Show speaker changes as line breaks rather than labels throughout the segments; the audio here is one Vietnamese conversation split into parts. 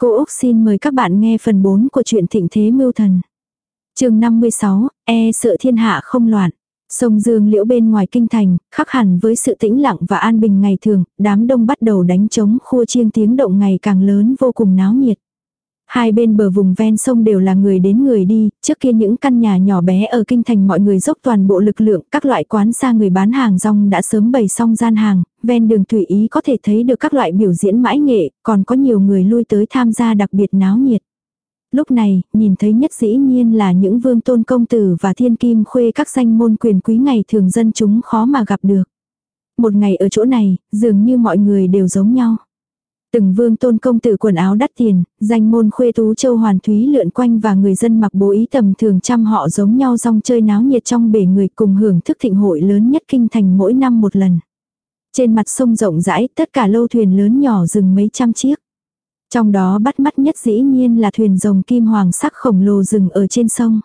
Cô Úc xin mời các bạn nghe phần 4 của truyện Thịnh Thế Mưu Thần. chương 56, e sợ thiên hạ không loạn. Sông Dương liễu bên ngoài kinh thành, khắc hẳn với sự tĩnh lặng và an bình ngày thường, đám đông bắt đầu đánh trống khua chiêng tiếng động ngày càng lớn vô cùng náo nhiệt. Hai bên bờ vùng ven sông đều là người đến người đi, trước kia những căn nhà nhỏ bé ở kinh thành mọi người dốc toàn bộ lực lượng, các loại quán xa người bán hàng rong đã sớm bày xong gian hàng, ven đường tùy ý có thể thấy được các loại biểu diễn mãi nghệ, còn có nhiều người lui tới tham gia đặc biệt náo nhiệt. Lúc này, nhìn thấy nhất dĩ nhiên là những vương tôn công tử và thiên kim khuê các danh môn quyền quý ngày thường dân chúng khó mà gặp được. Một ngày ở chỗ này, dường như mọi người đều giống nhau. Từng vương tôn công tử quần áo đắt tiền, danh môn khuê tú châu hoàn thúy lượn quanh và người dân mặc bố ý tầm thường trăm họ giống nhau rong chơi náo nhiệt trong bể người cùng hưởng thức thịnh hội lớn nhất kinh thành mỗi năm một lần. Trên mặt sông rộng rãi tất cả lâu thuyền lớn nhỏ dừng mấy trăm chiếc. Trong đó bắt mắt nhất dĩ nhiên là thuyền rồng kim hoàng sắc khổng lồ rừng ở trên sông.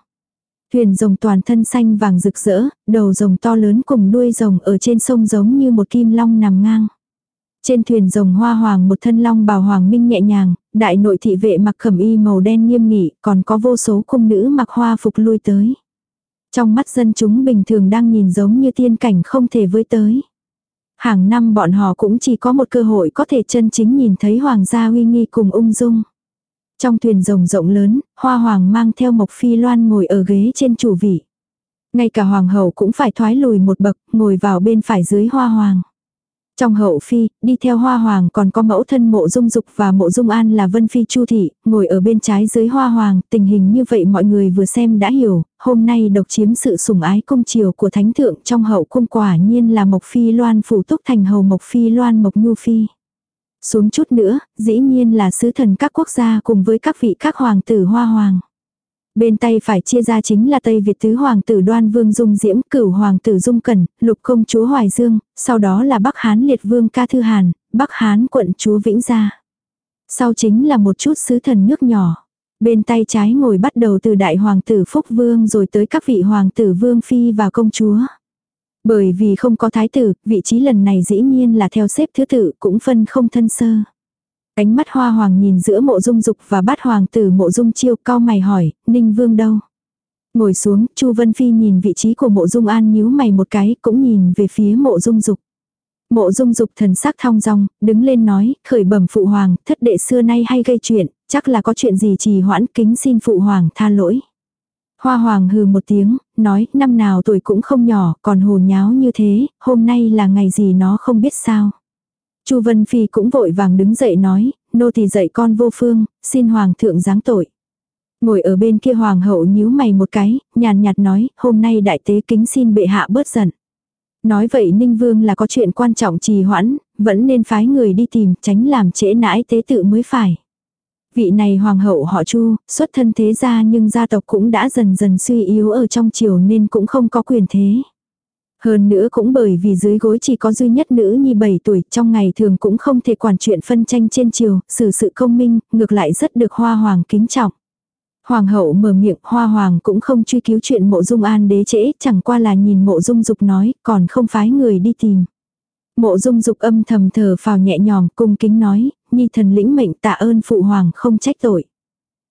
Thuyền rồng toàn thân xanh vàng rực rỡ, đầu rồng to lớn cùng đuôi rồng ở trên sông giống như một kim long nằm ngang. Trên thuyền rồng hoa hoàng một thân long bào hoàng minh nhẹ nhàng, đại nội thị vệ mặc khẩm y màu đen nghiêm nghị, còn có vô số cung nữ mặc hoa phục lui tới. Trong mắt dân chúng bình thường đang nhìn giống như tiên cảnh không thể với tới. Hàng năm bọn họ cũng chỉ có một cơ hội có thể chân chính nhìn thấy hoàng gia uy nghi cùng ung dung. Trong thuyền rồng rộng lớn, hoa hoàng mang theo mộc phi loan ngồi ở ghế trên chủ vị. Ngay cả hoàng hậu cũng phải thoái lùi một bậc, ngồi vào bên phải dưới hoa hoàng. Trong hậu phi, đi theo hoa hoàng còn có mẫu thân mộ dung dục và mộ dung an là vân phi chu thị, ngồi ở bên trái dưới hoa hoàng, tình hình như vậy mọi người vừa xem đã hiểu, hôm nay độc chiếm sự sủng ái cung triều của thánh thượng trong hậu cung quả nhiên là mộc phi loan phủ túc thành hầu mộc phi loan mộc nhu phi. Xuống chút nữa, dĩ nhiên là sứ thần các quốc gia cùng với các vị các hoàng tử hoa hoàng. Bên tay phải chia ra chính là Tây Việt tứ hoàng tử Đoan Vương Dung Diễm, cửu hoàng tử Dung Cẩn, lục công chúa Hoài Dương, sau đó là Bắc Hán Liệt Vương Ca Thư Hàn, Bắc Hán quận chúa Vĩnh Gia. Sau chính là một chút sứ thần nước nhỏ. Bên tay trái ngồi bắt đầu từ đại hoàng tử Phúc Vương rồi tới các vị hoàng tử Vương Phi và công chúa. Bởi vì không có thái tử, vị trí lần này dĩ nhiên là theo xếp thứ tự cũng phân không thân sơ. Ánh mắt hoa hoàng nhìn giữa mộ dung dục và bát hoàng tử mộ dung chiêu cao mày hỏi, ninh vương đâu? Ngồi xuống, chu Vân Phi nhìn vị trí của mộ dung an nhíu mày một cái, cũng nhìn về phía mộ dung dục. Mộ dung dục thần sắc thong dong, đứng lên nói, khởi bẩm phụ hoàng, thất đệ xưa nay hay gây chuyện, chắc là có chuyện gì trì hoãn kính xin phụ hoàng tha lỗi. Hoa hoàng hừ một tiếng, nói, năm nào tuổi cũng không nhỏ, còn hồ nháo như thế, hôm nay là ngày gì nó không biết sao. Chu Vân Phi cũng vội vàng đứng dậy nói, nô thì dạy con vô phương, xin hoàng thượng giáng tội. Ngồi ở bên kia hoàng hậu nhíu mày một cái, nhàn nhạt nói, hôm nay đại tế kính xin bệ hạ bớt giận. Nói vậy Ninh Vương là có chuyện quan trọng trì hoãn, vẫn nên phái người đi tìm, tránh làm trễ nãi tế tự mới phải. Vị này hoàng hậu họ Chu, xuất thân thế gia nhưng gia tộc cũng đã dần dần suy yếu ở trong triều nên cũng không có quyền thế. Hơn nữa cũng bởi vì dưới gối chỉ có duy nhất nữ nhi 7 tuổi, trong ngày thường cũng không thể quản chuyện phân tranh trên triều, xử sự công minh, ngược lại rất được hoa hoàng kính trọng. Hoàng hậu mở miệng, hoa hoàng cũng không truy cứu chuyện mộ dung an đế trễ, chẳng qua là nhìn mộ dung dục nói, còn không phái người đi tìm. Mộ dung dục âm thầm thở phào nhẹ nhòm, cung kính nói, nhi thần lĩnh mệnh tạ ơn phụ hoàng không trách tội.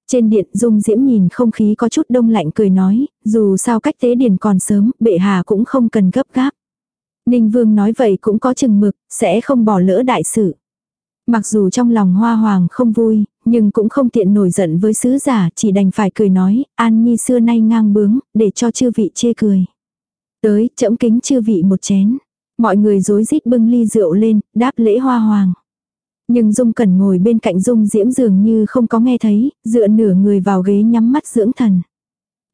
Trên điện Dung Diễm nhìn không khí có chút đông lạnh cười nói, dù sao cách tế điển còn sớm, bệ hạ cũng không cần gấp gáp. Ninh Vương nói vậy cũng có chừng mực, sẽ không bỏ lỡ đại sự. Mặc dù trong lòng hoa hoàng không vui, nhưng cũng không tiện nổi giận với sứ giả, chỉ đành phải cười nói, An Nhi xưa nay ngang bướng, để cho chư vị chê cười. Tới, chẫm kính chư vị một chén. Mọi người rối rít bưng ly rượu lên, đáp lễ hoa hoàng. Nhưng Dung Cẩn ngồi bên cạnh Dung Diễm dường như không có nghe thấy, dựa nửa người vào ghế nhắm mắt dưỡng thần.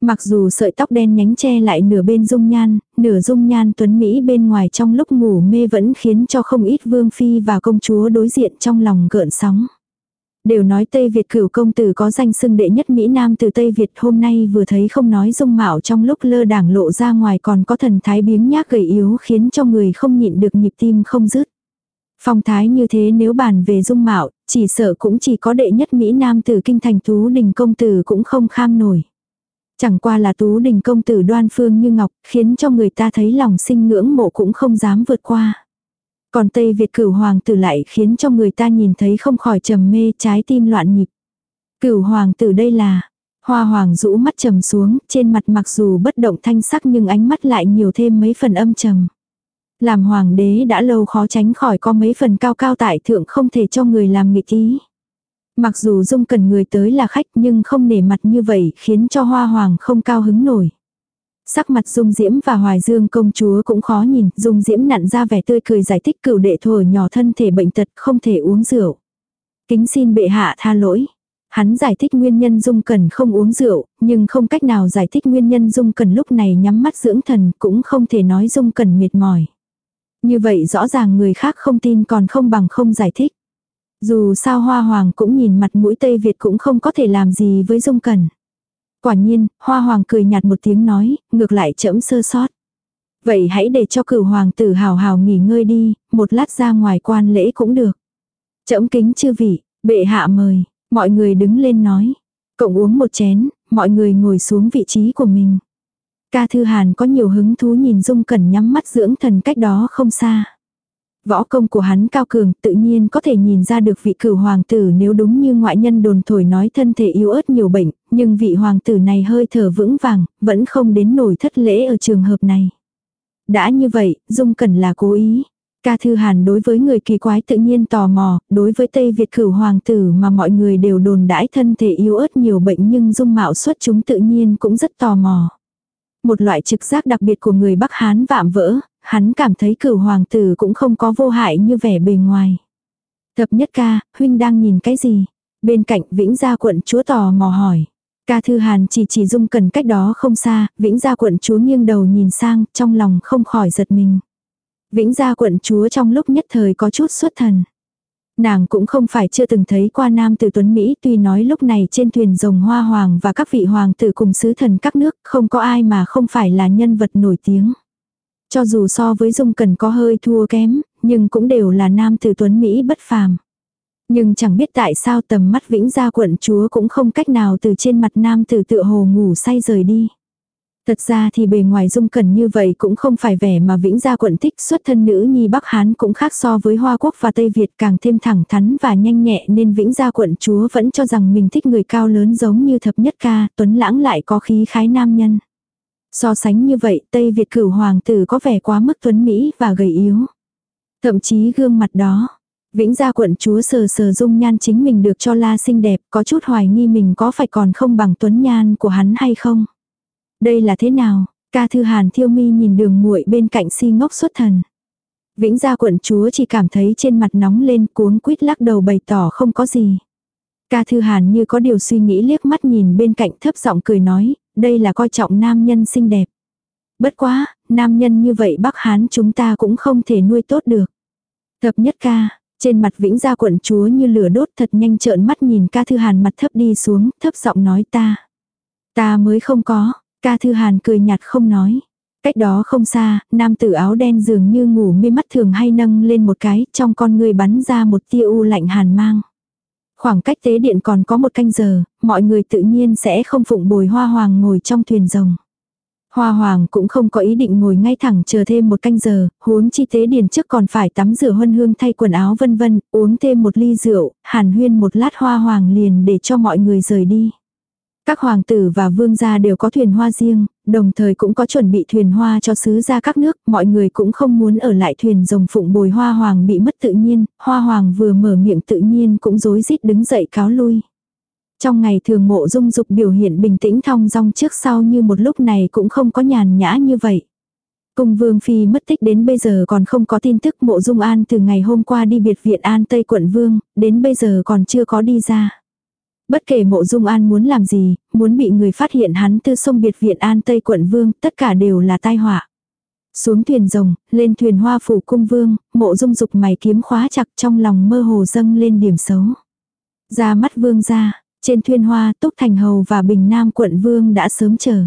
Mặc dù sợi tóc đen nhánh che lại nửa bên dung nhan, nửa dung nhan tuấn Mỹ bên ngoài trong lúc ngủ mê vẫn khiến cho không ít vương phi và công chúa đối diện trong lòng gợn sóng. Đều nói Tây Việt cửu công tử có danh xưng đệ nhất Mỹ Nam từ Tây Việt hôm nay vừa thấy không nói dung mạo trong lúc lơ đảng lộ ra ngoài còn có thần thái biếng nhác gầy yếu khiến cho người không nhịn được nhịp tim không dứt. Phong thái như thế nếu bàn về dung mạo, chỉ sợ cũng chỉ có đệ nhất Mỹ Nam tử kinh thành Tú Đình Công Tử cũng không kham nổi. Chẳng qua là Tú Đình Công Tử đoan phương như ngọc, khiến cho người ta thấy lòng sinh ngưỡng mộ cũng không dám vượt qua. Còn Tây Việt cửu hoàng tử lại khiến cho người ta nhìn thấy không khỏi trầm mê trái tim loạn nhịp. Cửu hoàng tử đây là, hoa hoàng rũ mắt trầm xuống, trên mặt mặc dù bất động thanh sắc nhưng ánh mắt lại nhiều thêm mấy phần âm trầm. Làm hoàng đế đã lâu khó tránh khỏi có mấy phần cao cao tại thượng không thể cho người làm nghịch ý. Mặc dù dung cần người tới là khách nhưng không nể mặt như vậy khiến cho hoa hoàng không cao hứng nổi. Sắc mặt Dung Diễm và Hoài Dương công chúa cũng khó nhìn, Dung Diễm nặn ra vẻ tươi cười giải thích cửu đệ thổi nhỏ thân thể bệnh tật không thể uống rượu. Kính xin bệ hạ tha lỗi. Hắn giải thích nguyên nhân Dung Cần không uống rượu, nhưng không cách nào giải thích nguyên nhân Dung Cần lúc này nhắm mắt dưỡng thần cũng không thể nói Dung Cần mệt mỏi. Như vậy rõ ràng người khác không tin còn không bằng không giải thích. Dù sao Hoa Hoàng cũng nhìn mặt mũi Tây Việt cũng không có thể làm gì với Dung cẩn Quả nhiên, Hoa Hoàng cười nhạt một tiếng nói, ngược lại chẫm sơ sót. Vậy hãy để cho cửu hoàng tử hào hào nghỉ ngơi đi, một lát ra ngoài quan lễ cũng được. Chẫm kính chư vị, bệ hạ mời, mọi người đứng lên nói. Cộng uống một chén, mọi người ngồi xuống vị trí của mình. Ca Thư Hàn có nhiều hứng thú nhìn Dung Cẩn nhắm mắt dưỡng thần cách đó không xa. Võ công của hắn cao cường tự nhiên có thể nhìn ra được vị cửu hoàng tử nếu đúng như ngoại nhân đồn thổi nói thân thể yếu ớt nhiều bệnh, nhưng vị hoàng tử này hơi thở vững vàng, vẫn không đến nổi thất lễ ở trường hợp này. Đã như vậy, Dung Cẩn là cố ý. Ca Thư Hàn đối với người kỳ quái tự nhiên tò mò, đối với Tây Việt cửu hoàng tử mà mọi người đều đồn đãi thân thể yếu ớt nhiều bệnh nhưng dung mạo xuất chúng tự nhiên cũng rất tò mò. Một loại trực giác đặc biệt của người Bắc Hán vạm vỡ, hắn cảm thấy cửu hoàng tử cũng không có vô hại như vẻ bề ngoài. Thập nhất ca, huynh đang nhìn cái gì? Bên cạnh Vĩnh Gia quận chúa tò mò hỏi. Ca Thư Hàn chỉ chỉ dung cần cách đó không xa, Vĩnh Gia quận chúa nghiêng đầu nhìn sang, trong lòng không khỏi giật mình. Vĩnh Gia quận chúa trong lúc nhất thời có chút xuất thần. Nàng cũng không phải chưa từng thấy qua nam tử tuấn Mỹ tuy nói lúc này trên thuyền rồng hoa hoàng và các vị hoàng tử cùng sứ thần các nước không có ai mà không phải là nhân vật nổi tiếng. Cho dù so với dung cần có hơi thua kém, nhưng cũng đều là nam tử tuấn Mỹ bất phàm. Nhưng chẳng biết tại sao tầm mắt vĩnh gia quận chúa cũng không cách nào từ trên mặt nam tử tựa hồ ngủ say rời đi. Thật ra thì bề ngoài dung cẩn như vậy cũng không phải vẻ mà vĩnh gia quận thích xuất thân nữ nhi Bắc Hán cũng khác so với Hoa Quốc và Tây Việt càng thêm thẳng thắn và nhanh nhẹ nên vĩnh gia quận chúa vẫn cho rằng mình thích người cao lớn giống như thập nhất ca, tuấn lãng lại có khí khái nam nhân. So sánh như vậy Tây Việt cửu hoàng tử có vẻ quá mức tuấn Mỹ và gầy yếu. Thậm chí gương mặt đó. Vĩnh gia quận chúa sờ sờ dung nhan chính mình được cho la xinh đẹp có chút hoài nghi mình có phải còn không bằng tuấn nhan của hắn hay không. Đây là thế nào? Ca thư hàn thiêu mi nhìn đường muội bên cạnh si ngốc xuất thần. Vĩnh gia quận chúa chỉ cảm thấy trên mặt nóng lên cuống quýt lắc đầu bày tỏ không có gì. Ca thư hàn như có điều suy nghĩ liếc mắt nhìn bên cạnh thấp giọng cười nói, đây là coi trọng nam nhân xinh đẹp. Bất quá, nam nhân như vậy Bắc Hán chúng ta cũng không thể nuôi tốt được. Thập nhất ca, trên mặt vĩnh gia quận chúa như lửa đốt thật nhanh trợn mắt nhìn ca thư hàn mặt thấp đi xuống, thấp giọng nói ta. Ta mới không có, Ca Thư Hàn cười nhạt không nói. Cách đó không xa, nam tử áo đen dường như ngủ mê mắt thường hay nâng lên một cái, trong con người bắn ra một tia u lạnh hàn mang. Khoảng cách tế điện còn có một canh giờ, mọi người tự nhiên sẽ không phụng bồi hoa hoàng ngồi trong thuyền rồng. Hoa hoàng cũng không có ý định ngồi ngay thẳng chờ thêm một canh giờ, huống chi tế điền trước còn phải tắm rửa huân hương thay quần áo vân vân, uống thêm một ly rượu, hàn huyên một lát hoa hoàng liền để cho mọi người rời đi. Các hoàng tử và vương gia đều có thuyền hoa riêng, đồng thời cũng có chuẩn bị thuyền hoa cho sứ gia các nước, mọi người cũng không muốn ở lại thuyền rồng phụng bồi hoa hoàng bị mất tự nhiên, hoa hoàng vừa mở miệng tự nhiên cũng rối rít đứng dậy cáo lui. Trong ngày thường mộ dung dục biểu hiện bình tĩnh thong dong trước sau như một lúc này cũng không có nhàn nhã như vậy. Cung Vương Phi mất tích đến bây giờ còn không có tin tức mộ dung an từ ngày hôm qua đi biệt viện an Tây quận Vương, đến bây giờ còn chưa có đi ra. Bất kể mộ dung an muốn làm gì, muốn bị người phát hiện hắn tư sông biệt viện an Tây quận Vương, tất cả đều là tai họa. Xuống thuyền rồng, lên thuyền hoa phủ cung vương, mộ dung dục mày kiếm khóa chặt trong lòng mơ hồ dâng lên điểm xấu. Ra mắt vương ra, trên thuyền hoa Túc Thành Hầu và Bình Nam quận vương đã sớm chờ.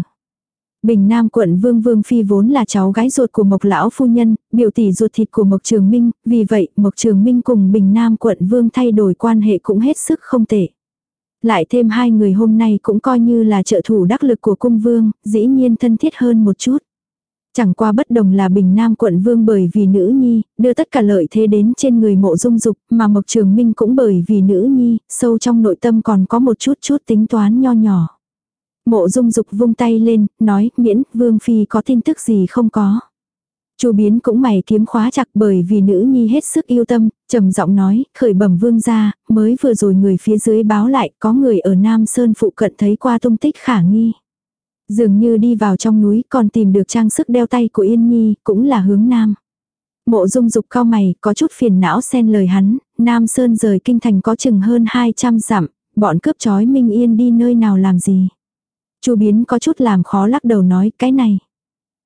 Bình Nam quận Vương Vương Phi vốn là cháu gái ruột của Mộc Lão Phu Nhân, biểu tỷ ruột thịt của Mộc Trường Minh, vì vậy Mộc Trường Minh cùng Bình Nam quận Vương thay đổi quan hệ cũng hết sức không tệ. Lại thêm hai người hôm nay cũng coi như là trợ thủ đắc lực của cung vương, dĩ nhiên thân thiết hơn một chút. Chẳng qua bất đồng là Bình Nam quận vương bởi vì nữ nhi, đưa tất cả lợi thế đến trên người mộ dung dục, mà Mộc Trường Minh cũng bởi vì nữ nhi, sâu trong nội tâm còn có một chút chút tính toán nho nhỏ. Mộ dung dục vung tay lên, nói miễn vương phi có tin tức gì không có. Chu biến cũng mày kiếm khóa chặt bởi vì nữ nhi hết sức yêu tâm, trầm giọng nói, khởi bẩm vương gia, mới vừa rồi người phía dưới báo lại có người ở Nam Sơn phụ cận thấy qua tung tích khả nghi. Dường như đi vào trong núi còn tìm được trang sức đeo tay của Yên Nhi, cũng là hướng Nam. Mộ dung dục cao mày, có chút phiền não xen lời hắn, Nam Sơn rời kinh thành có chừng hơn 200 dặm, bọn cướp chói Minh Yên đi nơi nào làm gì. Chu biến có chút làm khó lắc đầu nói cái này.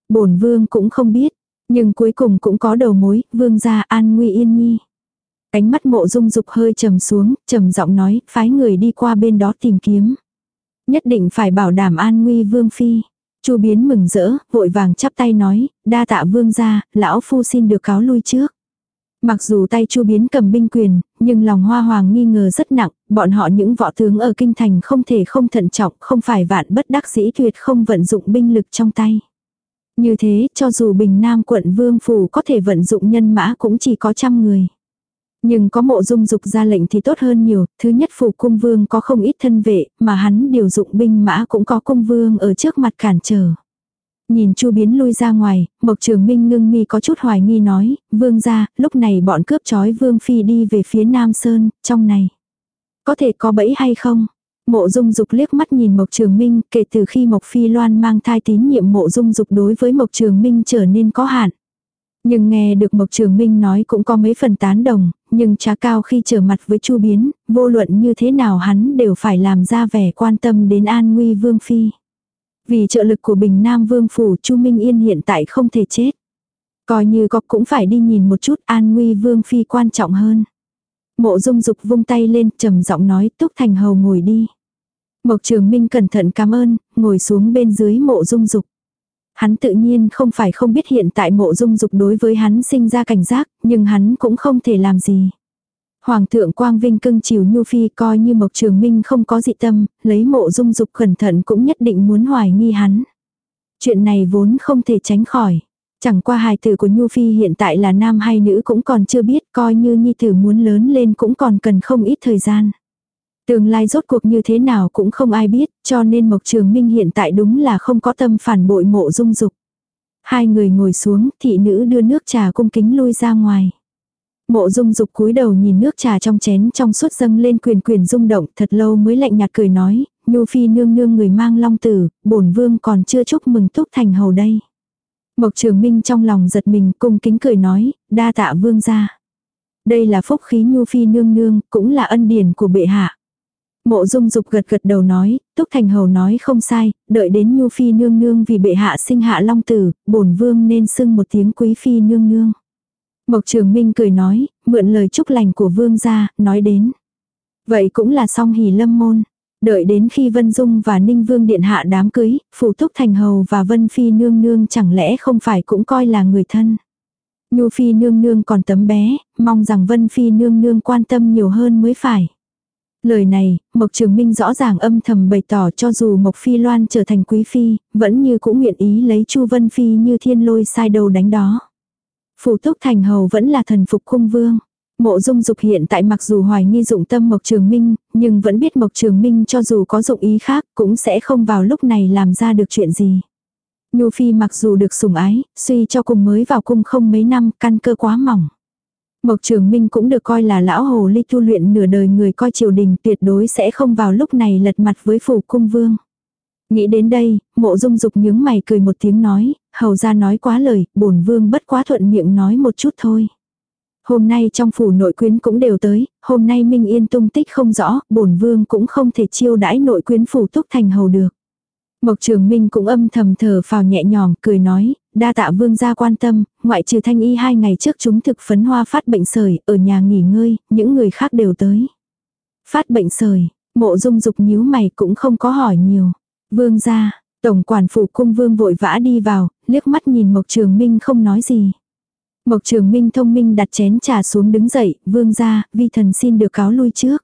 bổn vương cũng không biết, nhưng cuối cùng cũng có đầu mối, vương gia an nguy yên nhi. Cánh mắt mộ dung dục hơi trầm xuống, trầm giọng nói, phái người đi qua bên đó tìm kiếm. Nhất định phải bảo đảm an nguy vương phi. Chu biến mừng rỡ, vội vàng chắp tay nói, đa tạ vương gia, lão phu xin được cáo lui trước. Mặc dù tay chu biến cầm binh quyền, nhưng lòng hoa hoàng nghi ngờ rất nặng, bọn họ những võ tướng ở kinh thành không thể không thận trọng, không phải vạn bất đắc dĩ tuyệt không vận dụng binh lực trong tay. Như thế, cho dù Bình Nam quận Vương Phủ có thể vận dụng nhân mã cũng chỉ có trăm người. Nhưng có mộ dung dục ra lệnh thì tốt hơn nhiều, thứ nhất phủ cung vương có không ít thân vệ, mà hắn điều dụng binh mã cũng có cung vương ở trước mặt cản trở. Nhìn chu biến lui ra ngoài, Mộc Trường Minh ngưng mi có chút hoài nghi nói, vương ra, lúc này bọn cướp chói vương phi đi về phía Nam Sơn, trong này. Có thể có bẫy hay không? Mộ dung dục liếc mắt nhìn Mộc Trường Minh, kể từ khi Mộc Phi Loan mang thai tín nhiệm mộ dung dục đối với Mộc Trường Minh trở nên có hạn. Nhưng nghe được Mộc Trường Minh nói cũng có mấy phần tán đồng, nhưng trá cao khi trở mặt với Chu Biến, vô luận như thế nào hắn đều phải làm ra vẻ quan tâm đến an nguy Vương Phi. Vì trợ lực của Bình Nam Vương Phủ Chu Minh Yên hiện tại không thể chết. Coi như có cũng phải đi nhìn một chút an nguy Vương Phi quan trọng hơn. Mộ dung dục vung tay lên trầm giọng nói túc thành hầu ngồi đi. Mộc Trường Minh cẩn thận cảm ơn, ngồi xuống bên dưới mộ dung dục. Hắn tự nhiên không phải không biết hiện tại mộ dung dục đối với hắn sinh ra cảnh giác, nhưng hắn cũng không thể làm gì. Hoàng thượng Quang Vinh cưng chiều Nhu Phi coi như Mộc Trường Minh không có dị tâm, lấy mộ dung dục cẩn thận cũng nhất định muốn hoài nghi hắn. Chuyện này vốn không thể tránh khỏi. Chẳng qua hài tử của Nhu Phi hiện tại là nam hay nữ cũng còn chưa biết coi như nhi tử muốn lớn lên cũng còn cần không ít thời gian. Tương lai rốt cuộc như thế nào cũng không ai biết, cho nên Mộc Trường Minh hiện tại đúng là không có tâm phản bội mộ dung dục. Hai người ngồi xuống, thị nữ đưa nước trà cung kính lui ra ngoài. Mộ dung dục cúi đầu nhìn nước trà trong chén trong suốt dâng lên quyền quyền rung động thật lâu mới lạnh nhạt cười nói, Nhu Phi nương nương người mang long tử, bổn vương còn chưa chúc mừng túc thành hầu đây. Mộc Trường Minh trong lòng giật mình cung kính cười nói, đa tạ vương gia. Đây là phúc khí Nhu Phi nương nương, cũng là ân điển của bệ hạ. Mộ dung dục gật gật đầu nói, Túc Thành Hầu nói không sai, đợi đến Nhu Phi nương nương vì bệ hạ sinh hạ long tử, bổn vương nên xưng một tiếng quý phi nương nương. Mộc Trường Minh cười nói, mượn lời chúc lành của vương gia, nói đến. Vậy cũng là song hỉ lâm môn. Đợi đến khi Vân Dung và Ninh Vương điện hạ đám cưới, Phủ Túc Thành Hầu và Vân Phi nương nương chẳng lẽ không phải cũng coi là người thân. Nhu Phi nương nương còn tấm bé, mong rằng Vân Phi nương nương quan tâm nhiều hơn mới phải. Lời này, Mộc Trường Minh rõ ràng âm thầm bày tỏ cho dù Mộc Phi Loan trở thành quý phi, vẫn như cũng nguyện ý lấy Chu Vân Phi như thiên lôi sai đầu đánh đó. Phủ Túc Thành Hầu vẫn là thần phục cung vương. Mộ dung dục hiện tại mặc dù hoài nghi dụng tâm Mộc Trường Minh, nhưng vẫn biết Mộc Trường Minh cho dù có dụng ý khác cũng sẽ không vào lúc này làm ra được chuyện gì. Nhu Phi mặc dù được sủng ái, suy cho cùng mới vào cung không mấy năm, căn cơ quá mỏng. Mộc Trường Minh cũng được coi là lão hồ ly tu luyện nửa đời người coi triều đình tuyệt đối sẽ không vào lúc này lật mặt với phủ cung vương. Nghĩ đến đây, mộ dung dục nhướng mày cười một tiếng nói, hầu ra nói quá lời, bổn vương bất quá thuận miệng nói một chút thôi. Hôm nay trong phủ nội quyến cũng đều tới, hôm nay Minh Yên tung tích không rõ, bổn vương cũng không thể chiêu đãi nội quyến phủ túc thành hầu được. Mộc Trường Minh cũng âm thầm thở phào nhẹ nhõm, cười nói, đa tạ vương gia quan tâm, ngoại trừ thanh y hai ngày trước chúng thực phấn hoa phát bệnh sởi, ở nhà nghỉ ngơi, những người khác đều tới. Phát bệnh sởi, mộ dung dục nhíu mày cũng không có hỏi nhiều. Vương gia, tổng quản phủ cung vương vội vã đi vào, liếc mắt nhìn Mộc Trường Minh không nói gì. Mộc Trường Minh thông minh đặt chén trà xuống đứng dậy, vương gia, vi thần xin được cáo lui trước.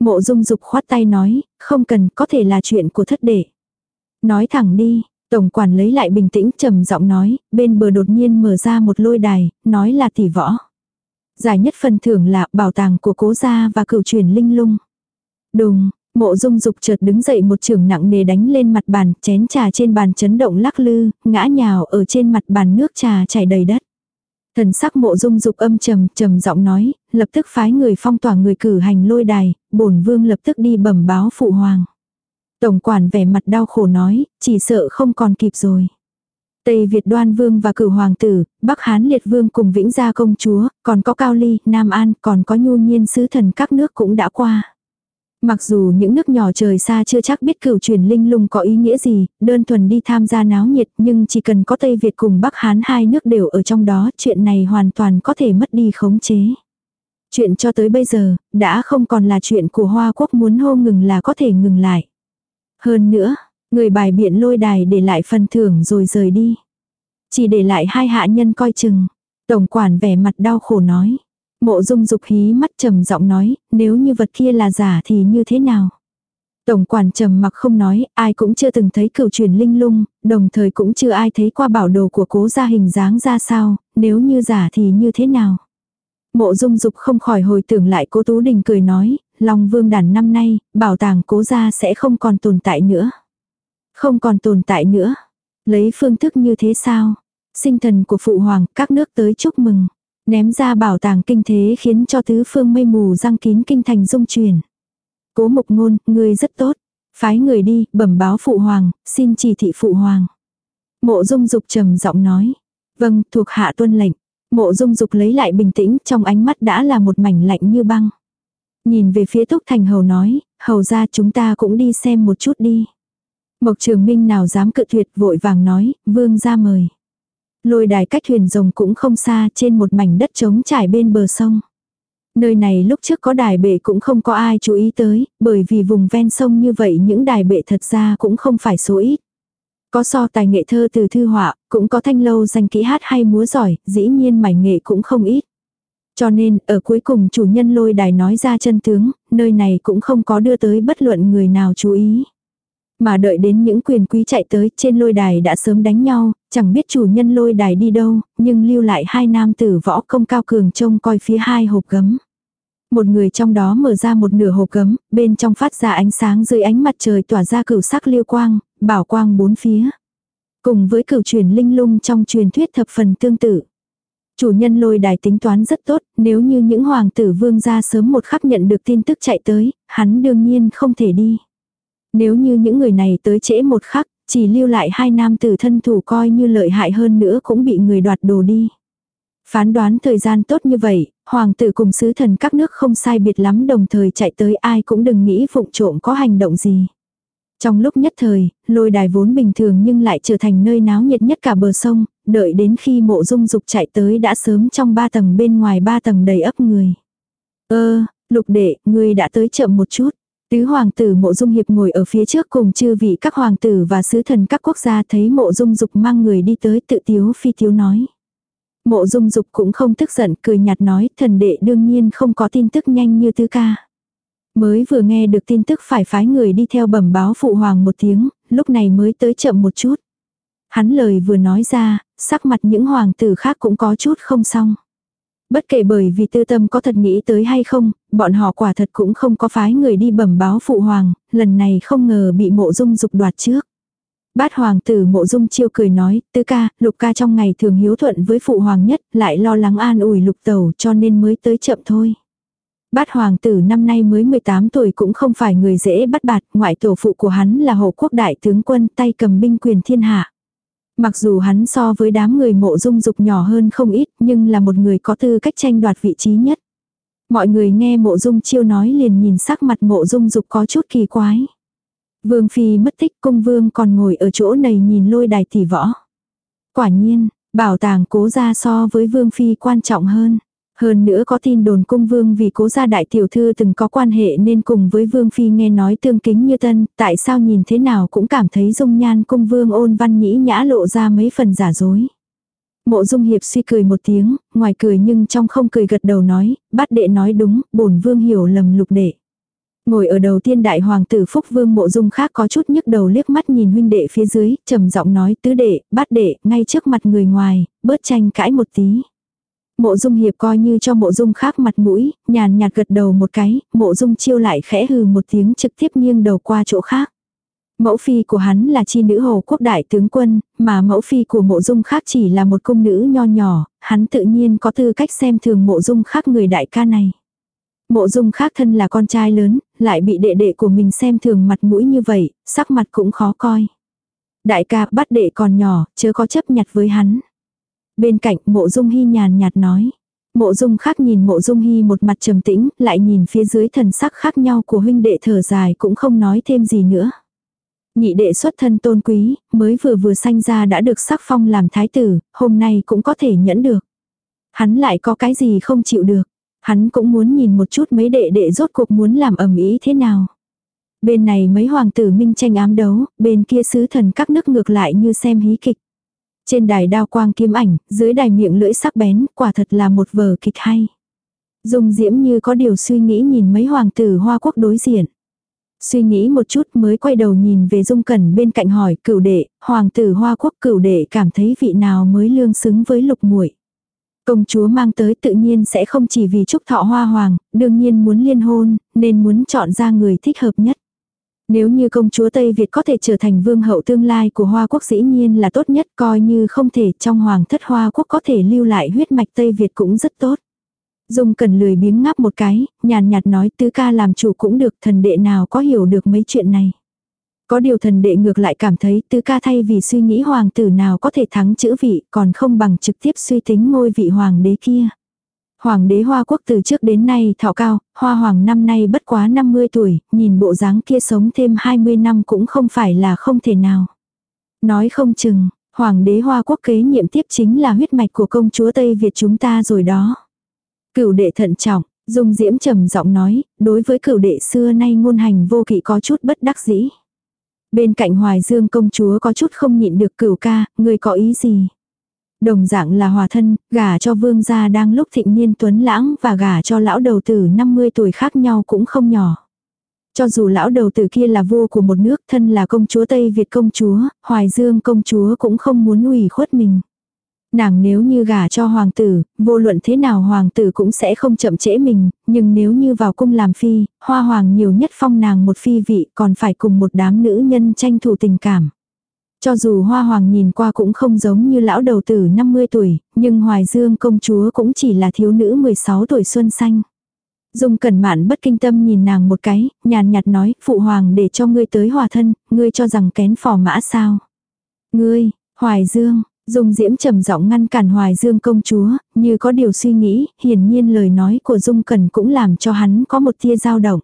Mộ dung dục khoát tay nói, không cần, có thể là chuyện của thất đệ. Nói thẳng đi, Tổng quản lấy lại bình tĩnh trầm giọng nói, bên bờ đột nhiên mở ra một lôi đài, nói là tỷ võ. Giải nhất phần thưởng là bảo tàng của cố gia và cửu truyền linh lung. Đùng, mộ dung dục chợt đứng dậy một trường nặng nề đánh lên mặt bàn, chén trà trên bàn chấn động lắc lư, ngã nhào ở trên mặt bàn nước trà chảy đầy đất. Thần sắc mộ dung dục âm trầm, trầm giọng nói, lập tức phái người phong tỏa người cử hành lôi đài, bổn vương lập tức đi bẩm báo phụ hoàng. Tổng quản vẻ mặt đau khổ nói, chỉ sợ không còn kịp rồi. Tây Việt đoan vương và cửu hoàng tử, Bắc Hán liệt vương cùng vĩnh gia công chúa, còn có Cao Ly, Nam An, còn có nhu nhiên sứ thần các nước cũng đã qua. Mặc dù những nước nhỏ trời xa chưa chắc biết cửu truyền linh lung có ý nghĩa gì, đơn thuần đi tham gia náo nhiệt nhưng chỉ cần có Tây Việt cùng Bắc Hán hai nước đều ở trong đó, chuyện này hoàn toàn có thể mất đi khống chế. Chuyện cho tới bây giờ, đã không còn là chuyện của Hoa Quốc muốn hô ngừng là có thể ngừng lại. Hơn nữa, người bài biện lôi đài để lại phần thưởng rồi rời đi. Chỉ để lại hai hạ nhân coi chừng. Tổng quản vẻ mặt đau khổ nói. Mộ dung dục hí mắt trầm giọng nói, nếu như vật kia là giả thì như thế nào? Tổng quản trầm mặc không nói, ai cũng chưa từng thấy cửu truyền linh lung, đồng thời cũng chưa ai thấy qua bảo đồ của cố gia hình dáng ra sao, nếu như giả thì như thế nào? Mộ dung dục không khỏi hồi tưởng lại cố Tú Đình cười nói, Long Vương đàn năm nay, bảo tàng cố gia sẽ không còn tồn tại nữa. Không còn tồn tại nữa. Lấy phương thức như thế sao? Sinh thần của phụ hoàng, các nước tới chúc mừng. Ném ra bảo tàng kinh thế khiến cho tứ phương mây mù răng kín kinh thành dung truyền. Cố mục ngôn, người rất tốt. Phái người đi, bẩm báo phụ hoàng, xin chỉ thị phụ hoàng. Mộ dung dục trầm giọng nói. Vâng, thuộc hạ tuân lệnh. Mộ dung dục lấy lại bình tĩnh, trong ánh mắt đã là một mảnh lạnh như băng. Nhìn về phía Túc Thành Hầu nói, hầu ra chúng ta cũng đi xem một chút đi. Mộc Trường Minh nào dám cự tuyệt vội vàng nói, vương ra mời. Lôi đài cách thuyền rồng cũng không xa trên một mảnh đất trống trải bên bờ sông. Nơi này lúc trước có đài bệ cũng không có ai chú ý tới, bởi vì vùng ven sông như vậy những đài bệ thật ra cũng không phải số ít. Có so tài nghệ thơ từ thư họa, cũng có thanh lâu danh kỹ hát hay múa giỏi, dĩ nhiên mảnh nghệ cũng không ít. Cho nên, ở cuối cùng chủ nhân lôi đài nói ra chân tướng, nơi này cũng không có đưa tới bất luận người nào chú ý. Mà đợi đến những quyền quý chạy tới trên lôi đài đã sớm đánh nhau, chẳng biết chủ nhân lôi đài đi đâu, nhưng lưu lại hai nam tử võ công cao cường trông coi phía hai hộp gấm. Một người trong đó mở ra một nửa hộp cấm bên trong phát ra ánh sáng dưới ánh mặt trời tỏa ra cửu sắc liêu quang, bảo quang bốn phía. Cùng với cửu truyền linh lung trong truyền thuyết thập phần tương tự. Chủ nhân lôi đài tính toán rất tốt, nếu như những hoàng tử vương gia sớm một khắc nhận được tin tức chạy tới, hắn đương nhiên không thể đi. Nếu như những người này tới trễ một khắc, chỉ lưu lại hai nam tử thân thủ coi như lợi hại hơn nữa cũng bị người đoạt đồ đi. Phán đoán thời gian tốt như vậy, hoàng tử cùng sứ thần các nước không sai biệt lắm đồng thời chạy tới ai cũng đừng nghĩ phụng trộm có hành động gì. Trong lúc nhất thời, lôi đài vốn bình thường nhưng lại trở thành nơi náo nhiệt nhất cả bờ sông, đợi đến khi mộ dung dục chạy tới đã sớm trong ba tầng bên ngoài ba tầng đầy ấp người. Ơ, lục đệ, ngươi đã tới chậm một chút. Tứ hoàng tử mộ dung hiệp ngồi ở phía trước cùng chư vị các hoàng tử và sứ thần các quốc gia thấy mộ dung dục mang người đi tới tự tiếu phi tiếu nói. Mộ dung dục cũng không tức giận cười nhạt nói thần đệ đương nhiên không có tin tức nhanh như tứ ca. Mới vừa nghe được tin tức phải phái người đi theo bẩm báo phụ hoàng một tiếng, lúc này mới tới chậm một chút. Hắn lời vừa nói ra, sắc mặt những hoàng tử khác cũng có chút không xong. Bất kể bởi vì tư tâm có thật nghĩ tới hay không, bọn họ quả thật cũng không có phái người đi bẩm báo phụ hoàng, lần này không ngờ bị mộ dung dục đoạt trước. Bát hoàng tử mộ dung chiêu cười nói, tư ca, lục ca trong ngày thường hiếu thuận với phụ hoàng nhất, lại lo lắng an ủi lục tẩu cho nên mới tới chậm thôi. Bát hoàng tử năm nay mới 18 tuổi cũng không phải người dễ bắt bạt, ngoại tổ phụ của hắn là hộ quốc đại tướng quân tay cầm binh quyền thiên hạ. Mặc dù hắn so với đám người mộ dung dục nhỏ hơn không ít, nhưng là một người có tư cách tranh đoạt vị trí nhất. Mọi người nghe mộ dung chiêu nói liền nhìn sắc mặt mộ dung dục có chút kỳ quái. Vương phi mất tích cung vương còn ngồi ở chỗ này nhìn lôi đài tỷ võ. Quả nhiên, bảo tàng cố gia so với vương phi quan trọng hơn. Hơn nữa có tin đồn cung vương vì cố gia đại tiểu thư từng có quan hệ nên cùng với vương phi nghe nói tương kính như tân, tại sao nhìn thế nào cũng cảm thấy dung nhan cung vương ôn văn nhĩ nhã lộ ra mấy phần giả dối. Mộ dung hiệp suy cười một tiếng, ngoài cười nhưng trong không cười gật đầu nói, bát đệ nói đúng, bổn vương hiểu lầm lục đệ. Ngồi ở đầu tiên đại hoàng tử Phúc Vương mộ dung khác có chút nhức đầu liếc mắt nhìn huynh đệ phía dưới, trầm giọng nói tứ đệ, bát đệ, ngay trước mặt người ngoài, bớt tranh cãi một tí. Mộ dung hiệp coi như cho mộ dung khác mặt mũi, nhàn nhạt gật đầu một cái, mộ dung chiêu lại khẽ hừ một tiếng trực tiếp nghiêng đầu qua chỗ khác. Mẫu phi của hắn là chi nữ hồ quốc đại tướng quân, mà mẫu phi của mộ dung khác chỉ là một công nữ nho nhỏ, hắn tự nhiên có tư cách xem thường mộ dung khác người đại ca này. Mộ dung khác thân là con trai lớn, lại bị đệ đệ của mình xem thường mặt mũi như vậy, sắc mặt cũng khó coi. Đại ca bắt đệ còn nhỏ, chớ có chấp nhặt với hắn. Bên cạnh mộ dung hy nhàn nhạt nói. Mộ dung khác nhìn mộ dung hy một mặt trầm tĩnh, lại nhìn phía dưới thần sắc khác nhau của huynh đệ thở dài cũng không nói thêm gì nữa. Nhị đệ xuất thân tôn quý, mới vừa vừa sanh ra đã được sắc phong làm thái tử, hôm nay cũng có thể nhẫn được. Hắn lại có cái gì không chịu được. Hắn cũng muốn nhìn một chút mấy đệ đệ rốt cuộc muốn làm ẩm ý thế nào. Bên này mấy hoàng tử minh tranh ám đấu, bên kia sứ thần các nước ngược lại như xem hí kịch. Trên đài đao quang kiếm ảnh, dưới đài miệng lưỡi sắc bén, quả thật là một vở kịch hay. Dung diễm như có điều suy nghĩ nhìn mấy hoàng tử hoa quốc đối diện. Suy nghĩ một chút mới quay đầu nhìn về dung cẩn bên cạnh hỏi cửu đệ, hoàng tử hoa quốc cửu đệ cảm thấy vị nào mới lương xứng với lục muội Công chúa mang tới tự nhiên sẽ không chỉ vì chúc thọ hoa hoàng, đương nhiên muốn liên hôn, nên muốn chọn ra người thích hợp nhất. Nếu như công chúa Tây Việt có thể trở thành vương hậu tương lai của Hoa Quốc dĩ nhiên là tốt nhất coi như không thể trong hoàng thất Hoa Quốc có thể lưu lại huyết mạch Tây Việt cũng rất tốt. Dung cần lười biếng ngáp một cái, nhàn nhạt nói tứ ca làm chủ cũng được thần đệ nào có hiểu được mấy chuyện này. Có điều thần đệ ngược lại cảm thấy tứ ca thay vì suy nghĩ hoàng tử nào có thể thắng chữ vị còn không bằng trực tiếp suy tính ngôi vị hoàng đế kia. Hoàng đế Hoa Quốc từ trước đến nay thọ cao, Hoa Hoàng năm nay bất quá 50 tuổi, nhìn bộ dáng kia sống thêm 20 năm cũng không phải là không thể nào. Nói không chừng, Hoàng đế Hoa Quốc kế nhiệm tiếp chính là huyết mạch của công chúa Tây Việt chúng ta rồi đó. Cửu đệ thận trọng, Dung Diễm trầm giọng nói, đối với cửu đệ xưa nay ngôn hành vô kỵ có chút bất đắc dĩ. Bên cạnh Hoài Dương công chúa có chút không nhịn được cửu ca, người có ý gì? Đồng dạng là hòa thân, gả cho vương gia đang lúc thịnh niên tuấn lãng và gả cho lão đầu tử 50 tuổi khác nhau cũng không nhỏ. Cho dù lão đầu tử kia là vua của một nước thân là công chúa Tây Việt công chúa, Hoài Dương công chúa cũng không muốn ủy khuất mình. Nàng nếu như gả cho hoàng tử, vô luận thế nào hoàng tử cũng sẽ không chậm trễ mình, nhưng nếu như vào cung làm phi, hoa hoàng nhiều nhất phong nàng một phi vị còn phải cùng một đám nữ nhân tranh thủ tình cảm. Cho dù hoa hoàng nhìn qua cũng không giống như lão đầu tử 50 tuổi, nhưng hoài dương công chúa cũng chỉ là thiếu nữ 16 tuổi xuân xanh. Dung cẩn mạn bất kinh tâm nhìn nàng một cái, nhàn nhạt nói, phụ hoàng để cho ngươi tới hòa thân, ngươi cho rằng kén phò mã sao. Ngươi, hoài dương, Dung Diễm trầm giọng ngăn cản Hoài Dương công chúa, như có điều suy nghĩ, hiển nhiên lời nói của Dung Cẩn cũng làm cho hắn có một tia dao động.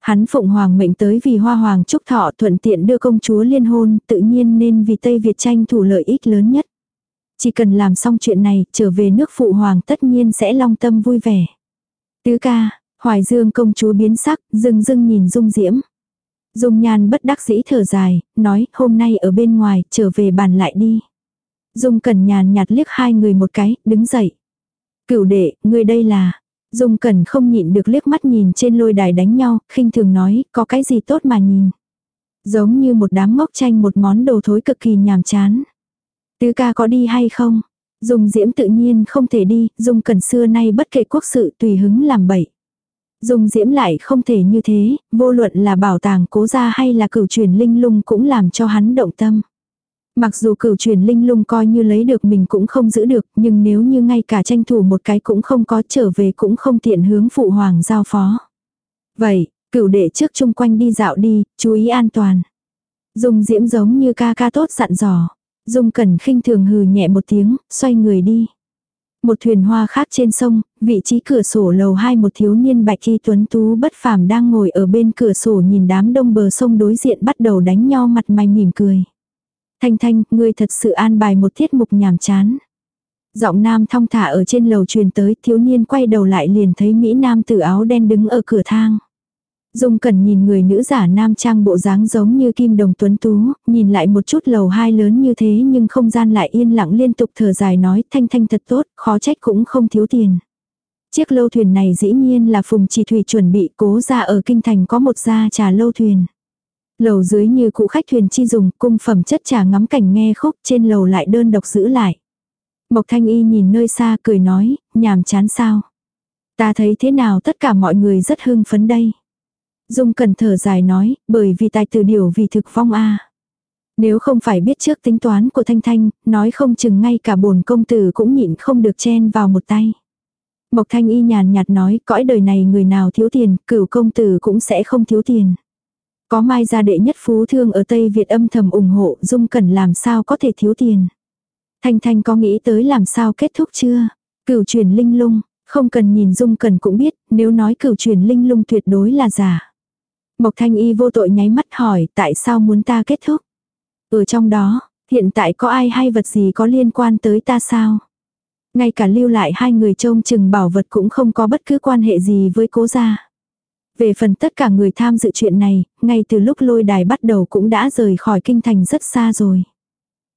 Hắn phụng hoàng mệnh tới vì hoa hoàng trúc thọ thuận tiện đưa công chúa liên hôn, tự nhiên nên vì Tây Việt tranh thủ lợi ích lớn nhất. Chỉ cần làm xong chuyện này, trở về nước phụ hoàng tất nhiên sẽ long tâm vui vẻ. Tứ ca, Hoài Dương công chúa biến sắc, dưng dưng nhìn Dung Diễm. Dung Nhan bất đắc dĩ thở dài, nói hôm nay ở bên ngoài, trở về bàn lại đi. Dung Cẩn nhàn nhạt liếc hai người một cái, đứng dậy. Cửu đệ, người đây là... Dung Cẩn không nhịn được liếc mắt nhìn trên lôi đài đánh nhau, khinh thường nói, có cái gì tốt mà nhìn. Giống như một đám ngốc tranh một món đồ thối cực kỳ nhàm chán. Tứ ca có đi hay không? Dung Diễm tự nhiên không thể đi, Dung Cẩn xưa nay bất kể quốc sự tùy hứng làm bậy. Dung Diễm lại không thể như thế, vô luận là bảo tàng cố gia hay là cửu truyền linh lung cũng làm cho hắn động tâm. Mặc dù cửu truyền linh lung coi như lấy được mình cũng không giữ được, nhưng nếu như ngay cả tranh thủ một cái cũng không có trở về cũng không tiện hướng phụ hoàng giao phó. Vậy, cửu đệ trước chung quanh đi dạo đi, chú ý an toàn. Dung diễm giống như ca ca tốt dặn dò. Dung cẩn khinh thường hừ nhẹ một tiếng, xoay người đi. Một thuyền hoa khác trên sông, vị trí cửa sổ lầu hai một thiếu niên bạch y tuấn tú bất phàm đang ngồi ở bên cửa sổ nhìn đám đông bờ sông đối diện bắt đầu đánh nhau mặt mày mỉm cười. Thanh Thanh, ngươi thật sự an bài một tiết mục nhàm chán. Giọng nam thong thả ở trên lầu truyền tới, thiếu niên quay đầu lại liền thấy Mỹ Nam tử áo đen đứng ở cửa thang. Dung Cẩn nhìn người nữ giả nam trang bộ dáng giống như kim đồng tuấn tú, nhìn lại một chút lầu hai lớn như thế nhưng không gian lại yên lặng liên tục thở dài nói thanh thanh thật tốt, khó trách cũng không thiếu tiền. Chiếc lâu thuyền này dĩ nhiên là Phùng Chỉ Thủy chuẩn bị cố ra ở kinh thành có một gia trà lâu thuyền. Lầu dưới như cụ khách thuyền chi dùng, cung phẩm chất trà ngắm cảnh nghe khúc, trên lầu lại đơn độc giữ lại. Mộc Thanh Y nhìn nơi xa cười nói, nhàm chán sao. Ta thấy thế nào tất cả mọi người rất hưng phấn đây. Dung cần thở dài nói, bởi vì tài tử điều vì thực vong a. Nếu không phải biết trước tính toán của Thanh Thanh, nói không chừng ngay cả bổn công tử cũng nhịn không được chen vào một tay. Mộc Thanh Y nhàn nhạt nói, cõi đời này người nào thiếu tiền, cửu công tử cũng sẽ không thiếu tiền. Có mai gia đệ nhất phú thương ở Tây Việt âm thầm ủng hộ, Dung Cẩn làm sao có thể thiếu tiền. Thanh Thanh có nghĩ tới làm sao kết thúc chưa? Cửu truyền linh lung, không cần nhìn Dung Cẩn cũng biết, nếu nói cửu truyền linh lung tuyệt đối là giả. Mộc Thanh Y vô tội nháy mắt hỏi tại sao muốn ta kết thúc. Ở trong đó, hiện tại có ai hay vật gì có liên quan tới ta sao? Ngay cả lưu lại hai người trông chừng bảo vật cũng không có bất cứ quan hệ gì với cố gia. Về phần tất cả người tham dự chuyện này, ngay từ lúc lôi đài bắt đầu cũng đã rời khỏi kinh thành rất xa rồi.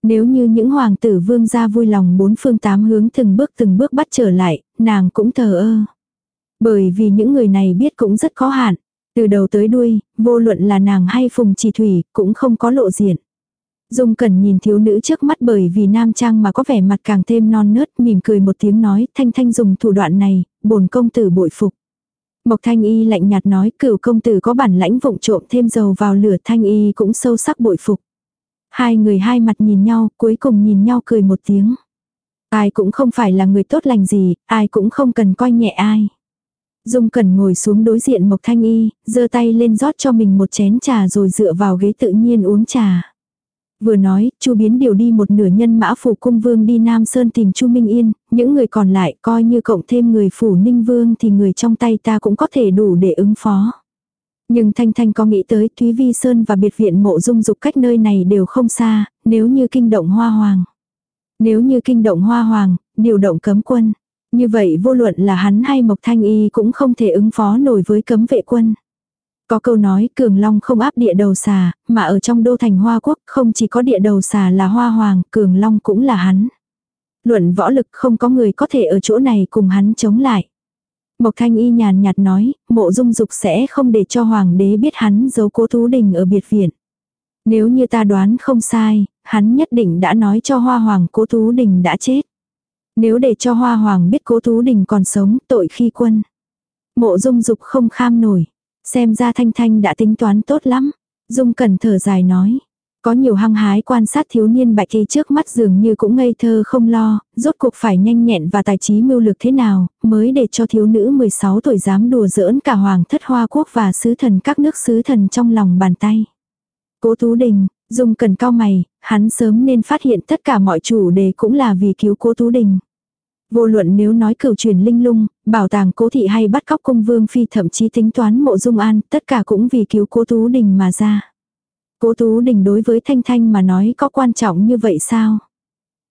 Nếu như những hoàng tử vương gia vui lòng bốn phương tám hướng từng bước từng bước bắt trở lại, nàng cũng thờ ơ. Bởi vì những người này biết cũng rất khó hạn. Từ đầu tới đuôi, vô luận là nàng hay phùng trì thủy, cũng không có lộ diện. Dung Cẩn nhìn thiếu nữ trước mắt bởi vì nam trang mà có vẻ mặt càng thêm non nớt, mỉm cười một tiếng nói, thanh thanh dùng thủ đoạn này, bổn công tử bội phục. Mộc thanh y lạnh nhạt nói, cửu công tử có bản lãnh vụng trộm thêm dầu vào lửa thanh y cũng sâu sắc bội phục. Hai người hai mặt nhìn nhau, cuối cùng nhìn nhau cười một tiếng. Ai cũng không phải là người tốt lành gì, ai cũng không cần coi nhẹ ai. Dung Cẩn ngồi xuống đối diện Mộc Thanh Y, giơ tay lên rót cho mình một chén trà rồi dựa vào ghế tự nhiên uống trà. Vừa nói, Chu Biến điều đi một nửa nhân mã phủ cung vương đi Nam Sơn tìm Chu Minh Yên, những người còn lại coi như cộng thêm người phủ Ninh Vương thì người trong tay ta cũng có thể đủ để ứng phó. Nhưng Thanh Thanh có nghĩ tới Thúy Vi Sơn và biệt viện mộ dung dục cách nơi này đều không xa, nếu như kinh động hoa hoàng. Nếu như kinh động hoa hoàng, điều động cấm quân. Như vậy vô luận là hắn hay Mộc Thanh Y cũng không thể ứng phó nổi với cấm vệ quân. Có câu nói cường long không áp địa đầu xà, mà ở trong đô thành hoa quốc không chỉ có địa đầu xà là hoa hoàng, cường long cũng là hắn. Luận võ lực không có người có thể ở chỗ này cùng hắn chống lại. Mộc thanh y nhàn nhạt nói, mộ dung dục sẽ không để cho hoàng đế biết hắn giấu cố thú đình ở biệt viện. Nếu như ta đoán không sai, hắn nhất định đã nói cho hoa hoàng cố thú đình đã chết. Nếu để cho hoa hoàng biết cố thú đình còn sống tội khi quân. Mộ dung dục không kham nổi. Xem ra Thanh Thanh đã tính toán tốt lắm. Dung Cẩn thở dài nói. Có nhiều hăng hái quan sát thiếu niên bạch kỳ trước mắt dường như cũng ngây thơ không lo, rốt cuộc phải nhanh nhẹn và tài trí mưu lược thế nào, mới để cho thiếu nữ 16 tuổi dám đùa giỡn cả hoàng thất hoa quốc và sứ thần các nước sứ thần trong lòng bàn tay. Cố Tú Đình, Dung Cẩn cao mày, hắn sớm nên phát hiện tất cả mọi chủ đề cũng là vì cứu Cố Tú Đình. Vô luận nếu nói cửu truyền linh lung, bảo tàng cố thị hay bắt cóc cung vương phi thậm chí tính toán mộ dung an, tất cả cũng vì cứu cố tú đình mà ra. Cố tú đình đối với thanh thanh mà nói có quan trọng như vậy sao?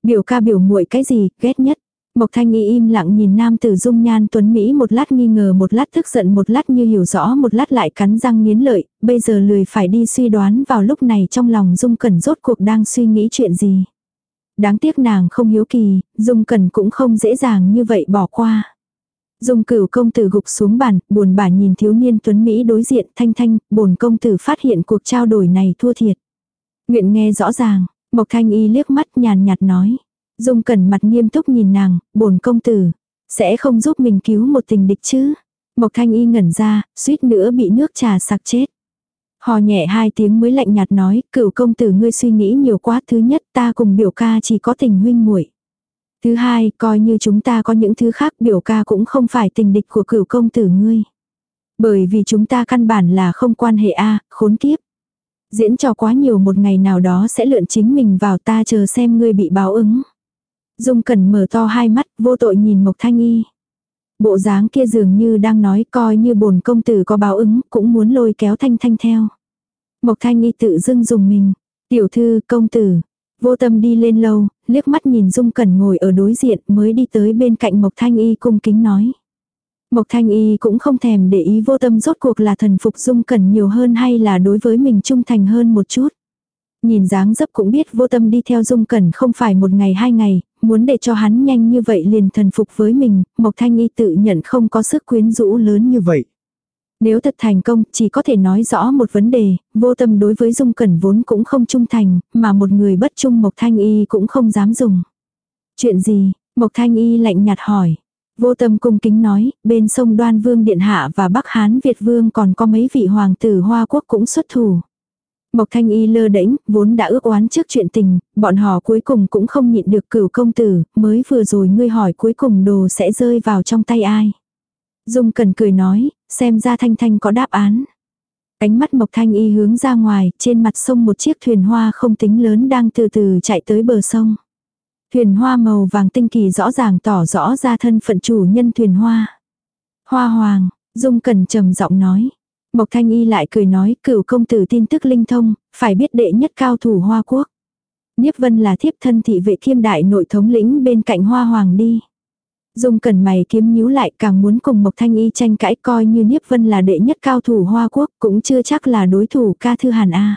Biểu ca biểu muội cái gì, ghét nhất. Mộc thanh y im lặng nhìn nam tử dung nhan tuấn Mỹ một lát nghi ngờ một lát tức giận một lát như hiểu rõ một lát lại cắn răng nghiến lợi, bây giờ lười phải đi suy đoán vào lúc này trong lòng dung cẩn rốt cuộc đang suy nghĩ chuyện gì. Đáng tiếc nàng không hiếu kỳ, Dung Cẩn cũng không dễ dàng như vậy bỏ qua. Dung cửu công tử gục xuống bàn, buồn bã nhìn thiếu niên tuấn Mỹ đối diện thanh thanh, bổn công tử phát hiện cuộc trao đổi này thua thiệt. Nguyện nghe rõ ràng, Mộc Thanh Y liếc mắt nhàn nhạt nói. Dung cẩn mặt nghiêm túc nhìn nàng, bổn công tử, sẽ không giúp mình cứu một tình địch chứ. Mộc Thanh Y ngẩn ra, suýt nữa bị nước trà sặc chết. Hò nhẹ hai tiếng mới lạnh nhạt nói, cửu công tử ngươi suy nghĩ nhiều quá. Thứ nhất ta cùng biểu ca chỉ có tình huynh muội Thứ hai, coi như chúng ta có những thứ khác biểu ca cũng không phải tình địch của cửu công tử ngươi. Bởi vì chúng ta căn bản là không quan hệ a khốn kiếp. Diễn trò quá nhiều một ngày nào đó sẽ lượn chính mình vào ta chờ xem ngươi bị báo ứng. Dung Cẩn mở to hai mắt, vô tội nhìn Mộc Thanh Y. Bộ dáng kia dường như đang nói coi như bồn công tử có báo ứng, cũng muốn lôi kéo Thanh Thanh theo. Mộc Thanh Y tự dưng dùng mình. Tiểu thư, công tử. Vô tâm đi lên lâu, liếc mắt nhìn Dung Cẩn ngồi ở đối diện mới đi tới bên cạnh Mộc Thanh Y cung kính nói. Mộc Thanh Y cũng không thèm để ý vô tâm rốt cuộc là thần phục Dung Cẩn nhiều hơn hay là đối với mình trung thành hơn một chút. Nhìn dáng dấp cũng biết vô tâm đi theo Dung Cẩn không phải một ngày hai ngày, muốn để cho hắn nhanh như vậy liền thần phục với mình, Mộc Thanh Y tự nhận không có sức quyến rũ lớn như vậy. Nếu thật thành công, chỉ có thể nói rõ một vấn đề, vô tâm đối với Dung Cẩn vốn cũng không trung thành, mà một người bất trung Mộc Thanh Y cũng không dám dùng. Chuyện gì? Mộc Thanh Y lạnh nhạt hỏi. Vô tâm cung kính nói, bên sông Đoan Vương Điện Hạ và Bắc Hán Việt Vương còn có mấy vị hoàng tử Hoa Quốc cũng xuất thủ. Mộc Thanh Y lơ đễnh, vốn đã ước oán trước chuyện tình, bọn họ cuối cùng cũng không nhịn được cửu công tử, mới vừa rồi ngươi hỏi cuối cùng đồ sẽ rơi vào trong tay ai. Dung Cần cười nói, xem ra Thanh Thanh có đáp án. Ánh mắt Mộc Thanh Y hướng ra ngoài, trên mặt sông một chiếc thuyền hoa không tính lớn đang từ từ chạy tới bờ sông. Thuyền hoa màu vàng tinh kỳ rõ ràng tỏ rõ ra thân phận chủ nhân thuyền hoa. Hoa hoàng, Dung Cần trầm giọng nói. Mộc Thanh Y lại cười nói cửu công tử tin tức linh thông, phải biết đệ nhất cao thủ Hoa Quốc. Niếp Vân là thiếp thân thị vệ kiêm đại nội thống lĩnh bên cạnh Hoa Hoàng đi. Dung cẩn mày kiếm nhíu lại càng muốn cùng Mộc Thanh Y tranh cãi coi như Niếp Vân là đệ nhất cao thủ Hoa Quốc cũng chưa chắc là đối thủ ca thư Hàn A.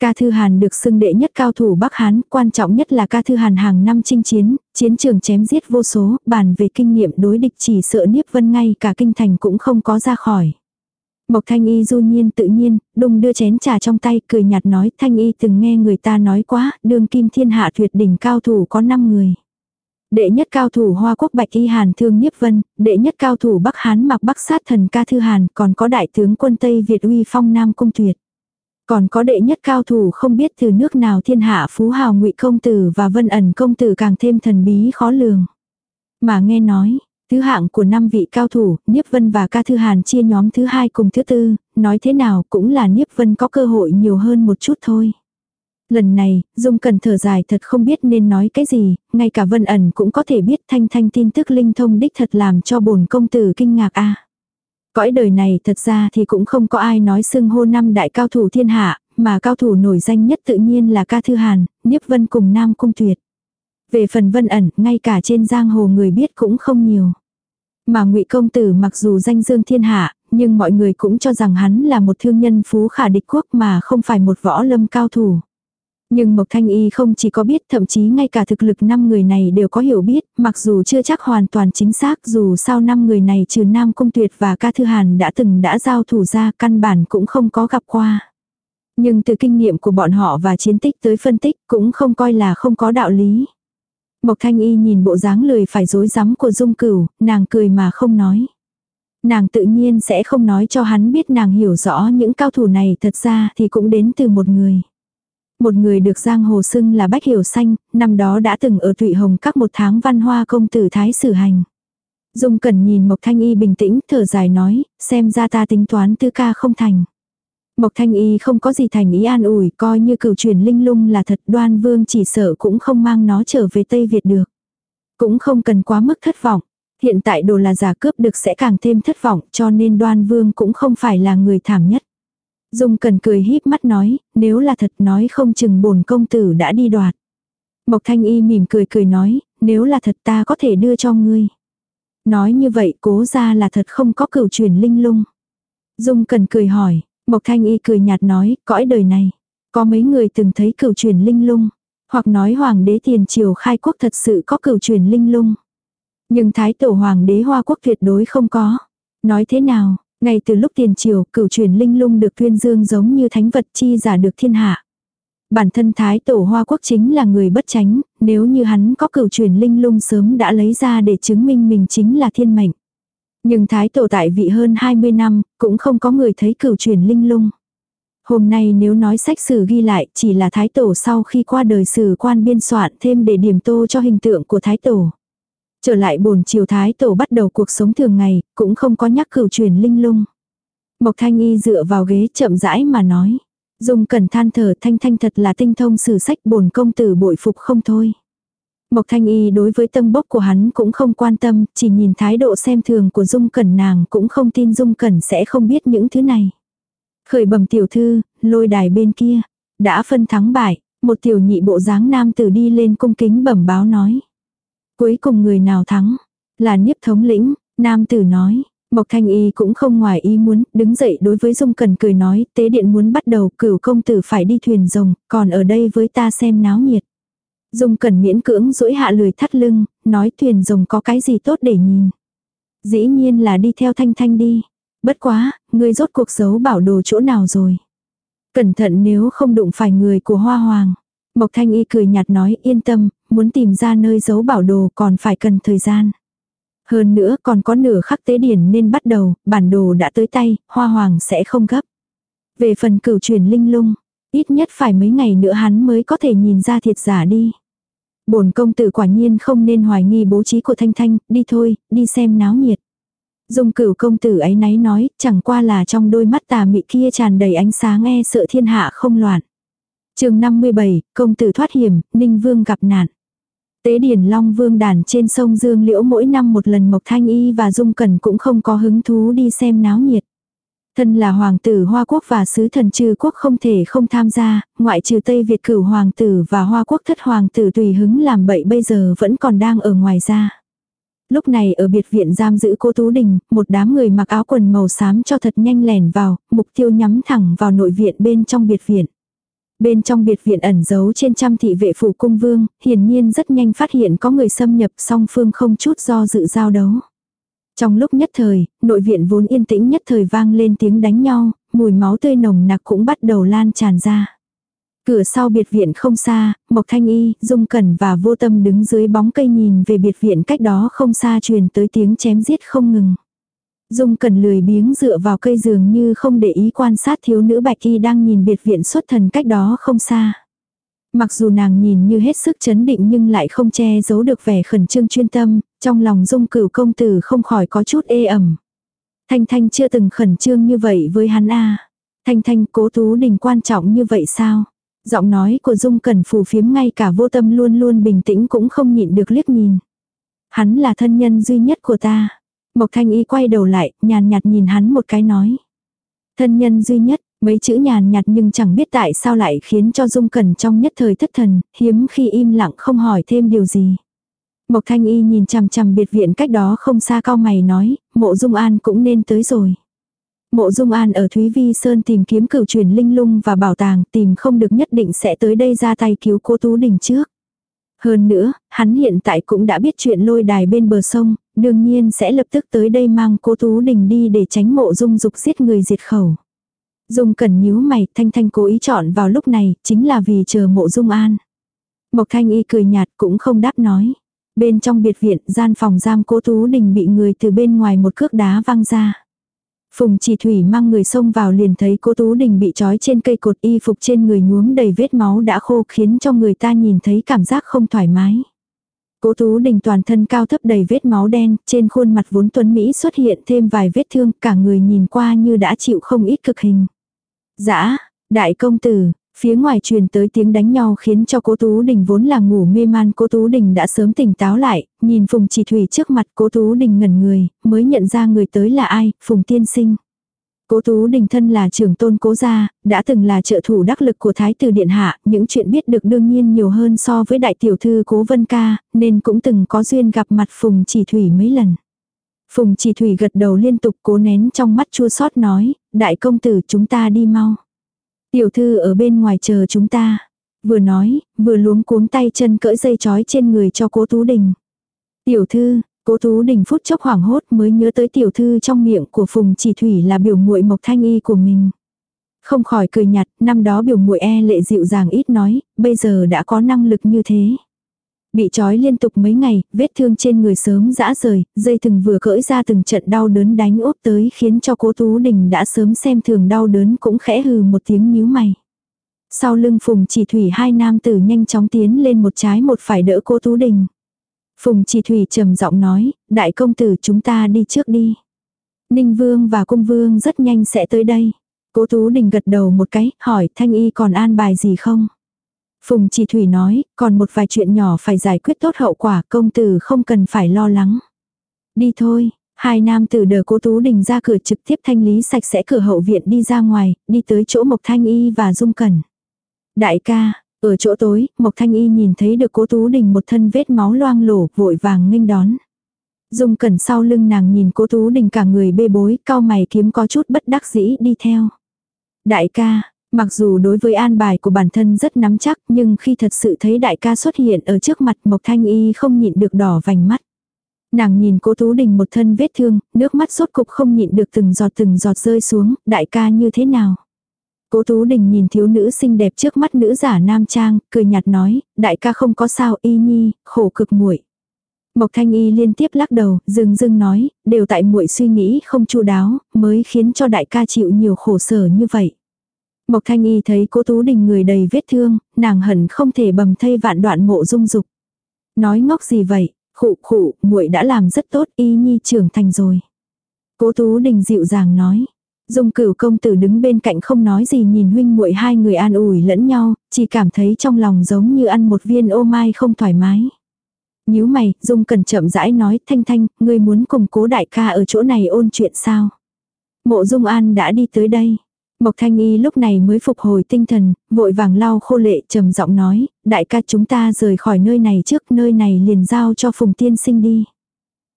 Ca Thư Hàn được xưng đệ nhất cao thủ Bắc Hán, quan trọng nhất là Ca Thư Hàn hàng năm chinh chiến, chiến trường chém giết vô số, bàn về kinh nghiệm đối địch chỉ sợ Niếp Vân ngay cả kinh thành cũng không có ra khỏi. Mộc Thanh Y du nhiên tự nhiên, đùng đưa chén trà trong tay cười nhạt nói Thanh Y từng nghe người ta nói quá, đường kim thiên hạ tuyệt đỉnh cao thủ có 5 người. Đệ nhất cao thủ Hoa Quốc Bạch Y Hàn Thương Nhiếp Vân, đệ nhất cao thủ Bắc Hán mặc Bắc sát thần ca thư Hàn, còn có đại tướng quân Tây Việt uy phong Nam Cung Tuyệt. Còn có đệ nhất cao thủ không biết từ nước nào thiên hạ phú hào ngụy công tử và vân ẩn công tử càng thêm thần bí khó lường. Mà nghe nói, thứ hạng của năm vị cao thủ, Niếp Vân và Ca Thư Hàn chia nhóm thứ hai cùng thứ tư, nói thế nào cũng là Niếp Vân có cơ hội nhiều hơn một chút thôi. Lần này, Dung Cần thở dài thật không biết nên nói cái gì, ngay cả Vân ẩn cũng có thể biết thanh thanh tin tức linh thông đích thật làm cho bổn công tử kinh ngạc a. Cõi đời này thật ra thì cũng không có ai nói xưng hô năm đại cao thủ thiên hạ, mà cao thủ nổi danh nhất tự nhiên là ca thư hàn, Niếp Vân cùng Nam Cung Tuyệt. Về phần Vân ẩn, ngay cả trên giang hồ người biết cũng không nhiều. Mà ngụy công tử mặc dù danh dương thiên hạ, nhưng mọi người cũng cho rằng hắn là một thương nhân phú khả địch quốc mà không phải một võ lâm cao thủ. Nhưng Mộc Thanh Y không chỉ có biết thậm chí ngay cả thực lực năm người này đều có hiểu biết, mặc dù chưa chắc hoàn toàn chính xác dù sau năm người này trừ Nam Cung Tuyệt và Ca Thư Hàn đã từng đã giao thủ ra căn bản cũng không có gặp qua. Nhưng từ kinh nghiệm của bọn họ và chiến tích tới phân tích cũng không coi là không có đạo lý. Mộc Thanh Y nhìn bộ dáng lười phải dối rắm của Dung Cửu, nàng cười mà không nói. Nàng tự nhiên sẽ không nói cho hắn biết nàng hiểu rõ những cao thủ này thật ra thì cũng đến từ một người. Một người được giang hồ xưng là Bách Hiểu Xanh, năm đó đã từng ở Thụy Hồng các một tháng văn hoa công tử Thái Sử Hành. Dung Cẩn nhìn Mộc Thanh Y bình tĩnh, thở dài nói, xem ra ta tính toán tư ca không thành. Mộc Thanh Y không có gì thành ý an ủi, coi như cửu truyền linh lung là thật đoan vương chỉ sợ cũng không mang nó trở về Tây Việt được. Cũng không cần quá mức thất vọng. Hiện tại đồ là giả cướp được sẽ càng thêm thất vọng cho nên đoan vương cũng không phải là người thảm nhất. Dung cần cười híp mắt nói, nếu là thật nói không chừng bổn công tử đã đi đoạt. Mộc thanh y mỉm cười cười nói, nếu là thật ta có thể đưa cho ngươi. Nói như vậy cố ra là thật không có cửu truyền linh lung. Dung cần cười hỏi, Mộc thanh y cười nhạt nói, cõi đời này, có mấy người từng thấy cửu truyền linh lung, hoặc nói hoàng đế tiền triều khai quốc thật sự có cửu truyền linh lung. Nhưng thái tổ hoàng đế hoa quốc tuyệt đối không có. Nói thế nào, ngay từ lúc tiền triều, cửu truyền linh lung được tuyên dương giống như thánh vật chi giả được thiên hạ. Bản thân Thái Tổ Hoa Quốc chính là người bất tránh, nếu như hắn có cửu truyền linh lung sớm đã lấy ra để chứng minh mình chính là thiên mệnh. Nhưng Thái Tổ tại vị hơn 20 năm, cũng không có người thấy cửu truyền linh lung. Hôm nay nếu nói sách sử ghi lại chỉ là Thái Tổ sau khi qua đời sử quan biên soạn thêm để điểm tô cho hình tượng của Thái Tổ. Trở lại bồn triều thái tổ bắt đầu cuộc sống thường ngày, cũng không có nhắc cửu truyền linh lung. Mộc thanh y dựa vào ghế chậm rãi mà nói. Dung cẩn than thở thanh thanh thật là tinh thông sử sách bồn công tử bội phục không thôi. Mộc thanh y đối với tâm bốc của hắn cũng không quan tâm, chỉ nhìn thái độ xem thường của dung cẩn nàng cũng không tin dung cẩn sẽ không biết những thứ này. Khởi bẩm tiểu thư, lôi đài bên kia, đã phân thắng bại, một tiểu nhị bộ dáng nam tử đi lên cung kính bẩm báo nói. Cuối cùng người nào thắng? Là Niếp thống lĩnh, nam tử nói. Mộc Thanh Y cũng không ngoài ý muốn, đứng dậy đối với Dung Cần cười nói, tế điện muốn bắt đầu, cửu công tử phải đi thuyền rồng, còn ở đây với ta xem náo nhiệt. Dung cần miễn cưỡng duỗi hạ lười thắt lưng, nói thuyền rồng có cái gì tốt để nhìn. Dĩ nhiên là đi theo thanh thanh đi. Bất quá, ngươi rốt cuộc giấu bảo đồ chỗ nào rồi. Cẩn thận nếu không đụng phải người của hoa hoàng. Mộc thanh y cười nhạt nói yên tâm, muốn tìm ra nơi giấu bảo đồ còn phải cần thời gian. Hơn nữa còn có nửa khắc tế điển nên bắt đầu, bản đồ đã tới tay, hoa hoàng sẽ không gấp. Về phần cửu truyền linh lung, ít nhất phải mấy ngày nữa hắn mới có thể nhìn ra thiệt giả đi. bổn công tử quả nhiên không nên hoài nghi bố trí của Thanh Thanh, đi thôi, đi xem náo nhiệt. Dung cửu công tử ấy náy nói, chẳng qua là trong đôi mắt tà mị kia tràn đầy ánh sáng e sợ thiên hạ không loạn. chương 57, công tử thoát hiểm, Ninh Vương gặp nạn. Tế điển Long Vương đàn trên sông Dương Liễu mỗi năm một lần Mộc Thanh Y và Dung Cẩn cũng không có hứng thú đi xem náo nhiệt. Thân là hoàng tử Hoa Quốc và sứ thần trừ quốc không thể không tham gia, ngoại trừ Tây Việt cửu hoàng tử và Hoa Quốc thất hoàng tử tùy hứng làm bậy bây giờ vẫn còn đang ở ngoài ra. Lúc này ở biệt viện giam giữ cô Tú Đình, một đám người mặc áo quần màu xám cho thật nhanh lẻn vào, mục tiêu nhắm thẳng vào nội viện bên trong biệt viện. Bên trong biệt viện ẩn giấu trên trăm thị vệ phủ cung vương, hiển nhiên rất nhanh phát hiện có người xâm nhập song phương không chút do dự giao đấu. Trong lúc nhất thời, nội viện vốn yên tĩnh nhất thời vang lên tiếng đánh nhau, mùi máu tươi nồng nặc cũng bắt đầu lan tràn ra. Cửa sau biệt viện không xa, Mộc Thanh Y, Dung Cẩn và Vô Tâm đứng dưới bóng cây nhìn về biệt viện cách đó không xa truyền tới tiếng chém giết không ngừng. Dung cần lười biếng dựa vào cây giường như không để ý quan sát thiếu nữ Bạch Y đang nhìn biệt viện xuất thần cách đó không xa. Mặc dù nàng nhìn như hết sức chấn định nhưng lại không che giấu được vẻ khẩn trương chuyên tâm, trong lòng dung cửu công tử không khỏi có chút ê ẩm. Thanh Thanh chưa từng khẩn trương như vậy với hắn a Thanh Thanh cố tú đình quan trọng như vậy sao? Giọng nói của Dung Cẩn phù phiếm ngay cả vô tâm luôn luôn bình tĩnh cũng không nhịn được liếc nhìn. Hắn là thân nhân duy nhất của ta. Mộc Thanh Y quay đầu lại, nhàn nhạt nhìn hắn một cái nói. Thân nhân duy nhất, mấy chữ nhàn nhạt nhưng chẳng biết tại sao lại khiến cho Dung Cẩn trong nhất thời thất thần, hiếm khi im lặng không hỏi thêm điều gì. Mộc Thanh Y nhìn chằm chằm biệt viện cách đó không xa cao mày nói, mộ Dung An cũng nên tới rồi. Mộ Dung An ở Thúy Vi Sơn tìm kiếm cửu truyền linh lung và bảo tàng tìm không được nhất định sẽ tới đây ra tay cứu cô Tú Đình trước. Hơn nữa, hắn hiện tại cũng đã biết chuyện lôi đài bên bờ sông, đương nhiên sẽ lập tức tới đây mang cố Tú Đình đi để tránh mộ Dung dục giết người diệt khẩu. Dung cần nhíu mày, Thanh Thanh cố ý chọn vào lúc này, chính là vì chờ mộ Dung An. Mộc Thanh Y cười nhạt cũng không đáp nói. Bên trong biệt viện, gian phòng giam cố Tú Đình bị người từ bên ngoài một cước đá văng ra. Phùng chỉ thủy mang người xông vào liền thấy cố Tú Đình bị trói trên cây cột y phục trên người nhuốm đầy vết máu đã khô khiến cho người ta nhìn thấy cảm giác không thoải mái. Cố Tú Đình toàn thân cao thấp đầy vết máu đen, trên khuôn mặt vốn tuấn Mỹ xuất hiện thêm vài vết thương, cả người nhìn qua như đã chịu không ít cực hình. Dã, đại công tử, Phía ngoài truyền tới tiếng đánh nhau khiến cho cố Tú Đình vốn là ngủ mê man cố Tú Đình đã sớm tỉnh táo lại, nhìn Phùng Chỉ Thủy trước mặt cố Tú Đình ngẩn người, mới nhận ra người tới là ai, Phùng Tiên Sinh. Cố Tú Đình thân là trưởng tôn cố gia, đã từng là trợ thủ đắc lực của Thái tử Điện Hạ, những chuyện biết được đương nhiên nhiều hơn so với đại tiểu thư cố Vân Ca, nên cũng từng có duyên gặp mặt Phùng Chỉ Thủy mấy lần. Phùng Chỉ Thủy gật đầu liên tục cố nén trong mắt chua xót nói, đại công tử chúng ta đi mau. Tiểu thư ở bên ngoài chờ chúng ta. Vừa nói, vừa luống cuống tay chân cỡ dây chói trên người cho cố Tú Đình. Tiểu thư, cố Tú Đình phút chốc hoảng hốt mới nhớ tới tiểu thư trong miệng của Phùng Chỉ Thủy là biểu muội Mộc Thanh Y của mình. Không khỏi cười nhạt, năm đó biểu muội e lệ dịu dàng ít nói, bây giờ đã có năng lực như thế. Bị trói liên tục mấy ngày, vết thương trên người sớm dã rời, dây thừng vừa cỡi ra từng trận đau đớn đánh úp tới khiến cho cố Tú Đình đã sớm xem thường đau đớn cũng khẽ hừ một tiếng nhíu mày. Sau lưng Phùng Chỉ Thủy hai nam tử nhanh chóng tiến lên một trái một phải đỡ cố Tú Đình. Phùng Chỉ Thủy trầm giọng nói, đại công tử chúng ta đi trước đi. Ninh Vương và Cung Vương rất nhanh sẽ tới đây. Cố Tú Đình gật đầu một cái, hỏi Thanh Y còn an bài gì không? Phùng Chỉ Thủy nói, còn một vài chuyện nhỏ phải giải quyết tốt hậu quả, công tử không cần phải lo lắng. Đi thôi, hai nam tử đờ cố Tú Đình ra cửa trực tiếp thanh lý sạch sẽ cửa hậu viện đi ra ngoài, đi tới chỗ Mộc Thanh Y và Dung Cẩn. Đại ca, ở chỗ tối, Mộc Thanh Y nhìn thấy được cố Tú Đình một thân vết máu loang lổ, vội vàng nghênh đón. Dung Cẩn sau lưng nàng nhìn cố Tú Đình cả người bê bối, cao mày kiếm có chút bất đắc dĩ đi theo. Đại ca, Mặc dù đối với an bài của bản thân rất nắm chắc nhưng khi thật sự thấy đại ca xuất hiện ở trước mặt Mộc Thanh Y không nhịn được đỏ vành mắt. Nàng nhìn cố Tú Đình một thân vết thương, nước mắt sốt cục không nhịn được từng giọt từng giọt rơi xuống, đại ca như thế nào. Cố Tú Đình nhìn thiếu nữ xinh đẹp trước mắt nữ giả nam trang, cười nhạt nói, đại ca không có sao y nhi, khổ cực muội. Mộc Thanh Y liên tiếp lắc đầu, dừng dừng nói, đều tại muội suy nghĩ không chu đáo, mới khiến cho đại ca chịu nhiều khổ sở như vậy. Mộc Thanh Y thấy cố Tú Đình người đầy vết thương, nàng hận không thể bầm thây vạn đoạn mộ dung dục. Nói ngốc gì vậy, khụ khụ, muội đã làm rất tốt, y nhi trưởng thành rồi. Cố Tú Đình dịu dàng nói. Dung cửu công tử đứng bên cạnh không nói gì nhìn huynh muội hai người an ủi lẫn nhau, chỉ cảm thấy trong lòng giống như ăn một viên ô mai không thoải mái. nhíu mày, Dung cần chậm rãi nói, Thanh Thanh, ngươi muốn cùng cố đại ca ở chỗ này ôn chuyện sao? Mộ Dung An đã đi tới đây. Mộc Thanh Y lúc này mới phục hồi tinh thần, vội vàng lau khô lệ trầm giọng nói, đại ca chúng ta rời khỏi nơi này trước nơi này liền giao cho Phùng Tiên Sinh đi.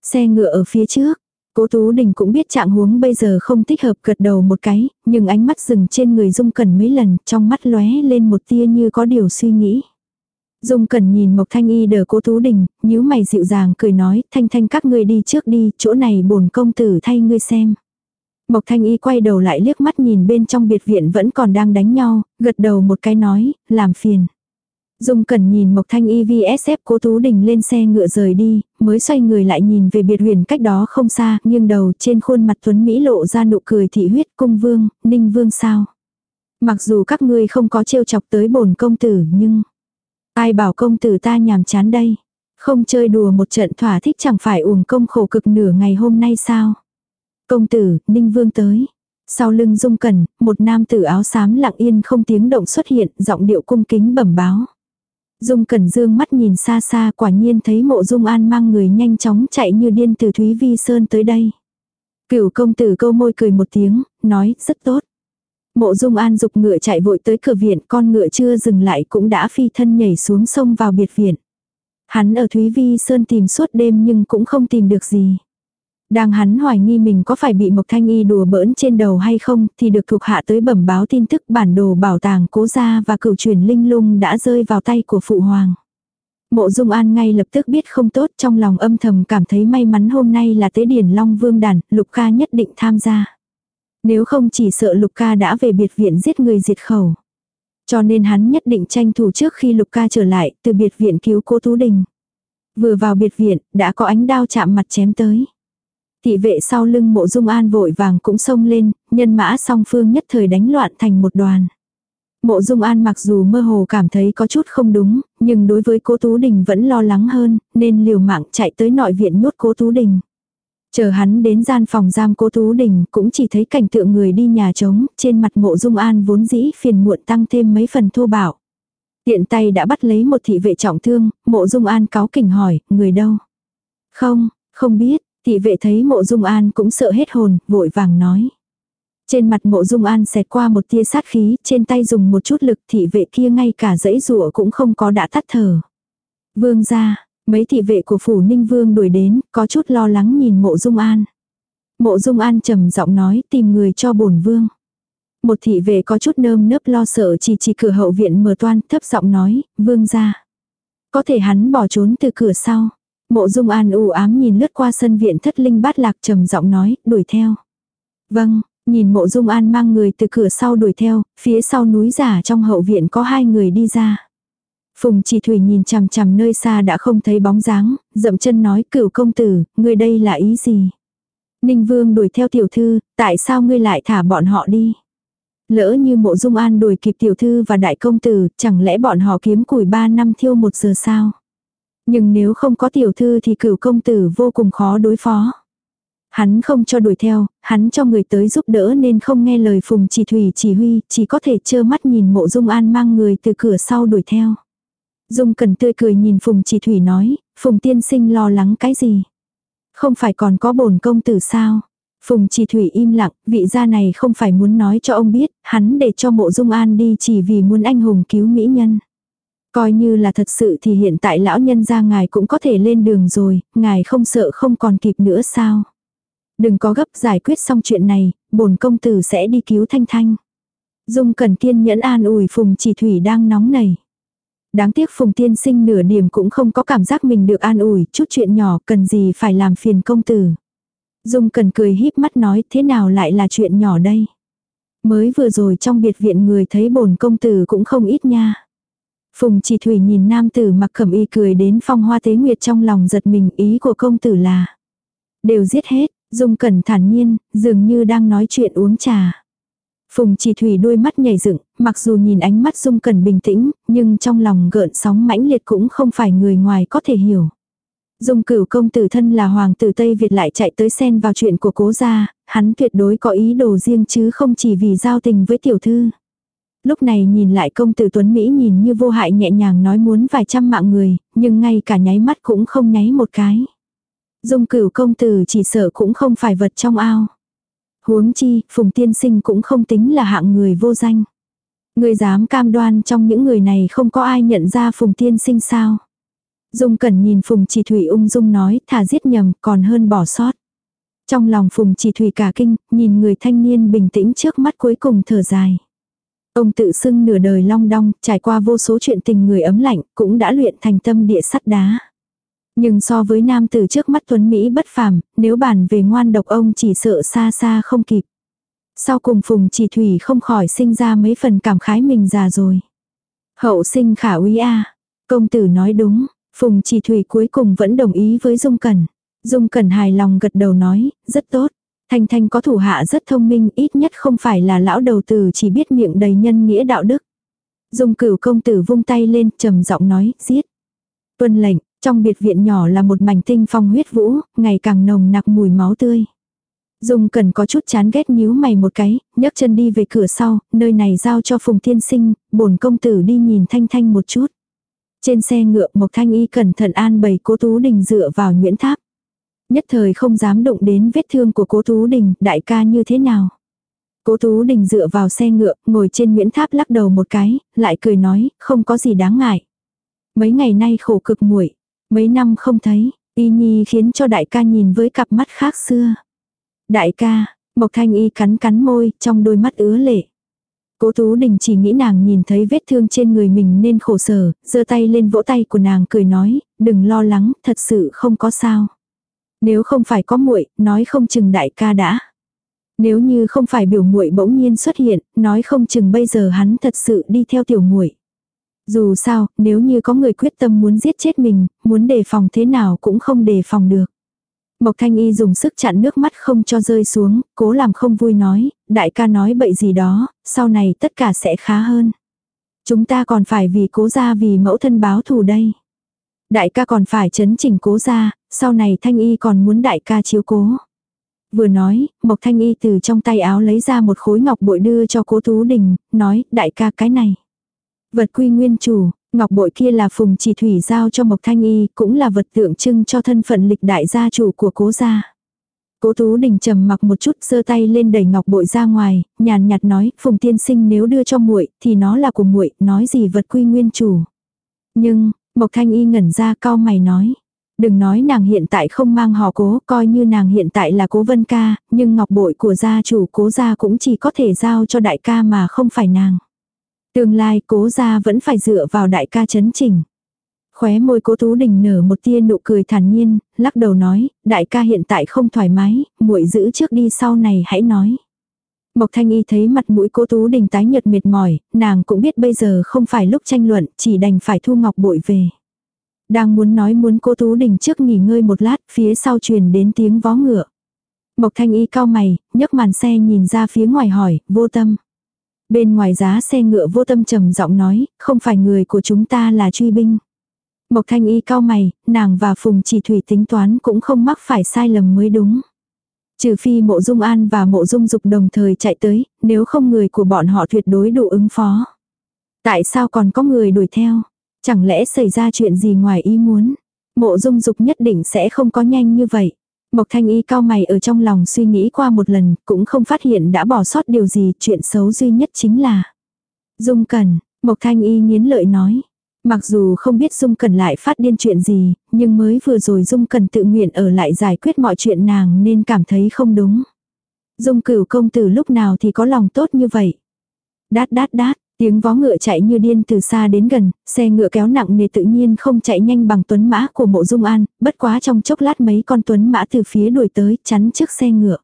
Xe ngựa ở phía trước, Cố Tú Đình cũng biết trạng huống bây giờ không thích hợp gật đầu một cái, nhưng ánh mắt dừng trên người Dung Cẩn mấy lần, trong mắt lóe lên một tia như có điều suy nghĩ. Dung Cẩn nhìn Mộc Thanh Y đờ Cố Tú Đình, nhíu mày dịu dàng cười nói, Thanh Thanh các ngươi đi trước đi, chỗ này bổn công tử thay ngươi xem. Mộc Thanh Y quay đầu lại liếc mắt nhìn bên trong biệt viện vẫn còn đang đánh nhau, gật đầu một cái nói, làm phiền. Dung Cẩn nhìn Mộc Thanh Y VSF cố Tú Đình lên xe ngựa rời đi, mới xoay người lại nhìn về biệt huyền cách đó không xa, nghiêng đầu trên khuôn mặt Tuấn Mỹ lộ ra nụ cười thị huyết cung vương, ninh vương sao. Mặc dù các ngươi không có trêu chọc tới bổn công tử nhưng... Ai bảo công tử ta nhàm chán đây. Không chơi đùa một trận thỏa thích chẳng phải uổng công khổ cực nửa ngày hôm nay sao. Công tử, Ninh Vương tới. Sau lưng dung cẩn, một nam tử áo xám lặng yên không tiếng động xuất hiện, giọng điệu cung kính bẩm báo. Dung cẩn dương mắt nhìn xa xa quả nhiên thấy mộ dung an mang người nhanh chóng chạy như điên từ Thúy Vi Sơn tới đây. Cửu công tử câu môi cười một tiếng, nói rất tốt. Mộ dung an dục ngựa chạy vội tới cửa viện, con ngựa chưa dừng lại cũng đã phi thân nhảy xuống sông vào biệt viện. Hắn ở Thúy Vi Sơn tìm suốt đêm nhưng cũng không tìm được gì. Đang hắn hoài nghi mình có phải bị Mộc Thanh Y đùa bỡn trên đầu hay không thì được thuộc hạ tới bẩm báo tin tức bản đồ bảo tàng cố gia và cựu truyền linh lung đã rơi vào tay của phụ hoàng. Mộ Dung An ngay lập tức biết không tốt trong lòng âm thầm cảm thấy may mắn hôm nay là tế điển Long Vương đàn, Lục Ca nhất định tham gia. Nếu không chỉ sợ Lục Ca đã về biệt viện giết người diệt khẩu. Cho nên hắn nhất định tranh thủ trước khi Lục Ca trở lại từ biệt viện cứu cô Tú Đình. Vừa vào biệt viện, đã có ánh đao chạm mặt chém tới. Thị vệ sau lưng mộ dung an vội vàng cũng xông lên, nhân mã song phương nhất thời đánh loạn thành một đoàn. Mộ dung an mặc dù mơ hồ cảm thấy có chút không đúng, nhưng đối với cố Tú Đình vẫn lo lắng hơn, nên liều mạng chạy tới nội viện nhốt cố Tú Đình. Chờ hắn đến gian phòng giam cố Tú Đình cũng chỉ thấy cảnh tượng người đi nhà trống, trên mặt mộ dung an vốn dĩ phiền muộn tăng thêm mấy phần thô bạo. Tiện tay đã bắt lấy một thị vệ trọng thương, mộ dung an cáo kỉnh hỏi, người đâu? Không, không biết, Thị vệ thấy mộ dung an cũng sợ hết hồn, vội vàng nói. Trên mặt mộ dung an xẹt qua một tia sát khí, trên tay dùng một chút lực thị vệ kia ngay cả dãy rụa cũng không có đã tắt thở. Vương ra, mấy thị vệ của phủ ninh vương đuổi đến, có chút lo lắng nhìn mộ dung an. Mộ dung an trầm giọng nói tìm người cho bổn vương. Một thị vệ có chút nơm nớp lo sợ chỉ chỉ cửa hậu viện mở toan thấp giọng nói, vương ra. Có thể hắn bỏ trốn từ cửa sau. Mộ dung an u ám nhìn lướt qua sân viện thất linh bát lạc trầm giọng nói, đuổi theo. Vâng, nhìn mộ dung an mang người từ cửa sau đuổi theo, phía sau núi giả trong hậu viện có hai người đi ra. Phùng chỉ thủy nhìn chằm chằm nơi xa đã không thấy bóng dáng, dậm chân nói cửu công tử, người đây là ý gì? Ninh vương đuổi theo tiểu thư, tại sao ngươi lại thả bọn họ đi? Lỡ như mộ dung an đuổi kịp tiểu thư và đại công tử, chẳng lẽ bọn họ kiếm củi ba năm thiêu một giờ sao? Nhưng nếu không có tiểu thư thì cửu công tử vô cùng khó đối phó. Hắn không cho đuổi theo, hắn cho người tới giúp đỡ nên không nghe lời Phùng Chỉ Thủy chỉ huy, chỉ có thể trơ mắt nhìn mộ Dung An mang người từ cửa sau đuổi theo. Dung cần tươi cười nhìn Phùng Chỉ Thủy nói, Phùng tiên sinh lo lắng cái gì? Không phải còn có bổn công tử sao? Phùng Chỉ Thủy im lặng, vị gia này không phải muốn nói cho ông biết, hắn để cho mộ Dung An đi chỉ vì muốn anh hùng cứu mỹ nhân. Coi như là thật sự thì hiện tại lão nhân gia ngài cũng có thể lên đường rồi, ngài không sợ không còn kịp nữa sao. Đừng có gấp giải quyết xong chuyện này, bổn công tử sẽ đi cứu Thanh Thanh. Dung cần kiên nhẫn an ủi Phùng Chỉ Thủy đang nóng nảy. Đáng tiếc Phùng Tiên Sinh nửa điểm cũng không có cảm giác mình được an ủi, chút chuyện nhỏ cần gì phải làm phiền công tử. Dung cần cười híp mắt nói thế nào lại là chuyện nhỏ đây. Mới vừa rồi trong biệt viện người thấy bổn công tử cũng không ít nha. Phùng chỉ thủy nhìn nam tử mặc cẩm y cười đến phong hoa tế nguyệt trong lòng giật mình ý của công tử là. Đều giết hết, dung cẩn thản nhiên, dường như đang nói chuyện uống trà. Phùng chỉ thủy đôi mắt nhảy dựng, mặc dù nhìn ánh mắt dung cẩn bình tĩnh, nhưng trong lòng gợn sóng mãnh liệt cũng không phải người ngoài có thể hiểu. Dung cửu công tử thân là hoàng tử Tây Việt lại chạy tới xen vào chuyện của cố gia, hắn tuyệt đối có ý đồ riêng chứ không chỉ vì giao tình với tiểu thư. Lúc này nhìn lại công tử Tuấn Mỹ nhìn như vô hại nhẹ nhàng nói muốn vài trăm mạng người, nhưng ngay cả nháy mắt cũng không nháy một cái. Dung cửu công tử chỉ sợ cũng không phải vật trong ao. Huống chi, Phùng Tiên Sinh cũng không tính là hạng người vô danh. Người dám cam đoan trong những người này không có ai nhận ra Phùng Tiên Sinh sao. Dung Cẩn nhìn Phùng Chỉ Thủy ung dung nói thà giết nhầm còn hơn bỏ sót. Trong lòng Phùng Chỉ Thủy cả kinh, nhìn người thanh niên bình tĩnh trước mắt cuối cùng thở dài. Ông tự xưng nửa đời long đong, trải qua vô số chuyện tình người ấm lạnh, cũng đã luyện thành tâm địa sắt đá. Nhưng so với nam tử trước mắt Tuấn Mỹ bất phàm, nếu bàn về ngoan độc ông chỉ sợ xa xa không kịp. Sau cùng Phùng Chỉ Thủy không khỏi sinh ra mấy phần cảm khái mình già rồi. Hậu sinh khả úy a Công tử nói đúng, Phùng Chỉ Thủy cuối cùng vẫn đồng ý với Dung Cẩn. Dung Cẩn hài lòng gật đầu nói, rất tốt. Thanh Thanh có thủ hạ rất thông minh, ít nhất không phải là lão đầu tử chỉ biết miệng đầy nhân nghĩa đạo đức. Dung cửu công tử vung tay lên, trầm giọng nói, giết. Tuân lệnh, trong biệt viện nhỏ là một mảnh tinh phong huyết vũ, ngày càng nồng nặc mùi máu tươi. Dung cần có chút chán ghét nhíu mày một cái, nhấc chân đi về cửa sau, nơi này giao cho Phùng Thiên Sinh, bổn công tử đi nhìn Thanh Thanh một chút. Trên xe ngựa Mộc Thanh Y cẩn thận an bày cố Tú Đình dựa vào Nguyễn Tháp. Nhất thời không dám động đến vết thương của cố Tú Đình, đại ca như thế nào. Cố Tú Đình dựa vào xe ngựa, ngồi trên Nguyễn Tháp lắc đầu một cái, lại cười nói, không có gì đáng ngại. Mấy ngày nay khổ cực muội, mấy năm không thấy, Y Nhi khiến cho đại ca nhìn với cặp mắt khác xưa. Đại ca, Mộc Thanh Y cắn cắn môi, trong đôi mắt ứa lệ. Cố Tú Đình chỉ nghĩ nàng nhìn thấy vết thương trên người mình nên khổ sở, giơ tay lên vỗ tay của nàng cười nói, đừng lo lắng, thật sự không có sao. Nếu không phải có muội, nói không chừng đại ca đã. Nếu như không phải biểu muội bỗng nhiên xuất hiện, nói không chừng bây giờ hắn thật sự đi theo tiểu muội. Dù sao, nếu như có người quyết tâm muốn giết chết mình, muốn đề phòng thế nào cũng không đề phòng được. Mộc Thanh Y dùng sức chặn nước mắt không cho rơi xuống, cố làm không vui nói, đại ca nói bậy gì đó, sau này tất cả sẽ khá hơn. Chúng ta còn phải vì cố gia vì mẫu thân báo thù đây. Đại ca còn phải chấn chỉnh cố gia, sau này Thanh Y còn muốn đại ca chiếu cố. Vừa nói, Mộc Thanh Y từ trong tay áo lấy ra một khối ngọc bội đưa cho cố Tú Đình, nói, đại ca cái này. Vật quy nguyên chủ, ngọc bội kia là phùng chỉ thủy giao cho Mộc Thanh Y, cũng là vật tượng trưng cho thân phận lịch đại gia chủ của cố gia. Cố Tú Đình trầm mặc một chút giơ tay lên đẩy ngọc bội ra ngoài, nhàn nhạt nói, Phùng tiên sinh nếu đưa cho muội thì nó là của muội, nói gì vật quy nguyên chủ. Nhưng, Mộc Thanh Y ngẩn ra cao mày nói, đừng nói nàng hiện tại không mang họ cố, coi như nàng hiện tại là cố vân ca, nhưng ngọc bội của gia chủ cố gia cũng chỉ có thể giao cho đại ca mà không phải nàng. Tương lai cố gia vẫn phải dựa vào đại ca chấn chỉnh. Khóe môi cố Tú Đình nở một tia nụ cười thản nhiên, lắc đầu nói, đại ca hiện tại không thoải mái, muội giữ trước đi sau này hãy nói. Mộc Thanh Y thấy mặt mũi cố Tú Đình tái nhợt mệt mỏi, nàng cũng biết bây giờ không phải lúc tranh luận, chỉ đành phải thu ngọc bội về. Đang muốn nói muốn cố Tú Đình trước nghỉ ngơi một lát, phía sau truyền đến tiếng vó ngựa. Mộc Thanh Y cao mày, nhấc màn xe nhìn ra phía ngoài hỏi, vô tâm. Bên ngoài giá xe ngựa vô tâm trầm giọng nói, không phải người của chúng ta là truy binh. Mộc thanh y cao mày, nàng và phùng chỉ thủy tính toán cũng không mắc phải sai lầm mới đúng. Trừ phi mộ dung an và mộ dung dục đồng thời chạy tới, nếu không người của bọn họ tuyệt đối đủ ứng phó. Tại sao còn có người đuổi theo? Chẳng lẽ xảy ra chuyện gì ngoài ý muốn? Mộ dung dục nhất định sẽ không có nhanh như vậy. Mộc thanh y cao mày ở trong lòng suy nghĩ qua một lần, cũng không phát hiện đã bỏ sót điều gì, chuyện xấu duy nhất chính là. Dung cần Mộc thanh y nghiến lợi nói. Mặc dù không biết Dung cần lại phát điên chuyện gì, nhưng mới vừa rồi Dung cần tự nguyện ở lại giải quyết mọi chuyện nàng nên cảm thấy không đúng. Dung cửu công tử lúc nào thì có lòng tốt như vậy. Đát đát đát, tiếng vó ngựa chạy như điên từ xa đến gần, xe ngựa kéo nặng nề tự nhiên không chạy nhanh bằng tuấn mã của mộ dung an, bất quá trong chốc lát mấy con tuấn mã từ phía đuổi tới chắn trước xe ngựa.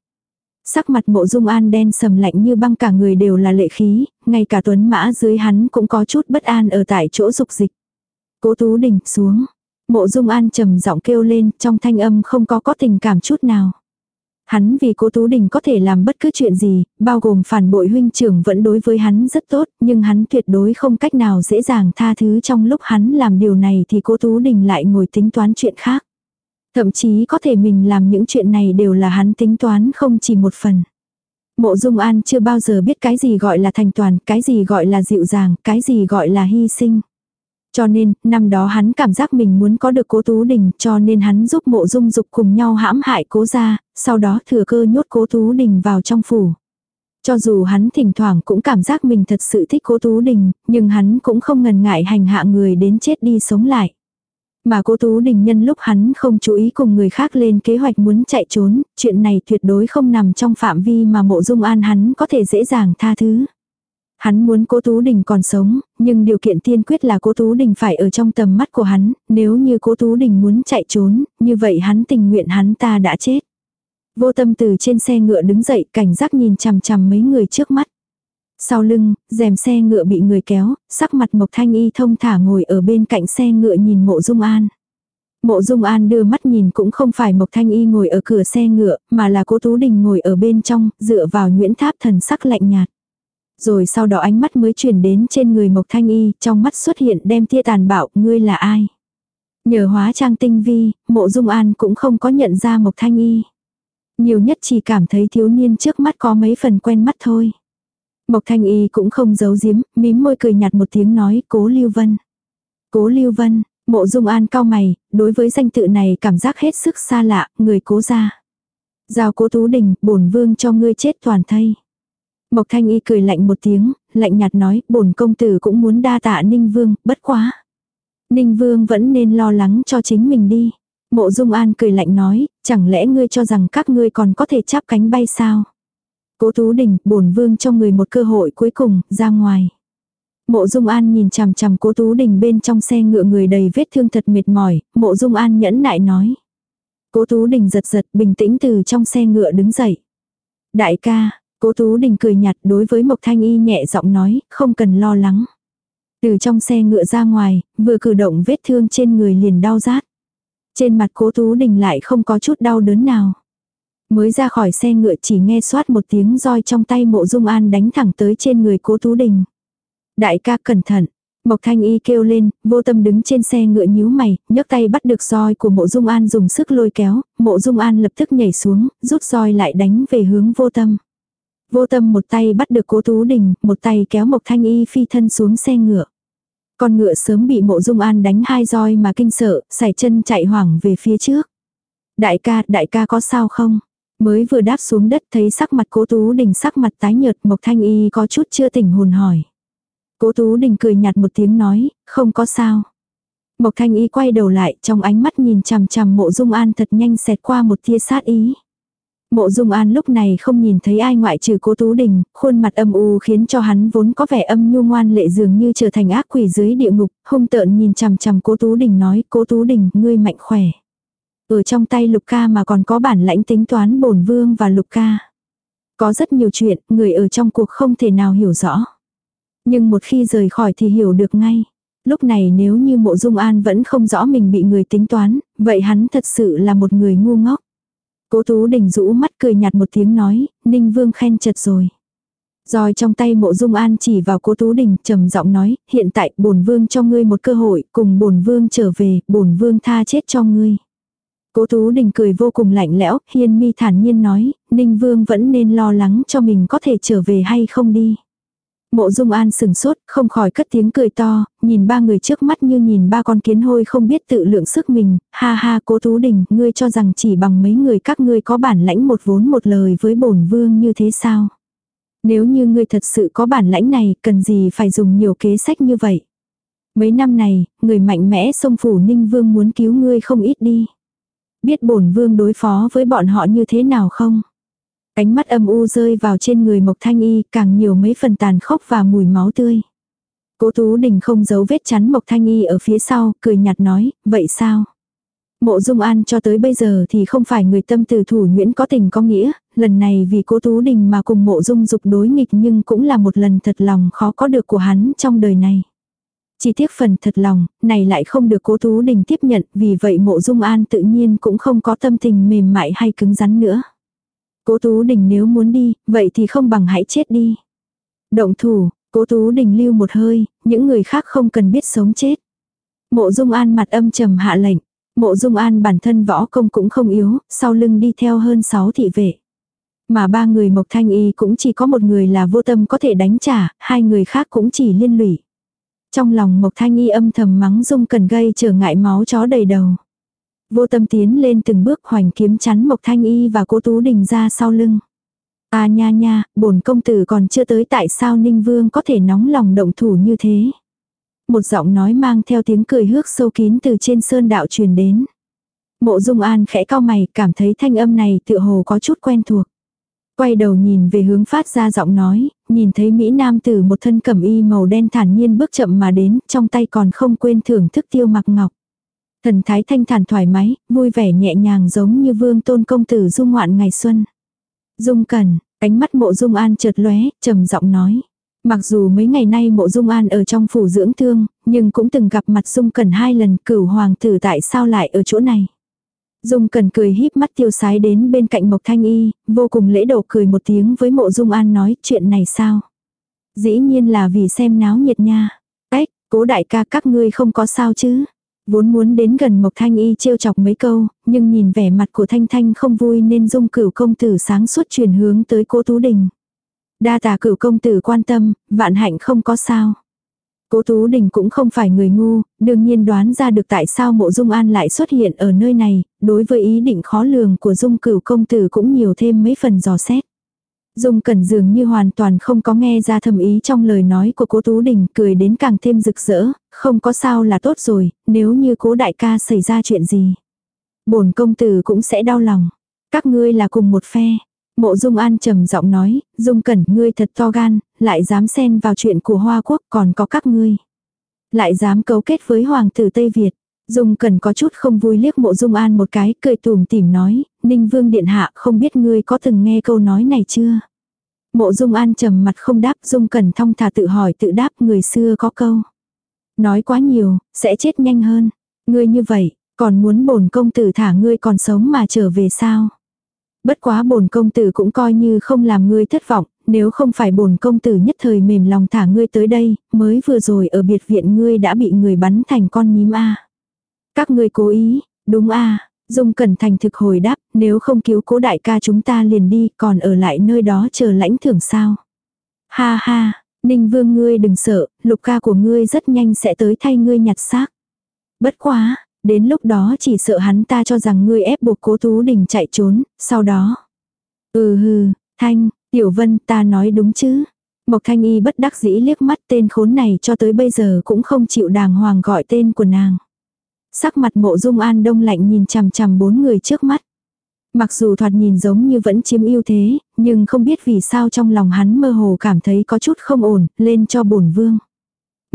Sắc mặt mộ dung an đen sầm lạnh như băng cả người đều là lệ khí, ngay cả tuấn mã dưới hắn cũng có chút bất an ở tại chỗ dục dịch. Cố tú đình xuống. Mộ dung an trầm giọng kêu lên trong thanh âm không có có tình cảm chút nào. Hắn vì cố Tú Đình có thể làm bất cứ chuyện gì, bao gồm phản bội huynh trưởng vẫn đối với hắn rất tốt, nhưng hắn tuyệt đối không cách nào dễ dàng tha thứ trong lúc hắn làm điều này thì cố Tú Đình lại ngồi tính toán chuyện khác. Thậm chí có thể mình làm những chuyện này đều là hắn tính toán không chỉ một phần. Mộ Dung An chưa bao giờ biết cái gì gọi là thành toàn, cái gì gọi là dịu dàng, cái gì gọi là hy sinh. Cho nên, năm đó hắn cảm giác mình muốn có được cố Tú Đình cho nên hắn giúp mộ dung dục cùng nhau hãm hại cố gia, sau đó thừa cơ nhốt cố Tú Đình vào trong phủ. Cho dù hắn thỉnh thoảng cũng cảm giác mình thật sự thích cố Tú Đình, nhưng hắn cũng không ngần ngại hành hạ người đến chết đi sống lại. Mà cố Tú Đình nhân lúc hắn không chú ý cùng người khác lên kế hoạch muốn chạy trốn, chuyện này tuyệt đối không nằm trong phạm vi mà mộ dung an hắn có thể dễ dàng tha thứ. Hắn muốn cố Tú Đình còn sống, nhưng điều kiện tiên quyết là cố Tú Đình phải ở trong tầm mắt của hắn, nếu như cố Tú Đình muốn chạy trốn, như vậy hắn tình nguyện hắn ta đã chết. Vô tâm từ trên xe ngựa đứng dậy cảnh giác nhìn chằm chằm mấy người trước mắt. Sau lưng, rèm xe ngựa bị người kéo, sắc mặt Mộc Thanh Y thông thả ngồi ở bên cạnh xe ngựa nhìn mộ dung an. Mộ Dung An đưa mắt nhìn cũng không phải Mộc Thanh Y ngồi ở cửa xe ngựa, mà là cố Tú Đình ngồi ở bên trong, dựa vào Nguyễn Tháp thần sắc lạnh nhạt. Rồi sau đó ánh mắt mới chuyển đến trên người Mộc Thanh Y, trong mắt xuất hiện đem tia tàn bạo, ngươi là ai? Nhờ hóa trang tinh vi, mộ dung an cũng không có nhận ra Mộc Thanh Y. Nhiều nhất chỉ cảm thấy thiếu niên trước mắt có mấy phần quen mắt thôi. Mộc Thanh Y cũng không giấu giếm, mím môi cười nhạt một tiếng nói cố Lưu Vân. Cố Lưu Vân, mộ dung an cao mày, đối với danh tự này cảm giác hết sức xa lạ, người cố ra. Giao cố Tú Đình, bổn vương cho ngươi chết toàn thây. Mộc Thanh Y cười lạnh một tiếng, lạnh nhạt nói, bổn công tử cũng muốn đa tạ Ninh Vương, bất quá. Ninh Vương vẫn nên lo lắng cho chính mình đi. Mộ Dung An cười lạnh nói, chẳng lẽ ngươi cho rằng các ngươi còn có thể chắp cánh bay sao? Cố Tú Đình, bổn vương cho người một cơ hội cuối cùng, ra ngoài. Mộ Dung An nhìn chằm chằm Cố Tú Đình bên trong xe ngựa người đầy vết thương thật mệt mỏi, Mộ Dung An nhẫn nại nói. Cố Tú Đình giật giật, bình tĩnh từ trong xe ngựa đứng dậy. Đại ca, Cố Tú Đình cười nhạt đối với Mộc Thanh Y nhẹ giọng nói, không cần lo lắng. Từ trong xe ngựa ra ngoài, vừa cử động vết thương trên người liền đau rát. Trên mặt Cố Tú Đình lại không có chút đau đớn nào. Mới ra khỏi xe ngựa chỉ nghe soát một tiếng roi trong tay mộ dung an đánh thẳng tới trên người Cố Tú Đình. Đại ca cẩn thận, Mộc Thanh Y kêu lên, vô tâm đứng trên xe ngựa nhíu mày, nhấc tay bắt được roi của mộ dung an dùng sức lôi kéo, mộ dung an lập tức nhảy xuống, rút roi lại đánh về hướng vô tâm. Vô tâm một tay bắt được cố Tú Đình, một tay kéo Mộc Thanh Y phi thân xuống xe ngựa. Con ngựa sớm bị mộ dung an đánh hai roi mà kinh sợ, sải chân chạy hoảng về phía trước. Đại ca, đại ca có sao không? Mới vừa đáp xuống đất thấy sắc mặt cố Tú Đình sắc mặt tái nhợt Mộc Thanh Y có chút chưa tỉnh hồn hỏi. Cố Tú Đình cười nhạt một tiếng nói, không có sao. Mộc Thanh Y quay đầu lại trong ánh mắt nhìn chằm chằm mộ dung an thật nhanh xẹt qua một tia sát ý. Mộ Dung An lúc này không nhìn thấy ai ngoại trừ Cố Tú Đình, khuôn mặt âm u khiến cho hắn vốn có vẻ âm nhu ngoan lệ dường như trở thành ác quỷ dưới địa ngục, hung tợn nhìn chằm chằm Cố Tú Đình nói, "Cố Tú Đình, ngươi mạnh khỏe." Ở trong tay Lục Ca mà còn có bản lãnh tính toán bổn vương và Lục Ca. Có rất nhiều chuyện, người ở trong cuộc không thể nào hiểu rõ. Nhưng một khi rời khỏi thì hiểu được ngay. Lúc này nếu như mộ dung an vẫn không rõ mình bị người tính toán, vậy hắn thật sự là một người ngu ngốc. Cố Tú Đình rũ mắt cười nhạt một tiếng nói, Ninh Vương khen chật rồi. Rồi trong tay mộ dung an chỉ vào cố Tú Đình trầm giọng nói, hiện tại bổn vương cho ngươi một cơ hội, cùng bổn vương trở về, bổn vương tha chết cho ngươi. Cố Tú Đình cười vô cùng lạnh lẽo, hiên mi thản nhiên nói, Ninh Vương vẫn nên lo lắng cho mình có thể trở về hay không đi. Mộ Dung An sừng sốt, không khỏi cất tiếng cười to, nhìn ba người trước mắt như nhìn ba con kiến hôi không biết tự lượng sức mình, ha ha cố Tú Đình, ngươi cho rằng chỉ bằng mấy người các ngươi có bản lãnh một vốn một lời với bổn vương như thế sao? Nếu như ngươi thật sự có bản lãnh này, cần gì phải dùng nhiều kế sách như vậy? Mấy năm này, người mạnh mẽ sông phủ ninh vương muốn cứu ngươi không ít đi. Biết bổn vương đối phó với bọn họ như thế nào không? Ánh mắt âm u rơi vào trên người Mộc Thanh Y càng nhiều mấy phần tàn khốc và mùi máu tươi. Cố Tú Đình không giấu vết chắn Mộc Thanh Y ở phía sau, cười nhạt nói, vậy sao? Mộ Dung An cho tới bây giờ thì không phải người tâm từ thủ nhuyễn có tình có nghĩa, lần này vì cố Tú Đình mà cùng mộ Dung dục đối nghịch nhưng cũng là một lần thật lòng khó có được của hắn trong đời này. Chỉ tiếc phần thật lòng, này lại không được cố Tú Đình tiếp nhận, vì vậy mộ Dung An tự nhiên cũng không có tâm tình mềm mại hay cứng rắn nữa. Cố Tú Đình nếu muốn đi, vậy thì không bằng hãy chết đi. Động thủ, cố Tú Đình lưu một hơi, những người khác không cần biết sống chết. Mộ Dung An mặt âm trầm hạ lệnh. Mộ Dung An bản thân võ công cũng không yếu, sau lưng đi theo hơn 6 thị vệ. Mà ba người Mộc Thanh Y cũng chỉ có một người là vô tâm có thể đánh trả, hai người khác cũng chỉ liên lụy. Trong lòng Mộc Thanh Y âm thầm mắng Dung cần gây trở ngại máu chó đầy đầu. Vô tâm tiến lên từng bước hoành kiếm chắn Mộc Thanh Y và cô Tú Đình ra sau lưng. À nha nha, bổn công tử còn chưa tới tại sao Ninh Vương có thể nóng lòng động thủ như thế. Một giọng nói mang theo tiếng cười hước sâu kín từ trên sơn đạo truyền đến. Mộ Dung An khẽ cao mày, cảm thấy thanh âm này tựa hồ có chút quen thuộc. Quay đầu nhìn về hướng phát ra giọng nói, nhìn thấy Mỹ Nam tử một thân cẩm y màu đen thản nhiên bước chậm mà đến, trong tay còn không quên thưởng thức tiêu mặc ngọc. Thần thái thanh thản thoải mái, vui vẻ nhẹ nhàng giống như vương tôn công tử dung ngoạn ngày xuân. Dung cần, ánh mắt mộ dung an chợt lóe, trầm giọng nói. Mặc dù mấy ngày nay mộ dung an ở trong phủ dưỡng thương, nhưng cũng từng gặp mặt dung cần hai lần cửu hoàng tử tại sao lại ở chỗ này. Dung cần cười híp mắt tiêu sái đến bên cạnh Mộc Thanh Y, vô cùng lễ độ cười một tiếng với mộ Dung An nói chuyện này sao. Dĩ nhiên là vì xem náo nhiệt nha. Ếch, cố đại ca các ngươi không có sao chứ. Vốn muốn đến gần Mộc Thanh Y trêu chọc mấy câu, nhưng nhìn vẻ mặt của Thanh Thanh không vui nên dung cửu công tử sáng suốt chuyển hướng tới cố Tú Đình. Đa tà cửu công tử quan tâm, vạn hạnh không có sao. Cố Tú Đình cũng không phải người ngu, đương nhiên đoán ra được tại sao mộ Dung An lại xuất hiện ở nơi này, đối với ý định khó lường của Dung cửu công tử cũng nhiều thêm mấy phần dò xét. Dung Cẩn dường như hoàn toàn không có nghe ra thầm ý trong lời nói của cố Tú Đình, cười đến càng thêm rực rỡ, không có sao là tốt rồi, nếu như cố đại ca xảy ra chuyện gì. bổn công tử cũng sẽ đau lòng. Các ngươi là cùng một phe. Mộ Dung An trầm giọng nói, Dung Cẩn ngươi thật to gan, lại dám xen vào chuyện của Hoa Quốc còn có các ngươi. Lại dám cấu kết với Hoàng tử Tây Việt. Dung Cẩn có chút không vui liếc mộ Dung An một cái, cười tùm tìm nói, Ninh Vương Điện Hạ không biết ngươi có từng nghe câu nói này chưa? Mộ Dung An trầm mặt không đáp, Dung Cẩn thong thả tự hỏi tự đáp người xưa có câu. Nói quá nhiều, sẽ chết nhanh hơn. Ngươi như vậy, còn muốn bổn công tử thả ngươi còn sống mà trở về sao? Bất quá bổn công tử cũng coi như không làm ngươi thất vọng, nếu không phải bổn công tử nhất thời mềm lòng thả ngươi tới đây, mới vừa rồi ở biệt viện ngươi đã bị người bắn thành con nhím a. Các ngươi cố ý, đúng a. Dung Cẩn Thành thực hồi đáp, nếu không cứu cố đại ca chúng ta liền đi, còn ở lại nơi đó chờ lãnh thưởng sao. Ha ha, Ninh Vương ngươi đừng sợ, lục ca của ngươi rất nhanh sẽ tới thay ngươi nhặt xác. Bất quá, đến lúc đó chỉ sợ hắn ta cho rằng ngươi ép buộc cố Tú Đình chạy trốn, sau đó. Ừ hừ, Thanh, Tiểu Vân ta nói đúng chứ. Mộc Thanh Y bất đắc dĩ liếc mắt tên khốn này cho tới bây giờ cũng không chịu đàng hoàng gọi tên của nàng. Sắc mặt mộ dung an đông lạnh nhìn chằm chằm bốn người trước mắt. Mặc dù thoạt nhìn giống như vẫn chiếm ưu thế, nhưng không biết vì sao trong lòng hắn mơ hồ cảm thấy có chút không ổn, lên cho bổn vương.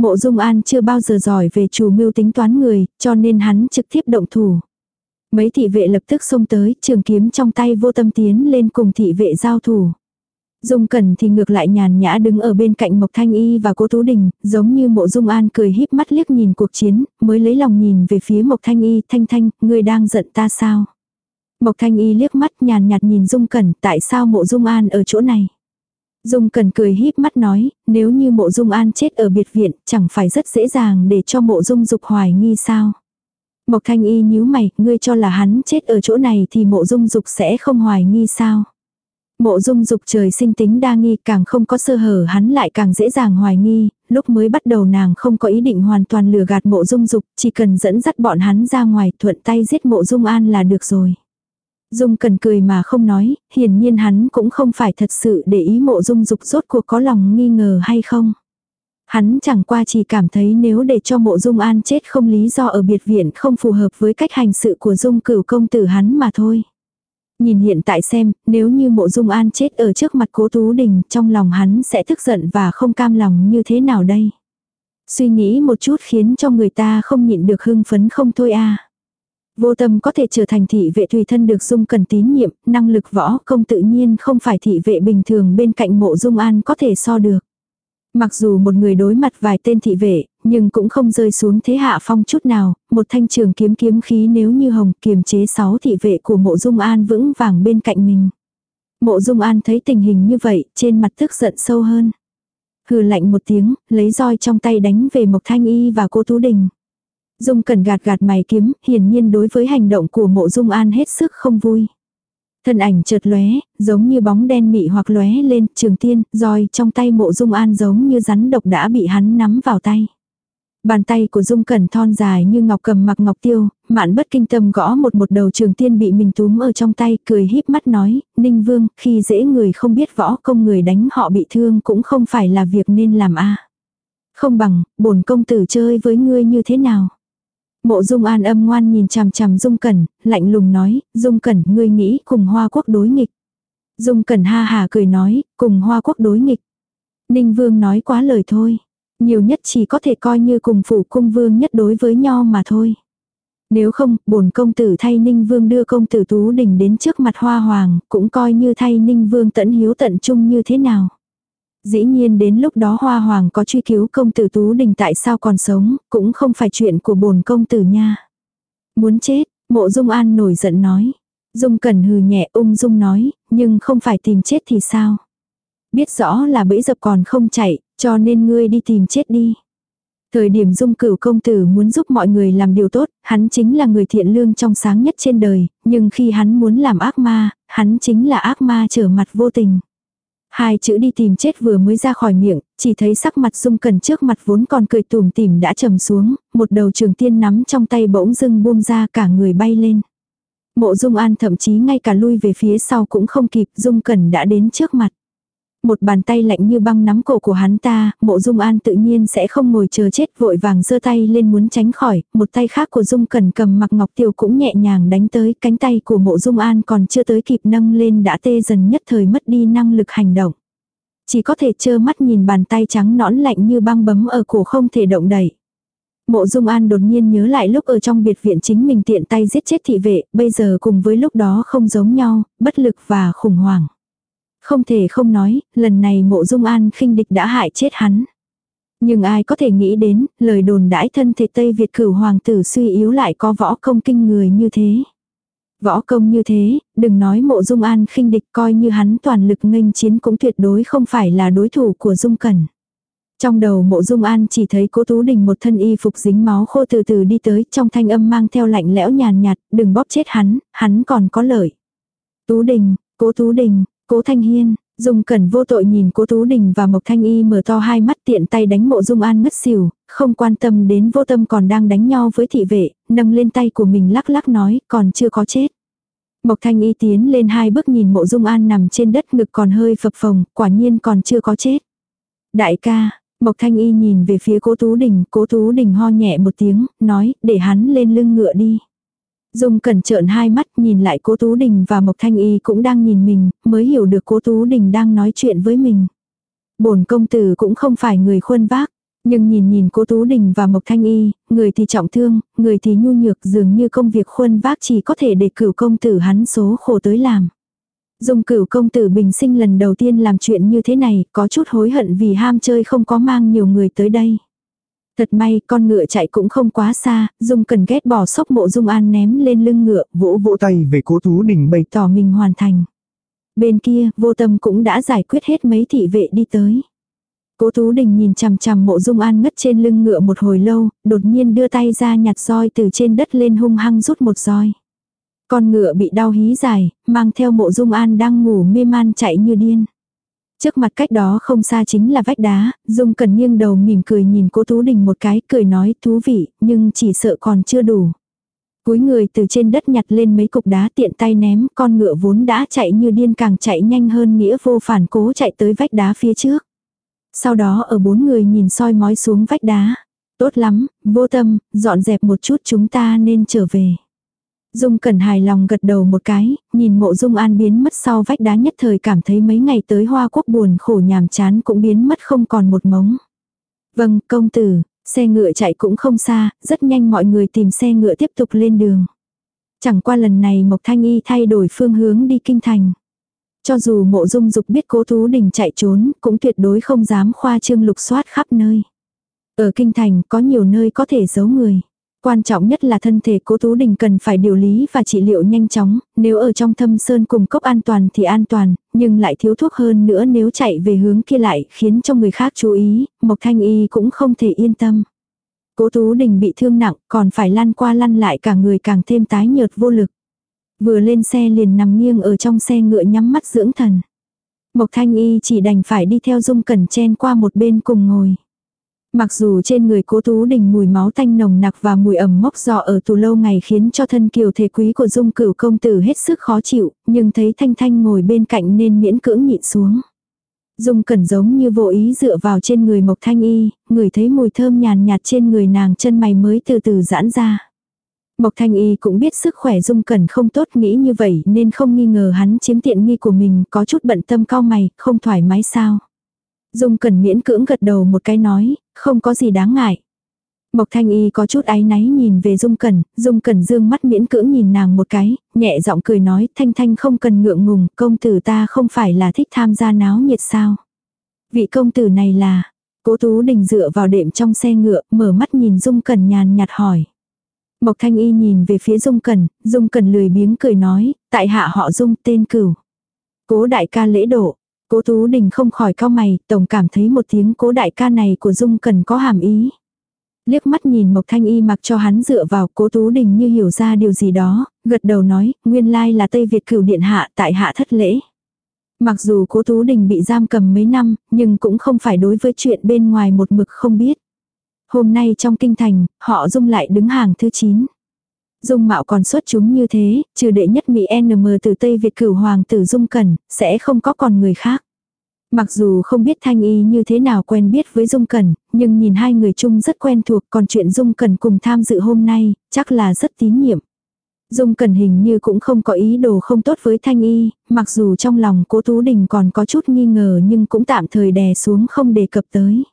Mộ Dung An chưa bao giờ giỏi về chủ mưu tính toán người, cho nên hắn trực tiếp động thủ. Mấy thị vệ lập tức xông tới, trường kiếm trong tay vô tâm tiến lên cùng thị vệ giao thủ. Dung Cẩn thì ngược lại nhàn nhã đứng ở bên cạnh Mộc Thanh Y và Cố Tú Đình, giống như mộ Dung An cười híp mắt liếc nhìn cuộc chiến, mới lấy lòng nhìn về phía Mộc Thanh Y, Thanh Thanh, ngươi đang giận ta sao? Mộc Thanh Y liếc mắt nhàn nhạt nhìn Dung Cẩn, tại sao mộ Dung An ở chỗ này? Dung cần cười híp mắt nói, nếu như mộ Dung An chết ở biệt viện, chẳng phải rất dễ dàng để cho mộ Dung dục hoài nghi sao? Mộc Thanh Y nhíu mày, ngươi cho là hắn chết ở chỗ này thì mộ Dung dục sẽ không hoài nghi sao? Mộ dung dục trời sinh tính đa nghi càng không có sơ hở hắn lại càng dễ dàng hoài nghi, lúc mới bắt đầu nàng không có ý định hoàn toàn lừa gạt mộ dung dục, chỉ cần dẫn dắt bọn hắn ra ngoài thuận tay giết mộ dung an là được rồi. Dung cần cười mà không nói, hiển nhiên hắn cũng không phải thật sự để ý mộ dung dục rốt cuộc có lòng nghi ngờ hay không. Hắn chẳng qua chỉ cảm thấy nếu để cho mộ dung an chết không lý do ở biệt viện không phù hợp với cách hành sự của dung cửu công tử hắn mà thôi. Nhìn hiện tại xem, nếu như mộ dung an chết ở trước mặt cố Tú Đình, trong lòng hắn sẽ tức giận và không cam lòng như thế nào đây? Suy nghĩ một chút khiến cho người ta không nhịn được hưng phấn không thôi a Vô tâm có thể trở thành thị vệ tùy thân được dung cần tín nhiệm, năng lực võ công tự nhiên không phải thị vệ bình thường bên cạnh mộ dung an có thể so được. Mặc dù một người đối mặt vài tên thị vệ, nhưng cũng không rơi xuống thế hạ phong chút nào, một thanh trường kiếm kiếm khí nếu như hồng kiềm chế sáu thị vệ của mộ dung an vững vàng bên cạnh mình. Mộ dung an thấy tình hình như vậy, trên mặt tức giận sâu hơn. Hừ lạnh một tiếng, lấy roi trong tay đánh về Mộc Thanh Y và cô Tú Đình. Dung cần gạt gạt mày kiếm, hiển nhiên đối với hành động của mộ Dung An hết sức không vui. Thân ảnh chợt lóe, giống như bóng đen mị hoặc lóe lên, trường tiên, roi trong tay mộ Dung An giống như rắn độc đã bị hắn nắm vào tay. Bàn tay của Dung Cẩn thon dài như ngọc cầm mặc ngọc tiêu, mạn bất kinh tâm gõ một một đầu trường tiên bị mình túm ở trong tay, cười híp mắt nói, Ninh Vương, khi dễ người không biết võ công người đánh họ bị thương cũng không phải là việc nên làm a Không bằng, bổn công tử chơi với ngươi như thế nào. Mộ Dung An âm ngoan nhìn chằm chằm Dung Cẩn, lạnh lùng nói, Dung Cẩn ngươi nghĩ cùng Hoa Quốc đối nghịch. Dung Cẩn ha hà cười nói, cùng Hoa Quốc đối nghịch. Ninh Vương nói quá lời thôi. Nhiều nhất chỉ có thể coi như cùng phủ cung vương nhất đối với nho mà thôi. Nếu không, bổn công tử thay Ninh Vương đưa công tử Tú Đình đến trước mặt Hoa Hoàng, cũng coi như thay Ninh Vương tận hiếu tận trung như thế nào. Dĩ nhiên đến lúc đó Hoa Hoàng có truy cứu công tử Tú Đình tại sao còn sống, cũng không phải chuyện của bổn công tử nha. Muốn chết, mộ Dung An nổi giận nói. Dung Cẩn hừ nhẹ ung dung nói, nhưng không phải tìm chết thì sao. Biết rõ là bẫy dập còn không chạy, cho nên ngươi đi tìm chết đi. Thời điểm dung cửu công tử muốn giúp mọi người làm điều tốt, hắn chính là người thiện lương trong sáng nhất trên đời, nhưng khi hắn muốn làm ác ma, hắn chính là ác ma trở mặt vô tình. Hai chữ đi tìm chết vừa mới ra khỏi miệng, chỉ thấy sắc mặt dung cần trước mặt vốn còn cười tùm tìm đã trầm xuống, một đầu trường tiên nắm trong tay bỗng dưng buông ra cả người bay lên. Mộ dung an thậm chí ngay cả lui về phía sau cũng không kịp, dung cần đã đến trước mặt. Một bàn tay lạnh như băng nắm cổ của hắn ta, mộ dung an tự nhiên sẽ không ngồi chờ chết vội vàng giơ tay lên muốn tránh khỏi, một tay khác của dung cần cầm mặc ngọc tiêu cũng nhẹ nhàng đánh tới, cánh tay của mộ dung an còn chưa tới kịp nâng lên đã tê dần nhất thời mất đi năng lực hành động. Chỉ có thể trơ mắt nhìn bàn tay trắng nõn lạnh như băng bấm ở cổ không thể động đẩy. Mộ Dung An đột nhiên nhớ lại lúc ở trong biệt viện chính mình tiện tay giết chết thị vệ, bây giờ cùng với lúc đó không giống nhau, bất lực và khủng hoảng. Không thể không nói, lần này mộ dung an khinh địch đã hại chết hắn. Nhưng ai có thể nghĩ đến, lời đồn đãi thân thể Tây Việt cửu hoàng tử suy yếu lại có võ công kinh người như thế. Võ công như thế, đừng nói mộ dung an khinh địch coi như hắn toàn lực nghênh chiến cũng tuyệt đối không phải là đối thủ của dung cẩn. Trong đầu mộ dung an chỉ thấy cố tú đình một thân y phục dính máu khô từ từ đi tới trong thanh âm mang theo lạnh lẽo nhàn nhạt, đừng bóp chết hắn, hắn còn có lợi. Tú đình, cố tú đình, Cố Thanh Hiên, Dung Cẩn vô tội nhìn Cố Tú Đình và Mộc Thanh Y mở to hai mắt tiện tay đánh mộ Dung An ngất xỉu, không quan tâm đến vô tâm còn đang đánh nhau với thị vệ, nâng lên tay của mình lắc lắc nói còn chưa có chết. Mộc Thanh Y tiến lên hai bước nhìn mộ Dung An nằm trên đất ngực còn hơi phập phồng, quả nhiên còn chưa có chết. Đại ca, Mộc Thanh Y nhìn về phía Cố Tú Đình, Cố Tú Đình ho nhẹ một tiếng, nói, để hắn lên lưng ngựa đi. Dung cẩn trợn hai mắt nhìn lại cố Tú Đình và Mộc Thanh Y cũng đang nhìn mình, mới hiểu được cố Tú Đình đang nói chuyện với mình. bổn công tử cũng không phải người khuôn vác, nhưng nhìn nhìn cố Tú Đình và Mộc Thanh Y, người thì trọng thương, người thì nhu nhược dường như công việc khuôn vác chỉ có thể để cửu công tử hắn số khổ tới làm. Dung cửu công tử bình sinh lần đầu tiên làm chuyện như thế này, có chút hối hận vì ham chơi không có mang nhiều người tới đây. Thật may con ngựa chạy cũng không quá xa, Dung cần ghét bỏ sốc mộ Dung An ném lên lưng ngựa, vỗ vỗ tay về cố Tú Đình bày tỏ mình hoàn thành. Bên kia, vô tâm cũng đã giải quyết hết mấy thị vệ đi tới. Cố Tú Đình nhìn chằm chằm mộ Dung An ngất trên lưng ngựa một hồi lâu, đột nhiên đưa tay ra nhặt roi từ trên đất lên hung hăng rút một roi. Con ngựa bị đau hí dài, mang theo mộ Dung An đang ngủ mê man chạy như điên. Trước mặt cách đó không xa chính là vách đá, Dung cần nghiêng đầu mỉm cười nhìn cô Tú Đình một cái, cười nói thú vị, nhưng chỉ sợ còn chưa đủ. Cúi người từ trên đất nhặt lên mấy cục đá tiện tay ném, con ngựa vốn đã chạy như điên càng chạy nhanh hơn nghĩa vô phản cố chạy tới vách đá phía trước. Sau đó ở bốn người nhìn soi mói xuống vách đá. Tốt lắm, vô tâm, dọn dẹp một chút chúng ta nên trở về. Dung Cẩn hài lòng gật đầu một cái, nhìn mộ Dung An biến mất sau vách đá nhất thời cảm thấy mấy ngày tới Hoa Quốc buồn khổ nhàm chán cũng biến mất không còn một mống. Vâng, công tử, xe ngựa chạy cũng không xa, rất nhanh mọi người tìm xe ngựa tiếp tục lên đường. Chẳng qua lần này Mộc Thanh Y thay đổi phương hướng đi kinh thành. Cho dù mộ dung dục biết cố Tú Đình chạy trốn, cũng tuyệt đối không dám khoa trương lục soát khắp nơi. Ở kinh thành có nhiều nơi có thể giấu người. Quan trọng nhất là thân thể cố Tú Đình cần phải điều lý và trị liệu nhanh chóng, nếu ở trong thâm sơn cùng cốc an toàn thì an toàn, nhưng lại thiếu thuốc hơn nữa nếu chạy về hướng kia lại khiến cho người khác chú ý, Mộc Thanh Y cũng không thể yên tâm. Cố Tú Đình bị thương nặng còn phải lăn qua lăn lại cả người càng thêm tái nhợt vô lực. Vừa lên xe liền nằm nghiêng ở trong xe ngựa nhắm mắt dưỡng thần. Mộc Thanh Y chỉ đành phải đi theo Dung Cẩn chen qua một bên cùng ngồi. Mặc dù trên người cố tú đình mùi máu tanh nồng nặc và mùi ẩm mốc dọ ở tù lâu ngày khiến cho thân kiều thể quý của dung cửu công tử hết sức khó chịu, nhưng thấy thanh thanh ngồi bên cạnh nên miễn cưỡng nhịn xuống. Dung cẩn giống như vô ý dựa vào trên người mộc thanh y, người thấy mùi thơm nhàn nhạt trên người nàng chân mày mới từ từ giãn ra. Mộc Thanh Y cũng biết sức khỏe Dung Cẩn không tốt nghĩ như vậy nên không nghi ngờ hắn chiếm tiện nghi của mình có chút bận tâm cao mày, không thoải mái sao. Dung Cẩn miễn cưỡng gật đầu một cái nói, không có gì đáng ngại. Mộc Thanh Y có chút áy náy nhìn về Dung Cẩn, Dung Cẩn dương mắt miễn cưỡng nhìn nàng một cái, nhẹ giọng cười nói, Thanh Thanh không cần ngượng ngùng, công tử ta không phải là thích tham gia náo nhiệt sao. Vị công tử này là, cố Tú Đình dựa vào đệm trong xe ngựa, mở mắt nhìn Dung Cẩn nhàn nhạt hỏi. Mộc Thanh Y nhìn về phía Dung Cẩn, Dung Cẩn lười biếng cười nói, tại hạ họ Dung tên cửu. Cố đại ca lễ độ, Cố Tú Đình không khỏi cao mày, tổng cảm thấy một tiếng cố đại ca này của Dung cần có hàm ý. Liếc mắt nhìn Mộc Thanh Y mặc cho hắn dựa vào cố Tú Đình như hiểu ra điều gì đó, gật đầu nói, nguyên lai là Tây Việt cửu điện hạ tại hạ thất lễ. Mặc dù cố Tú Đình bị giam cầm mấy năm, nhưng cũng không phải đối với chuyện bên ngoài một mực không biết. Hôm nay trong kinh thành, họ dung lại đứng hàng thứ 9. Dung mạo còn xuất chúng như thế, trừ đệ nhất Mỹ NM từ Tây Việt cửu hoàng tử Dung Cẩn, sẽ không có còn người khác. Mặc dù không biết Thanh Y như thế nào quen biết với Dung Cẩn, nhưng nhìn hai người chung rất quen thuộc còn chuyện Dung Cẩn cùng tham dự hôm nay, chắc là rất tín nhiệm. Dung Cẩn hình như cũng không có ý đồ không tốt với Thanh Y, mặc dù trong lòng cố Tú Đình còn có chút nghi ngờ nhưng cũng tạm thời đè xuống không đề cập tới.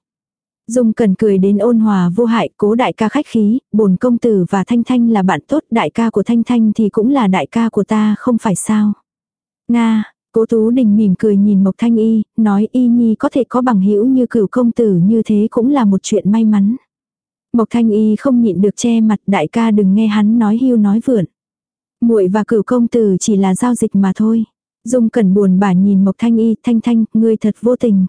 Dung cần cười đến ôn hòa vô hại, cố đại ca khách khí, bổn công tử và Thanh Thanh là bạn tốt, đại ca của Thanh Thanh thì cũng là đại ca của ta, không phải sao. Nga, cố Tú Đình mỉm cười nhìn Mộc Thanh Y, nói Y Nhi có thể có bằng hữu như cửu công tử như thế cũng là một chuyện may mắn. Mộc Thanh Y không nhịn được che mặt đại ca đừng nghe hắn nói hưu nói vượn. muội và cửu công tử chỉ là giao dịch mà thôi. Dung cẩn buồn bã nhìn Mộc Thanh Y, Thanh Thanh, ngươi thật vô tình.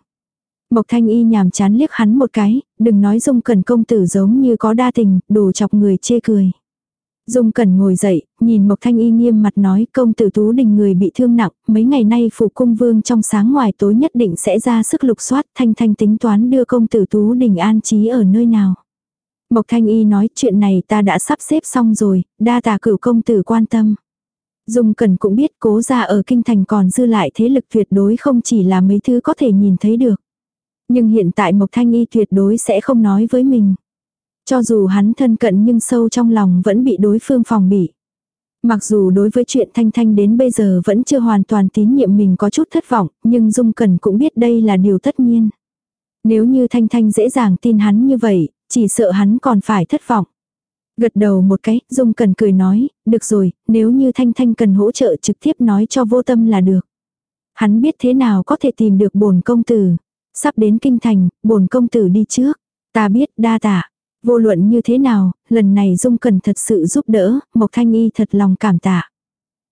Mộc Thanh Y nhàm chán liếc hắn một cái, đừng nói Dung Cẩn công tử giống như có đa tình, đồ chọc người chê cười. Dung Cẩn ngồi dậy, nhìn Mộc Thanh Y nghiêm mặt nói công tử Tú Đình người bị thương nặng, mấy ngày nay phủ cung vương trong sáng ngoài tối nhất định sẽ ra sức lục soát Thanh Thanh tính toán đưa công tử Tú Đình an trí ở nơi nào. Mộc Thanh Y nói chuyện này ta đã sắp xếp xong rồi, đa tà cửu công tử quan tâm. Dung Cẩn cũng biết cố ra ở kinh thành còn dư lại thế lực tuyệt đối không chỉ là mấy thứ có thể nhìn thấy được. Nhưng hiện tại Mộc Thanh Y tuyệt đối sẽ không nói với mình. Cho dù hắn thân cận nhưng sâu trong lòng vẫn bị đối phương phòng bị. Mặc dù đối với chuyện Thanh Thanh đến bây giờ vẫn chưa hoàn toàn tín nhiệm mình có chút thất vọng, nhưng Dung Cẩn cũng biết đây là điều tất nhiên. Nếu như Thanh Thanh dễ dàng tin hắn như vậy, chỉ sợ hắn còn phải thất vọng. Gật đầu một cái, Dung Cẩn cười nói, được rồi, nếu như Thanh Thanh cần hỗ trợ trực tiếp nói cho vô tâm là được. Hắn biết thế nào có thể tìm được bổn công tử, Sắp đến kinh thành, bổn công tử đi trước. Ta biết đa tạ. Vô luận như thế nào, lần này Dung cần thật sự giúp đỡ, Mộc Thanh Y thật lòng cảm tạ.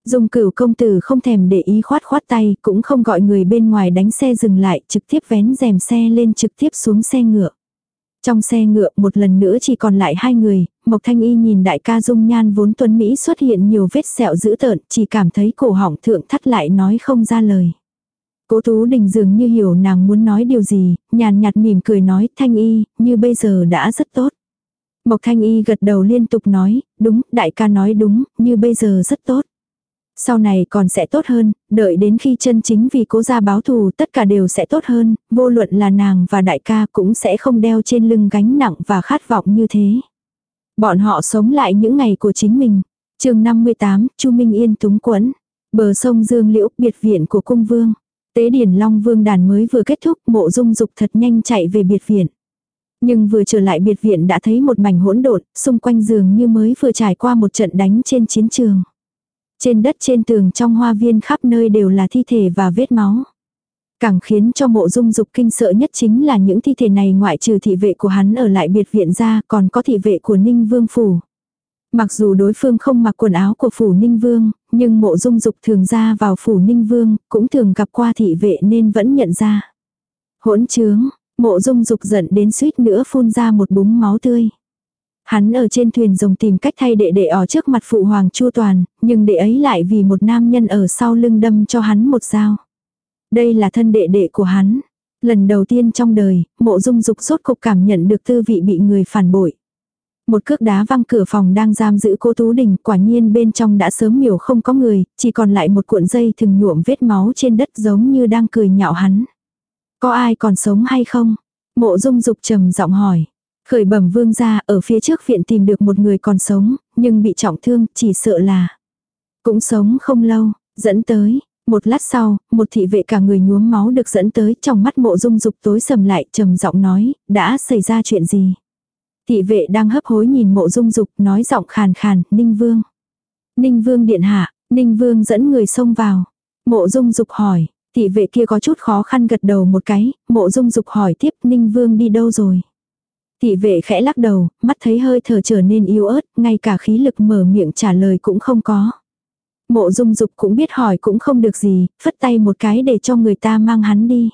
Dung cửu công tử không thèm để ý khoát khoát tay, cũng không gọi người bên ngoài đánh xe dừng lại, trực tiếp vén rèm xe lên trực tiếp xuống xe ngựa. Trong xe ngựa một lần nữa chỉ còn lại hai người, Mộc Thanh Y nhìn đại ca Dung Nhan vốn tuấn Mỹ xuất hiện nhiều vết sẹo dữ tợn, chỉ cảm thấy cổ họng thượng thắt lại nói không ra lời. Cố Tú Đình dường như hiểu nàng muốn nói điều gì, nhàn nhạt mỉm cười nói Thanh Y, như bây giờ đã rất tốt. Mộc Thanh Y gật đầu liên tục nói, đúng, đại ca nói đúng, như bây giờ rất tốt. Sau này còn sẽ tốt hơn, đợi đến khi chân chính vì cố gia báo thù tất cả đều sẽ tốt hơn, vô luận là nàng và đại ca cũng sẽ không đeo trên lưng gánh nặng và khát vọng như thế. Bọn họ sống lại những ngày của chính mình. chương 58, Chu Minh Yên túng quẫn. Bờ sông Dương Liễu, biệt viện của cung vương. Tế điển Long Vương đàn mới vừa kết thúc, mộ dung dục thật nhanh chạy về biệt viện. Nhưng vừa trở lại biệt viện đã thấy một mảnh hỗn độn, xung quanh giường như mới vừa trải qua một trận đánh trên chiến trường. Trên đất trên tường trong hoa viên khắp nơi đều là thi thể và vết máu. Càng khiến cho mộ dung dục kinh sợ nhất chính là những thi thể này ngoại trừ thị vệ của hắn ở lại biệt viện ra còn có thị vệ của Ninh Vương Phủ. Mặc dù đối phương không mặc quần áo của Phủ Ninh Vương, nhưng mộ dung dục thường ra vào Phủ Ninh Vương, cũng thường gặp qua thị vệ nên vẫn nhận ra. Hỗn trướng, mộ dung dục giận đến suýt nữa phun ra một búng máu tươi. Hắn ở trên thuyền rồng tìm cách thay đệ đệ ở trước mặt phụ hoàng chua toàn, nhưng đệ ấy lại vì một nam nhân ở sau lưng đâm cho hắn một dao. Đây là thân đệ đệ của hắn. Lần đầu tiên trong đời, mộ dung dục rốt cục cảm nhận được tư vị bị người phản bội. Một cước đá văng cửa phòng đang giam giữ cô Tú Đình, quả nhiên bên trong đã sớm miểu không có người, chỉ còn lại một cuộn dây thừng nhuộm vết máu trên đất giống như đang cười nhạo hắn. Có ai còn sống hay không? Mộ dung dục trầm giọng hỏi. Khởi bẩm vương ra ở phía trước viện tìm được một người còn sống, nhưng bị trọng thương, chỉ sợ là cũng sống không lâu, dẫn tới. Một lát sau, một thị vệ cả người nhuốm máu được dẫn tới trong mắt mộ dung dục tối sầm lại trầm giọng nói, đã xảy ra chuyện gì. Thị vệ đang hấp hối nhìn mộ dung dục nói giọng khàn khàn, Ninh Vương. Ninh Vương điện hạ, Ninh Vương dẫn người xông vào. Mộ dung dục hỏi, thị vệ kia có chút khó khăn gật đầu một cái, mộ dung dục hỏi tiếp Ninh Vương đi đâu rồi. Thị vệ khẽ lắc đầu, mắt thấy hơi thở trở nên yếu ớt, ngay cả khí lực mở miệng trả lời cũng không có. Mộ dung dục cũng biết hỏi cũng không được gì, phất tay một cái để cho người ta mang hắn đi.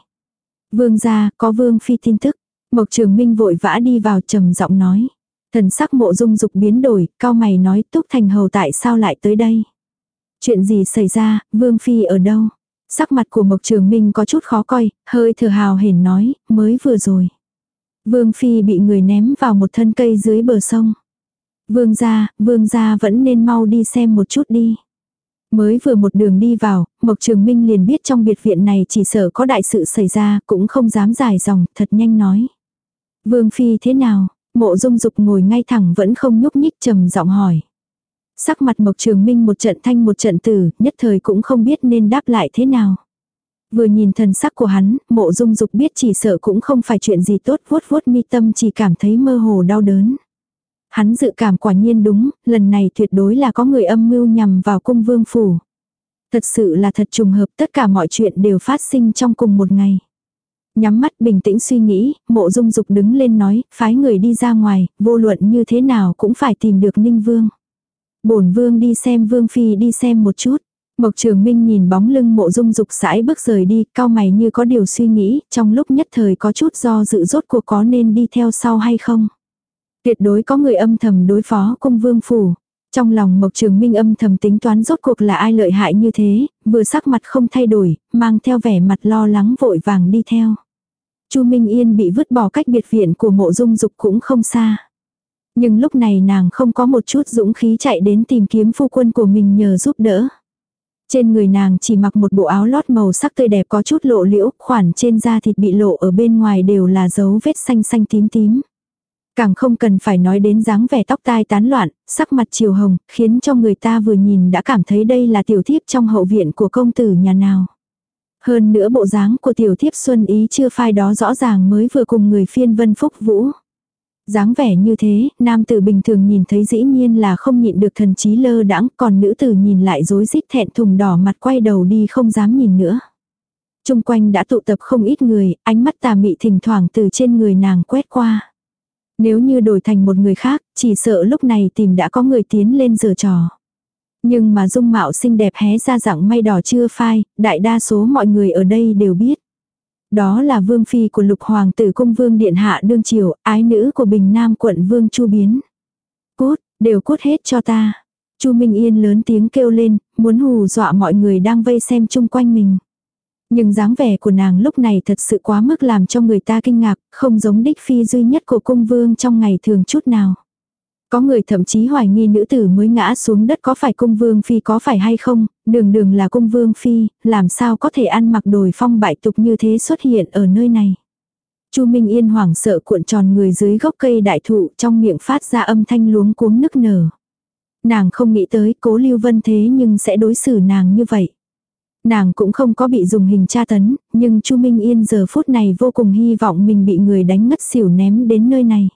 Vương gia, có vương phi tin tức. Mộc trường minh vội vã đi vào trầm giọng nói. Thần sắc mộ dung dục biến đổi, cao mày nói túc thành hầu tại sao lại tới đây. Chuyện gì xảy ra, vương phi ở đâu. Sắc mặt của mộc trường minh có chút khó coi, hơi thừa hào hển nói, mới vừa rồi. Vương phi bị người ném vào một thân cây dưới bờ sông. Vương gia, vương gia vẫn nên mau đi xem một chút đi. Mới vừa một đường đi vào, Mộc Trường Minh liền biết trong biệt viện này chỉ sợ có đại sự xảy ra, cũng không dám dài dòng, thật nhanh nói. Vương Phi thế nào? Mộ dung dục ngồi ngay thẳng vẫn không nhúc nhích trầm giọng hỏi. Sắc mặt Mộc Trường Minh một trận thanh một trận tử, nhất thời cũng không biết nên đáp lại thế nào. Vừa nhìn thần sắc của hắn, mộ dung dục biết chỉ sợ cũng không phải chuyện gì tốt vuốt vuốt mi tâm chỉ cảm thấy mơ hồ đau đớn. Hắn dự cảm quả nhiên đúng, lần này tuyệt đối là có người âm mưu nhằm vào cung vương phủ. Thật sự là thật trùng hợp tất cả mọi chuyện đều phát sinh trong cùng một ngày. Nhắm mắt bình tĩnh suy nghĩ, mộ dung dục đứng lên nói, phái người đi ra ngoài, vô luận như thế nào cũng phải tìm được ninh vương. bổn vương đi xem vương phi đi xem một chút. Mộc Trường Minh nhìn bóng lưng mộ dung dục sải bước rời đi, cao mày như có điều suy nghĩ, trong lúc nhất thời có chút do dự rốt cuộc có nên đi theo sau hay không. Tuyệt đối có người âm thầm đối phó cung vương phủ. Trong lòng Mộc Trường Minh âm thầm tính toán rốt cuộc là ai lợi hại như thế, vừa sắc mặt không thay đổi, mang theo vẻ mặt lo lắng vội vàng đi theo. Chu Minh Yên bị vứt bỏ cách biệt viện của mộ dung dục cũng không xa. Nhưng lúc này nàng không có một chút dũng khí chạy đến tìm kiếm phu quân của mình nhờ giúp đỡ. Trên người nàng chỉ mặc một bộ áo lót màu sắc tươi đẹp có chút lộ liễu, khoản trên da thịt bị lộ ở bên ngoài đều là dấu vết xanh xanh tím tím. Càng không cần phải nói đến dáng vẻ tóc tai tán loạn, sắc mặt chiều hồng, khiến cho người ta vừa nhìn đã cảm thấy đây là tiểu thiếp trong hậu viện của công tử nhà nào. Hơn nữa bộ dáng của tiểu thiếp xuân ý chưa phai đó rõ ràng mới vừa cùng người phiên vân phúc vũ. dáng vẻ như thế, nam tử bình thường nhìn thấy dĩ nhiên là không nhịn được thần trí lơ đãng, còn nữ tử nhìn lại rối rít thẹn thùng đỏ mặt quay đầu đi không dám nhìn nữa. Trung quanh đã tụ tập không ít người, ánh mắt tà mị thỉnh thoảng từ trên người nàng quét qua. Nếu như đổi thành một người khác, chỉ sợ lúc này tìm đã có người tiến lên giở trò. Nhưng mà dung mạo xinh đẹp hé ra dạng may đỏ chưa phai, đại đa số mọi người ở đây đều biết. Đó là vương phi của lục hoàng tử cung vương điện hạ đương triều, ái nữ của bình nam quận vương chu biến. cốt đều cốt hết cho ta. chu Minh Yên lớn tiếng kêu lên, muốn hù dọa mọi người đang vây xem chung quanh mình. Nhưng dáng vẻ của nàng lúc này thật sự quá mức làm cho người ta kinh ngạc, không giống đích phi duy nhất của cung vương trong ngày thường chút nào. Có người thậm chí hoài nghi nữ tử mới ngã xuống đất có phải cung vương phi có phải hay không, đường đường là cung vương phi, làm sao có thể ăn mặc đồi phong bại tục như thế xuất hiện ở nơi này. Chu Minh Yên hoảng sợ cuộn tròn người dưới gốc cây đại thụ trong miệng phát ra âm thanh luống cuống nức nở. Nàng không nghĩ tới cố Lưu Vân thế nhưng sẽ đối xử nàng như vậy. Nàng cũng không có bị dùng hình tra tấn, nhưng Chu Minh Yên giờ phút này vô cùng hy vọng mình bị người đánh ngất xỉu ném đến nơi này.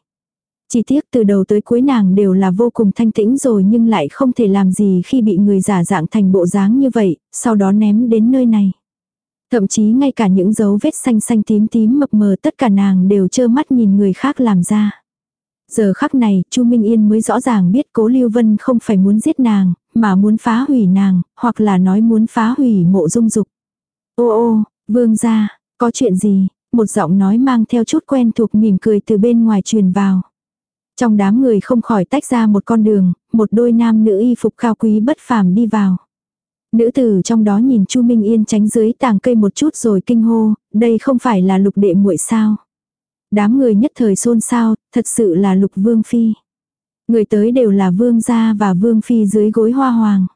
Chỉ tiếc từ đầu tới cuối nàng đều là vô cùng thanh tĩnh rồi nhưng lại không thể làm gì khi bị người giả dạng thành bộ dáng như vậy, sau đó ném đến nơi này. Thậm chí ngay cả những dấu vết xanh xanh tím tím mập mờ tất cả nàng đều trơ mắt nhìn người khác làm ra. Giờ khắc này, Chu Minh Yên mới rõ ràng biết Cố Lưu Vân không phải muốn giết nàng, mà muốn phá hủy nàng, hoặc là nói muốn phá hủy mộ dung dục. Ô ô, vương gia, có chuyện gì? Một giọng nói mang theo chút quen thuộc mỉm cười từ bên ngoài truyền vào. Trong đám người không khỏi tách ra một con đường, một đôi nam nữ y phục cao quý bất phàm đi vào. Nữ tử trong đó nhìn Chu Minh Yên tránh dưới tàng cây một chút rồi kinh hô, đây không phải là lục đệ muội sao. Đám người nhất thời xôn xao, thật sự là lục vương phi. Người tới đều là vương gia và vương phi dưới gối hoa hoàng.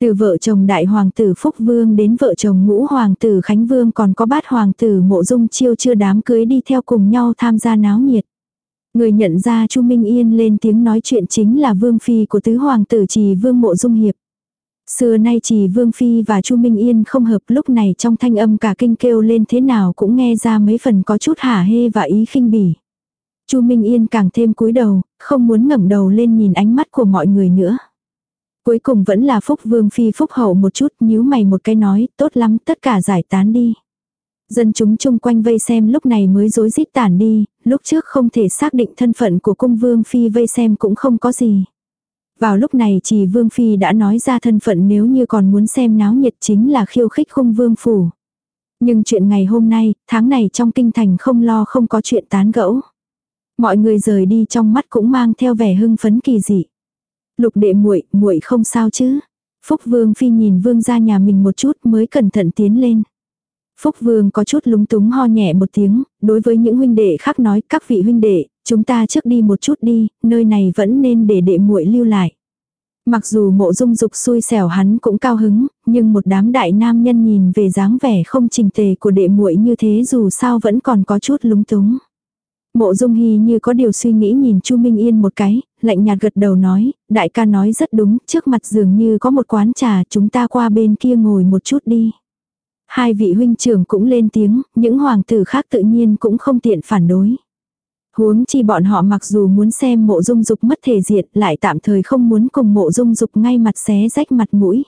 Từ vợ chồng đại hoàng tử Phúc Vương đến vợ chồng ngũ hoàng tử Khánh Vương còn có bát hoàng tử mộ dung chiêu chưa đám cưới đi theo cùng nhau tham gia náo nhiệt. Người nhận ra Chu Minh Yên lên tiếng nói chuyện chính là vương phi của tứ hoàng tử trì vương mộ dung hiệp. Xưa nay trì vương phi và Chu Minh Yên không hợp, lúc này trong thanh âm cả kinh kêu lên thế nào cũng nghe ra mấy phần có chút hả hê và ý khinh bỉ. Chu Minh Yên càng thêm cúi đầu, không muốn ngẩng đầu lên nhìn ánh mắt của mọi người nữa. Cuối cùng vẫn là Phúc Vương Phi Phúc Hậu một chút nhíu mày một cái nói, tốt lắm tất cả giải tán đi. Dân chúng chung quanh vây xem lúc này mới rối rít tản đi, lúc trước không thể xác định thân phận của cung Vương Phi vây xem cũng không có gì. Vào lúc này chỉ Vương Phi đã nói ra thân phận nếu như còn muốn xem náo nhiệt chính là khiêu khích khung Vương Phủ. Nhưng chuyện ngày hôm nay, tháng này trong kinh thành không lo không có chuyện tán gẫu. Mọi người rời đi trong mắt cũng mang theo vẻ hưng phấn kỳ dị. Lục đệ muội, muội không sao chứ? Phúc Vương phi nhìn Vương gia nhà mình một chút mới cẩn thận tiến lên. Phúc Vương có chút lúng túng ho nhẹ một tiếng, đối với những huynh đệ khác nói, các vị huynh đệ, chúng ta trước đi một chút đi, nơi này vẫn nên để đệ muội lưu lại. Mặc dù mộ dung dục xui xẻo hắn cũng cao hứng, nhưng một đám đại nam nhân nhìn về dáng vẻ không trình tề của đệ muội như thế dù sao vẫn còn có chút lúng túng. Mộ Dung Hy như có điều suy nghĩ nhìn Chu Minh Yên một cái, lạnh nhạt gật đầu nói, đại ca nói rất đúng, trước mặt dường như có một quán trà, chúng ta qua bên kia ngồi một chút đi. Hai vị huynh trưởng cũng lên tiếng, những hoàng tử khác tự nhiên cũng không tiện phản đối. Huống chi bọn họ mặc dù muốn xem mộ dung dục mất thể diện lại tạm thời không muốn cùng mộ dung dục ngay mặt xé rách mặt mũi.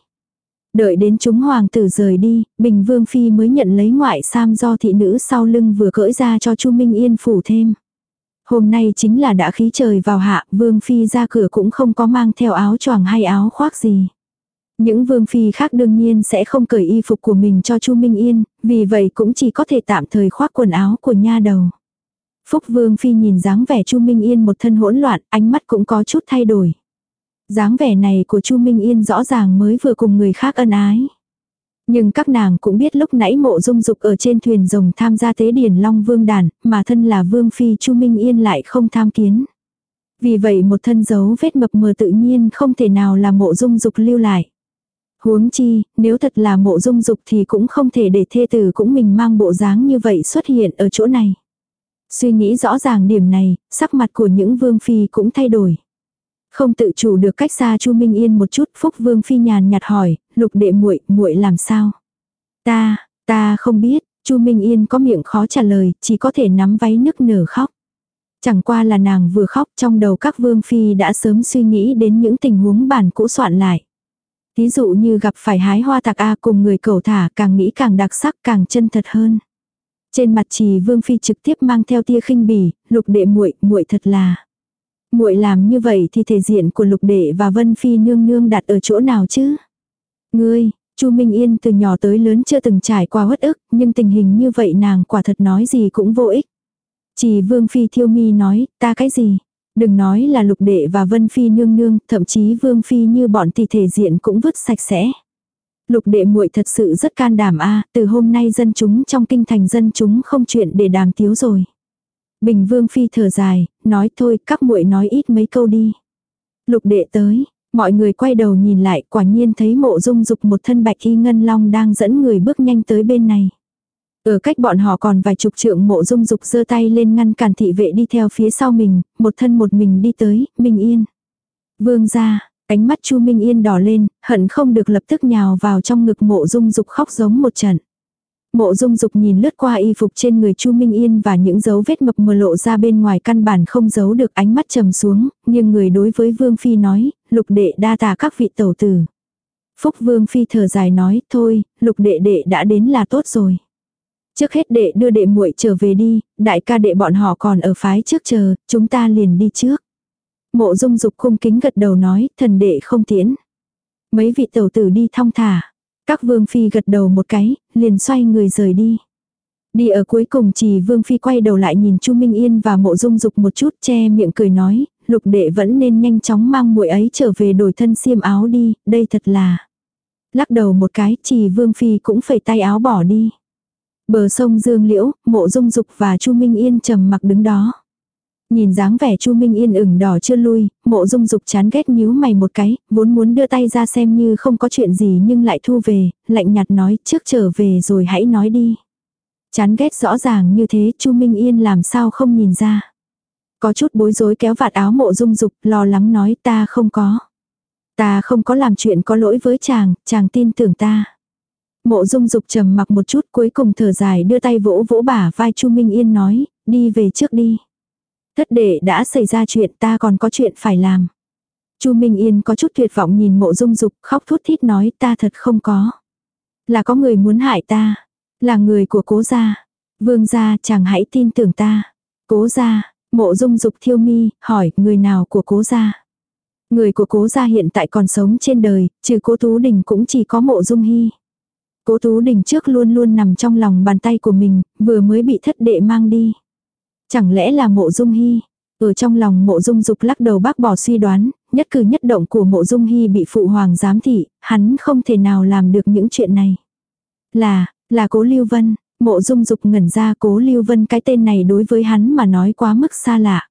Đợi đến chúng hoàng tử rời đi, Bình Vương Phi mới nhận lấy ngoại sam do thị nữ sau lưng vừa cởi ra cho Chu Minh Yên phủ thêm. Hôm nay chính là đã khí trời vào hạ, Vương Phi ra cửa cũng không có mang theo áo choàng hay áo khoác gì. Những Vương Phi khác đương nhiên sẽ không cởi y phục của mình cho Chu Minh Yên, vì vậy cũng chỉ có thể tạm thời khoác quần áo của nha đầu. Phúc Vương Phi nhìn dáng vẻ Chu Minh Yên một thân hỗn loạn, ánh mắt cũng có chút thay đổi dáng vẻ này của Chu Minh Yên rõ ràng mới vừa cùng người khác ân ái. Nhưng các nàng cũng biết lúc nãy mộ dung dục ở trên thuyền rồng tham gia tế điển Long Vương đàn, mà thân là Vương Phi Chu Minh Yên lại không tham kiến. Vì vậy một thân dấu vết mập mờ tự nhiên không thể nào là mộ dung dục lưu lại. Huống chi, nếu thật là mộ dung dục thì cũng không thể để thê tử cũng mình mang bộ dáng như vậy xuất hiện ở chỗ này. Suy nghĩ rõ ràng điểm này, sắc mặt của những vương phi cũng thay đổi. Không tự chủ được cách xa Chu Minh Yên một chút, Phúc Vương phi nhàn nhạt hỏi, "Lục đệ muội, muội làm sao?" "Ta, ta không biết." Chu Minh Yên có miệng khó trả lời, chỉ có thể nắm váy nức nở khóc. Chẳng qua là nàng vừa khóc trong đầu các vương phi đã sớm suy nghĩ đến những tình huống bản cũ soạn lại. Ví dụ như gặp phải hái hoa tạc A cùng người cầu thả càng nghĩ càng đặc sắc càng chân thật hơn. Trên mặt trì vương phi trực tiếp mang theo tia khinh bỉ, lục đệ muội muội thật là muội làm như vậy thì thể diện của lục đệ và vân phi nương nương đặt ở chỗ nào chứ? Ngươi, Chu Minh Yên từ nhỏ tới lớn chưa từng trải qua uất ức, nhưng tình hình như vậy nàng quả thật nói gì cũng vô ích. Chỉ Vương Phi Thiêu Mi nói, ta cái gì? Đừng nói là lục đệ và vân phi nương nương, thậm chí Vương Phi như bọn thì thể diện cũng vứt sạch sẽ. Lục đệ muội thật sự rất can đảm a từ hôm nay dân chúng trong kinh thành dân chúng không chuyện để đàm tiếu rồi. Bình Vương Phi thở dài, nói thôi các muội nói ít mấy câu đi. Lục đệ tới, mọi người quay đầu nhìn lại quả nhiên thấy mộ dung dục một thân bạch y ngân long đang dẫn người bước nhanh tới bên này. Ở cách bọn họ còn vài chục trượng mộ dung dục giơ tay lên ngăn cản thị vệ đi theo phía sau mình, một thân một mình đi tới, Minh yên. Vương ra, ánh mắt Chu Minh Yên đỏ lên, hận không được lập tức nhào vào trong ngực mộ dung dục khóc giống một trận. Mộ dung dục nhìn lướt qua y phục trên người Chu Minh Yên và những dấu vết mập mờ lộ ra bên ngoài căn bản không giấu được ánh mắt trầm xuống, nhưng người đối với Vương Phi nói, lục đệ đa tà các vị tẩu tử. Phúc Vương Phi thở dài nói, thôi, lục đệ đệ đã đến là tốt rồi. Trước hết đệ đưa đệ muội trở về đi, đại ca đệ bọn họ còn ở phái trước chờ, chúng ta liền đi trước. Mộ dung dục cung kính gật đầu nói, thần đệ không tiễn. Mấy vị tẩu tử đi thong thả. Các vương phi gật đầu một cái, liền xoay người rời đi. Đi ở cuối cùng chỉ vương phi quay đầu lại nhìn Chu Minh Yên và mộ dung dục một chút che miệng cười nói, lục đệ vẫn nên nhanh chóng mang muội ấy trở về đổi thân xiêm áo đi, đây thật là. Lắc đầu một cái, chỉ vương phi cũng phải tay áo bỏ đi. Bờ sông Dương Liễu, mộ dung dục và Chu Minh Yên trầm mặc đứng đó. Nhìn dáng vẻ Chu Minh Yên ửng đỏ chưa lui, mộ dung dục chán ghét nhíu mày một cái, vốn muốn đưa tay ra xem như không có chuyện gì nhưng lại thu về, lạnh nhạt nói trước trở về rồi hãy nói đi. Chán ghét rõ ràng như thế Chu Minh Yên làm sao không nhìn ra. Có chút bối rối kéo vạt áo mộ dung dục lo lắng nói ta không có. Ta không có làm chuyện có lỗi với chàng, chàng tin tưởng ta. Mộ dung dục trầm mặc một chút cuối cùng thở dài đưa tay vỗ vỗ bả vai Chu Minh Yên nói, đi về trước đi. Thất đệ đã xảy ra chuyện ta còn có chuyện phải làm. Chu Minh Yên có chút tuyệt vọng nhìn mộ dung dục khóc thút thít nói ta thật không có. Là có người muốn hại ta. Là người của cố gia. Vương gia chàng hãy tin tưởng ta. Cố gia, mộ dung dục thiêu mi, hỏi người nào của cố gia. Người của cố gia hiện tại còn sống trên đời, trừ cố Tú Đình cũng chỉ có mộ dung hy. Cố Tú Đình trước luôn luôn nằm trong lòng bàn tay của mình, vừa mới bị thất đệ mang đi. Chẳng lẽ là mộ dung hy? Ở trong lòng mộ dung dục lắc đầu bác bỏ suy đoán, nhất cử nhất động của mộ dung hy bị phụ hoàng giám thị, hắn không thể nào làm được những chuyện này. Là, là cố Lưu Vân, mộ dung dục ngẩn ra cố Lưu Vân cái tên này đối với hắn mà nói quá mức xa lạ.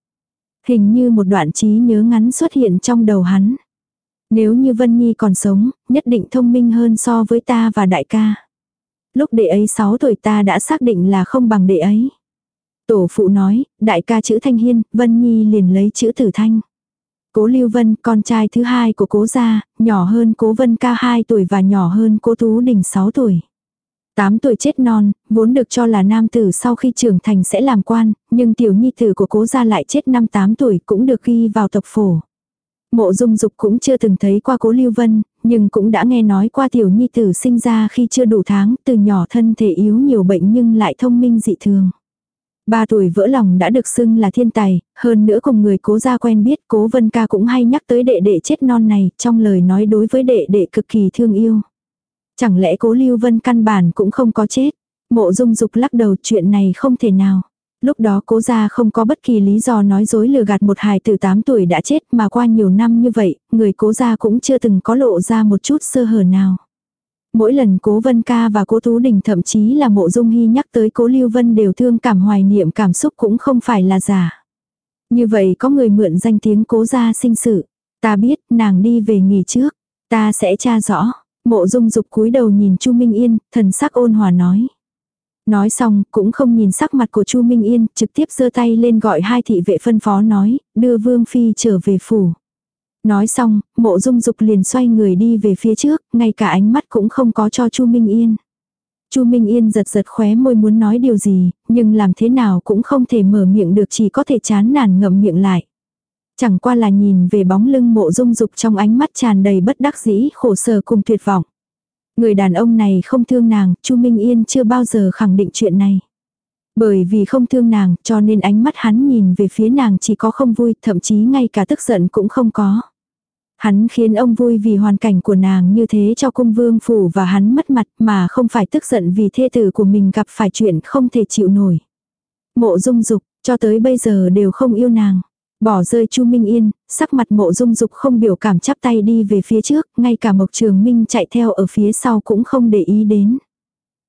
Hình như một đoạn trí nhớ ngắn xuất hiện trong đầu hắn. Nếu như Vân Nhi còn sống, nhất định thông minh hơn so với ta và đại ca. Lúc đệ ấy 6 tuổi ta đã xác định là không bằng đệ ấy. Tổ phụ nói, đại ca chữ Thanh Hiên, Vân Nhi liền lấy chữ Tử Thanh. Cố Lưu Vân, con trai thứ hai của cố gia, nhỏ hơn cố Vân ca 2 tuổi và nhỏ hơn cố Tú Đình 6 tuổi. 8 tuổi chết non, vốn được cho là nam tử sau khi trưởng thành sẽ làm quan, nhưng tiểu nhi tử của cố gia lại chết năm 8 tuổi cũng được ghi vào tộc phổ. Mộ dung dục cũng chưa từng thấy qua cố Lưu Vân, nhưng cũng đã nghe nói qua tiểu nhi tử sinh ra khi chưa đủ tháng, từ nhỏ thân thể yếu nhiều bệnh nhưng lại thông minh dị thường. Ba tuổi vỡ lòng đã được xưng là thiên tài, hơn nữa cùng người cố gia quen biết cố vân ca cũng hay nhắc tới đệ đệ chết non này, trong lời nói đối với đệ đệ cực kỳ thương yêu. Chẳng lẽ cố lưu vân căn bản cũng không có chết. Mộ dung dục lắc đầu chuyện này không thể nào. Lúc đó cố gia không có bất kỳ lý do nói dối lừa gạt một hài từ 8 tuổi đã chết mà qua nhiều năm như vậy, người cố gia cũng chưa từng có lộ ra một chút sơ hở nào. Mỗi lần cố Vân Ca và cố Tú Đình thậm chí là mộ dung hy nhắc tới cố Lưu Vân đều thương cảm hoài niệm cảm xúc cũng không phải là giả. Như vậy có người mượn danh tiếng cố gia sinh sự. Ta biết nàng đi về nghỉ trước. Ta sẽ tra rõ. Mộ dung dục cúi đầu nhìn Chu Minh Yên, thần sắc ôn hòa nói. Nói xong, cũng không nhìn sắc mặt của Chu Minh Yên, trực tiếp giơ tay lên gọi hai thị vệ phân phó nói, đưa Vương Phi trở về phủ. Nói xong, mộ dung dục liền xoay người đi về phía trước, ngay cả ánh mắt cũng không có cho Chu Minh Yên. Chu Minh Yên giật giật khóe môi muốn nói điều gì, nhưng làm thế nào cũng không thể mở miệng được chỉ có thể chán nản ngậm miệng lại. Chẳng qua là nhìn về bóng lưng mộ dung dục trong ánh mắt tràn đầy bất đắc dĩ, khổ sở cùng tuyệt vọng. Người đàn ông này không thương nàng, Chu Minh Yên chưa bao giờ khẳng định chuyện này. Bởi vì không thương nàng, cho nên ánh mắt hắn nhìn về phía nàng chỉ có không vui, thậm chí ngay cả tức giận cũng không có. Hắn khiến ông vui vì hoàn cảnh của nàng như thế cho cung vương phủ và hắn mất mặt mà không phải tức giận vì thê tử của mình gặp phải chuyện không thể chịu nổi. Mộ dung dục, cho tới bây giờ đều không yêu nàng. Bỏ rơi Chu Minh Yên, sắc mặt mộ dung dục không biểu cảm chắp tay đi về phía trước, ngay cả Mộc Trường Minh chạy theo ở phía sau cũng không để ý đến.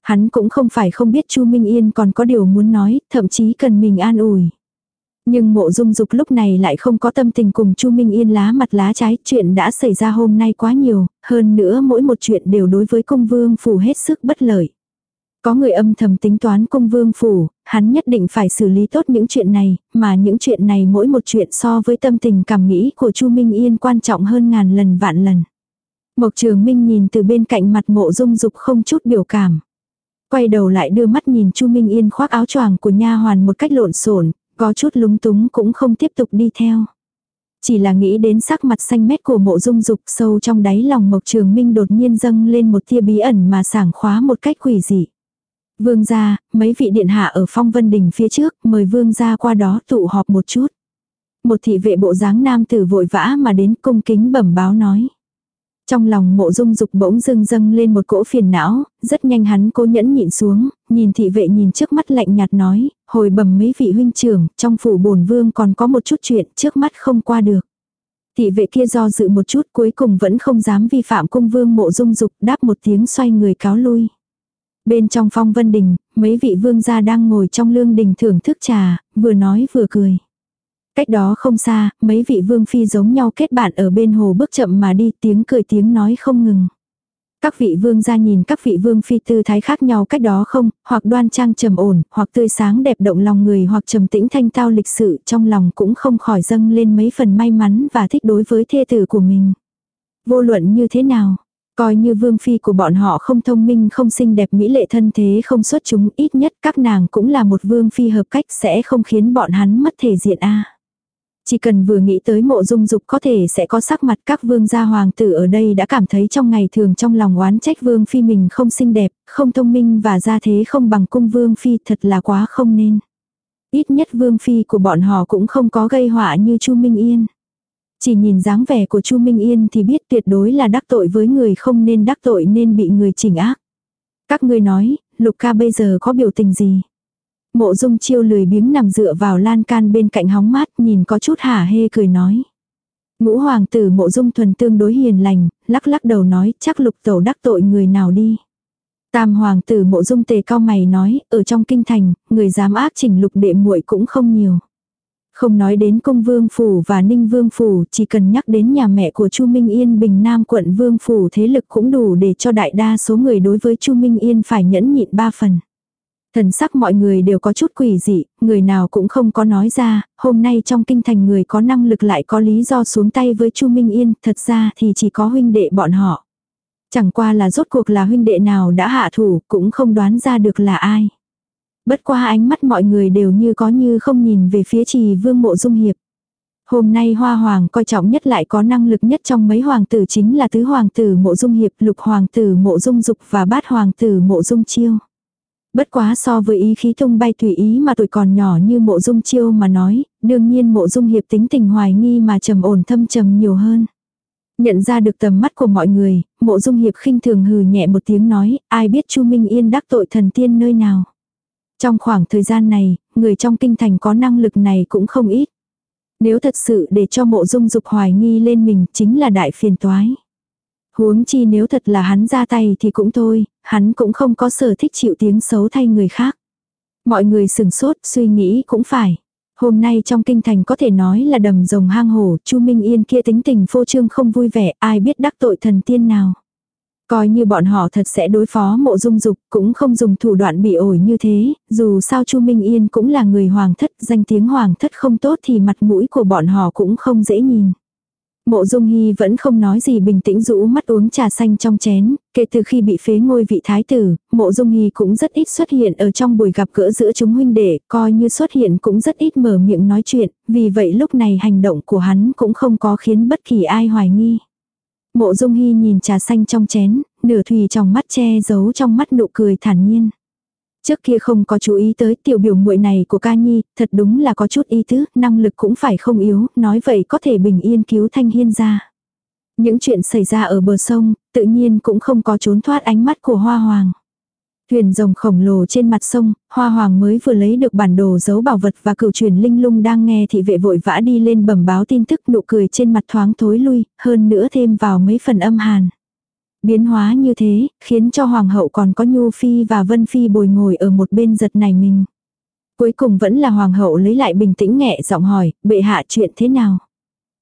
Hắn cũng không phải không biết Chu Minh Yên còn có điều muốn nói, thậm chí cần mình an ủi. Nhưng mộ dung dục lúc này lại không có tâm tình cùng Chu Minh Yên lá mặt lá trái, chuyện đã xảy ra hôm nay quá nhiều, hơn nữa mỗi một chuyện đều đối với công vương phủ hết sức bất lợi. Có người âm thầm tính toán cung vương phủ, hắn nhất định phải xử lý tốt những chuyện này, mà những chuyện này mỗi một chuyện so với tâm tình cảm nghĩ của Chu Minh Yên quan trọng hơn ngàn lần vạn lần. Mộc Trường Minh nhìn từ bên cạnh mặt mộ dung dục không chút biểu cảm. Quay đầu lại đưa mắt nhìn Chu Minh Yên khoác áo choàng của nha hoàn một cách lộn xộn, có chút lúng túng cũng không tiếp tục đi theo. Chỉ là nghĩ đến sắc mặt xanh mét của mộ dung dục sâu trong đáy lòng Mộc Trường Minh đột nhiên dâng lên một tia bí ẩn mà sảng khóa một cách quỷ dị. Vương gia, mấy vị điện hạ ở phong vân đình phía trước, mời vương gia qua đó tụ họp một chút. Một thị vệ bộ dáng nam tử vội vã mà đến cung kính bẩm báo nói. Trong lòng mộ dung dục bỗng dưng dâng lên một cỗ phiền não, rất nhanh hắn cố nhẫn nhịn xuống, nhìn thị vệ nhìn trước mắt lạnh nhạt nói, hồi bẩm mấy vị huynh trưởng, trong phủ bổn vương còn có một chút chuyện trước mắt không qua được. Thị vệ kia do dự một chút cuối cùng vẫn không dám vi phạm cung vương mộ dung dục đáp một tiếng xoay người cáo lui. Bên trong phong vân đình, mấy vị vương gia đang ngồi trong lương đình thưởng thức trà, vừa nói vừa cười. Cách đó không xa, mấy vị vương phi giống nhau kết bạn ở bên hồ bước chậm mà đi tiếng cười tiếng nói không ngừng. Các vị vương gia nhìn các vị vương phi tư thái khác nhau cách đó không, hoặc đoan trang trầm ổn, hoặc tươi sáng đẹp động lòng người hoặc trầm tĩnh thanh tao lịch sự trong lòng cũng không khỏi dâng lên mấy phần may mắn và thích đối với thê tử của mình. Vô luận như thế nào, Coi như vương phi của bọn họ không thông minh không xinh đẹp mỹ lệ thân thế không xuất chúng ít nhất các nàng cũng là một vương phi hợp cách sẽ không khiến bọn hắn mất thể diện a chỉ cần vừa nghĩ tới mộ dung dục có thể sẽ có sắc mặt các vương gia hoàng tử ở đây đã cảm thấy trong ngày thường trong lòng oán trách vương phi mình không xinh đẹp, không thông minh và gia thế không bằng cung vương phi thật là quá không nên. Ít nhất vương phi của bọn họ cũng không có gây họa như Chu Minh Yên. Chỉ nhìn dáng vẻ của Chu Minh Yên thì biết tuyệt đối là đắc tội với người không nên đắc tội nên bị người chỉnh ác. Các ngươi nói, Lục ca bây giờ có biểu tình gì? Mộ dung chiêu lười biếng nằm dựa vào lan can bên cạnh hóng mát nhìn có chút hả hê cười nói. Ngũ hoàng tử mộ dung thuần tương đối hiền lành, lắc lắc đầu nói chắc lục tẩu đắc tội người nào đi. Tam hoàng tử mộ dung tề cao mày nói, ở trong kinh thành, người dám ác chỉnh lục đệ muội cũng không nhiều. Không nói đến công vương phủ và ninh vương phủ, chỉ cần nhắc đến nhà mẹ của Chu Minh Yên Bình Nam quận vương phủ thế lực cũng đủ để cho đại đa số người đối với Chu Minh Yên phải nhẫn nhịn ba phần. Thần sắc mọi người đều có chút quỷ dị, người nào cũng không có nói ra, hôm nay trong kinh thành người có năng lực lại có lý do xuống tay với Chu Minh Yên, thật ra thì chỉ có huynh đệ bọn họ. Chẳng qua là rốt cuộc là huynh đệ nào đã hạ thủ, cũng không đoán ra được là ai. Bất qua ánh mắt mọi người đều như có như không nhìn về phía trì vương mộ dung hiệp. Hôm nay hoa hoàng coi trọng nhất lại có năng lực nhất trong mấy hoàng tử chính là tứ hoàng tử mộ dung hiệp, lục hoàng tử mộ dung dục và bát hoàng tử mộ dung chiêu. Bất quá so với ý khí tung bay tùy ý mà tuổi còn nhỏ như mộ dung chiêu mà nói, đương nhiên mộ dung hiệp tính tình hoài nghi mà trầm ổn thâm trầm nhiều hơn. Nhận ra được tầm mắt của mọi người, mộ dung hiệp khinh thường hừ nhẹ một tiếng nói, ai biết chu Minh Yên đắc tội thần tiên nơi nào. Trong khoảng thời gian này, người trong kinh thành có năng lực này cũng không ít. Nếu thật sự để cho mộ dung dục hoài nghi lên mình chính là đại phiền toái. Huống chi nếu thật là hắn ra tay thì cũng thôi, hắn cũng không có sở thích chịu tiếng xấu thay người khác. Mọi người sừng sốt suy nghĩ cũng phải. Hôm nay trong kinh thành có thể nói là đầm rồng hang hổ, Chu Minh Yên kia tính tình phô trương không vui vẻ, ai biết đắc tội thần tiên nào. Coi như bọn họ thật sẽ đối phó mộ dung dục, cũng không dùng thủ đoạn bị ổi như thế, dù sao Chu Minh Yên cũng là người hoàng thất, danh tiếng hoàng thất không tốt thì mặt mũi của bọn họ cũng không dễ nhìn. Mộ Dung Hy vẫn không nói gì bình tĩnh rũ mắt uống trà xanh trong chén, kể từ khi bị phế ngôi vị thái tử, Mộ Dung Hy cũng rất ít xuất hiện ở trong buổi gặp gỡ giữa chúng huynh đệ, coi như xuất hiện cũng rất ít mở miệng nói chuyện, vì vậy lúc này hành động của hắn cũng không có khiến bất kỳ ai hoài nghi. Mộ Dung Hy nhìn trà xanh trong chén, nửa thùy trong mắt che giấu trong mắt nụ cười thản nhiên. Trước kia không có chú ý tới tiểu biểu muội này của ca nhi, thật đúng là có chút ý tứ, năng lực cũng phải không yếu, nói vậy có thể bình yên cứu thanh hiên ra. Những chuyện xảy ra ở bờ sông, tự nhiên cũng không có trốn thoát ánh mắt của hoa hoàng. Thuyền rồng khổng lồ trên mặt sông, Hoa Hoàng mới vừa lấy được bản đồ giấu bảo vật và cửu truyền linh lung đang nghe thị vệ vội vã đi lên bẩm báo tin tức nụ cười trên mặt thoáng thối lui, hơn nữa thêm vào mấy phần âm hàn. Biến hóa như thế, khiến cho Hoàng hậu còn có Nhu Phi và Vân Phi bồi ngồi ở một bên giật này mình. Cuối cùng vẫn là Hoàng hậu lấy lại bình tĩnh nhẹ giọng hỏi, bệ hạ chuyện thế nào?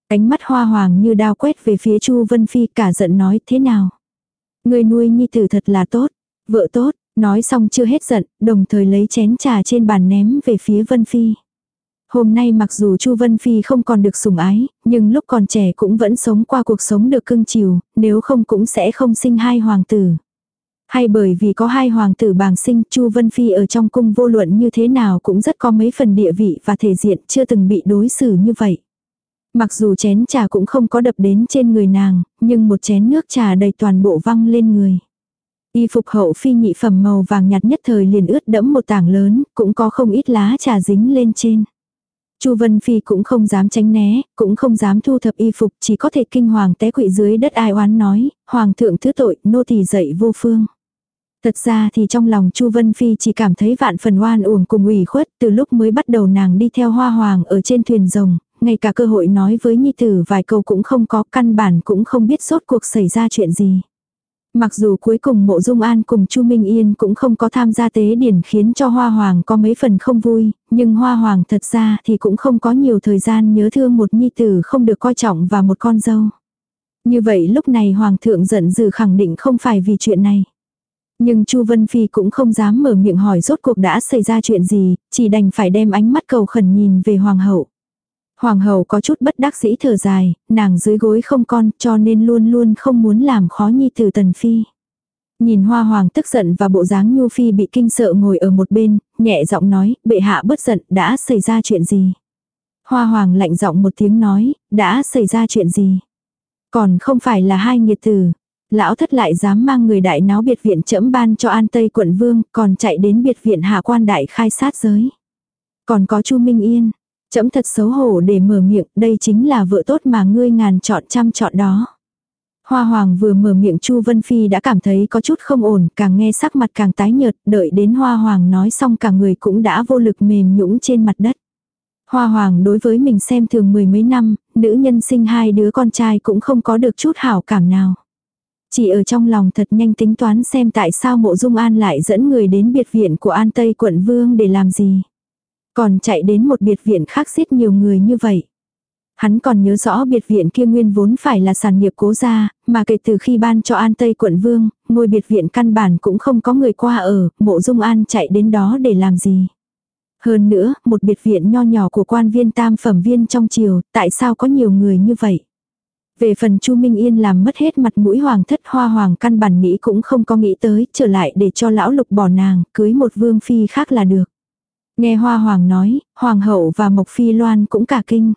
Ánh mắt Hoa Hoàng như đao quét về phía Chu Vân Phi cả giận nói thế nào? Người nuôi nhi tử thật là tốt, vợ tốt, Nói xong chưa hết giận, đồng thời lấy chén trà trên bàn ném về phía Vân Phi. Hôm nay mặc dù Chu Vân Phi không còn được sủng ái, nhưng lúc còn trẻ cũng vẫn sống qua cuộc sống được cưng chiều, nếu không cũng sẽ không sinh hai hoàng tử. Hay bởi vì có hai hoàng tử bàng sinh Chu Vân Phi ở trong cung vô luận như thế nào cũng rất có mấy phần địa vị và thể diện chưa từng bị đối xử như vậy. Mặc dù chén trà cũng không có đập đến trên người nàng, nhưng một chén nước trà đầy toàn bộ văng lên người. Y phục hậu phi nhị phẩm màu vàng nhạt nhất thời liền ướt đẫm một tảng lớn, cũng có không ít lá trà dính lên trên. Chu Vân Phi cũng không dám tránh né, cũng không dám thu thập y phục, chỉ có thể kinh hoàng té quỵ dưới đất ai oán nói, hoàng thượng thứ tội, nô tỳ dậy vô phương. Thật ra thì trong lòng Chu Vân Phi chỉ cảm thấy vạn phần oan uổng cùng ủy khuất, từ lúc mới bắt đầu nàng đi theo hoa hoàng ở trên thuyền rồng, ngay cả cơ hội nói với nhi tử vài câu cũng không có, căn bản cũng không biết sốt cuộc xảy ra chuyện gì. Mặc dù cuối cùng mộ dung an cùng Chu Minh Yên cũng không có tham gia tế điển khiến cho Hoa Hoàng có mấy phần không vui, nhưng Hoa Hoàng thật ra thì cũng không có nhiều thời gian nhớ thương một nhi tử không được coi trọng và một con dâu. Như vậy lúc này Hoàng thượng giận dữ khẳng định không phải vì chuyện này. Nhưng Chu Vân Phi cũng không dám mở miệng hỏi rốt cuộc đã xảy ra chuyện gì, chỉ đành phải đem ánh mắt cầu khẩn nhìn về Hoàng hậu. Hoàng hậu có chút bất đắc dĩ thở dài, nàng dưới gối không con cho nên luôn luôn không muốn làm khó nhi tử tần phi. Nhìn hoa hoàng tức giận và bộ dáng nhu phi bị kinh sợ ngồi ở một bên, nhẹ giọng nói, bệ hạ bất giận, đã xảy ra chuyện gì? Hoa hoàng lạnh giọng một tiếng nói, đã xảy ra chuyện gì? Còn không phải là hai nghiệt tử. Lão thất lại dám mang người đại náo biệt viện trẫm ban cho an tây quận vương, còn chạy đến biệt viện hạ quan đại khai sát giới. Còn có chu Minh Yên, Chấm thật xấu hổ để mở miệng, đây chính là vợ tốt mà ngươi ngàn chọn trăm chọn đó. Hoa Hoàng vừa mở miệng Chu Vân Phi đã cảm thấy có chút không ổn, càng nghe sắc mặt càng tái nhợt, đợi đến Hoa Hoàng nói xong cả người cũng đã vô lực mềm nhũng trên mặt đất. Hoa Hoàng đối với mình xem thường mười mấy năm, nữ nhân sinh hai đứa con trai cũng không có được chút hảo cảm nào. Chỉ ở trong lòng thật nhanh tính toán xem tại sao mộ dung an lại dẫn người đến biệt viện của An Tây quận Vương để làm gì. Còn chạy đến một biệt viện khác giết nhiều người như vậy. Hắn còn nhớ rõ biệt viện kia nguyên vốn phải là sản nghiệp cố gia, mà kể từ khi ban cho An Tây quận Vương, ngôi biệt viện căn bản cũng không có người qua ở, mộ dung an chạy đến đó để làm gì. Hơn nữa, một biệt viện nho nhỏ của quan viên tam phẩm viên trong triều, tại sao có nhiều người như vậy? Về phần Chu Minh Yên làm mất hết mặt mũi hoàng thất hoa hoàng căn bản nghĩ cũng không có nghĩ tới, trở lại để cho lão lục bỏ nàng, cưới một vương phi khác là được. Nghe Hoa Hoàng nói, Hoàng hậu và Mộc Phi Loan cũng cả kinh.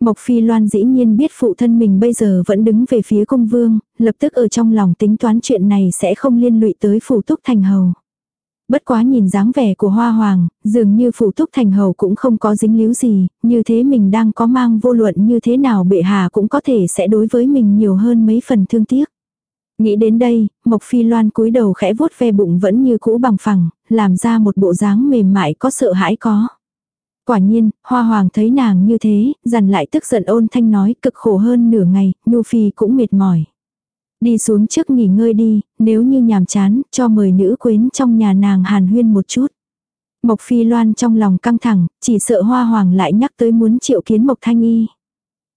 Mộc Phi Loan dĩ nhiên biết phụ thân mình bây giờ vẫn đứng về phía công vương, lập tức ở trong lòng tính toán chuyện này sẽ không liên lụy tới phủ túc thành hầu. Bất quá nhìn dáng vẻ của Hoa Hoàng, dường như phủ túc thành hầu cũng không có dính líu gì, như thế mình đang có mang vô luận như thế nào bệ hạ cũng có thể sẽ đối với mình nhiều hơn mấy phần thương tiếc. Nghĩ đến đây, Mộc Phi Loan cúi đầu khẽ vuốt ve bụng vẫn như cũ bằng phẳng, làm ra một bộ dáng mềm mại có sợ hãi có. Quả nhiên, Hoa Hoàng thấy nàng như thế, dằn lại tức giận ôn thanh nói cực khổ hơn nửa ngày, Nhu Phi cũng mệt mỏi. Đi xuống trước nghỉ ngơi đi, nếu như nhàm chán, cho mời nữ quyến trong nhà nàng hàn huyên một chút. Mộc Phi Loan trong lòng căng thẳng, chỉ sợ Hoa Hoàng lại nhắc tới muốn triệu kiến Mộc Thanh Y.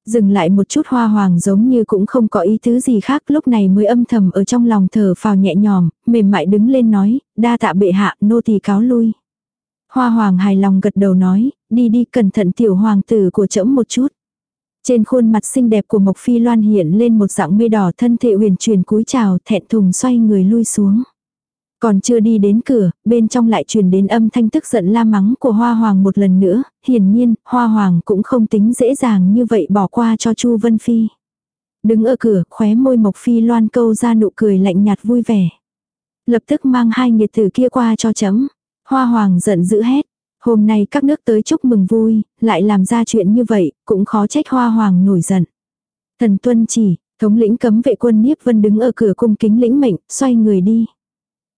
Dừng lại một chút hoa hoàng giống như cũng không có ý tứ gì khác lúc này mới âm thầm ở trong lòng thở phào nhẹ nhòm, mềm mại đứng lên nói, đa tạ bệ hạ, nô tỳ cáo lui. Hoa hoàng hài lòng gật đầu nói, đi đi cẩn thận tiểu hoàng tử của trẫm một chút. Trên khuôn mặt xinh đẹp của Mộc Phi Loan hiện lên một dạng mây đỏ thân thể huyền truyền cúi chào thẹn thùng xoay người lui xuống. Còn chưa đi đến cửa, bên trong lại truyền đến âm thanh tức giận la mắng của Hoa Hoàng một lần nữa, hiển nhiên, Hoa Hoàng cũng không tính dễ dàng như vậy bỏ qua cho Chu Vân Phi. Đứng ở cửa, khóe môi Mộc Phi loan câu ra nụ cười lạnh nhạt vui vẻ. Lập tức mang hai nghiệt tử kia qua cho chấm. Hoa Hoàng giận dữ hét. Hôm nay các nước tới chúc mừng vui, lại làm ra chuyện như vậy, cũng khó trách Hoa Hoàng nổi giận. Thần tuân chỉ, thống lĩnh cấm vệ quân Niếp Vân đứng ở cửa cung kính lĩnh mệnh, xoay người đi.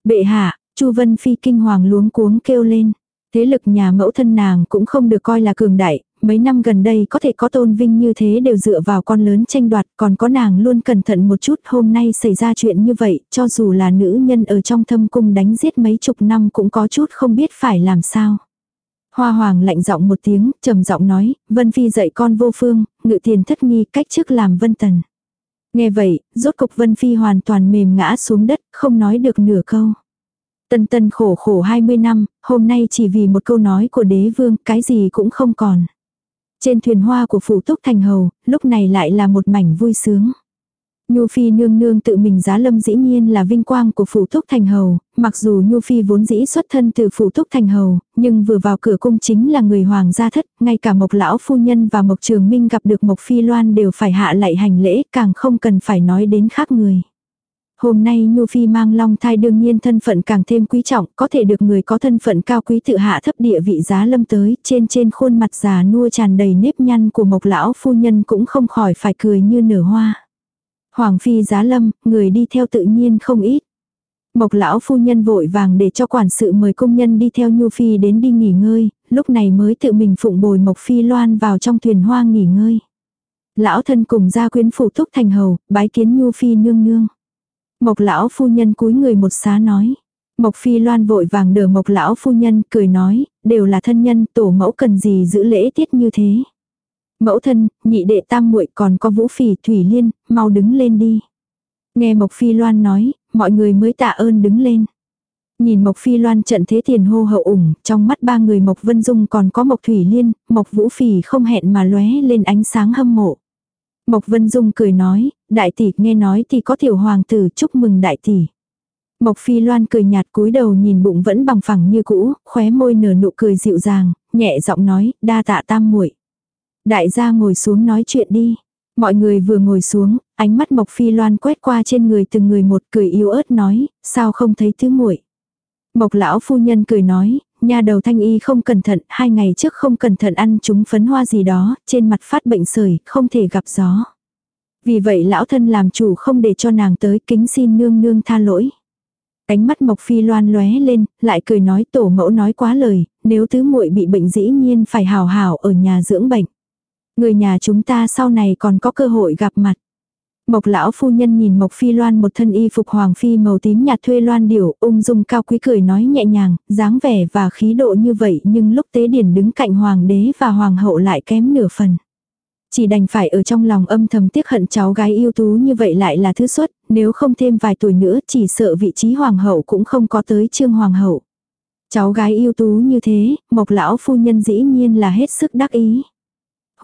Bệ hạ, Chu Vân Phi kinh hoàng luống cuống kêu lên. Thế lực nhà mẫu thân nàng cũng không được coi là cường đại, mấy năm gần đây có thể có tôn vinh như thế đều dựa vào con lớn tranh đoạt, còn có nàng luôn cẩn thận một chút hôm nay xảy ra chuyện như vậy, cho dù là nữ nhân ở trong thâm cung đánh giết mấy chục năm cũng có chút không biết phải làm sao. Hoa hoàng lạnh giọng một tiếng, trầm giọng nói, Vân Phi dạy con vô phương, ngự tiền thất nghi cách trước làm Vân Tần. Nghe vậy, rốt cục Vân Phi hoàn toàn mềm ngã xuống đất, không nói được nửa câu. Tân tân khổ khổ 20 năm, hôm nay chỉ vì một câu nói của đế vương, cái gì cũng không còn. Trên thuyền hoa của phủ túc thành hầu, lúc này lại là một mảnh vui sướng. Nhu Phi nương nương tự mình giá lâm dĩ nhiên là vinh quang của phủ thúc thành hầu, mặc dù Nhu Phi vốn dĩ xuất thân từ phủ thúc thành hầu, nhưng vừa vào cửa cung chính là người hoàng gia thất, ngay cả Mộc lão phu nhân và Mộc Trường Minh gặp được Mộc Phi Loan đều phải hạ lại hành lễ, càng không cần phải nói đến khác người. Hôm nay Nhu Phi mang long thai đương nhiên thân phận càng thêm quý trọng, có thể được người có thân phận cao quý tự hạ thấp địa vị giá lâm tới, trên trên khuôn mặt già nua tràn đầy nếp nhăn của Mộc lão phu nhân cũng không khỏi phải cười như nở hoa. Hoàng phi giá lâm, người đi theo tự nhiên không ít. Mộc lão phu nhân vội vàng để cho quản sự mời công nhân đi theo Nhu Phi đến đi nghỉ ngơi, lúc này mới tự mình phụng bồi Mộc Phi loan vào trong thuyền hoa nghỉ ngơi. Lão thân cùng gia quyến phụ thúc thành hầu, bái kiến Nhu Phi nương nương. Mộc lão phu nhân cúi người một xá nói. Mộc Phi loan vội vàng đỡ Mộc lão phu nhân cười nói, đều là thân nhân tổ mẫu cần gì giữ lễ tiết như thế. Mẫu thân, nhị đệ tam muội còn có vũ phỉ thủy liên, mau đứng lên đi. Nghe Mộc Phi Loan nói, mọi người mới tạ ơn đứng lên. Nhìn Mộc Phi Loan trận thế tiền hô hậu ủng, trong mắt ba người Mộc Vân Dung còn có Mộc Thủy Liên, Mộc Vũ Phỉ không hẹn mà lóe lên ánh sáng hâm mộ. Mộc Vân Dung cười nói, đại tỷ nghe nói thì có tiểu hoàng tử chúc mừng đại tỷ. Mộc Phi Loan cười nhạt cúi đầu nhìn bụng vẫn bằng phẳng như cũ, khóe môi nở nụ cười dịu dàng, nhẹ giọng nói, đa tạ tam muội. Đại gia ngồi xuống nói chuyện đi. Mọi người vừa ngồi xuống, ánh mắt Mộc Phi Loan quét qua trên người từng người một cười yếu ớt nói, sao không thấy thứ muội. Mộc lão phu nhân cười nói, nhà đầu thanh y không cẩn thận, hai ngày trước không cẩn thận ăn chúng phấn hoa gì đó, trên mặt phát bệnh sởi, không thể gặp gió. Vì vậy lão thân làm chủ không để cho nàng tới kính xin nương nương tha lỗi. Cánh mắt Mộc Phi loan lóe lên, lại cười nói tổ mẫu nói quá lời, nếu tứ muội bị bệnh dĩ nhiên phải hào hào ở nhà dưỡng bệnh. Người nhà chúng ta sau này còn có cơ hội gặp mặt. Mộc lão phu nhân nhìn Mộc Phi Loan một thân y phục hoàng phi màu tím nhạt thuê loan điểu, ung dung cao quý cười nói nhẹ nhàng, dáng vẻ và khí độ như vậy nhưng lúc tế điển đứng cạnh hoàng đế và hoàng hậu lại kém nửa phần. Chỉ đành phải ở trong lòng âm thầm tiếc hận cháu gái yêu tú như vậy lại là thứ xuất, nếu không thêm vài tuổi nữa chỉ sợ vị trí hoàng hậu cũng không có tới trương hoàng hậu. Cháu gái yêu tú như thế, Mộc lão phu nhân dĩ nhiên là hết sức đắc ý.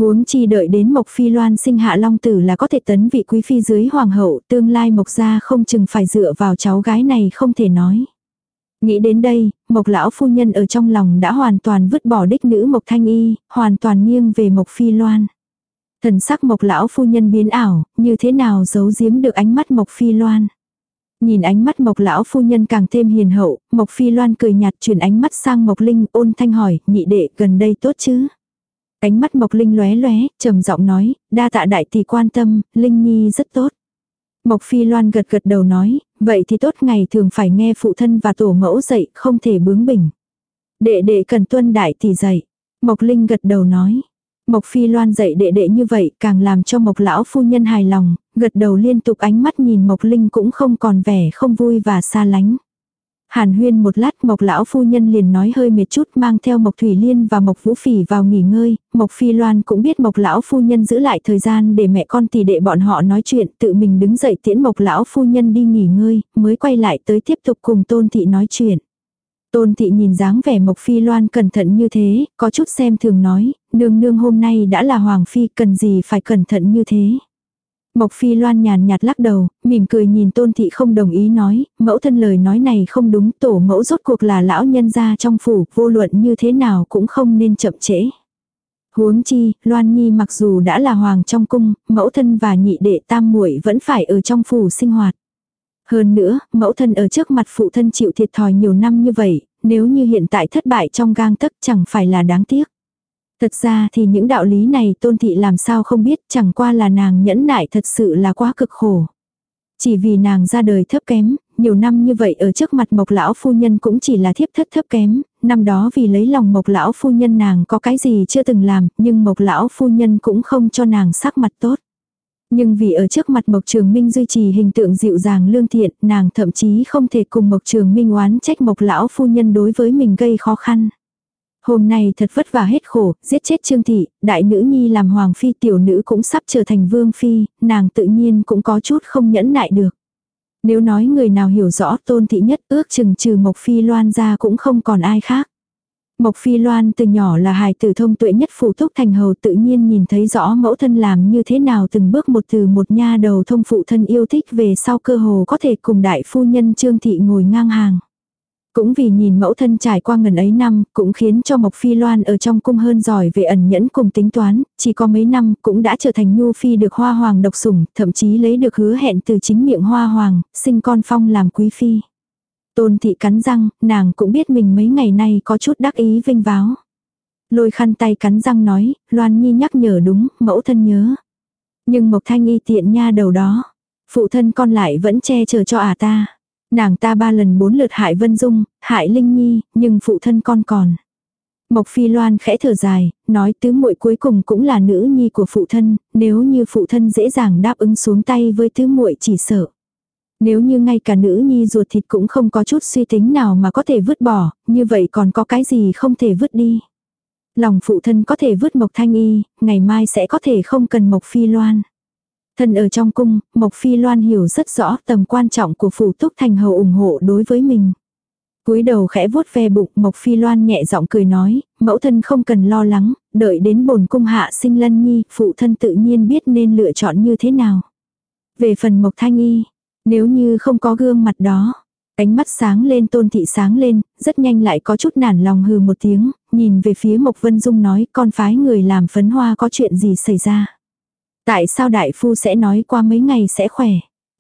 Huống chi đợi đến Mộc Phi Loan sinh hạ Long Tử là có thể tấn vị quý phi dưới hoàng hậu, tương lai Mộc gia không chừng phải dựa vào cháu gái này không thể nói. Nghĩ đến đây, Mộc lão phu nhân ở trong lòng đã hoàn toàn vứt bỏ đích nữ Mộc Thanh Y, hoàn toàn nghiêng về Mộc Phi Loan. Thần sắc Mộc lão phu nhân biến ảo, như thế nào giấu giếm được ánh mắt Mộc Phi Loan. Nhìn ánh mắt Mộc lão phu nhân càng thêm hiền hậu, Mộc Phi Loan cười nhạt chuyển ánh mắt sang Mộc Linh, ôn thanh hỏi, nhị đệ gần đây tốt chứ? Ánh mắt Mộc Linh lóe lóe, trầm giọng nói, đa tạ đại tỷ quan tâm, Linh Nhi rất tốt. Mộc Phi Loan gật gật đầu nói, vậy thì tốt ngày thường phải nghe phụ thân và tổ mẫu dạy, không thể bướng bỉnh. Đệ đệ cần tuân đại tỷ dạy. Mộc Linh gật đầu nói. Mộc Phi Loan dạy đệ đệ như vậy càng làm cho Mộc lão phu nhân hài lòng, gật đầu liên tục ánh mắt nhìn Mộc Linh cũng không còn vẻ không vui và xa lánh. Hàn huyên một lát Mộc lão phu nhân liền nói hơi mệt chút mang theo Mộc Thủy Liên và Mộc Vũ Phỉ vào nghỉ ngơi, Mộc Phi Loan cũng biết Mộc lão phu nhân giữ lại thời gian để mẹ con tỷ đệ bọn họ nói chuyện, tự mình đứng dậy tiễn Mộc lão phu nhân đi nghỉ ngơi, mới quay lại tới tiếp tục cùng Tôn thị nói chuyện. Tôn thị nhìn dáng vẻ Mộc Phi Loan cẩn thận như thế, có chút xem thường nói, nương nương hôm nay đã là hoàng phi, cần gì phải cẩn thận như thế. Mộc Phi Loan nhàn nhạt lắc đầu, mỉm cười nhìn Tôn Thị không đồng ý nói, mẫu thân lời nói này không đúng, tổ mẫu rốt cuộc là lão nhân gia trong phủ, vô luận như thế nào cũng không nên chậm trễ. Huống chi, Loan Nhi mặc dù đã là hoàng trong cung, mẫu thân và nhị đệ tam muội vẫn phải ở trong phủ sinh hoạt. Hơn nữa, mẫu thân ở trước mặt phụ thân chịu thiệt thòi nhiều năm như vậy, nếu như hiện tại thất bại trong gang tấc chẳng phải là đáng tiếc. Thật ra thì những đạo lý này tôn thị làm sao không biết chẳng qua là nàng nhẫn nại thật sự là quá cực khổ. Chỉ vì nàng ra đời thấp kém, nhiều năm như vậy ở trước mặt mộc lão phu nhân cũng chỉ là thiếp thất thấp kém, năm đó vì lấy lòng mộc lão phu nhân nàng có cái gì chưa từng làm, nhưng mộc lão phu nhân cũng không cho nàng sắc mặt tốt. Nhưng vì ở trước mặt Mộc Trường Minh duy trì hình tượng dịu dàng lương thiện, nàng thậm chí không thể cùng Mộc Trường Minh oán trách Mộc lão phu nhân đối với mình gây khó khăn. Hôm nay thật vất vả hết khổ, giết chết Trương Thị, đại nữ nhi làm hoàng phi tiểu nữ cũng sắp trở thành vương phi, nàng tự nhiên cũng có chút không nhẫn nại được. Nếu nói người nào hiểu rõ tôn thị nhất ước chừng trừ Mộc Phi Loan ra cũng không còn ai khác. Mộc Phi Loan từ nhỏ là hài tử thông tuệ nhất phụ thúc thành hầu tự nhiên nhìn thấy rõ mẫu thân làm như thế nào từng bước một từ một nha đầu thông phụ thân yêu thích về sau cơ hồ có thể cùng đại phu nhân Trương Thị ngồi ngang hàng. Cũng vì nhìn mẫu thân trải qua ngần ấy năm, cũng khiến cho Mộc Phi Loan ở trong cung hơn giỏi về ẩn nhẫn cùng tính toán, chỉ có mấy năm cũng đã trở thành nhu phi được hoa hoàng độc sủng, thậm chí lấy được hứa hẹn từ chính miệng hoa hoàng, sinh con phong làm quý phi. Tôn thị cắn răng, nàng cũng biết mình mấy ngày nay có chút đắc ý vinh váo. Lôi khăn tay cắn răng nói, Loan Nhi nhắc nhở đúng, mẫu thân nhớ. Nhưng Mộc Thanh Y tiện nha đầu đó, phụ thân con lại vẫn che chở cho ả à ta. Nàng ta ba lần bốn lượt hại Vân Dung, hại Linh Nhi, nhưng phụ thân con còn. Mộc Phi Loan khẽ thở dài, nói tứ muội cuối cùng cũng là nữ nhi của phụ thân, nếu như phụ thân dễ dàng đáp ứng xuống tay với tứ muội chỉ sợ. Nếu như ngay cả nữ nhi ruột thịt cũng không có chút suy tính nào mà có thể vứt bỏ, như vậy còn có cái gì không thể vứt đi. Lòng phụ thân có thể vứt Mộc Thanh Y, ngày mai sẽ có thể không cần Mộc Phi Loan. Thân ở trong cung, Mộc Phi Loan hiểu rất rõ tầm quan trọng của phủ túc thành hầu ủng hộ đối với mình cúi đầu khẽ vuốt ve bụng Mộc Phi Loan nhẹ giọng cười nói, mẫu thân không cần lo lắng, đợi đến bồn cung hạ sinh lân nhi, phụ thân tự nhiên biết nên lựa chọn như thế nào. Về phần Mộc Thanh Y, nếu như không có gương mặt đó, ánh mắt sáng lên tôn thị sáng lên, rất nhanh lại có chút nản lòng hừ một tiếng, nhìn về phía Mộc Vân Dung nói con phái người làm phấn hoa có chuyện gì xảy ra. Tại sao đại phu sẽ nói qua mấy ngày sẽ khỏe?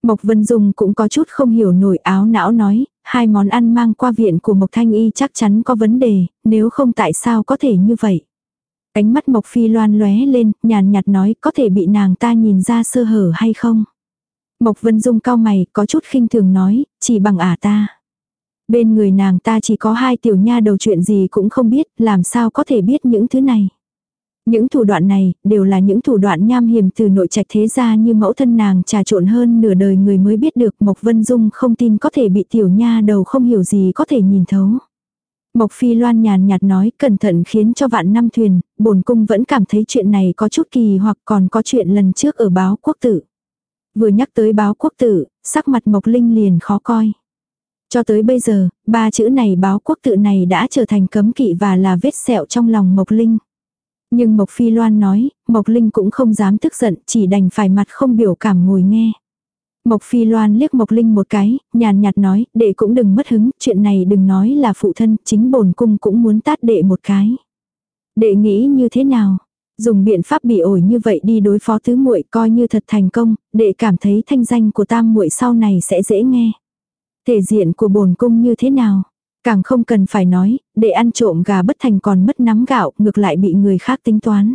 Mộc Vân Dung cũng có chút không hiểu nổi áo não nói, hai món ăn mang qua viện của Mộc Thanh Y chắc chắn có vấn đề, nếu không tại sao có thể như vậy? Cánh mắt Mộc Phi loan lóe lên, nhàn nhạt nói có thể bị nàng ta nhìn ra sơ hở hay không? Mộc Vân Dung cao mày, có chút khinh thường nói, chỉ bằng ả ta. Bên người nàng ta chỉ có hai tiểu nha đầu chuyện gì cũng không biết, làm sao có thể biết những thứ này. Những thủ đoạn này, đều là những thủ đoạn nham hiểm từ nội trạch thế gia như mẫu thân nàng trà trộn hơn nửa đời người mới biết được Mộc Vân Dung không tin có thể bị tiểu nha đầu không hiểu gì có thể nhìn thấu. Mộc Phi Loan nhàn nhạt nói cẩn thận khiến cho vạn năm thuyền, bổn cung vẫn cảm thấy chuyện này có chút kỳ hoặc còn có chuyện lần trước ở báo quốc tử. Vừa nhắc tới báo quốc tử, sắc mặt Mộc Linh liền khó coi. Cho tới bây giờ, ba chữ này báo quốc tự này đã trở thành cấm kỵ và là vết sẹo trong lòng Mộc Linh. Nhưng Mộc Phi Loan nói, Mộc Linh cũng không dám tức giận, chỉ đành phải mặt không biểu cảm ngồi nghe. Mộc Phi Loan liếc Mộc Linh một cái, nhàn nhạt nói, đệ cũng đừng mất hứng, chuyện này đừng nói là phụ thân, chính bổn cung cũng muốn tát đệ một cái. Đệ nghĩ như thế nào? Dùng biện pháp bị ổi như vậy đi đối phó tứ muội coi như thật thành công, đệ cảm thấy thanh danh của tam muội sau này sẽ dễ nghe. Thể diện của bổn cung như thế nào? Càng không cần phải nói, để ăn trộm gà bất thành còn mất nắm gạo, ngược lại bị người khác tính toán.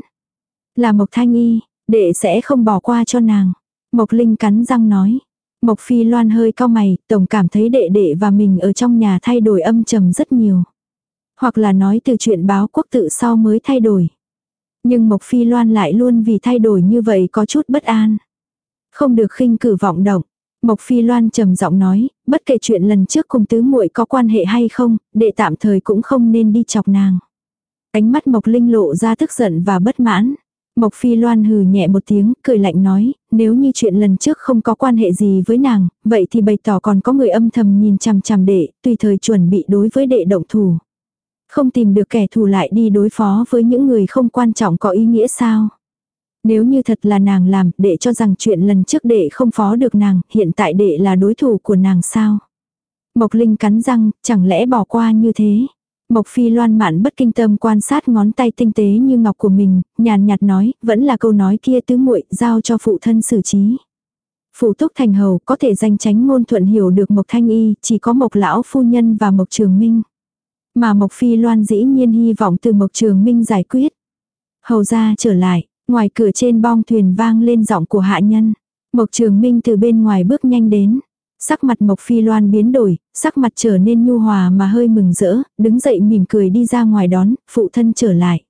Là Mộc Thanh Y, đệ sẽ không bỏ qua cho nàng. Mộc Linh cắn răng nói. Mộc Phi Loan hơi cao mày, tổng cảm thấy đệ đệ và mình ở trong nhà thay đổi âm trầm rất nhiều. Hoặc là nói từ chuyện báo quốc tự sau mới thay đổi. Nhưng Mộc Phi Loan lại luôn vì thay đổi như vậy có chút bất an. Không được khinh cử vọng động. Mộc Phi Loan trầm giọng nói, bất kể chuyện lần trước cùng tứ muội có quan hệ hay không, đệ tạm thời cũng không nên đi chọc nàng. Ánh mắt Mộc Linh lộ ra tức giận và bất mãn. Mộc Phi Loan hừ nhẹ một tiếng, cười lạnh nói, nếu như chuyện lần trước không có quan hệ gì với nàng, vậy thì bày tỏ còn có người âm thầm nhìn chằm chằm đệ, tùy thời chuẩn bị đối với đệ động thủ. Không tìm được kẻ thù lại đi đối phó với những người không quan trọng có ý nghĩa sao? Nếu như thật là nàng làm, đệ cho rằng chuyện lần trước đệ không phó được nàng, hiện tại đệ là đối thủ của nàng sao? Mộc Linh cắn răng, chẳng lẽ bỏ qua như thế? Mộc Phi loan mạn bất kinh tâm quan sát ngón tay tinh tế như ngọc của mình, nhàn nhạt nói, vẫn là câu nói kia tứ muội giao cho phụ thân xử trí. Phụ túc thành hầu có thể danh tránh ngôn thuận hiểu được Mộc Thanh Y, chỉ có Mộc Lão Phu Nhân và Mộc Trường Minh. Mà Mộc Phi loan dĩ nhiên hy vọng từ Mộc Trường Minh giải quyết. Hầu ra trở lại, Ngoài cửa trên bong thuyền vang lên giọng của hạ nhân. Mộc Trường Minh từ bên ngoài bước nhanh đến. Sắc mặt Mộc Phi Loan biến đổi, sắc mặt trở nên nhu hòa mà hơi mừng rỡ, đứng dậy mỉm cười đi ra ngoài đón, phụ thân trở lại.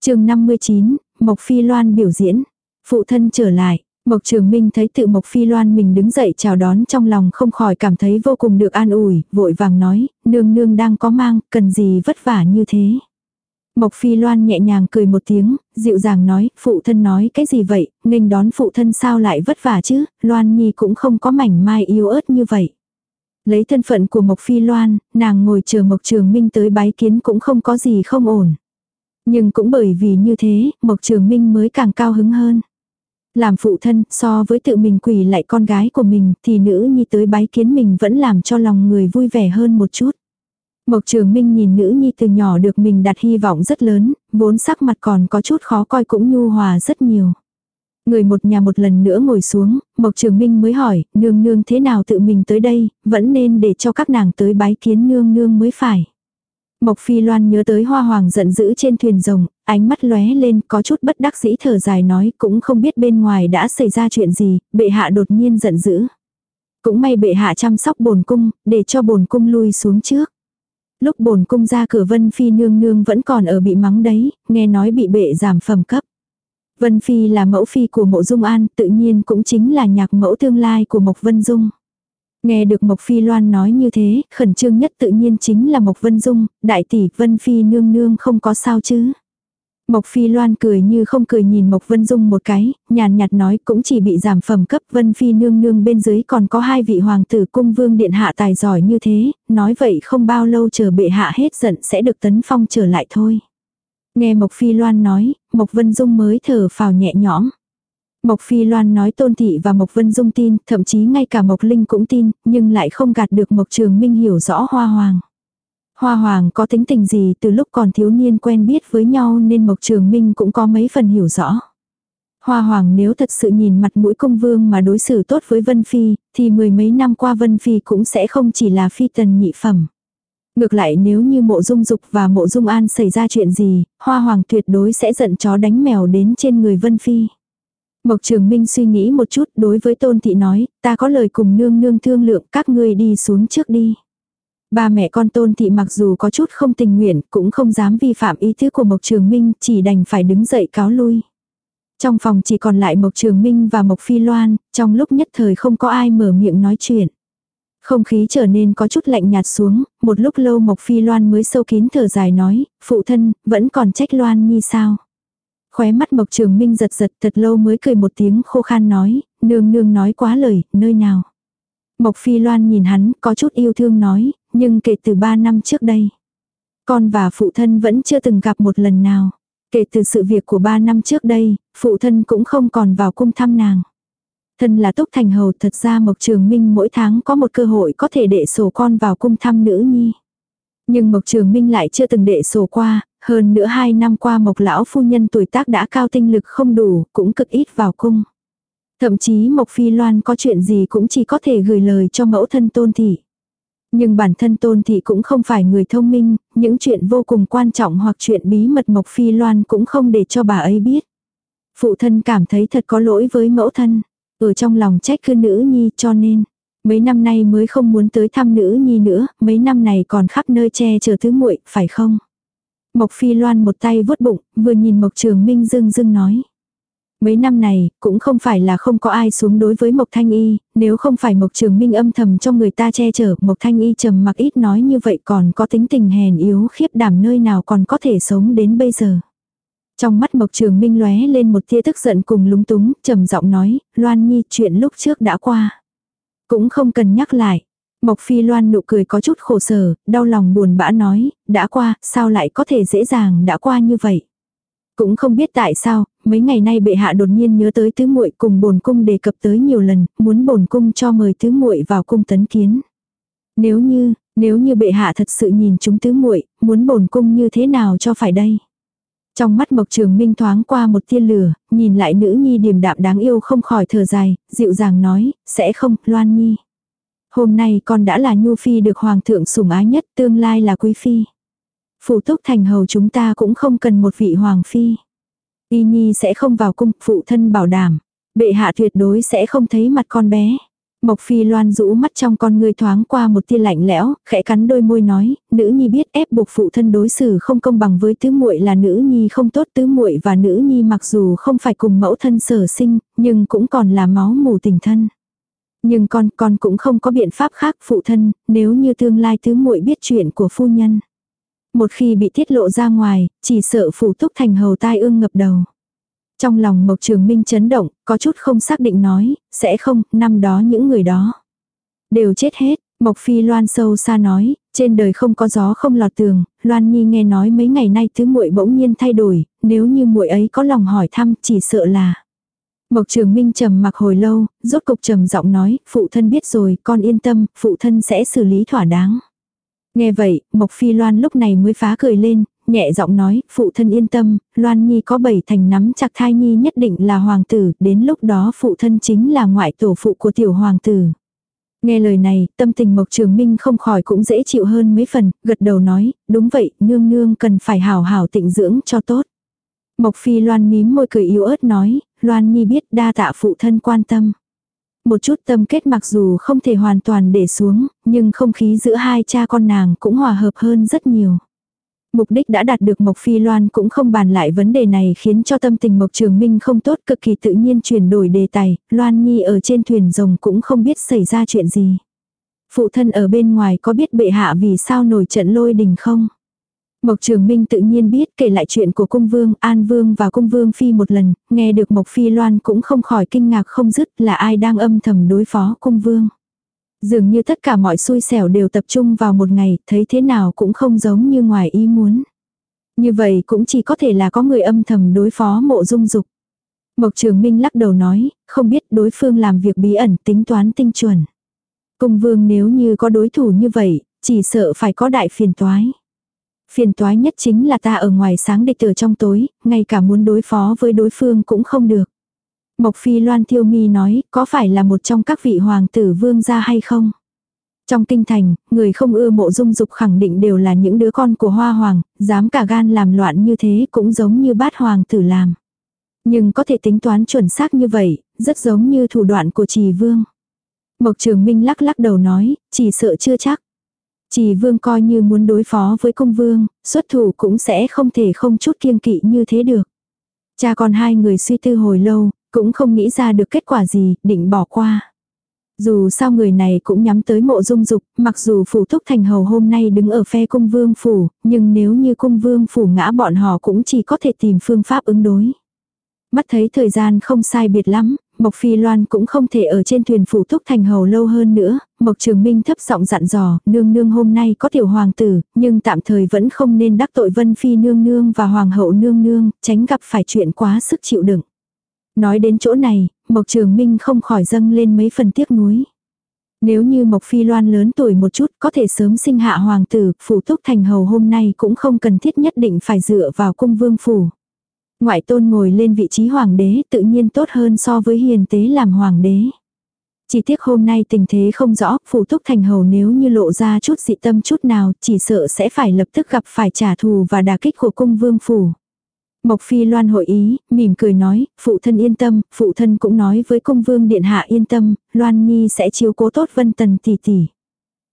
chương 59, Mộc Phi Loan biểu diễn. Phụ thân trở lại, Mộc Trường Minh thấy tự Mộc Phi Loan mình đứng dậy chào đón trong lòng không khỏi cảm thấy vô cùng được an ủi, vội vàng nói, nương nương đang có mang, cần gì vất vả như thế. Mộc Phi Loan nhẹ nhàng cười một tiếng, dịu dàng nói, phụ thân nói cái gì vậy, nghênh đón phụ thân sao lại vất vả chứ, Loan Nhi cũng không có mảnh mai yếu ớt như vậy. Lấy thân phận của Mộc Phi Loan, nàng ngồi chờ Mộc Trường Minh tới bái kiến cũng không có gì không ổn. Nhưng cũng bởi vì như thế, Mộc Trường Minh mới càng cao hứng hơn. Làm phụ thân, so với tự mình quỳ lại con gái của mình, thì nữ nhi tới bái kiến mình vẫn làm cho lòng người vui vẻ hơn một chút. Mộc Trường Minh nhìn nữ nhi từ nhỏ được mình đặt hy vọng rất lớn, vốn sắc mặt còn có chút khó coi cũng nhu hòa rất nhiều. Người một nhà một lần nữa ngồi xuống, Mộc Trường Minh mới hỏi, nương nương thế nào tự mình tới đây, vẫn nên để cho các nàng tới bái kiến nương nương mới phải. Mộc Phi Loan nhớ tới hoa hoàng giận dữ trên thuyền rồng, ánh mắt lóe lên có chút bất đắc dĩ thở dài nói cũng không biết bên ngoài đã xảy ra chuyện gì, bệ hạ đột nhiên giận dữ. Cũng may bệ hạ chăm sóc bồn cung, để cho bồn cung lui xuống trước. Lúc bồn cung ra cửa Vân Phi nương nương vẫn còn ở bị mắng đấy, nghe nói bị bệ giảm phẩm cấp. Vân Phi là mẫu phi của mộ dung an, tự nhiên cũng chính là nhạc mẫu tương lai của Mộc Vân Dung. Nghe được Mộc Phi Loan nói như thế, khẩn trương nhất tự nhiên chính là Mộc Vân Dung, đại tỷ Vân Phi nương nương không có sao chứ. Mộc Phi Loan cười như không cười nhìn Mộc Vân Dung một cái, nhàn nhạt nói cũng chỉ bị giảm phẩm cấp Vân Phi nương nương bên dưới còn có hai vị hoàng tử cung vương điện hạ tài giỏi như thế, nói vậy không bao lâu chờ bệ hạ hết giận sẽ được tấn phong trở lại thôi. Nghe Mộc Phi Loan nói, Mộc Vân Dung mới thở phào nhẹ nhõm. Mộc Phi Loan nói Tôn Thị và Mộc Vân Dung tin, thậm chí ngay cả Mộc Linh cũng tin, nhưng lại không gạt được Mộc Trường Minh hiểu rõ Hoa Hoàng. Hoa Hoàng có tính tình gì từ lúc còn thiếu niên quen biết với nhau nên Mộc Trường Minh cũng có mấy phần hiểu rõ. Hoa Hoàng nếu thật sự nhìn mặt mũi công vương mà đối xử tốt với Vân Phi, thì mười mấy năm qua Vân Phi cũng sẽ không chỉ là phi tần nhị phẩm. Ngược lại nếu như mộ dung dục và mộ dung an xảy ra chuyện gì, Hoa Hoàng tuyệt đối sẽ giận chó đánh mèo đến trên người Vân Phi. Mộc Trường Minh suy nghĩ một chút đối với Tôn Thị nói, ta có lời cùng nương nương thương lượng các ngươi đi xuống trước đi. Ba mẹ con Tôn Thị mặc dù có chút không tình nguyện cũng không dám vi phạm ý thức của Mộc Trường Minh chỉ đành phải đứng dậy cáo lui. Trong phòng chỉ còn lại Mộc Trường Minh và Mộc Phi Loan, trong lúc nhất thời không có ai mở miệng nói chuyện. Không khí trở nên có chút lạnh nhạt xuống, một lúc lâu Mộc Phi Loan mới sâu kín thở dài nói, phụ thân, vẫn còn trách Loan như sao. Khóe mắt Mộc Trường Minh giật giật thật lâu mới cười một tiếng khô khan nói, nương nương nói quá lời, nơi nào. Mộc Phi Loan nhìn hắn có chút yêu thương nói, nhưng kể từ ba năm trước đây. Con và phụ thân vẫn chưa từng gặp một lần nào. Kể từ sự việc của ba năm trước đây, phụ thân cũng không còn vào cung thăm nàng. Thân là Túc Thành Hầu thật ra Mộc Trường Minh mỗi tháng có một cơ hội có thể đệ sổ con vào cung thăm nữ nhi. Nhưng Mộc Trường Minh lại chưa từng đệ sổ qua, hơn nữa hai năm qua Mộc Lão Phu Nhân tuổi tác đã cao tinh lực không đủ, cũng cực ít vào cung. Thậm chí Mộc Phi Loan có chuyện gì cũng chỉ có thể gửi lời cho mẫu thân tôn thị. Nhưng bản thân tôn thị cũng không phải người thông minh, những chuyện vô cùng quan trọng hoặc chuyện bí mật Mộc Phi Loan cũng không để cho bà ấy biết. Phụ thân cảm thấy thật có lỗi với mẫu thân, ở trong lòng trách cứ nữ nhi cho nên, mấy năm nay mới không muốn tới thăm nữ nhi nữa, mấy năm này còn khắp nơi che chở thứ muội, phải không? Mộc Phi Loan một tay vuốt bụng, vừa nhìn Mộc Trường Minh dưng dưng nói. Mấy năm này, cũng không phải là không có ai xuống đối với Mộc Thanh Y, nếu không phải Mộc Trường Minh âm thầm cho người ta che chở, Mộc Thanh Y trầm mặc ít nói như vậy còn có tính tình hèn yếu khiếp đảm nơi nào còn có thể sống đến bây giờ. Trong mắt Mộc Trường Minh lóe lên một tia tức giận cùng lúng túng, trầm giọng nói, Loan Nhi chuyện lúc trước đã qua. Cũng không cần nhắc lại. Mộc Phi Loan nụ cười có chút khổ sở, đau lòng buồn bã nói, đã qua, sao lại có thể dễ dàng đã qua như vậy. Cũng không biết tại sao, mấy ngày nay bệ hạ đột nhiên nhớ tới tứ muội cùng bổn cung đề cập tới nhiều lần, muốn bổn cung cho mời tứ muội vào cung tấn kiến. Nếu như, nếu như bệ hạ thật sự nhìn chúng tứ muội, muốn bổn cung như thế nào cho phải đây? Trong mắt Mộc Trường Minh thoáng qua một tia lửa, nhìn lại nữ nhi điềm đạm đáng yêu không khỏi thở dài, dịu dàng nói, sẽ không, Loan Nhi. Hôm nay con đã là Nhu Phi được Hoàng thượng sủng ái nhất, tương lai là Quý Phi. phủ túc thành hầu chúng ta cũng không cần một vị Hoàng Phi. Y Nhi sẽ không vào cung, phụ thân bảo đảm. Bệ hạ tuyệt đối sẽ không thấy mặt con bé. Mộc Phi Loan rũ mắt trong con người thoáng qua một tia lạnh lẽo, khẽ cắn đôi môi nói, nữ nhi biết ép buộc phụ thân đối xử không công bằng với tứ muội là nữ nhi không tốt tứ muội và nữ nhi mặc dù không phải cùng mẫu thân sở sinh, nhưng cũng còn là máu mù tình thân. Nhưng con, con cũng không có biện pháp khác phụ thân, nếu như tương lai tứ muội biết chuyện của phu nhân. Một khi bị tiết lộ ra ngoài, chỉ sợ phủ túc thành hầu tai ương ngập đầu. Trong lòng Mộc Trường Minh chấn động, có chút không xác định nói, sẽ không, năm đó những người đó. Đều chết hết, Mộc Phi Loan sâu xa nói, trên đời không có gió không lọt tường, Loan Nhi nghe nói mấy ngày nay thứ muội bỗng nhiên thay đổi, nếu như muội ấy có lòng hỏi thăm chỉ sợ là. Mộc Trường Minh trầm mặc hồi lâu, rốt cục trầm giọng nói, phụ thân biết rồi, con yên tâm, phụ thân sẽ xử lý thỏa đáng. Nghe vậy, Mộc Phi Loan lúc này mới phá cười lên, nhẹ giọng nói, phụ thân yên tâm, Loan Nhi có bảy thành nắm chặt thai Nhi nhất định là hoàng tử, đến lúc đó phụ thân chính là ngoại tổ phụ của tiểu hoàng tử. Nghe lời này, tâm tình Mộc Trường Minh không khỏi cũng dễ chịu hơn mấy phần, gật đầu nói, đúng vậy, nương nương cần phải hảo hảo tịnh dưỡng cho tốt. Mộc Phi Loan mím môi cười yếu ớt nói, Loan Nhi biết đa tạ phụ thân quan tâm. Một chút tâm kết mặc dù không thể hoàn toàn để xuống, nhưng không khí giữa hai cha con nàng cũng hòa hợp hơn rất nhiều. Mục đích đã đạt được Mộc Phi Loan cũng không bàn lại vấn đề này khiến cho tâm tình Mộc Trường Minh không tốt cực kỳ tự nhiên chuyển đổi đề tài, Loan Nhi ở trên thuyền rồng cũng không biết xảy ra chuyện gì. Phụ thân ở bên ngoài có biết bệ hạ vì sao nổi trận lôi đình không? Mộc Trường Minh tự nhiên biết kể lại chuyện của cung vương, An Vương và cung vương Phi một lần, nghe được Mộc Phi Loan cũng không khỏi kinh ngạc không dứt là ai đang âm thầm đối phó cung vương. Dường như tất cả mọi xui xẻo đều tập trung vào một ngày, thấy thế nào cũng không giống như ngoài ý muốn. Như vậy cũng chỉ có thể là có người âm thầm đối phó mộ dung dục. Mộc Trường Minh lắc đầu nói, không biết đối phương làm việc bí ẩn tính toán tinh chuẩn. Cung vương nếu như có đối thủ như vậy, chỉ sợ phải có đại phiền toái. Phiền toái nhất chính là ta ở ngoài sáng địch ở trong tối, ngay cả muốn đối phó với đối phương cũng không được. Mộc Phi Loan Thiêu Mi nói, có phải là một trong các vị hoàng tử vương gia hay không? Trong kinh thành, người không ưa mộ dung dục khẳng định đều là những đứa con của hoa hoàng, dám cả gan làm loạn như thế cũng giống như bát hoàng tử làm. Nhưng có thể tính toán chuẩn xác như vậy, rất giống như thủ đoạn của trì vương. Mộc Trường Minh lắc lắc đầu nói, chỉ sợ chưa chắc. Trì vương coi như muốn đối phó với công vương, xuất thủ cũng sẽ không thể không chút kiêng kỵ như thế được. Cha con hai người suy tư hồi lâu, cũng không nghĩ ra được kết quả gì, định bỏ qua. Dù sao người này cũng nhắm tới mộ dung dục, mặc dù phủ thúc thành hầu hôm nay đứng ở phe cung vương phủ, nhưng nếu như cung vương phủ ngã bọn họ cũng chỉ có thể tìm phương pháp ứng đối. Mắt thấy thời gian không sai biệt lắm, Mộc Phi Loan cũng không thể ở trên thuyền phủ thúc thành hầu lâu hơn nữa, Mộc Trường Minh thấp giọng dặn dò, nương nương hôm nay có tiểu hoàng tử, nhưng tạm thời vẫn không nên đắc tội Vân Phi nương nương và hoàng hậu nương nương, tránh gặp phải chuyện quá sức chịu đựng. Nói đến chỗ này, Mộc Trường Minh không khỏi dâng lên mấy phần tiếc nuối. Nếu như Mộc Phi Loan lớn tuổi một chút có thể sớm sinh hạ hoàng tử, phủ túc thành hầu hôm nay cũng không cần thiết nhất định phải dựa vào cung vương phủ. Ngoại tôn ngồi lên vị trí hoàng đế tự nhiên tốt hơn so với hiền tế làm hoàng đế. Chỉ tiếc hôm nay tình thế không rõ, phủ túc thành hầu nếu như lộ ra chút dị tâm chút nào, chỉ sợ sẽ phải lập tức gặp phải trả thù và đả kích của cung vương phủ. Mộc Phi Loan hội ý, mỉm cười nói, phụ thân yên tâm, phụ thân cũng nói với cung vương điện hạ yên tâm, Loan Nhi sẽ chiếu cố tốt vân tần tỷ tỷ.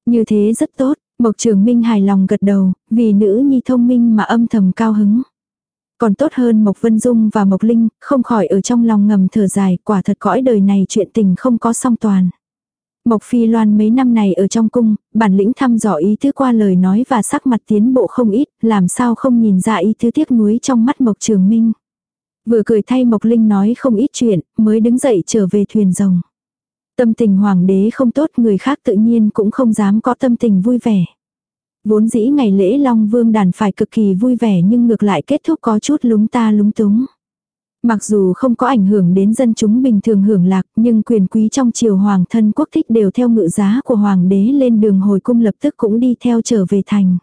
Như thế rất tốt, Mộc Trường Minh hài lòng gật đầu, vì nữ nhi thông minh mà âm thầm cao hứng. Còn tốt hơn Mộc Vân Dung và Mộc Linh, không khỏi ở trong lòng ngầm thở dài, quả thật cõi đời này chuyện tình không có song toàn. Mộc Phi Loan mấy năm này ở trong cung, bản lĩnh thăm dò ý tứ qua lời nói và sắc mặt tiến bộ không ít, làm sao không nhìn ra ý tứ tiếc nuối trong mắt Mộc Trường Minh. Vừa cười thay Mộc Linh nói không ít chuyện, mới đứng dậy trở về thuyền rồng. Tâm tình hoàng đế không tốt người khác tự nhiên cũng không dám có tâm tình vui vẻ. Vốn dĩ ngày lễ Long Vương đàn phải cực kỳ vui vẻ nhưng ngược lại kết thúc có chút lúng ta lúng túng. Mặc dù không có ảnh hưởng đến dân chúng bình thường hưởng lạc, nhưng quyền quý trong triều hoàng thân quốc thích đều theo ngự giá của hoàng đế lên đường hồi cung lập tức cũng đi theo trở về thành.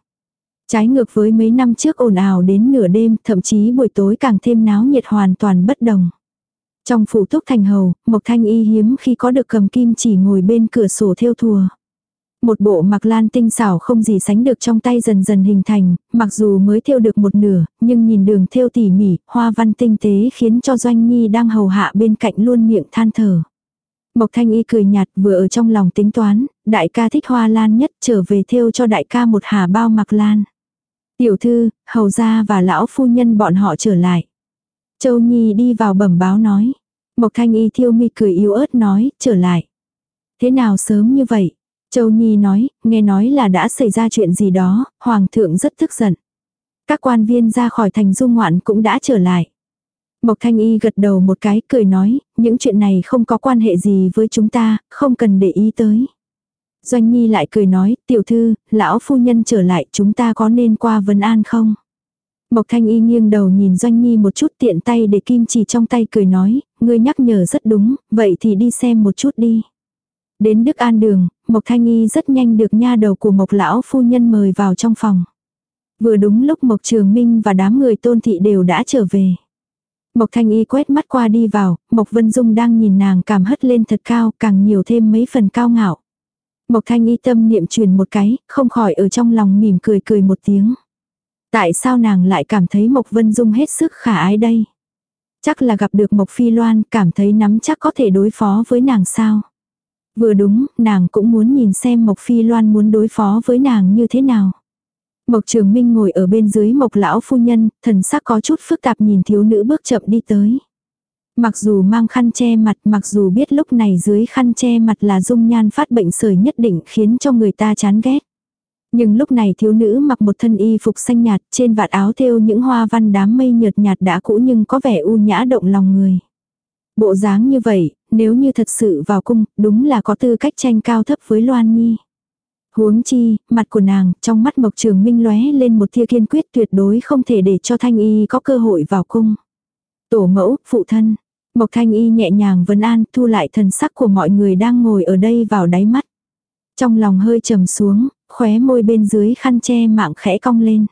Trái ngược với mấy năm trước ồn ào đến nửa đêm, thậm chí buổi tối càng thêm náo nhiệt hoàn toàn bất đồng. Trong phủ túc thành hầu, Mộc Thanh Y hiếm khi có được cầm kim chỉ ngồi bên cửa sổ theo thùa. Một bộ mặc lan tinh xảo không gì sánh được trong tay dần dần hình thành, mặc dù mới thêu được một nửa, nhưng nhìn đường thêu tỉ mỉ, hoa văn tinh tế khiến cho Doanh Nhi đang hầu hạ bên cạnh luôn miệng than thở. Mộc Thanh Y cười nhạt vừa ở trong lòng tính toán, đại ca thích hoa lan nhất trở về thêu cho đại ca một hà bao mặc lan. Tiểu thư, hầu gia và lão phu nhân bọn họ trở lại. Châu Nhi đi vào bẩm báo nói. Mộc Thanh Y thiêu mi cười yếu ớt nói, trở lại. Thế nào sớm như vậy? Châu Nhi nói, nghe nói là đã xảy ra chuyện gì đó, Hoàng thượng rất tức giận. Các quan viên ra khỏi thành du ngoạn cũng đã trở lại. Mộc Thanh Y gật đầu một cái cười nói, những chuyện này không có quan hệ gì với chúng ta, không cần để ý tới. Doanh Nhi lại cười nói, tiểu thư, lão phu nhân trở lại chúng ta có nên qua vấn an không? Mộc Thanh Y nghiêng đầu nhìn Doanh Nhi một chút tiện tay để kim chỉ trong tay cười nói, ngươi nhắc nhở rất đúng, vậy thì đi xem một chút đi. Đến Đức An Đường, Mộc Thanh Y rất nhanh được nha đầu của Mộc Lão phu nhân mời vào trong phòng. Vừa đúng lúc Mộc Trường Minh và đám người tôn thị đều đã trở về. Mộc Thanh Y quét mắt qua đi vào, Mộc Vân Dung đang nhìn nàng cảm hất lên thật cao, càng nhiều thêm mấy phần cao ngạo. Mộc Thanh Y tâm niệm truyền một cái, không khỏi ở trong lòng mỉm cười cười một tiếng. Tại sao nàng lại cảm thấy Mộc Vân Dung hết sức khả ái đây? Chắc là gặp được Mộc Phi Loan, cảm thấy nắm chắc có thể đối phó với nàng sao? Vừa đúng, nàng cũng muốn nhìn xem Mộc Phi Loan muốn đối phó với nàng như thế nào. Mộc Trường Minh ngồi ở bên dưới Mộc lão phu nhân, thần sắc có chút phức tạp nhìn thiếu nữ bước chậm đi tới. Mặc dù mang khăn che mặt, mặc dù biết lúc này dưới khăn che mặt là dung nhan phát bệnh sởi nhất định khiến cho người ta chán ghét. Nhưng lúc này thiếu nữ mặc một thân y phục xanh nhạt, trên vạt áo thêu những hoa văn đám mây nhợt nhạt đã cũ nhưng có vẻ u nhã động lòng người. Bộ dáng như vậy, nếu như thật sự vào cung, đúng là có tư cách tranh cao thấp với Loan Nhi. Huống chi, mặt của nàng, trong mắt Mộc Trường Minh lóe lên một tia kiên quyết tuyệt đối không thể để cho Thanh Y có cơ hội vào cung. Tổ mẫu, phụ thân. Mộc Thanh Y nhẹ nhàng vấn an thu lại thần sắc của mọi người đang ngồi ở đây vào đáy mắt. Trong lòng hơi trầm xuống, khóe môi bên dưới khăn che mạng khẽ cong lên.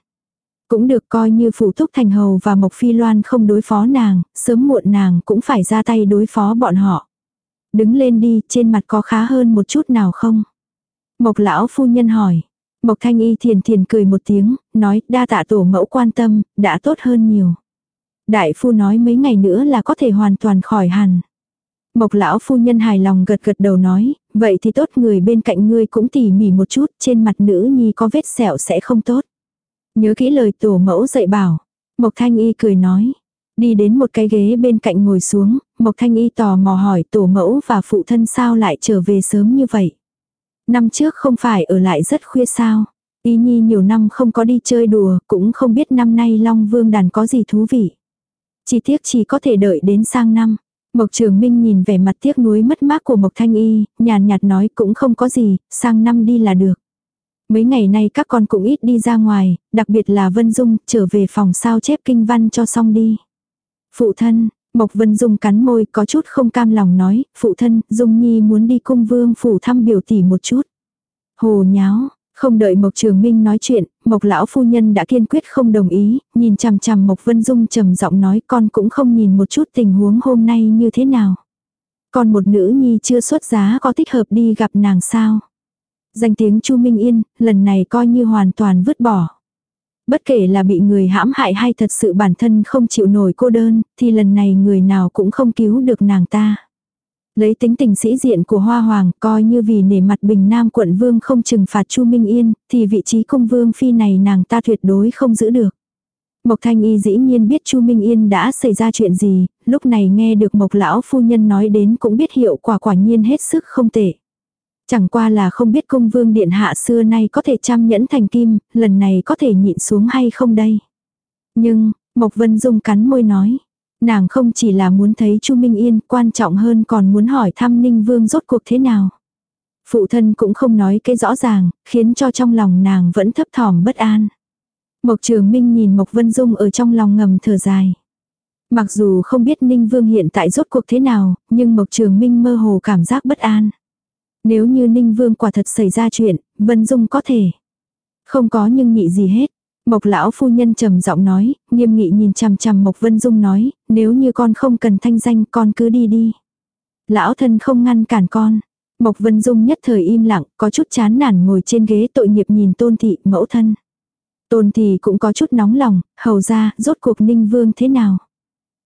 Cũng được coi như phụ thúc thành hầu và Mộc Phi Loan không đối phó nàng, sớm muộn nàng cũng phải ra tay đối phó bọn họ. Đứng lên đi, trên mặt có khá hơn một chút nào không? Mộc lão phu nhân hỏi. Mộc thanh y thiền thiền cười một tiếng, nói đa tạ tổ mẫu quan tâm, đã tốt hơn nhiều. Đại phu nói mấy ngày nữa là có thể hoàn toàn khỏi hẳn. Mộc lão phu nhân hài lòng gật gật đầu nói, vậy thì tốt người bên cạnh ngươi cũng tỉ mỉ một chút, trên mặt nữ nhi có vết sẹo sẽ không tốt. Nhớ kỹ lời tổ mẫu dạy bảo. Mộc thanh y cười nói. Đi đến một cái ghế bên cạnh ngồi xuống, Mộc thanh y tò mò hỏi tổ mẫu và phụ thân sao lại trở về sớm như vậy. Năm trước không phải ở lại rất khuya sao. Y Nhi nhiều năm không có đi chơi đùa, cũng không biết năm nay Long Vương đàn có gì thú vị. Chỉ tiếc chỉ có thể đợi đến sang năm. Mộc Trường Minh nhìn vẻ mặt tiếc nuối mất mát của Mộc Thanh Y, nhàn nhạt nói cũng không có gì, sang năm đi là được. Mấy ngày nay các con cũng ít đi ra ngoài, đặc biệt là Vân Dung, trở về phòng sao chép kinh văn cho xong đi. Phụ thân, Mộc Vân Dung cắn môi có chút không cam lòng nói, phụ thân, Dung Nhi muốn đi cung vương phủ thăm biểu tỷ một chút. Hồ nháo, không đợi Mộc Trường Minh nói chuyện, Mộc lão phu nhân đã kiên quyết không đồng ý, nhìn chằm chằm Mộc Vân Dung trầm giọng nói con cũng không nhìn một chút tình huống hôm nay như thế nào. Còn một nữ nhi chưa xuất giá có thích hợp đi gặp nàng sao. Danh tiếng Chu Minh Yên, lần này coi như hoàn toàn vứt bỏ. Bất kể là bị người hãm hại hay thật sự bản thân không chịu nổi cô đơn, thì lần này người nào cũng không cứu được nàng ta. Lấy tính tình sĩ diện của Hoa Hoàng coi như vì nể mặt Bình Nam quận vương không trừng phạt Chu Minh Yên, thì vị trí công vương phi này nàng ta tuyệt đối không giữ được. Mộc Thanh Y dĩ nhiên biết Chu Minh Yên đã xảy ra chuyện gì, lúc này nghe được Mộc lão phu nhân nói đến cũng biết hiệu quả quả nhiên hết sức không tệ. Chẳng qua là không biết cung vương điện hạ xưa nay có thể chăm nhẫn thành kim, lần này có thể nhịn xuống hay không đây. Nhưng, Mộc Vân Dung cắn môi nói, nàng không chỉ là muốn thấy Chu Minh Yên, quan trọng hơn còn muốn hỏi thăm Ninh Vương rốt cuộc thế nào. Phụ thân cũng không nói cái rõ ràng, khiến cho trong lòng nàng vẫn thấp thỏm bất an. Mộc Trường Minh nhìn Mộc Vân Dung ở trong lòng ngầm thở dài. Mặc dù không biết Ninh Vương hiện tại rốt cuộc thế nào, nhưng Mộc Trường Minh mơ hồ cảm giác bất an. Nếu như Ninh Vương quả thật xảy ra chuyện, Vân Dung có thể. Không có nhưng nhị gì hết. Mộc lão phu nhân trầm giọng nói, nghiêm nghị nhìn chằm chằm Mộc Vân Dung nói, nếu như con không cần thanh danh con cứ đi đi. Lão thân không ngăn cản con. Mộc Vân Dung nhất thời im lặng, có chút chán nản ngồi trên ghế tội nghiệp nhìn tôn thị mẫu thân. Tôn thị cũng có chút nóng lòng, hầu ra, rốt cuộc ninh vương thế nào.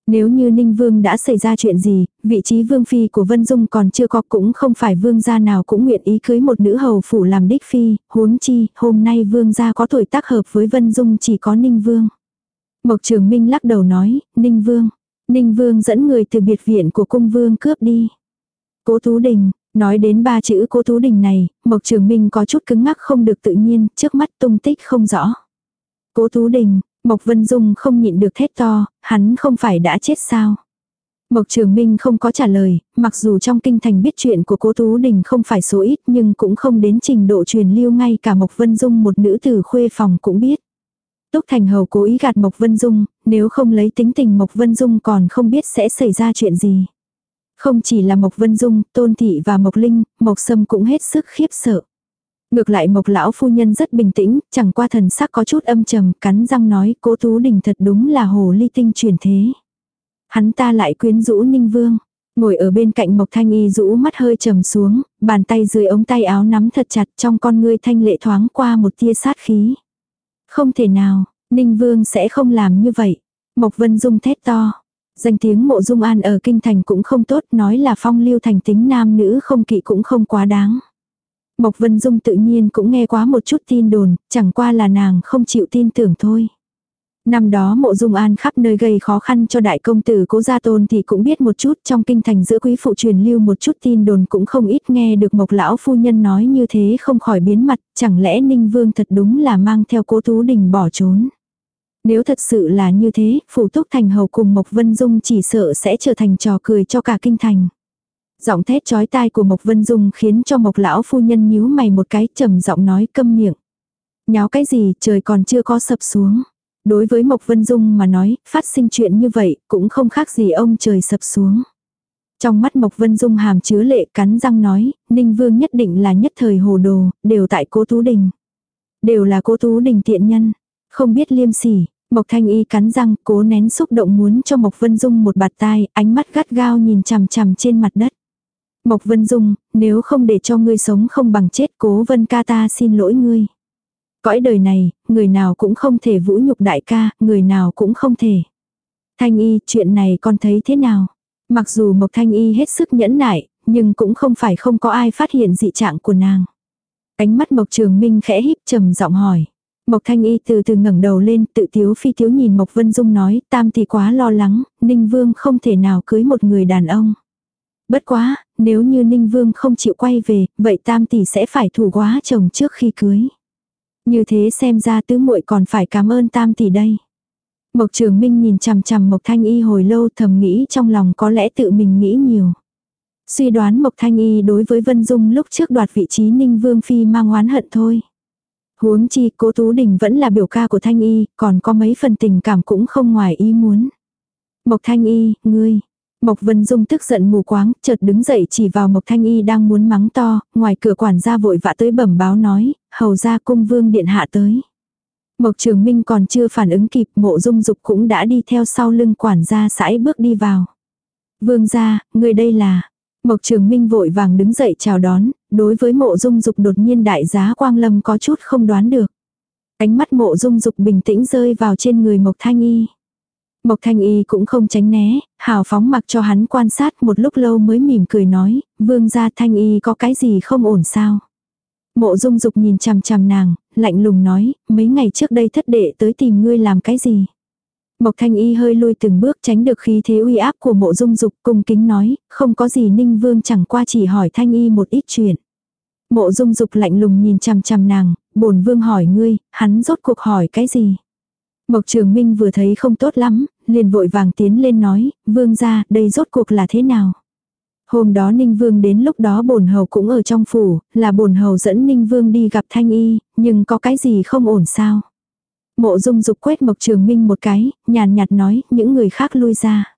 Nếu như Ninh Vương đã xảy ra chuyện gì, vị trí vương phi của Vân Dung còn chưa có cũng không phải vương gia nào cũng nguyện ý cưới một nữ hầu phủ làm đích phi, huống chi, hôm nay vương gia có tuổi tác hợp với Vân Dung chỉ có Ninh Vương. Mộc Trường Minh lắc đầu nói, Ninh Vương. Ninh Vương dẫn người từ biệt viện của cung vương cướp đi. Cố Tú Đình, nói đến ba chữ Cố Tú Đình này, Mộc Trường Minh có chút cứng ngắc không được tự nhiên, trước mắt tung tích không rõ. Cố Tú Đình, Mộc Vân Dung không nhịn được thét to, hắn không phải đã chết sao? Mộc Trường Minh không có trả lời, mặc dù trong kinh thành biết chuyện của cố Tú Đình không phải số ít nhưng cũng không đến trình độ truyền lưu ngay cả Mộc Vân Dung một nữ tử khuê phòng cũng biết. Túc Thành Hầu cố ý gạt Mộc Vân Dung, nếu không lấy tính tình Mộc Vân Dung còn không biết sẽ xảy ra chuyện gì. Không chỉ là Mộc Vân Dung, Tôn Thị và Mộc Linh, Mộc Sâm cũng hết sức khiếp sợ. Ngược lại Mộc lão phu nhân rất bình tĩnh, chẳng qua thần sắc có chút âm trầm, cắn răng nói cố Tú Đình thật đúng là hồ ly tinh truyền thế. Hắn ta lại quyến rũ Ninh Vương. Ngồi ở bên cạnh Mộc Thanh Y rũ mắt hơi trầm xuống, bàn tay dưới ống tay áo nắm thật chặt trong con ngươi thanh lệ thoáng qua một tia sát khí. Không thể nào, Ninh Vương sẽ không làm như vậy. Mộc Vân Dung thét to. Danh tiếng mộ dung an ở kinh thành cũng không tốt, nói là phong lưu thành tính nam nữ không kỵ cũng không quá đáng. Mộc Vân Dung tự nhiên cũng nghe quá một chút tin đồn, chẳng qua là nàng không chịu tin tưởng thôi. Năm đó mộ dung an khắp nơi gây khó khăn cho đại công tử cố gia tôn thì cũng biết một chút trong kinh thành giữa quý phụ truyền lưu một chút tin đồn cũng không ít nghe được mộc lão phu nhân nói như thế không khỏi biến mặt, chẳng lẽ ninh vương thật đúng là mang theo cố tú đình bỏ trốn. Nếu thật sự là như thế, phủ túc thành hầu cùng mộc vân dung chỉ sợ sẽ trở thành trò cười cho cả kinh thành. Giọng thét chói tai của Mộc Vân Dung khiến cho Mộc lão phu nhân nhíu mày một cái trầm giọng nói câm miệng. Nháo cái gì trời còn chưa có sập xuống. Đối với Mộc Vân Dung mà nói, phát sinh chuyện như vậy, cũng không khác gì ông trời sập xuống. Trong mắt Mộc Vân Dung hàm chứa lệ cắn răng nói, Ninh Vương nhất định là nhất thời hồ đồ, đều tại cố Tú Đình. Đều là cố Tú Đình tiện nhân, không biết liêm sỉ. Mộc Thanh Y cắn răng, cố nén xúc động muốn cho Mộc Vân Dung một bạt tai, ánh mắt gắt gao nhìn chằm chằm trên mặt đất. Mộc Vân Dung, nếu không để cho ngươi sống không bằng chết cố vân ca ta xin lỗi ngươi. Cõi đời này, người nào cũng không thể vũ nhục đại ca, người nào cũng không thể. Thanh y, chuyện này con thấy thế nào? Mặc dù Mộc Thanh y hết sức nhẫn nại, nhưng cũng không phải không có ai phát hiện dị trạng của nàng. Ánh mắt Mộc Trường Minh khẽ híp trầm giọng hỏi. Mộc Thanh Y từ từ ngẩng đầu lên, tự tiếu phi tiếu nhìn Mộc Vân Dung nói, tam thì quá lo lắng, Ninh Vương không thể nào cưới một người đàn ông. Bất quá, nếu như Ninh Vương không chịu quay về, vậy tam tỷ sẽ phải thủ quá chồng trước khi cưới. Như thế xem ra tứ muội còn phải cảm ơn tam tỷ đây. Mộc Trường Minh nhìn chằm chằm Mộc Thanh Y hồi lâu thầm nghĩ trong lòng có lẽ tự mình nghĩ nhiều. Suy đoán Mộc Thanh Y đối với Vân Dung lúc trước đoạt vị trí Ninh Vương Phi mang oán hận thôi. Huống chi cố Tú Đình vẫn là biểu ca của Thanh Y, còn có mấy phần tình cảm cũng không ngoài ý muốn. Mộc Thanh Y, ngươi, Mộc Vân Dung tức giận mù quáng, chợt đứng dậy chỉ vào Mộc Thanh Y đang muốn mắng to, ngoài cửa quản gia vội vã tới bẩm báo nói, hầu ra cung vương điện hạ tới. Mộc Trường Minh còn chưa phản ứng kịp, mộ dung dục cũng đã đi theo sau lưng quản gia sải bước đi vào. Vương gia, người đây là... Mộc Trường Minh vội vàng đứng dậy chào đón, đối với mộ dung dục đột nhiên đại giá Quang Lâm có chút không đoán được. Ánh mắt mộ dung dục bình tĩnh rơi vào trên người Mộc Thanh Y. Mộc Thanh Y cũng không tránh né, hào phóng mặc cho hắn quan sát một lúc lâu mới mỉm cười nói, vương gia Thanh Y có cái gì không ổn sao. Mộ dung dục nhìn chằm chằm nàng, lạnh lùng nói, mấy ngày trước đây thất đệ tới tìm ngươi làm cái gì. Mộc Thanh Y hơi lui từng bước tránh được khí thế uy áp của mộ dung dục cung kính nói, không có gì ninh vương chẳng qua chỉ hỏi Thanh Y một ít chuyện. Mộ dung dục lạnh lùng nhìn chằm chằm nàng, bổn vương hỏi ngươi, hắn rốt cuộc hỏi cái gì. Mộc Trường Minh vừa thấy không tốt lắm, liền vội vàng tiến lên nói, vương gia, đây rốt cuộc là thế nào? Hôm đó Ninh Vương đến lúc đó bổn hầu cũng ở trong phủ, là bổn hầu dẫn Ninh Vương đi gặp Thanh Y, nhưng có cái gì không ổn sao? Mộ dung dục quét Mộc Trường Minh một cái, nhàn nhạt nói, những người khác lui ra.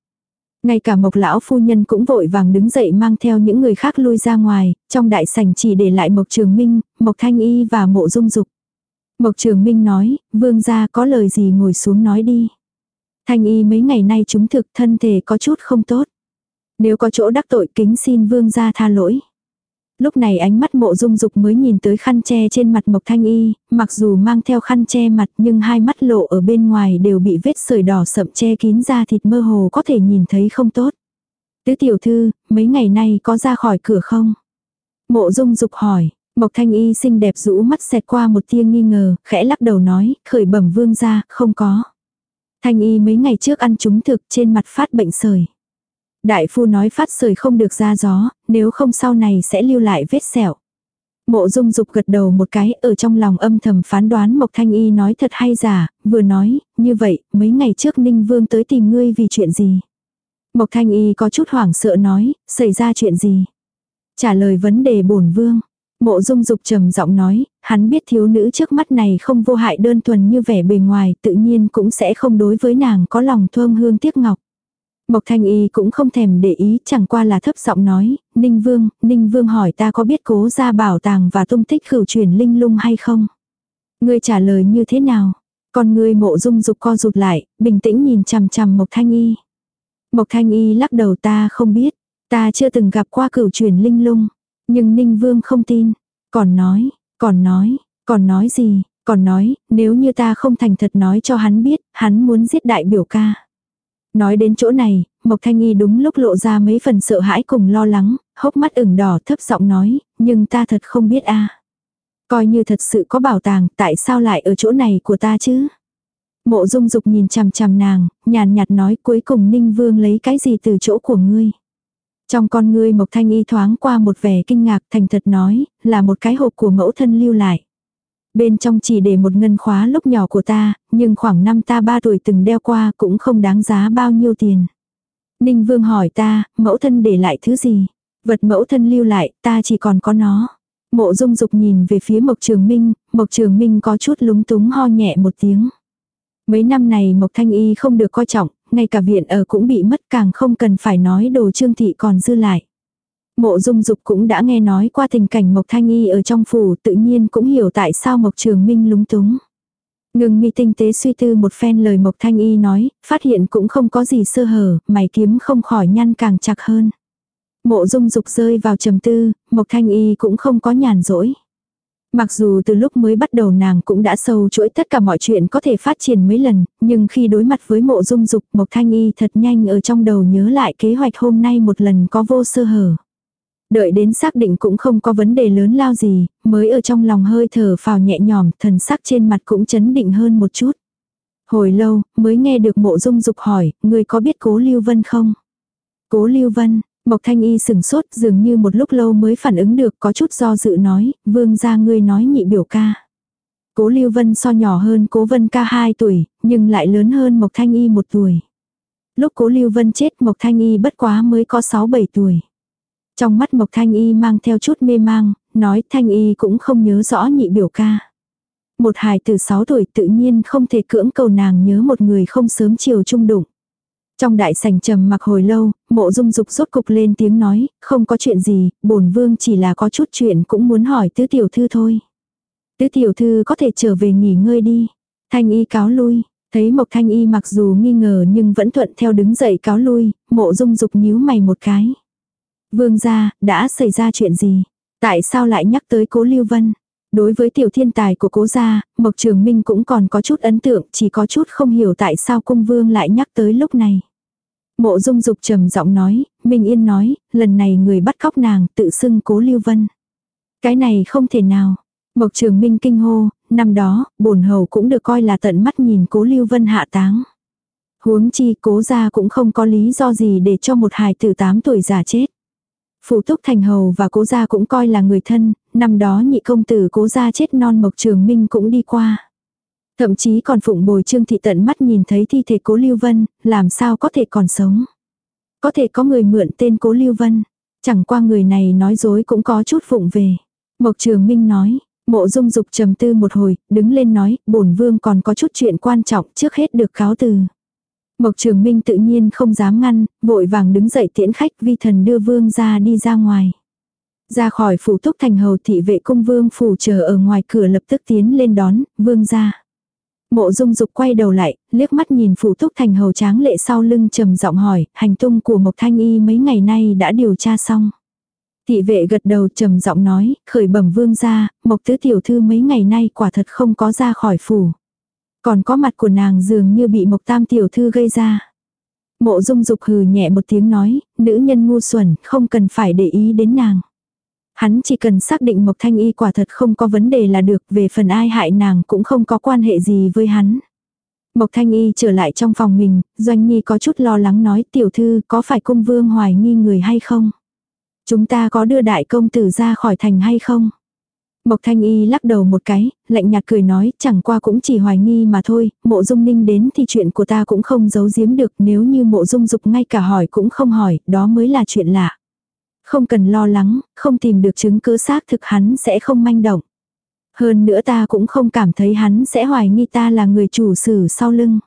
Ngay cả Mộc lão phu nhân cũng vội vàng đứng dậy mang theo những người khác lui ra ngoài, trong đại sảnh chỉ để lại Mộc Trường Minh, Mộc Thanh Y và Mộ Dung Dục. Mộc Trường Minh nói, vương gia có lời gì ngồi xuống nói đi. Thanh y mấy ngày nay chúng thực thân thể có chút không tốt. Nếu có chỗ đắc tội kính xin vương gia tha lỗi. Lúc này ánh mắt mộ dung dục mới nhìn tới khăn che trên mặt Mộc Thanh Y, mặc dù mang theo khăn che mặt nhưng hai mắt lộ ở bên ngoài đều bị vết sởi đỏ sậm che kín ra thịt mơ hồ có thể nhìn thấy không tốt. Tứ tiểu thư, mấy ngày nay có ra khỏi cửa không? Mộ dung dục hỏi, Mộc Thanh Y xinh đẹp rũ mắt xẹt qua một tia nghi ngờ, khẽ lắc đầu nói, khởi bẩm vương ra, không có. Thanh Y mấy ngày trước ăn trúng thực trên mặt phát bệnh sởi. Đại phu nói phát sởi không được ra gió, nếu không sau này sẽ lưu lại vết sẹo. Mộ dung dục gật đầu một cái ở trong lòng âm thầm phán đoán Mộc Thanh Y nói thật hay giả, vừa nói, như vậy, mấy ngày trước Ninh Vương tới tìm ngươi vì chuyện gì? Mộc Thanh Y có chút hoảng sợ nói, xảy ra chuyện gì? Trả lời vấn đề bổn vương. Mộ dung dục trầm giọng nói, hắn biết thiếu nữ trước mắt này không vô hại đơn thuần như vẻ bề ngoài, tự nhiên cũng sẽ không đối với nàng có lòng thương hương tiếc ngọc. Mộc Thanh Y cũng không thèm để ý, chẳng qua là thấp giọng nói, Ninh Vương, Ninh Vương hỏi ta có biết cố ra bảo tàng và tung tích khửu truyền linh lung hay không? Ngươi trả lời như thế nào? Còn ngươi mộ dung dục co rụt lại, bình tĩnh nhìn chằm chằm Mộc Thanh Y. Mộc Thanh Y lắc đầu ta không biết, ta chưa từng gặp qua cửu truyền linh lung. Nhưng Ninh Vương không tin, còn nói, còn nói, còn nói gì, còn nói, nếu như ta không thành thật nói cho hắn biết, hắn muốn giết đại biểu ca. Nói đến chỗ này, Mộc Thanh Y đúng lúc lộ ra mấy phần sợ hãi cùng lo lắng, hốc mắt ửng đỏ thấp giọng nói, nhưng ta thật không biết a Coi như thật sự có bảo tàng, tại sao lại ở chỗ này của ta chứ? Mộ dung dục nhìn chằm chằm nàng, nhàn nhạt nói cuối cùng Ninh Vương lấy cái gì từ chỗ của ngươi. Trong con ngươi Mộc Thanh Y thoáng qua một vẻ kinh ngạc thành thật nói, là một cái hộp của mẫu thân lưu lại. Bên trong chỉ để một ngân khóa lúc nhỏ của ta, nhưng khoảng năm ta ba tuổi từng đeo qua cũng không đáng giá bao nhiêu tiền. Ninh Vương hỏi ta, mẫu thân để lại thứ gì? Vật mẫu thân lưu lại, ta chỉ còn có nó. Mộ dung dục nhìn về phía Mộc Trường Minh, Mộc Trường Minh có chút lúng túng ho nhẹ một tiếng. Mấy năm này Mộc Thanh Y không được coi trọng, ngay cả viện ở cũng bị mất càng không cần phải nói đồ trương thị còn dư lại. Mộ dung dục cũng đã nghe nói qua tình cảnh Mộc Thanh Y ở trong phủ tự nhiên cũng hiểu tại sao Mộc Trường Minh lúng túng. Ngừng mi tinh tế suy tư một phen lời Mộc Thanh Y nói, phát hiện cũng không có gì sơ hở, mày kiếm không khỏi nhăn càng chặt hơn. Mộ dung dục rơi vào trầm tư, Mộc Thanh Y cũng không có nhàn rỗi. Mặc dù từ lúc mới bắt đầu nàng cũng đã sâu chuỗi tất cả mọi chuyện có thể phát triển mấy lần, nhưng khi đối mặt với mộ dung dục Mộc Thanh Y thật nhanh ở trong đầu nhớ lại kế hoạch hôm nay một lần có vô sơ hở. Đợi đến xác định cũng không có vấn đề lớn lao gì, mới ở trong lòng hơi thở phào nhẹ nhõm, thần sắc trên mặt cũng chấn định hơn một chút. Hồi lâu, mới nghe được mộ dung dục hỏi, người có biết cố Lưu Vân không? Cố Lưu Vân, Mộc Thanh Y sừng sốt dường như một lúc lâu mới phản ứng được có chút do dự nói, vương gia ngươi nói nhị biểu ca. Cố Lưu Vân so nhỏ hơn cố Vân ca 2 tuổi, nhưng lại lớn hơn Mộc Thanh Y 1 tuổi. Lúc cố Lưu Vân chết Mộc Thanh Y bất quá mới có 6-7 tuổi. Trong mắt Mộc Thanh Y mang theo chút mê mang, nói Thanh Y cũng không nhớ rõ nhị biểu ca. Một hài từ 6 tuổi tự nhiên không thể cưỡng cầu nàng nhớ một người không sớm chiều trung đụng. Trong đại sảnh trầm mặc hồi lâu, mộ dung dục rốt cục lên tiếng nói, không có chuyện gì, bổn vương chỉ là có chút chuyện cũng muốn hỏi tứ tiểu thư thôi. Tứ tiểu thư có thể trở về nghỉ ngơi đi. Thanh y cáo lui, thấy mộc thanh y mặc dù nghi ngờ nhưng vẫn thuận theo đứng dậy cáo lui, mộ dung dục nhíu mày một cái. Vương gia, đã xảy ra chuyện gì? Tại sao lại nhắc tới cố Lưu Vân? Đối với tiểu thiên tài của cố gia, Mộc Trường Minh cũng còn có chút ấn tượng, chỉ có chút không hiểu tại sao cung vương lại nhắc tới lúc này. Mộ dung dục trầm giọng nói, Minh Yên nói, lần này người bắt cóc nàng tự xưng cố Lưu Vân. Cái này không thể nào. Mộc Trường Minh kinh hô, năm đó, bổn hầu cũng được coi là tận mắt nhìn cố Lưu Vân hạ táng. Huống chi cố gia cũng không có lý do gì để cho một hài tử 8 tuổi già chết. Phủ Túc Thành Hầu và cố gia cũng coi là người thân, năm đó nhị công tử cố gia chết non Mộc Trường Minh cũng đi qua. Thậm chí còn phụng bồi trương thị tận mắt nhìn thấy thi thể cố Lưu Vân, làm sao có thể còn sống. Có thể có người mượn tên cố Lưu Vân, chẳng qua người này nói dối cũng có chút phụng về. Mộc Trường Minh nói, mộ dung dục trầm tư một hồi, đứng lên nói, bổn vương còn có chút chuyện quan trọng trước hết được cáo từ. Mộc Trường Minh tự nhiên không dám ngăn, vội vàng đứng dậy tiễn khách vi thần đưa vương ra đi ra ngoài. Ra khỏi phủ túc thành hầu thị vệ cung vương phủ chờ ở ngoài cửa lập tức tiến lên đón, vương ra. Mộ dung dục quay đầu lại, liếc mắt nhìn phủ túc thành hầu tráng lệ sau lưng trầm giọng hỏi, hành tung của Mộc Thanh Y mấy ngày nay đã điều tra xong. Thị vệ gật đầu trầm giọng nói, khởi bẩm vương ra, Mộc tứ tiểu thư mấy ngày nay quả thật không có ra khỏi phủ. Còn có mặt của nàng dường như bị Mộc tam tiểu thư gây ra. Mộ dung dục hừ nhẹ một tiếng nói, nữ nhân ngu xuẩn, không cần phải để ý đến nàng. Hắn chỉ cần xác định Mộc Thanh Y quả thật không có vấn đề là được, về phần ai hại nàng cũng không có quan hệ gì với hắn. Mộc Thanh Y trở lại trong phòng mình, Doanh Nhi có chút lo lắng nói tiểu thư có phải cung vương hoài nghi người hay không? Chúng ta có đưa đại công tử ra khỏi thành hay không? Mộc Thanh Y lắc đầu một cái, lạnh nhạt cười nói, chẳng qua cũng chỉ hoài nghi mà thôi, mộ dung ninh đến thì chuyện của ta cũng không giấu giếm được, nếu như mộ dung dục ngay cả hỏi cũng không hỏi, đó mới là chuyện lạ. Không cần lo lắng, không tìm được chứng cứ xác thực hắn sẽ không manh động. Hơn nữa ta cũng không cảm thấy hắn sẽ hoài nghi ta là người chủ sử sau lưng.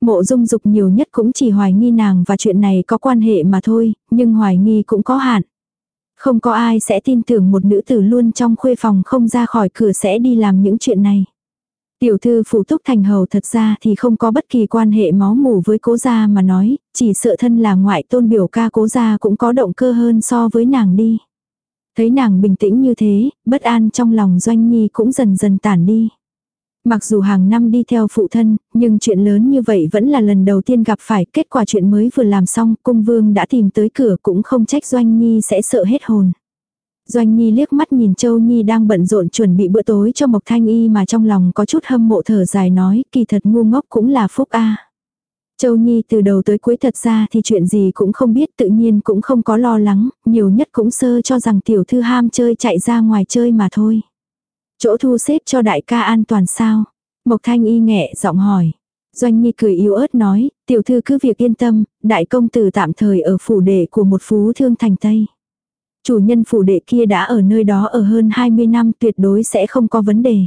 Mộ dung dục nhiều nhất cũng chỉ hoài nghi nàng và chuyện này có quan hệ mà thôi, nhưng hoài nghi cũng có hạn. Không có ai sẽ tin tưởng một nữ tử luôn trong khuê phòng không ra khỏi cửa sẽ đi làm những chuyện này. Tiểu thư phụ túc thành hầu thật ra thì không có bất kỳ quan hệ máu mủ với cố gia mà nói, chỉ sợ thân là ngoại tôn biểu ca cố gia cũng có động cơ hơn so với nàng đi. Thấy nàng bình tĩnh như thế, bất an trong lòng doanh nhi cũng dần dần tản đi. Mặc dù hàng năm đi theo phụ thân, nhưng chuyện lớn như vậy vẫn là lần đầu tiên gặp phải. Kết quả chuyện mới vừa làm xong, cung vương đã tìm tới cửa cũng không trách Doanh Nhi sẽ sợ hết hồn. Doanh Nhi liếc mắt nhìn Châu Nhi đang bận rộn chuẩn bị bữa tối cho Mộc Thanh Y mà trong lòng có chút hâm mộ thở dài nói, kỳ thật ngu ngốc cũng là phúc a. Châu Nhi từ đầu tới cuối thật ra thì chuyện gì cũng không biết tự nhiên cũng không có lo lắng, nhiều nhất cũng sơ cho rằng tiểu thư ham chơi chạy ra ngoài chơi mà thôi. Chỗ thu xếp cho đại ca an toàn sao? Mộc Thanh Y nghẹ giọng hỏi. Doanh Nhi cười yếu ớt nói, tiểu thư cứ việc yên tâm, đại công tử tạm thời ở phủ đệ của một phú thương thành Tây. Chủ nhân phủ đệ kia đã ở nơi đó ở hơn 20 năm tuyệt đối sẽ không có vấn đề.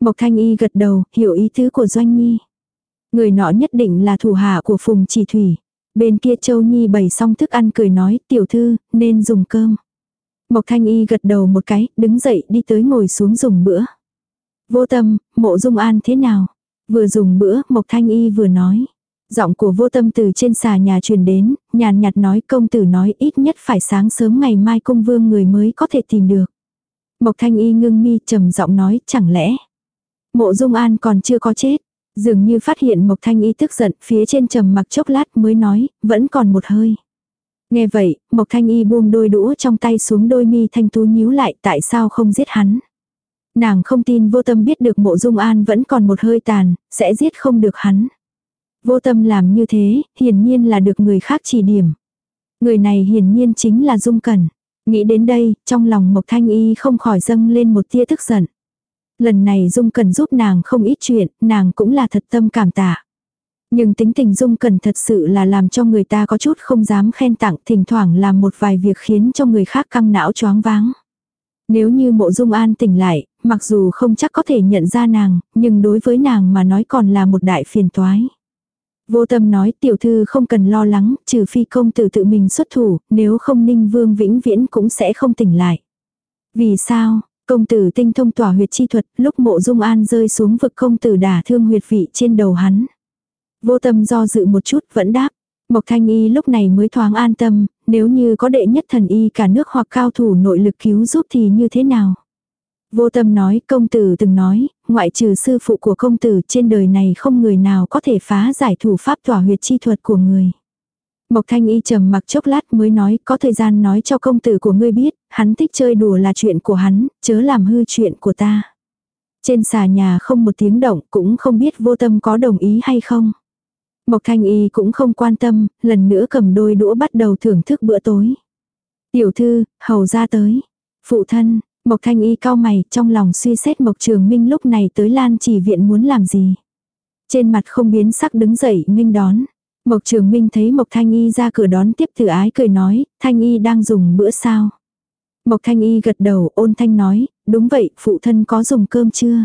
Mộc Thanh Y gật đầu, hiểu ý tứ của Doanh Nhi. Người nọ nhất định là thủ hạ của Phùng Chỉ Thủy. Bên kia Châu Nhi bày xong thức ăn cười nói, tiểu thư, nên dùng cơm. Mộc Thanh Y gật đầu một cái, đứng dậy đi tới ngồi xuống dùng bữa. Vô tâm, mộ dung an thế nào? Vừa dùng bữa, Mộc Thanh Y vừa nói. Giọng của vô tâm từ trên xà nhà truyền đến, nhàn nhạt nói công tử nói ít nhất phải sáng sớm ngày mai cung vương người mới có thể tìm được. Mộc Thanh Y ngưng mi trầm giọng nói chẳng lẽ. Mộ dung an còn chưa có chết. Dường như phát hiện Mộc Thanh Y tức giận phía trên trầm mặc chốc lát mới nói, vẫn còn một hơi. Nghe vậy, Mộc Thanh Y buông đôi đũa trong tay xuống đôi mi thanh tú nhíu lại tại sao không giết hắn. Nàng không tin vô tâm biết được mộ dung an vẫn còn một hơi tàn, sẽ giết không được hắn. Vô tâm làm như thế, hiển nhiên là được người khác chỉ điểm. Người này hiển nhiên chính là Dung Cẩn. Nghĩ đến đây, trong lòng Mộc Thanh Y không khỏi dâng lên một tia tức giận. Lần này Dung Cẩn giúp nàng không ít chuyện, nàng cũng là thật tâm cảm tạ. Nhưng tính tình dung cần thật sự là làm cho người ta có chút không dám khen tặng, thỉnh thoảng làm một vài việc khiến cho người khác căng não choáng váng. Nếu như mộ dung an tỉnh lại, mặc dù không chắc có thể nhận ra nàng, nhưng đối với nàng mà nói còn là một đại phiền toái. Vô tâm nói tiểu thư không cần lo lắng, trừ phi công tử tự mình xuất thủ, nếu không ninh vương vĩnh viễn cũng sẽ không tỉnh lại. Vì sao, công tử tinh thông tỏa huyệt chi thuật, lúc mộ dung an rơi xuống vực công tử đả thương huyệt vị trên đầu hắn. Vô tâm do dự một chút vẫn đáp. Mộc Thanh Y lúc này mới thoáng an tâm, nếu như có đệ nhất thần y cả nước hoặc cao thủ nội lực cứu giúp thì như thế nào? Vô tâm nói, công tử từng nói, ngoại trừ sư phụ của công tử trên đời này không người nào có thể phá giải thủ pháp tỏa huyệt chi thuật của người. Mộc Thanh Y trầm mặc chốc lát mới nói, có thời gian nói cho công tử của ngươi biết, hắn thích chơi đùa là chuyện của hắn, chớ làm hư chuyện của ta. Trên xà nhà không một tiếng động, cũng không biết vô tâm có đồng ý hay không. Mộc Thanh Y cũng không quan tâm, lần nữa cầm đôi đũa bắt đầu thưởng thức bữa tối. Tiểu thư, hầu ra tới. Phụ thân, Mộc Thanh Y cao mày, trong lòng suy xét Mộc Trường Minh lúc này tới Lan chỉ viện muốn làm gì. Trên mặt không biến sắc đứng dậy nghênh đón. Mộc Trường Minh thấy Mộc Thanh Y ra cửa đón tiếp thử ái cười nói, Thanh Y đang dùng bữa sao. Mộc Thanh Y gật đầu ôn thanh nói, đúng vậy, phụ thân có dùng cơm chưa?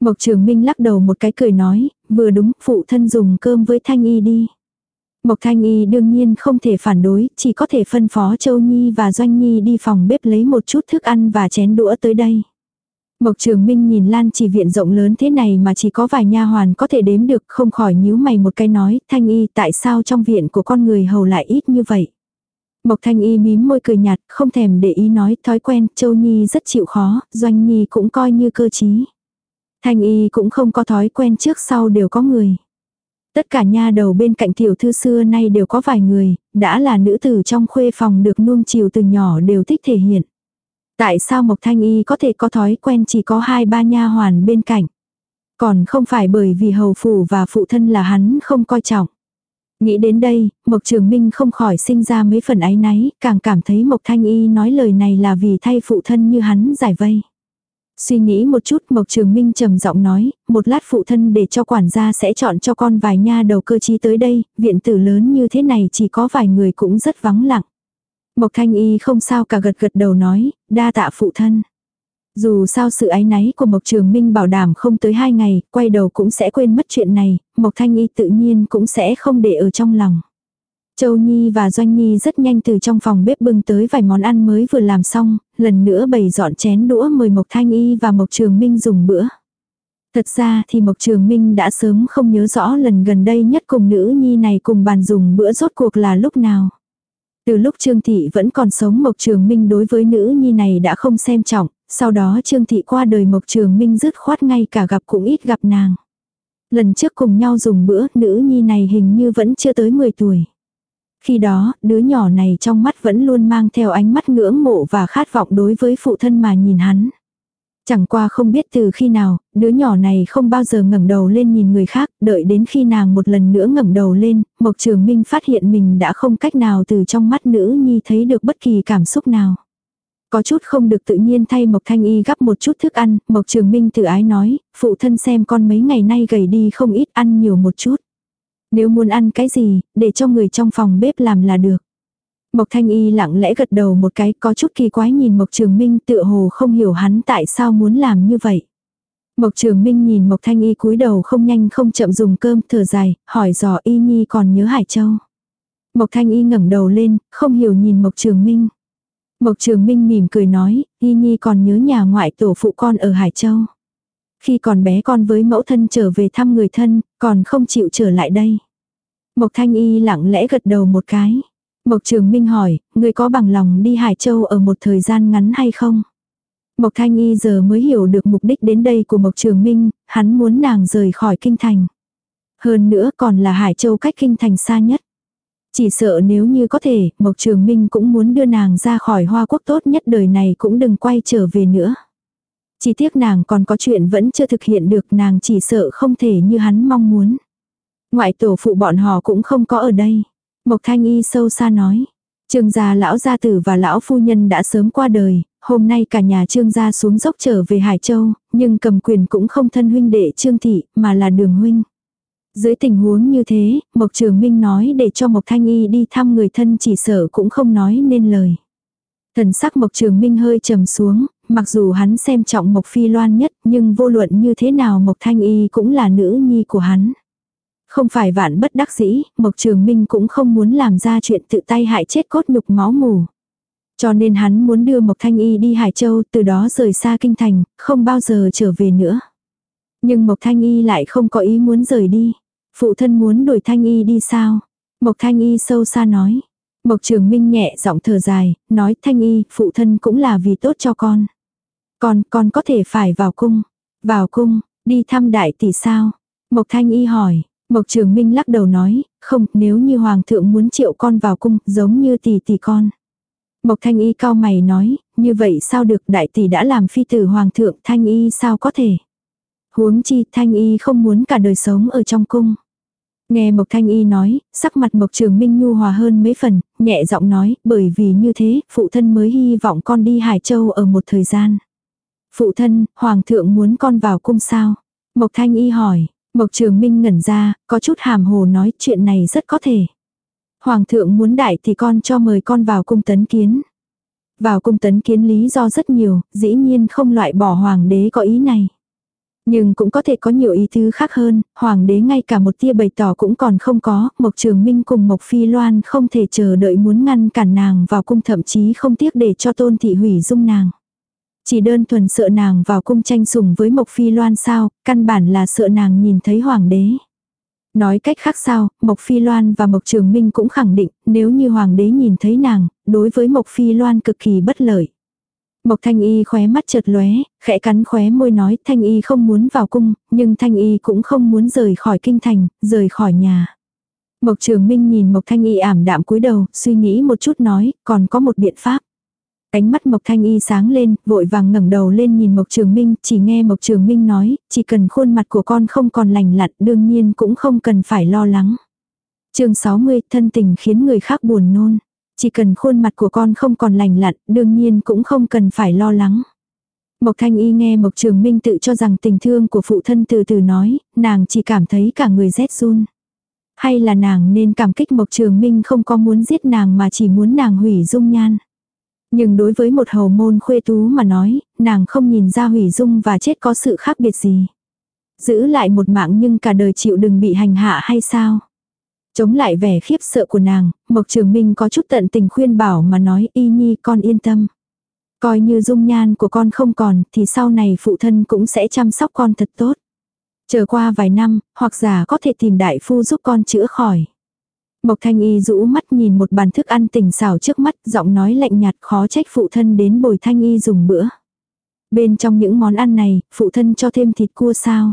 Mộc Trường Minh lắc đầu một cái cười nói, vừa đúng, phụ thân dùng cơm với Thanh Y đi. Mộc Thanh Y đương nhiên không thể phản đối, chỉ có thể phân phó Châu Nhi và Doanh Nhi đi phòng bếp lấy một chút thức ăn và chén đũa tới đây. Mộc Trường Minh nhìn Lan chỉ viện rộng lớn thế này mà chỉ có vài nha hoàn có thể đếm được, không khỏi nhíu mày một cái nói, Thanh Y tại sao trong viện của con người hầu lại ít như vậy. Mộc Thanh Y mím môi cười nhạt, không thèm để ý nói, thói quen, Châu Nhi rất chịu khó, Doanh Nhi cũng coi như cơ trí. Thanh y cũng không có thói quen trước sau đều có người. Tất cả nha đầu bên cạnh tiểu thư xưa nay đều có vài người, đã là nữ tử trong khuê phòng được nuông chiều từ nhỏ đều thích thể hiện. Tại sao Mộc Thanh Y có thể có thói quen chỉ có hai ba nha hoàn bên cạnh? Còn không phải bởi vì hầu phủ và phụ thân là hắn không coi trọng. Nghĩ đến đây, Mộc Trường Minh không khỏi sinh ra mấy phần áy náy, càng cảm thấy Mộc Thanh Y nói lời này là vì thay phụ thân như hắn giải vây. Suy nghĩ một chút Mộc Trường Minh trầm giọng nói, một lát phụ thân để cho quản gia sẽ chọn cho con vài nha đầu cơ trí tới đây, viện tử lớn như thế này chỉ có vài người cũng rất vắng lặng. Mộc Thanh Y không sao cả gật gật đầu nói, đa tạ phụ thân. Dù sao sự ái náy của Mộc Trường Minh bảo đảm không tới hai ngày, quay đầu cũng sẽ quên mất chuyện này, Mộc Thanh Y tự nhiên cũng sẽ không để ở trong lòng. Châu Nhi và Doanh Nhi rất nhanh từ trong phòng bếp bưng tới vài món ăn mới vừa làm xong, lần nữa bày dọn chén đũa mời Mộc Thanh Y và Mộc Trường Minh dùng bữa. Thật ra thì Mộc Trường Minh đã sớm không nhớ rõ lần gần đây nhất cùng nữ nhi này cùng bàn dùng bữa rốt cuộc là lúc nào. Từ lúc Trương Thị vẫn còn sống Mộc Trường Minh đối với nữ nhi này đã không xem trọng, sau đó Trương Thị qua đời Mộc Trường Minh dứt khoát ngay cả gặp cũng ít gặp nàng. Lần trước cùng nhau dùng bữa, nữ nhi này hình như vẫn chưa tới 10 tuổi. Khi đó, đứa nhỏ này trong mắt vẫn luôn mang theo ánh mắt ngưỡng mộ và khát vọng đối với phụ thân mà nhìn hắn. Chẳng qua không biết từ khi nào, đứa nhỏ này không bao giờ ngẩng đầu lên nhìn người khác, đợi đến khi nàng một lần nữa ngẩng đầu lên, Mộc Trường Minh phát hiện mình đã không cách nào từ trong mắt nữ nhi thấy được bất kỳ cảm xúc nào. Có chút không được tự nhiên thay Mộc Thanh Y gắp một chút thức ăn, Mộc Trường Minh tự ái nói, phụ thân xem con mấy ngày nay gầy đi không ít ăn nhiều một chút. Nếu muốn ăn cái gì, để cho người trong phòng bếp làm là được. Mộc Thanh Y lặng lẽ gật đầu một cái có chút kỳ quái nhìn Mộc Trường Minh tựa hồ không hiểu hắn tại sao muốn làm như vậy. Mộc Trường Minh nhìn Mộc Thanh Y cúi đầu không nhanh không chậm dùng cơm thở dài, hỏi dò Y Nhi còn nhớ Hải Châu. Mộc Thanh Y ngẩng đầu lên, không hiểu nhìn Mộc Trường Minh. Mộc Trường Minh mỉm cười nói, Y Nhi còn nhớ nhà ngoại tổ phụ con ở Hải Châu. Khi còn bé con với mẫu thân trở về thăm người thân, còn không chịu trở lại đây. Mộc Thanh Y lặng lẽ gật đầu một cái. Mộc Trường Minh hỏi, người có bằng lòng đi Hải Châu ở một thời gian ngắn hay không? Mộc Thanh Y giờ mới hiểu được mục đích đến đây của Mộc Trường Minh, hắn muốn nàng rời khỏi kinh thành. Hơn nữa còn là Hải Châu cách kinh thành xa nhất. Chỉ sợ nếu như có thể, Mộc Trường Minh cũng muốn đưa nàng ra khỏi hoa quốc tốt nhất đời này cũng đừng quay trở về nữa. Chỉ tiếc nàng còn có chuyện vẫn chưa thực hiện được nàng chỉ sợ không thể như hắn mong muốn. Ngoại tổ phụ bọn họ cũng không có ở đây. Mộc Thanh Y sâu xa nói. Trương gia lão gia tử và lão phu nhân đã sớm qua đời, hôm nay cả nhà trương gia xuống dốc trở về Hải Châu, nhưng cầm quyền cũng không thân huynh đệ trương thị, mà là đường huynh. Dưới tình huống như thế, Mộc Trường Minh nói để cho Mộc Thanh Y đi thăm người thân chỉ sợ cũng không nói nên lời. Thần sắc Mộc Trường Minh hơi trầm xuống, mặc dù hắn xem trọng Mộc Phi Loan nhất nhưng vô luận như thế nào Mộc Thanh Y cũng là nữ nhi của hắn. Không phải vạn bất đắc dĩ, Mộc Trường Minh cũng không muốn làm ra chuyện tự tay hại chết cốt nhục máu mù. Cho nên hắn muốn đưa Mộc Thanh Y đi Hải Châu, từ đó rời xa kinh thành, không bao giờ trở về nữa. Nhưng Mộc Thanh Y lại không có ý muốn rời đi. Phụ thân muốn đuổi Thanh Y đi sao? Mộc Thanh Y sâu xa nói. Mộc Trường Minh nhẹ giọng thở dài, nói Thanh Y, phụ thân cũng là vì tốt cho con. Con, con có thể phải vào cung. Vào cung, đi thăm đại tỷ sao? Mộc Thanh Y hỏi. Mộc Trường Minh lắc đầu nói, không, nếu như Hoàng thượng muốn triệu con vào cung, giống như tỷ tỷ con. Mộc Thanh Y cao mày nói, như vậy sao được đại tỷ đã làm phi tử Hoàng thượng, Thanh Y sao có thể. Huống chi, Thanh Y không muốn cả đời sống ở trong cung. Nghe Mộc Thanh Y nói, sắc mặt Mộc Trường Minh nhu hòa hơn mấy phần, nhẹ giọng nói, bởi vì như thế, phụ thân mới hy vọng con đi Hải Châu ở một thời gian. Phụ thân, Hoàng thượng muốn con vào cung sao? Mộc Thanh Y hỏi, Mộc Trường Minh ngẩn ra, có chút hàm hồ nói chuyện này rất có thể. Hoàng thượng muốn đại thì con cho mời con vào cung tấn kiến. Vào cung tấn kiến lý do rất nhiều, dĩ nhiên không loại bỏ hoàng đế có ý này. Nhưng cũng có thể có nhiều ý thứ khác hơn, hoàng đế ngay cả một tia bày tỏ cũng còn không có, Mộc Trường Minh cùng Mộc Phi Loan không thể chờ đợi muốn ngăn cản nàng vào cung thậm chí không tiếc để cho tôn thị hủy dung nàng. Chỉ đơn thuần sợ nàng vào cung tranh sủng với Mộc Phi Loan sao, căn bản là sợ nàng nhìn thấy hoàng đế. Nói cách khác sao, Mộc Phi Loan và Mộc Trường Minh cũng khẳng định, nếu như hoàng đế nhìn thấy nàng, đối với Mộc Phi Loan cực kỳ bất lợi. Mộc Thanh Y khóe mắt chợt lóe, khẽ cắn khóe môi nói Thanh Y không muốn vào cung, nhưng Thanh Y cũng không muốn rời khỏi kinh thành, rời khỏi nhà. Mộc Trường Minh nhìn Mộc Thanh Y ảm đạm cúi đầu, suy nghĩ một chút nói, còn có một biện pháp. Ánh mắt Mộc Thanh Y sáng lên, vội vàng ngẩng đầu lên nhìn Mộc Trường Minh, chỉ nghe Mộc Trường Minh nói, chỉ cần khuôn mặt của con không còn lành lặn, đương nhiên cũng không cần phải lo lắng. chương 60, thân tình khiến người khác buồn nôn. Chỉ cần khuôn mặt của con không còn lành lặn, đương nhiên cũng không cần phải lo lắng. Mộc Thanh Y nghe Mộc Trường Minh tự cho rằng tình thương của phụ thân từ từ nói, nàng chỉ cảm thấy cả người rét run. Hay là nàng nên cảm kích Mộc Trường Minh không có muốn giết nàng mà chỉ muốn nàng hủy dung nhan. Nhưng đối với một hầu môn khuê tú mà nói, nàng không nhìn ra hủy dung và chết có sự khác biệt gì. Giữ lại một mạng nhưng cả đời chịu đừng bị hành hạ hay sao? Chống lại vẻ khiếp sợ của nàng, Mộc Trường Minh có chút tận tình khuyên bảo mà nói y nhi con yên tâm. Coi như dung nhan của con không còn thì sau này phụ thân cũng sẽ chăm sóc con thật tốt. Chờ qua vài năm, hoặc giả có thể tìm đại phu giúp con chữa khỏi. Mộc Thanh Y rũ mắt nhìn một bàn thức ăn tỉnh xảo trước mắt, giọng nói lạnh nhạt khó trách phụ thân đến bồi Thanh Y dùng bữa. Bên trong những món ăn này, phụ thân cho thêm thịt cua sao.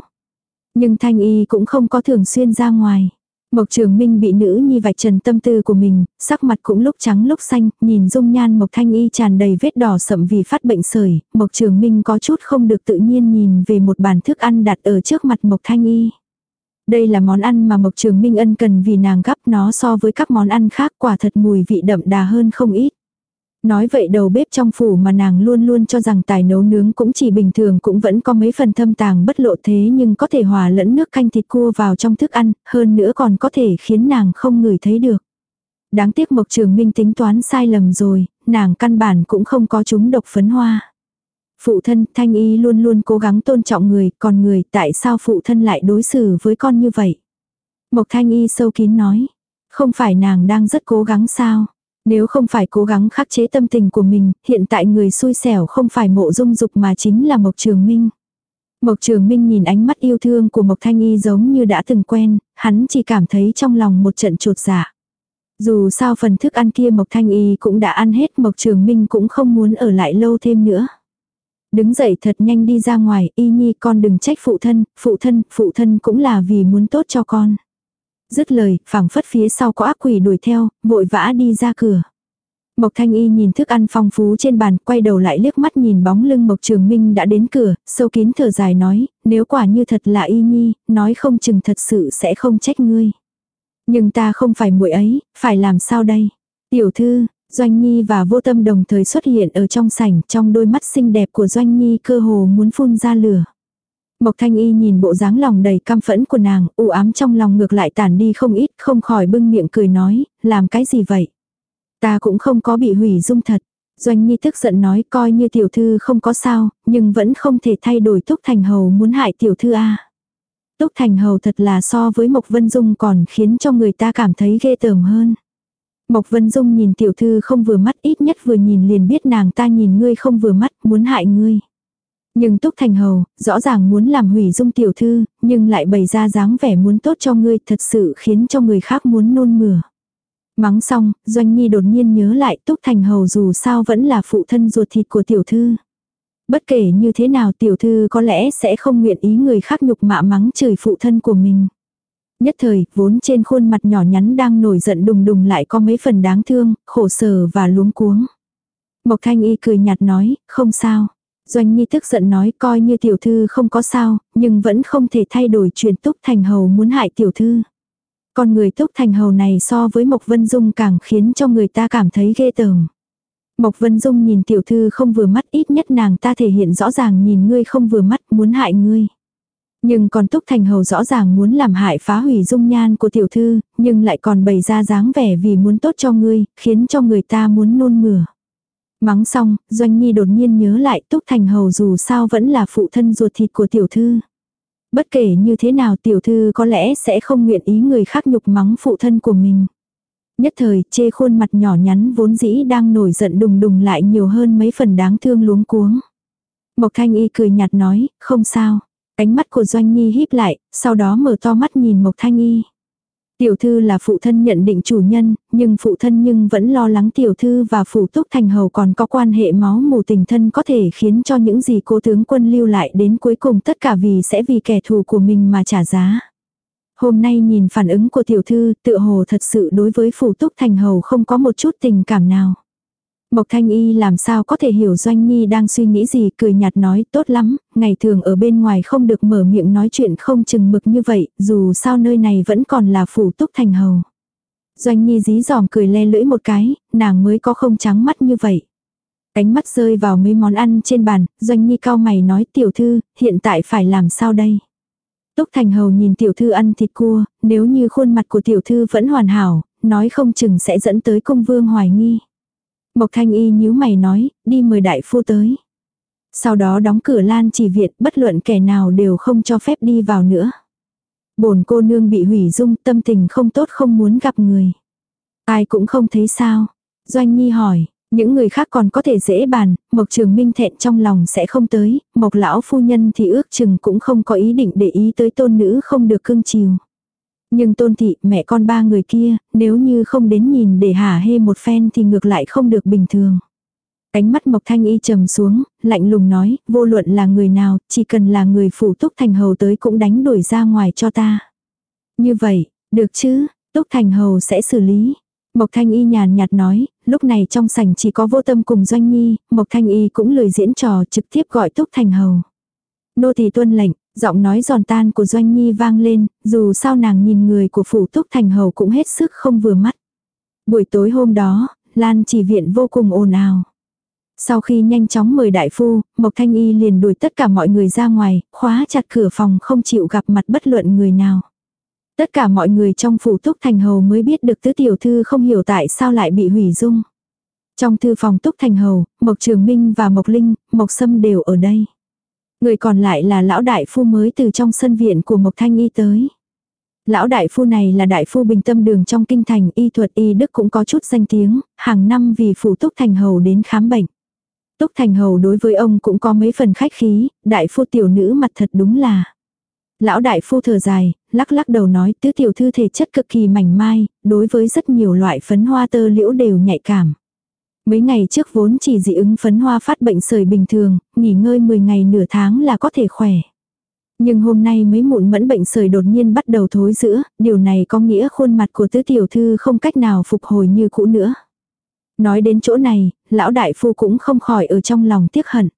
Nhưng Thanh Y cũng không có thường xuyên ra ngoài. Mộc Trường Minh bị nữ nhi vạch trần tâm tư của mình, sắc mặt cũng lúc trắng lúc xanh, nhìn dung nhan Mộc Thanh Y tràn đầy vết đỏ sậm vì phát bệnh sởi, Mộc Trường Minh có chút không được tự nhiên nhìn về một bàn thức ăn đặt ở trước mặt Mộc Thanh Y. Đây là món ăn mà Mộc Trường Minh ân cần vì nàng gắp nó so với các món ăn khác quả thật mùi vị đậm đà hơn không ít. Nói vậy đầu bếp trong phủ mà nàng luôn luôn cho rằng tài nấu nướng cũng chỉ bình thường cũng vẫn có mấy phần thâm tàng bất lộ thế nhưng có thể hòa lẫn nước canh thịt cua vào trong thức ăn, hơn nữa còn có thể khiến nàng không ngửi thấy được. Đáng tiếc Mộc Trường Minh tính toán sai lầm rồi, nàng căn bản cũng không có chúng độc phấn hoa. Phụ thân, Thanh Y luôn luôn cố gắng tôn trọng người, còn người tại sao phụ thân lại đối xử với con như vậy? Mộc Thanh Y sâu kín nói, không phải nàng đang rất cố gắng sao? Nếu không phải cố gắng khắc chế tâm tình của mình, hiện tại người xui xẻo không phải mộ dung dục mà chính là Mộc Trường Minh. Mộc Trường Minh nhìn ánh mắt yêu thương của Mộc Thanh Y giống như đã từng quen, hắn chỉ cảm thấy trong lòng một trận trột dạ. Dù sao phần thức ăn kia Mộc Thanh Y cũng đã ăn hết Mộc Trường Minh cũng không muốn ở lại lâu thêm nữa. Đứng dậy thật nhanh đi ra ngoài, Y Nhi con đừng trách phụ thân, phụ thân, phụ thân cũng là vì muốn tốt cho con. Dứt lời, phảng phất phía sau có ác quỷ đuổi theo, vội vã đi ra cửa. Mộc Thanh Y nhìn thức ăn phong phú trên bàn, quay đầu lại liếc mắt nhìn bóng lưng Mộc Trường Minh đã đến cửa, sâu kín thở dài nói, nếu quả như thật là Y Nhi, nói không chừng thật sự sẽ không trách ngươi. Nhưng ta không phải muội ấy, phải làm sao đây? Tiểu thư, Doanh Nhi và vô tâm đồng thời xuất hiện ở trong sảnh, trong đôi mắt xinh đẹp của Doanh Nhi cơ hồ muốn phun ra lửa. Mộc Thanh Y nhìn bộ dáng lòng đầy căm phẫn của nàng, u ám trong lòng ngược lại tản đi không ít, không khỏi bưng miệng cười nói, làm cái gì vậy? Ta cũng không có bị hủy dung thật. Doanh Nhi tức giận nói coi như tiểu thư không có sao, nhưng vẫn không thể thay đổi Túc Thành Hầu muốn hại tiểu thư a. Túc Thành Hầu thật là so với Mộc Vân Dung còn khiến cho người ta cảm thấy ghê tởm hơn. Mộc Vân Dung nhìn tiểu thư không vừa mắt ít nhất vừa nhìn liền biết nàng ta nhìn ngươi không vừa mắt muốn hại ngươi. Nhưng Túc Thành Hầu, rõ ràng muốn làm hủy dung tiểu thư, nhưng lại bày ra dáng vẻ muốn tốt cho ngươi thật sự khiến cho người khác muốn nôn mửa. Mắng xong, Doanh Nhi đột nhiên nhớ lại Túc Thành Hầu dù sao vẫn là phụ thân ruột thịt của tiểu thư. Bất kể như thế nào tiểu thư có lẽ sẽ không nguyện ý người khác nhục mạ mắng chửi phụ thân của mình. Nhất thời, vốn trên khuôn mặt nhỏ nhắn đang nổi giận đùng đùng lại có mấy phần đáng thương, khổ sở và luống cuống. Mộc Thanh Y cười nhạt nói, không sao. Doanh Nhi tức giận nói coi như tiểu thư không có sao, nhưng vẫn không thể thay đổi chuyện Túc Thành Hầu muốn hại tiểu thư. Con người Túc Thành Hầu này so với Mộc Vân Dung càng khiến cho người ta cảm thấy ghê tởm. Mộc Vân Dung nhìn tiểu thư không vừa mắt ít nhất nàng ta thể hiện rõ ràng nhìn ngươi không vừa mắt muốn hại ngươi. Nhưng còn Túc Thành Hầu rõ ràng muốn làm hại phá hủy dung nhan của tiểu thư, nhưng lại còn bày ra dáng vẻ vì muốn tốt cho ngươi, khiến cho người ta muốn nôn mửa. Mắng xong, Doanh Nhi đột nhiên nhớ lại Túc Thành Hầu dù sao vẫn là phụ thân ruột thịt của tiểu thư. Bất kể như thế nào tiểu thư có lẽ sẽ không nguyện ý người khác nhục mắng phụ thân của mình. Nhất thời, chê khuôn mặt nhỏ nhắn vốn dĩ đang nổi giận đùng đùng lại nhiều hơn mấy phần đáng thương luống cuống. Mộc Thanh Y cười nhạt nói, không sao. Ánh mắt của Doanh Nhi híp lại, sau đó mở to mắt nhìn Mộc Thanh Y. Tiểu thư là phụ thân nhận định chủ nhân, nhưng phụ thân nhưng vẫn lo lắng tiểu thư và phụ túc thành hầu còn có quan hệ máu mù tình thân có thể khiến cho những gì cố tướng quân lưu lại đến cuối cùng tất cả vì sẽ vì kẻ thù của mình mà trả giá. Hôm nay nhìn phản ứng của tiểu thư tự hồ thật sự đối với phụ túc thành hầu không có một chút tình cảm nào. Mộc Thanh Y làm sao có thể hiểu Doanh Nhi đang suy nghĩ gì cười nhạt nói tốt lắm, ngày thường ở bên ngoài không được mở miệng nói chuyện không chừng mực như vậy, dù sao nơi này vẫn còn là phủ túc thành hầu. Doanh Nhi dí dỏm cười le lưỡi một cái, nàng mới có không trắng mắt như vậy. Cánh mắt rơi vào mấy món ăn trên bàn, doanh nhi cao mày nói tiểu thư, hiện tại phải làm sao đây? Túc Thành Hầu nhìn tiểu thư ăn thịt cua, nếu như khuôn mặt của tiểu thư vẫn hoàn hảo, nói không chừng sẽ dẫn tới công vương hoài nghi. Mộc Thanh Y nhíu mày nói, đi mời đại phu tới. Sau đó đóng cửa lan chỉ viện, bất luận kẻ nào đều không cho phép đi vào nữa. Bổn cô nương bị hủy dung, tâm tình không tốt không muốn gặp người. Ai cũng không thấy sao. Doanh Nhi hỏi, những người khác còn có thể dễ bàn, Mộc Trường Minh thẹn trong lòng sẽ không tới, Mộc lão phu nhân thì ước chừng cũng không có ý định để ý tới tôn nữ không được cưng chiều. Nhưng tôn thị, mẹ con ba người kia, nếu như không đến nhìn để hả hê một phen thì ngược lại không được bình thường. Cánh mắt Mộc Thanh Y trầm xuống, lạnh lùng nói, vô luận là người nào, chỉ cần là người phủ Túc Thành Hầu tới cũng đánh đuổi ra ngoài cho ta. Như vậy, được chứ, Túc Thành Hầu sẽ xử lý. Mộc Thanh Y nhàn nhạt nói, lúc này trong sảnh chỉ có vô tâm cùng Doanh Nhi, Mộc Thanh Y cũng lười diễn trò trực tiếp gọi Túc Thành Hầu. Nô tỳ tuân lệnh, giọng nói giòn tan của Doanh Nhi vang lên, dù sao nàng nhìn người của phủ Túc Thành Hầu cũng hết sức không vừa mắt. Buổi tối hôm đó, Lan chỉ viện vô cùng ồn ào. Sau khi nhanh chóng mời đại phu, Mộc Thanh Y liền đuổi tất cả mọi người ra ngoài, khóa chặt cửa phòng không chịu gặp mặt bất luận người nào. Tất cả mọi người trong phủ túc thành hầu mới biết được tứ tiểu thư không hiểu tại sao lại bị hủy dung. Trong thư phòng túc thành hầu, Mộc Trường Minh và Mộc Linh, Mộc Sâm đều ở đây. Người còn lại là lão đại phu mới từ trong sân viện của Mộc Thanh Y tới. Lão đại phu này là đại phu bình tâm đường trong kinh thành y thuật y đức cũng có chút danh tiếng, hàng năm vì phủ túc thành hầu đến khám bệnh. Túc thành hầu đối với ông cũng có mấy phần khách khí, đại phu tiểu nữ mặt thật đúng là. Lão đại phu thở dài, lắc lắc đầu nói tứ tiểu thư thể chất cực kỳ mảnh mai, đối với rất nhiều loại phấn hoa tơ liễu đều nhạy cảm. Mấy ngày trước vốn chỉ dị ứng phấn hoa phát bệnh sởi bình thường, nghỉ ngơi 10 ngày nửa tháng là có thể khỏe. Nhưng hôm nay mấy mụn mẫn bệnh sởi đột nhiên bắt đầu thối giữa, điều này có nghĩa khuôn mặt của tứ tiểu thư không cách nào phục hồi như cũ nữa. Nói đến chỗ này, lão đại phu cũng không khỏi ở trong lòng tiếc hận.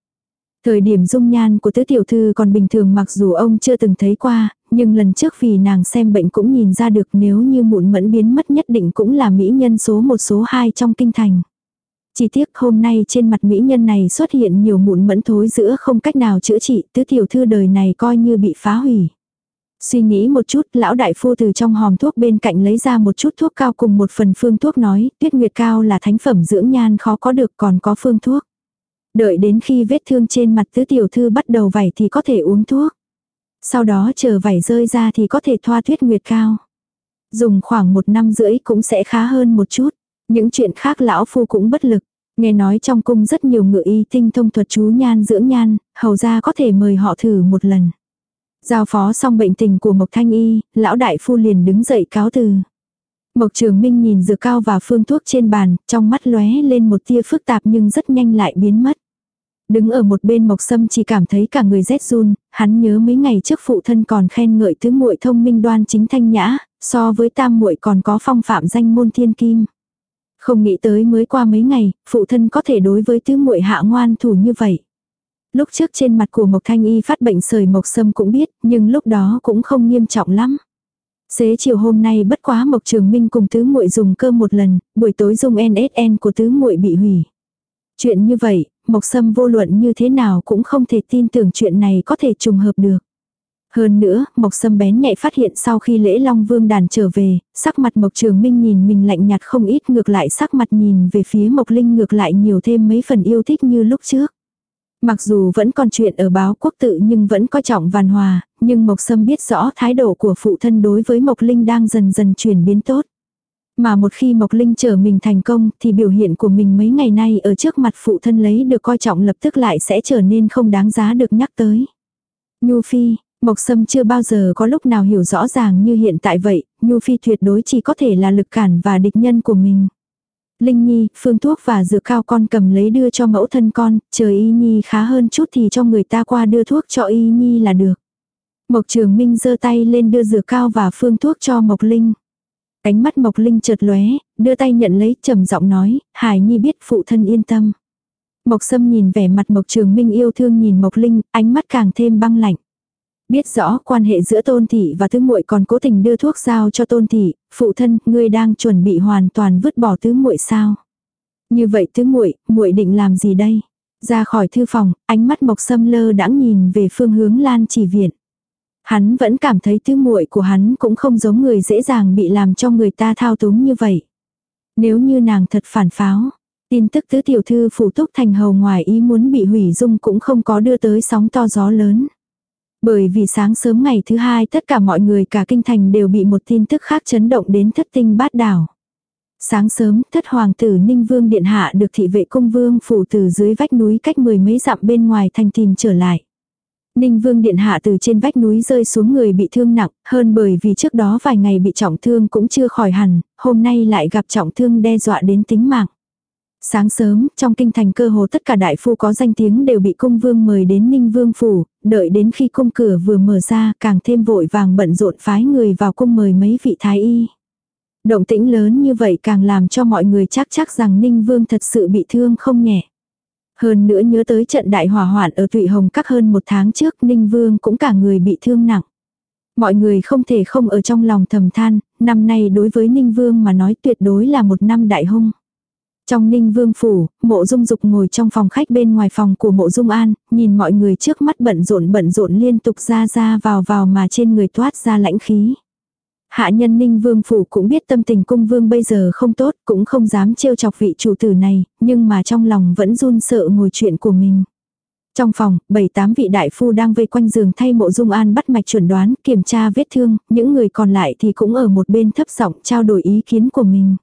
Thời điểm dung nhan của tứ tiểu thư còn bình thường mặc dù ông chưa từng thấy qua, nhưng lần trước vì nàng xem bệnh cũng nhìn ra được nếu như mụn mẫn biến mất nhất định cũng là mỹ nhân số một số hai trong kinh thành. Chỉ tiếc hôm nay trên mặt mỹ nhân này xuất hiện nhiều mụn mẫn thối giữa không cách nào chữa trị, tứ tiểu thư đời này coi như bị phá hủy. Suy nghĩ một chút, lão đại phu từ trong hòm thuốc bên cạnh lấy ra một chút thuốc cao cùng một phần phương thuốc nói, tuyết nguyệt cao là thánh phẩm dưỡng nhan khó có được còn có phương thuốc. Đợi đến khi vết thương trên mặt tứ tiểu thư bắt đầu vảy thì có thể uống thuốc. Sau đó chờ vảy rơi ra thì có thể thoa tuyết nguyệt cao. Dùng khoảng một năm rưỡi cũng sẽ khá hơn một chút. Những chuyện khác lão phu cũng bất lực. Nghe nói trong cung rất nhiều ngự y tinh thông thuật chú nhan dưỡng nhan, hầu ra có thể mời họ thử một lần. Giao phó xong bệnh tình của Mộc Thanh Y, lão đại phu liền đứng dậy cáo từ. Mộc Trường Minh nhìn dược cao và phương thuốc trên bàn, trong mắt lóe lên một tia phức tạp nhưng rất nhanh lại biến mất. Đứng ở một bên Mộc Sâm chỉ cảm thấy cả người rét run, hắn nhớ mấy ngày trước phụ thân còn khen ngợi tứ muội thông minh đoan chính thanh nhã, so với tam muội còn có phong phạm danh môn thiên kim. Không nghĩ tới mới qua mấy ngày, phụ thân có thể đối với tứ muội hạ ngoan thủ như vậy. Lúc trước trên mặt của Mộc Thanh Y phát bệnh sởi Mộc Sâm cũng biết, nhưng lúc đó cũng không nghiêm trọng lắm. Xế chiều hôm nay bất quá Mộc Trường Minh cùng tứ muội dùng cơm một lần, buổi tối dùng NSN của tứ muội bị hủy. Chuyện như vậy, Mộc Sâm vô luận như thế nào cũng không thể tin tưởng chuyện này có thể trùng hợp được. Hơn nữa, Mộc Sâm bén nhạy phát hiện sau khi lễ Long Vương đàn trở về, sắc mặt Mộc Trường Minh nhìn mình lạnh nhạt không ít ngược lại sắc mặt nhìn về phía Mộc Linh ngược lại nhiều thêm mấy phần yêu thích như lúc trước. Mặc dù vẫn còn chuyện ở báo quốc tự nhưng vẫn coi trọng văn hòa, nhưng Mộc Sâm biết rõ thái độ của phụ thân đối với Mộc Linh đang dần dần chuyển biến tốt. Mà một khi Mộc Linh trở mình thành công thì biểu hiện của mình mấy ngày nay ở trước mặt phụ thân lấy được coi trọng lập tức lại sẽ trở nên không đáng giá được nhắc tới. Nhu Phi, Mộc Sâm chưa bao giờ có lúc nào hiểu rõ ràng như hiện tại vậy, Nhu Phi tuyệt đối chỉ có thể là lực cản và địch nhân của mình. Linh Nhi, phương thuốc và dược cao con cầm lấy đưa cho mẫu thân con, chờ Y Nhi khá hơn chút thì cho người ta qua đưa thuốc cho Y Nhi là được. Mộc Trường Minh giơ tay lên đưa dược cao và phương thuốc cho Mộc Linh. Cánh mắt Mộc Linh chợt lóe, đưa tay nhận lấy, trầm giọng nói, Hải Nhi biết phụ thân yên tâm. Mộc Sâm nhìn vẻ mặt Mộc Trường Minh yêu thương nhìn Mộc Linh, ánh mắt càng thêm băng lạnh. Biết rõ quan hệ giữa Tôn thị và Tứ muội còn cố tình đưa thuốc giao cho Tôn thị, phụ thân, ngươi đang chuẩn bị hoàn toàn vứt bỏ Tứ muội sao? Như vậy tứ muội, muội định làm gì đây? Ra khỏi thư phòng, ánh mắt Mộc Sâm lơ đãng nhìn về phương hướng Lan Chỉ viện. Hắn vẫn cảm thấy tứ muội của hắn cũng không giống người dễ dàng bị làm cho người ta thao túng như vậy. Nếu như nàng thật phản pháo, tin tức tứ tiểu thư phủ túc thành hầu ngoài ý muốn bị hủy dung cũng không có đưa tới sóng to gió lớn. Bởi vì sáng sớm ngày thứ hai tất cả mọi người cả kinh thành đều bị một tin tức khác chấn động đến thất tinh bát đảo. Sáng sớm, thất hoàng tử Ninh Vương Điện Hạ được thị vệ cung vương phủ từ dưới vách núi cách mười mấy dặm bên ngoài thành tìm trở lại. Ninh Vương Điện Hạ từ trên vách núi rơi xuống người bị thương nặng, hơn bởi vì trước đó vài ngày bị trọng thương cũng chưa khỏi hẳn, hôm nay lại gặp trọng thương đe dọa đến tính mạng. Sáng sớm, trong kinh thành cơ hồ tất cả đại phu có danh tiếng đều bị cung vương mời đến Ninh Vương Phủ, đợi đến khi cung cửa vừa mở ra càng thêm vội vàng bận rộn phái người vào cung mời mấy vị thái y. Động tĩnh lớn như vậy càng làm cho mọi người chắc chắc rằng Ninh Vương thật sự bị thương không nhẹ. Hơn nữa nhớ tới trận đại hỏa hoạn ở thụy Hồng các hơn một tháng trước Ninh Vương cũng cả người bị thương nặng. Mọi người không thể không ở trong lòng thầm than, năm nay đối với Ninh Vương mà nói tuyệt đối là một năm đại hung. Trong ninh vương phủ, mộ dung dục ngồi trong phòng khách bên ngoài phòng của mộ dung an, nhìn mọi người trước mắt bận rộn bận rộn liên tục ra ra vào vào mà trên người toát ra lãnh khí. Hạ nhân ninh vương phủ cũng biết tâm tình cung vương bây giờ không tốt, cũng không dám trêu chọc vị chủ tử này, nhưng mà trong lòng vẫn run sợ ngồi chuyện của mình. Trong phòng, bảy tám vị đại phu đang vây quanh giường thay mộ dung an bắt mạch chuẩn đoán, kiểm tra vết thương, những người còn lại thì cũng ở một bên thấp giọng trao đổi ý kiến của mình.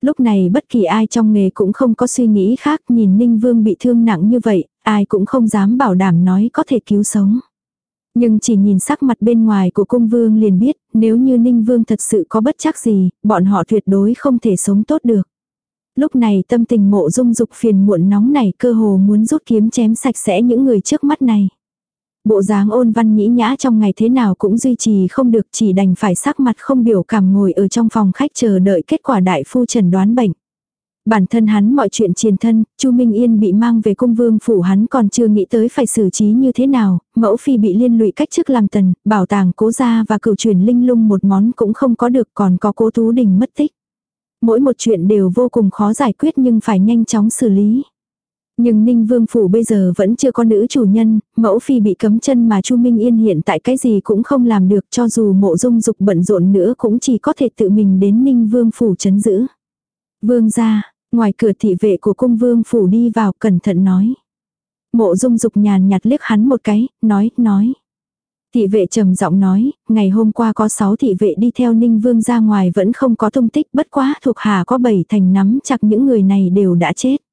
Lúc này bất kỳ ai trong nghề cũng không có suy nghĩ khác nhìn Ninh Vương bị thương nặng như vậy, ai cũng không dám bảo đảm nói có thể cứu sống. Nhưng chỉ nhìn sắc mặt bên ngoài của cung vương liền biết, nếu như Ninh Vương thật sự có bất chắc gì, bọn họ tuyệt đối không thể sống tốt được. Lúc này tâm tình mộ dung dục phiền muộn nóng này cơ hồ muốn rút kiếm chém sạch sẽ những người trước mắt này. Bộ dáng ôn văn nhĩ nhã trong ngày thế nào cũng duy trì không được chỉ đành phải sắc mặt không biểu cảm ngồi ở trong phòng khách chờ đợi kết quả đại phu trần đoán bệnh. Bản thân hắn mọi chuyện triền thân, Chu Minh Yên bị mang về cung vương phủ hắn còn chưa nghĩ tới phải xử trí như thế nào, mẫu phi bị liên lụy cách chức làm tần, bảo tàng cố gia và cửu truyền linh lung một món cũng không có được còn có cố tú đình mất tích. Mỗi một chuyện đều vô cùng khó giải quyết nhưng phải nhanh chóng xử lý. Nhưng Ninh Vương Phủ bây giờ vẫn chưa có nữ chủ nhân, mẫu phi bị cấm chân mà Chu Minh Yên hiện tại cái gì cũng không làm được cho dù mộ dung dục bận rộn nữa cũng chỉ có thể tự mình đến Ninh Vương Phủ chấn giữ. Vương ra, ngoài cửa thị vệ của cung Vương Phủ đi vào cẩn thận nói. Mộ dung dục nhàn nhạt liếc hắn một cái, nói, nói. Thị vệ trầm giọng nói, ngày hôm qua có 6 thị vệ đi theo Ninh Vương ra ngoài vẫn không có thông tích bất quá thuộc hạ có 7 thành nắm chặt những người này đều đã chết.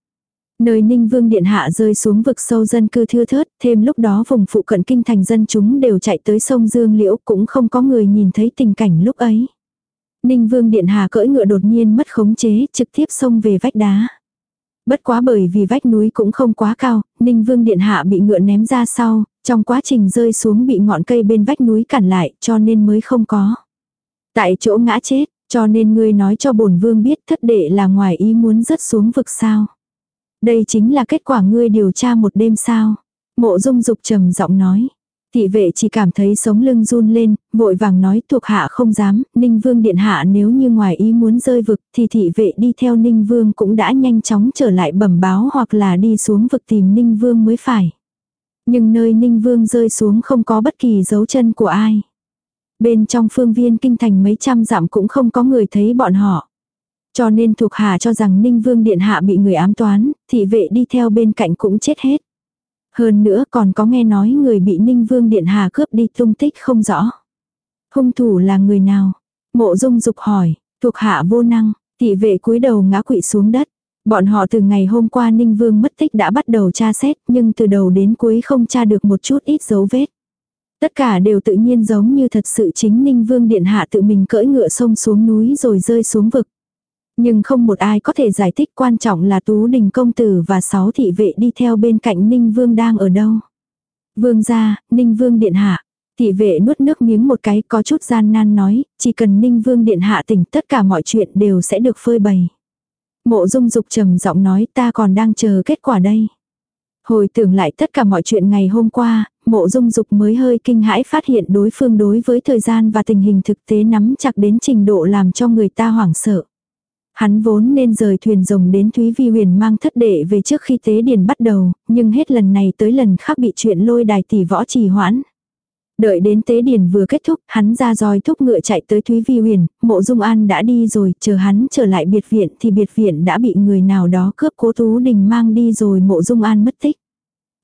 Nơi Ninh Vương Điện Hạ rơi xuống vực sâu dân cư thưa thớt, thêm lúc đó vùng phụ cận kinh thành dân chúng đều chạy tới sông Dương Liễu cũng không có người nhìn thấy tình cảnh lúc ấy. Ninh Vương Điện Hạ cưỡi ngựa đột nhiên mất khống chế, trực tiếp xông về vách đá. Bất quá bởi vì vách núi cũng không quá cao, Ninh Vương Điện Hạ bị ngựa ném ra sau, trong quá trình rơi xuống bị ngọn cây bên vách núi cản lại cho nên mới không có. Tại chỗ ngã chết, cho nên ngươi nói cho bổn vương biết thất đệ là ngoài ý muốn rớt xuống vực sao. Đây chính là kết quả ngươi điều tra một đêm sao. Mộ dung dục trầm giọng nói. Thị vệ chỉ cảm thấy sống lưng run lên, vội vàng nói thuộc hạ không dám, Ninh Vương điện hạ nếu như ngoài ý muốn rơi vực thì thị vệ đi theo Ninh Vương cũng đã nhanh chóng trở lại bẩm báo hoặc là đi xuống vực tìm Ninh Vương mới phải. Nhưng nơi Ninh Vương rơi xuống không có bất kỳ dấu chân của ai. Bên trong phương viên kinh thành mấy trăm dặm cũng không có người thấy bọn họ. Cho nên thuộc hạ cho rằng Ninh Vương Điện Hạ bị người ám toán, thị vệ đi theo bên cạnh cũng chết hết. Hơn nữa còn có nghe nói người bị Ninh Vương Điện Hạ cướp đi tung tích không rõ. Hung thủ là người nào? Mộ dung dục hỏi, thuộc hạ vô năng, thị vệ cúi đầu ngã quỵ xuống đất. Bọn họ từ ngày hôm qua Ninh Vương mất tích đã bắt đầu tra xét nhưng từ đầu đến cuối không tra được một chút ít dấu vết. Tất cả đều tự nhiên giống như thật sự chính Ninh Vương Điện Hạ tự mình cưỡi ngựa sông xuống núi rồi rơi xuống vực. Nhưng không một ai có thể giải thích quan trọng là Tú Đình Công Tử và sáu thị vệ đi theo bên cạnh Ninh Vương đang ở đâu. Vương gia, Ninh Vương Điện Hạ. Thị vệ nuốt nước miếng một cái có chút gian nan nói, chỉ cần Ninh Vương Điện Hạ tỉnh tất cả mọi chuyện đều sẽ được phơi bày. Mộ dung dục trầm giọng nói ta còn đang chờ kết quả đây. Hồi tưởng lại tất cả mọi chuyện ngày hôm qua, mộ dung dục mới hơi kinh hãi phát hiện đối phương đối với thời gian và tình hình thực tế nắm chặt đến trình độ làm cho người ta hoảng sợ. Hắn vốn nên rời thuyền rồng đến Thúy Vi huyền mang thất đệ về trước khi tế điền bắt đầu, nhưng hết lần này tới lần khác bị chuyện lôi đài tỷ võ trì hoãn. Đợi đến tế điền vừa kết thúc, hắn ra roi thúc ngựa chạy tới Thúy Vi huyền, mộ dung an đã đi rồi, chờ hắn trở lại biệt viện thì biệt viện đã bị người nào đó cướp cố tú đình mang đi rồi mộ dung an mất tích.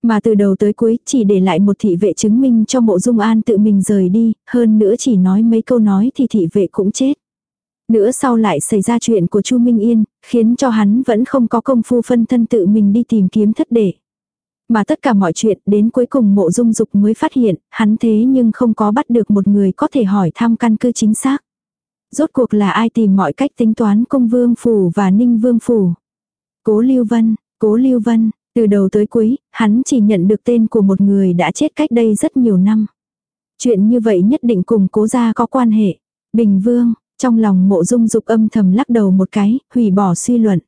Mà từ đầu tới cuối chỉ để lại một thị vệ chứng minh cho mộ dung an tự mình rời đi, hơn nữa chỉ nói mấy câu nói thì thị vệ cũng chết. Nữa sau lại xảy ra chuyện của Chu Minh Yên, khiến cho hắn vẫn không có công phu phân thân tự mình đi tìm kiếm thất đệ. Mà tất cả mọi chuyện đến cuối cùng mộ dung dục mới phát hiện, hắn thế nhưng không có bắt được một người có thể hỏi thăm căn cứ chính xác. Rốt cuộc là ai tìm mọi cách tính toán công vương phủ và ninh vương phủ. Cố Lưu Vân, Cố Lưu Vân, từ đầu tới cuối, hắn chỉ nhận được tên của một người đã chết cách đây rất nhiều năm. Chuyện như vậy nhất định cùng cố gia có quan hệ. Bình Vương, trong lòng mộ dung dục âm thầm lắc đầu một cái, hủy bỏ suy luận.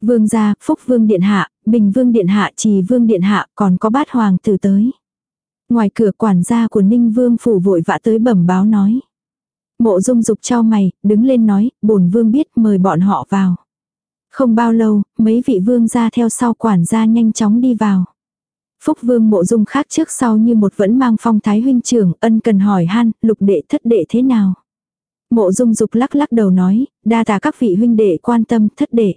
Vương gia, Phúc Vương Điện Hạ, Bình Vương Điện Hạ, Trì Vương Điện Hạ, còn có bát hoàng tử tới. Ngoài cửa quản gia của Ninh Vương phủ vội vã tới bẩm báo nói. Mộ dung dục trao mày, đứng lên nói, bổn vương biết mời bọn họ vào. Không bao lâu, mấy vị vương gia theo sau quản gia nhanh chóng đi vào. Phúc vương mộ dung khác trước sau như một vẫn mang phong thái huynh trưởng, ân cần hỏi han, lục đệ thất đệ thế nào. Mộ dung dục lắc lắc đầu nói, đa tạ các vị huynh đệ quan tâm thất đệ.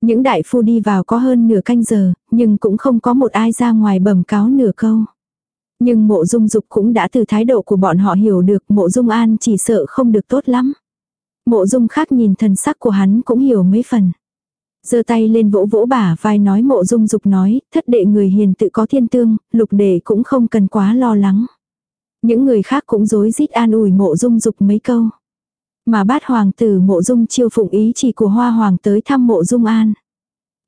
Những đại phu đi vào có hơn nửa canh giờ, nhưng cũng không có một ai ra ngoài bẩm cáo nửa câu. Nhưng mộ dung dục cũng đã từ thái độ của bọn họ hiểu được mộ dung an chỉ sợ không được tốt lắm. Mộ dung khác nhìn thần sắc của hắn cũng hiểu mấy phần giơ tay lên vỗ vỗ bả vai nói mộ dung dục nói, thất đệ người hiền tự có thiên tương, lục đệ cũng không cần quá lo lắng. Những người khác cũng dối rít an ủi mộ dung dục mấy câu. Mà bát hoàng tử mộ dung chiêu phụng ý chỉ của hoa hoàng tới thăm mộ dung an.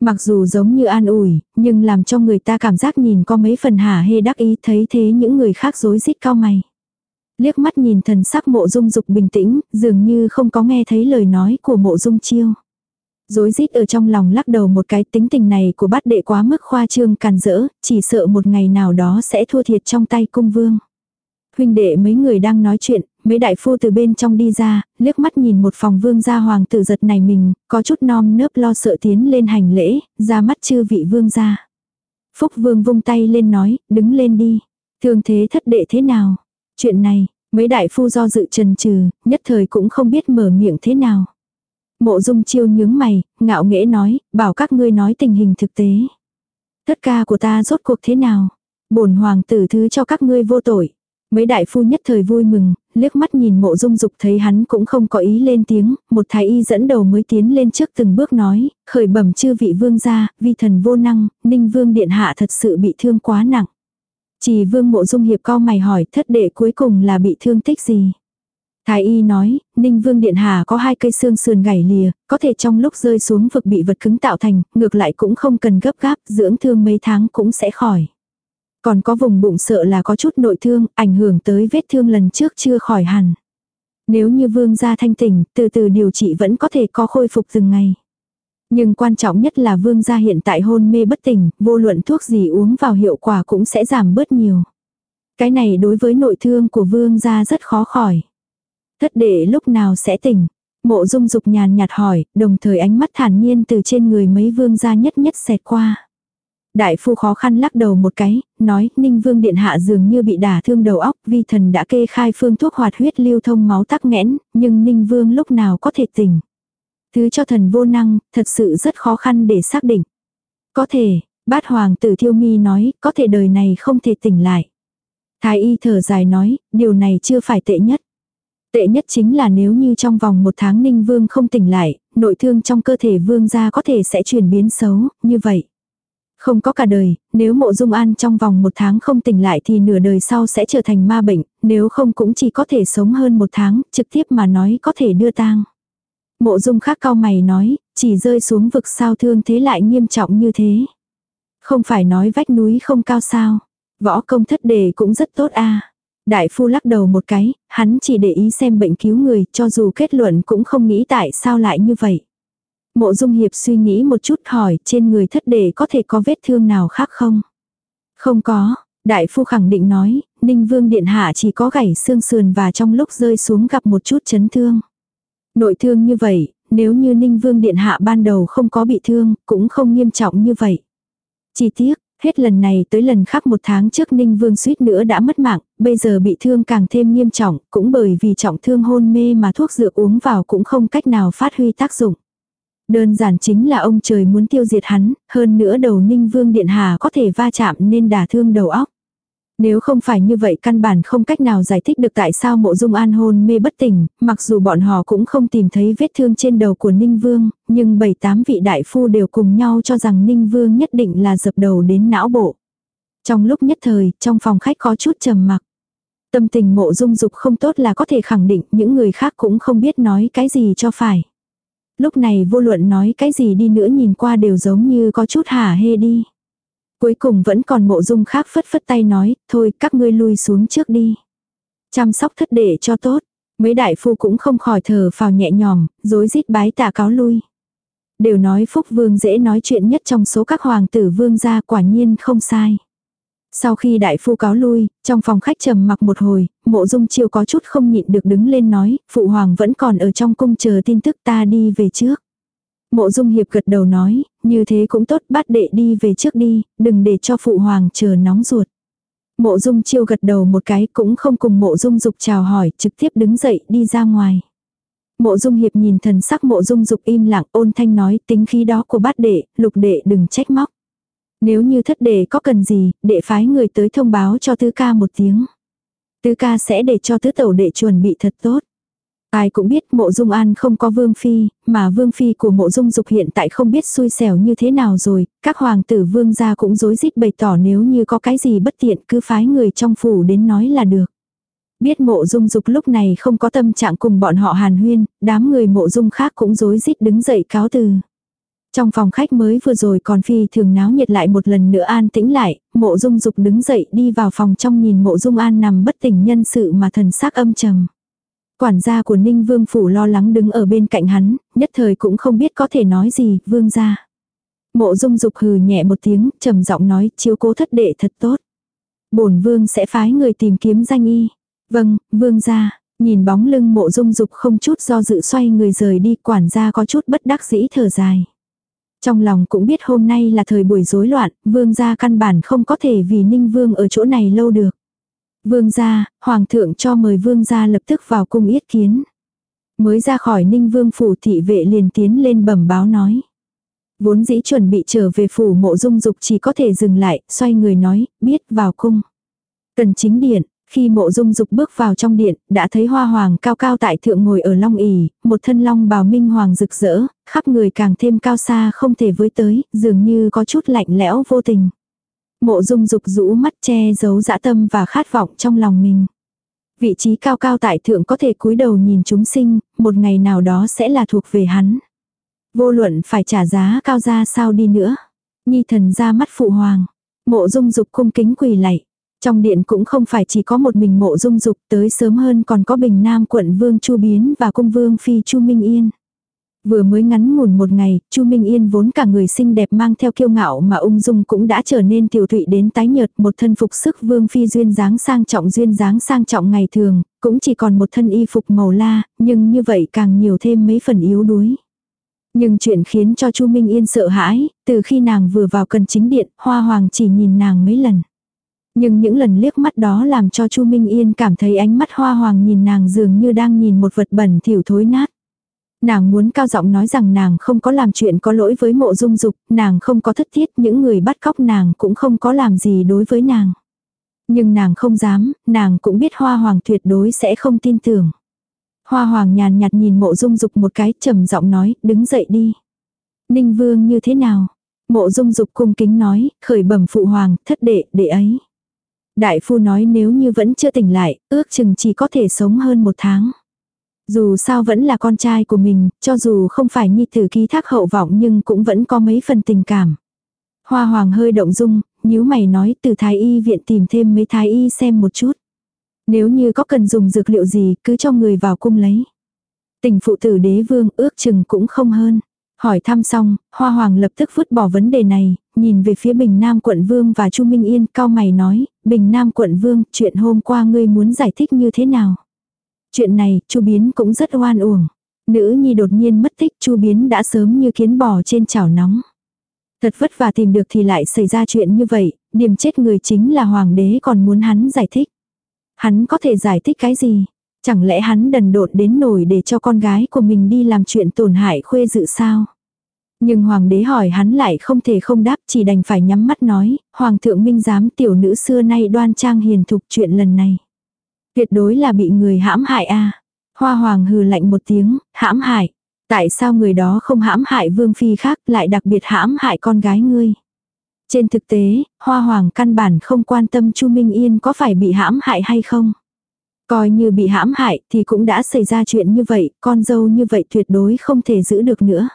Mặc dù giống như an ủi, nhưng làm cho người ta cảm giác nhìn có mấy phần hả hê đắc ý thấy thế những người khác rối rít cao mày. Liếc mắt nhìn thần sắc mộ dung dục bình tĩnh, dường như không có nghe thấy lời nói của mộ dung chiêu. rối rít ở trong lòng lắc đầu một cái tính tình này của bát đệ quá mức khoa trương càn rỡ, chỉ sợ một ngày nào đó sẽ thua thiệt trong tay cung vương. Huynh đệ mấy người đang nói chuyện, mấy đại phu từ bên trong đi ra, liếc mắt nhìn một phòng vương gia hoàng tử giật này mình, có chút nom nớp lo sợ tiến lên hành lễ, ra mắt chư vị vương gia. Phúc vương vung tay lên nói, đứng lên đi. thường thế thất đệ thế nào? Chuyện này, mấy đại phu do dự trần trừ, nhất thời cũng không biết mở miệng thế nào. Mộ dung chiêu nhướng mày, ngạo nghễ nói, bảo các ngươi nói tình hình thực tế. thất ca của ta rốt cuộc thế nào? bổn hoàng tử thứ cho các ngươi vô tội. Mấy đại phu nhất thời vui mừng, liếc mắt nhìn mộ dung dục thấy hắn cũng không có ý lên tiếng, một thái y dẫn đầu mới tiến lên trước từng bước nói, khởi bẩm chư vị vương gia, vi thần vô năng, ninh vương điện hạ thật sự bị thương quá nặng. Chỉ vương mộ dung hiệp cao mày hỏi thất đệ cuối cùng là bị thương tích gì. Thái y nói, Ninh Vương Điện Hà có hai cây xương sườn gãy lìa, có thể trong lúc rơi xuống vực bị vật cứng tạo thành, ngược lại cũng không cần gấp gáp, dưỡng thương mấy tháng cũng sẽ khỏi. Còn có vùng bụng sợ là có chút nội thương, ảnh hưởng tới vết thương lần trước chưa khỏi hẳn. Nếu như vương gia thanh tỉnh, từ từ điều trị vẫn có thể có khôi phục từng ngày. Nhưng quan trọng nhất là vương gia hiện tại hôn mê bất tỉnh, vô luận thuốc gì uống vào hiệu quả cũng sẽ giảm bớt nhiều. Cái này đối với nội thương của vương gia rất khó khỏi. Thất đệ lúc nào sẽ tỉnh? Mộ dung dục nhàn nhạt hỏi, đồng thời ánh mắt thản nhiên từ trên người mấy vương gia nhất nhất xẹt qua. Đại phu khó khăn lắc đầu một cái, nói, ninh vương điện hạ dường như bị đả thương đầu óc, vi thần đã kê khai phương thuốc hoạt huyết lưu thông máu tắc nghẽn, nhưng ninh vương lúc nào có thể tỉnh. Thứ cho thần vô năng, thật sự rất khó khăn để xác định. Có thể, bát hoàng tử thiêu mi nói, có thể đời này không thể tỉnh lại. Thái y thở dài nói, điều này chưa phải tệ nhất. Tệ nhất chính là nếu như trong vòng một tháng ninh vương không tỉnh lại, nội thương trong cơ thể vương gia có thể sẽ chuyển biến xấu, như vậy. Không có cả đời, nếu mộ dung an trong vòng một tháng không tỉnh lại thì nửa đời sau sẽ trở thành ma bệnh, nếu không cũng chỉ có thể sống hơn một tháng, trực tiếp mà nói có thể đưa tang. Mộ dung khác cao mày nói, chỉ rơi xuống vực sao thương thế lại nghiêm trọng như thế. Không phải nói vách núi không cao sao. Võ công thất đề cũng rất tốt a Đại phu lắc đầu một cái, hắn chỉ để ý xem bệnh cứu người, cho dù kết luận cũng không nghĩ tại sao lại như vậy. Mộ dung hiệp suy nghĩ một chút hỏi trên người thất đệ có thể có vết thương nào khác không? Không có, đại phu khẳng định nói, ninh vương điện hạ chỉ có gãy xương sườn và trong lúc rơi xuống gặp một chút chấn thương. Nội thương như vậy, nếu như Ninh Vương Điện Hạ ban đầu không có bị thương, cũng không nghiêm trọng như vậy. Chi tiết, hết lần này tới lần khác một tháng trước Ninh Vương suýt nữa đã mất mạng, bây giờ bị thương càng thêm nghiêm trọng, cũng bởi vì trọng thương hôn mê mà thuốc dược uống vào cũng không cách nào phát huy tác dụng. Đơn giản chính là ông trời muốn tiêu diệt hắn, hơn nữa đầu Ninh Vương Điện hà có thể va chạm nên đả thương đầu óc. Nếu không phải như vậy căn bản không cách nào giải thích được tại sao mộ dung an hôn mê bất tỉnh, mặc dù bọn họ cũng không tìm thấy vết thương trên đầu của Ninh Vương, nhưng bảy tám vị đại phu đều cùng nhau cho rằng Ninh Vương nhất định là dập đầu đến não bộ. Trong lúc nhất thời, trong phòng khách có chút trầm mặc. Tâm tình mộ dung dục không tốt là có thể khẳng định những người khác cũng không biết nói cái gì cho phải. Lúc này vô luận nói cái gì đi nữa nhìn qua đều giống như có chút hả hê đi. Cuối cùng vẫn còn mộ dung khác phất phất tay nói, thôi các ngươi lui xuống trước đi. Chăm sóc thất đệ cho tốt. Mấy đại phu cũng không khỏi thở phào nhẹ nhòm, dối rít bái tạ cáo lui. Đều nói phúc vương dễ nói chuyện nhất trong số các hoàng tử vương gia quả nhiên không sai. Sau khi đại phu cáo lui, trong phòng khách trầm mặc một hồi, mộ dung chiêu có chút không nhịn được đứng lên nói, phụ hoàng vẫn còn ở trong cung chờ tin tức ta đi về trước. Mộ dung hiệp gật đầu nói, như thế cũng tốt bắt đệ đi về trước đi, đừng để cho phụ hoàng chờ nóng ruột. Mộ dung chiêu gật đầu một cái cũng không cùng mộ dung dục chào hỏi, trực tiếp đứng dậy đi ra ngoài. Mộ dung hiệp nhìn thần sắc mộ dung dục im lặng ôn thanh nói tính khí đó của bát đệ, lục đệ đừng trách móc. Nếu như thất đệ có cần gì, đệ phái người tới thông báo cho tứ ca một tiếng. Tứ ca sẽ để cho tứ tẩu đệ chuẩn bị thật tốt. Ai cũng biết mộ dung an không có vương phi, mà vương phi của mộ dung dục hiện tại không biết xui xẻo như thế nào rồi, các hoàng tử vương gia cũng rối rít bày tỏ nếu như có cái gì bất tiện cứ phái người trong phủ đến nói là được. Biết mộ dung dục lúc này không có tâm trạng cùng bọn họ hàn huyên, đám người mộ dung khác cũng rối rít đứng dậy cáo từ. Trong phòng khách mới vừa rồi còn phi thường náo nhiệt lại một lần nữa an tĩnh lại, mộ dung dục đứng dậy đi vào phòng trong nhìn mộ dung an nằm bất tỉnh nhân sự mà thần sắc âm trầm. Quản gia của Ninh Vương Phủ lo lắng đứng ở bên cạnh hắn, nhất thời cũng không biết có thể nói gì, vương gia. Mộ dung dục hừ nhẹ một tiếng, trầm giọng nói, chiếu cố thất đệ thật tốt. bổn vương sẽ phái người tìm kiếm danh y. Vâng, vương gia, nhìn bóng lưng mộ dung dục không chút do dự xoay người rời đi, quản gia có chút bất đắc dĩ thở dài. Trong lòng cũng biết hôm nay là thời buổi rối loạn, vương gia căn bản không có thể vì ninh vương ở chỗ này lâu được. Vương gia, hoàng thượng cho mời vương gia lập tức vào cung yết kiến. Mới ra khỏi ninh vương phủ thị vệ liền tiến lên bẩm báo nói. Vốn dĩ chuẩn bị trở về phủ mộ dung dục chỉ có thể dừng lại, xoay người nói, biết vào cung. Cần chính điện, khi mộ dung dục bước vào trong điện, đã thấy hoa hoàng cao cao tại thượng ngồi ở long ỉ, một thân long bào minh hoàng rực rỡ, khắp người càng thêm cao xa không thể với tới, dường như có chút lạnh lẽo vô tình. Mộ dung dục rũ mắt che giấu dã tâm và khát vọng trong lòng mình. Vị trí cao cao tại thượng có thể cúi đầu nhìn chúng sinh, một ngày nào đó sẽ là thuộc về hắn. Vô luận phải trả giá cao ra sao đi nữa. Nhi thần ra mắt phụ hoàng. Mộ dung dục cung kính quỳ lạy. Trong điện cũng không phải chỉ có một mình mộ dung dục tới sớm hơn còn có bình nam quận vương Chu Biến và cung vương phi Chu Minh Yên. Vừa mới ngắn ngủn một ngày, Chu Minh Yên vốn cả người xinh đẹp mang theo kiêu ngạo mà ung dung cũng đã trở nên tiểu thụy đến tái nhợt, một thân phục sức vương phi duyên dáng sang trọng duyên dáng sang trọng ngày thường, cũng chỉ còn một thân y phục màu la, nhưng như vậy càng nhiều thêm mấy phần yếu đuối. Nhưng chuyện khiến cho Chu Minh Yên sợ hãi, từ khi nàng vừa vào cần chính điện, Hoa Hoàng chỉ nhìn nàng mấy lần. Nhưng những lần liếc mắt đó làm cho Chu Minh Yên cảm thấy ánh mắt Hoa Hoàng nhìn nàng dường như đang nhìn một vật bẩn thỉu thối nát. Nàng muốn cao giọng nói rằng nàng không có làm chuyện có lỗi với mộ dung dục, nàng không có thất thiết, những người bắt cóc nàng cũng không có làm gì đối với nàng. Nhưng nàng không dám, nàng cũng biết hoa hoàng tuyệt đối sẽ không tin tưởng. Hoa hoàng nhàn nhạt nhìn mộ dung dục một cái trầm giọng nói, đứng dậy đi. Ninh vương như thế nào? Mộ dung dục cung kính nói, khởi bẩm phụ hoàng, thất đệ, đệ ấy. Đại phu nói nếu như vẫn chưa tỉnh lại, ước chừng chỉ có thể sống hơn một tháng. Dù sao vẫn là con trai của mình, cho dù không phải nhi tử ký thác hậu vọng nhưng cũng vẫn có mấy phần tình cảm. Hoa hoàng hơi động dung, nhíu mày nói từ thái y viện tìm thêm mấy thái y xem một chút. Nếu như có cần dùng dược liệu gì cứ cho người vào cung lấy. Tình phụ tử đế vương ước chừng cũng không hơn. Hỏi thăm xong, Hoa Hoàng lập tức vứt bỏ vấn đề này, nhìn về phía Bình Nam quận Vương và Chu Minh Yên, cao mày nói, Bình Nam quận Vương, chuyện hôm qua ngươi muốn giải thích như thế nào? Chuyện này, chu biến cũng rất oan uổng. Nữ nhi đột nhiên mất tích chu biến đã sớm như kiến bò trên chảo nóng. Thật vất vả tìm được thì lại xảy ra chuyện như vậy, điểm chết người chính là hoàng đế còn muốn hắn giải thích. Hắn có thể giải thích cái gì? Chẳng lẽ hắn đần độn đến nổi để cho con gái của mình đi làm chuyện tổn hại khuê dự sao? Nhưng hoàng đế hỏi hắn lại không thể không đáp chỉ đành phải nhắm mắt nói, hoàng thượng minh giám tiểu nữ xưa nay đoan trang hiền thục chuyện lần này. Tuyệt đối là bị người hãm hại a Hoa hoàng hừ lạnh một tiếng, hãm hại. Tại sao người đó không hãm hại vương phi khác lại đặc biệt hãm hại con gái ngươi? Trên thực tế, hoa hoàng căn bản không quan tâm Chu Minh Yên có phải bị hãm hại hay không. Coi như bị hãm hại thì cũng đã xảy ra chuyện như vậy, con dâu như vậy tuyệt đối không thể giữ được nữa.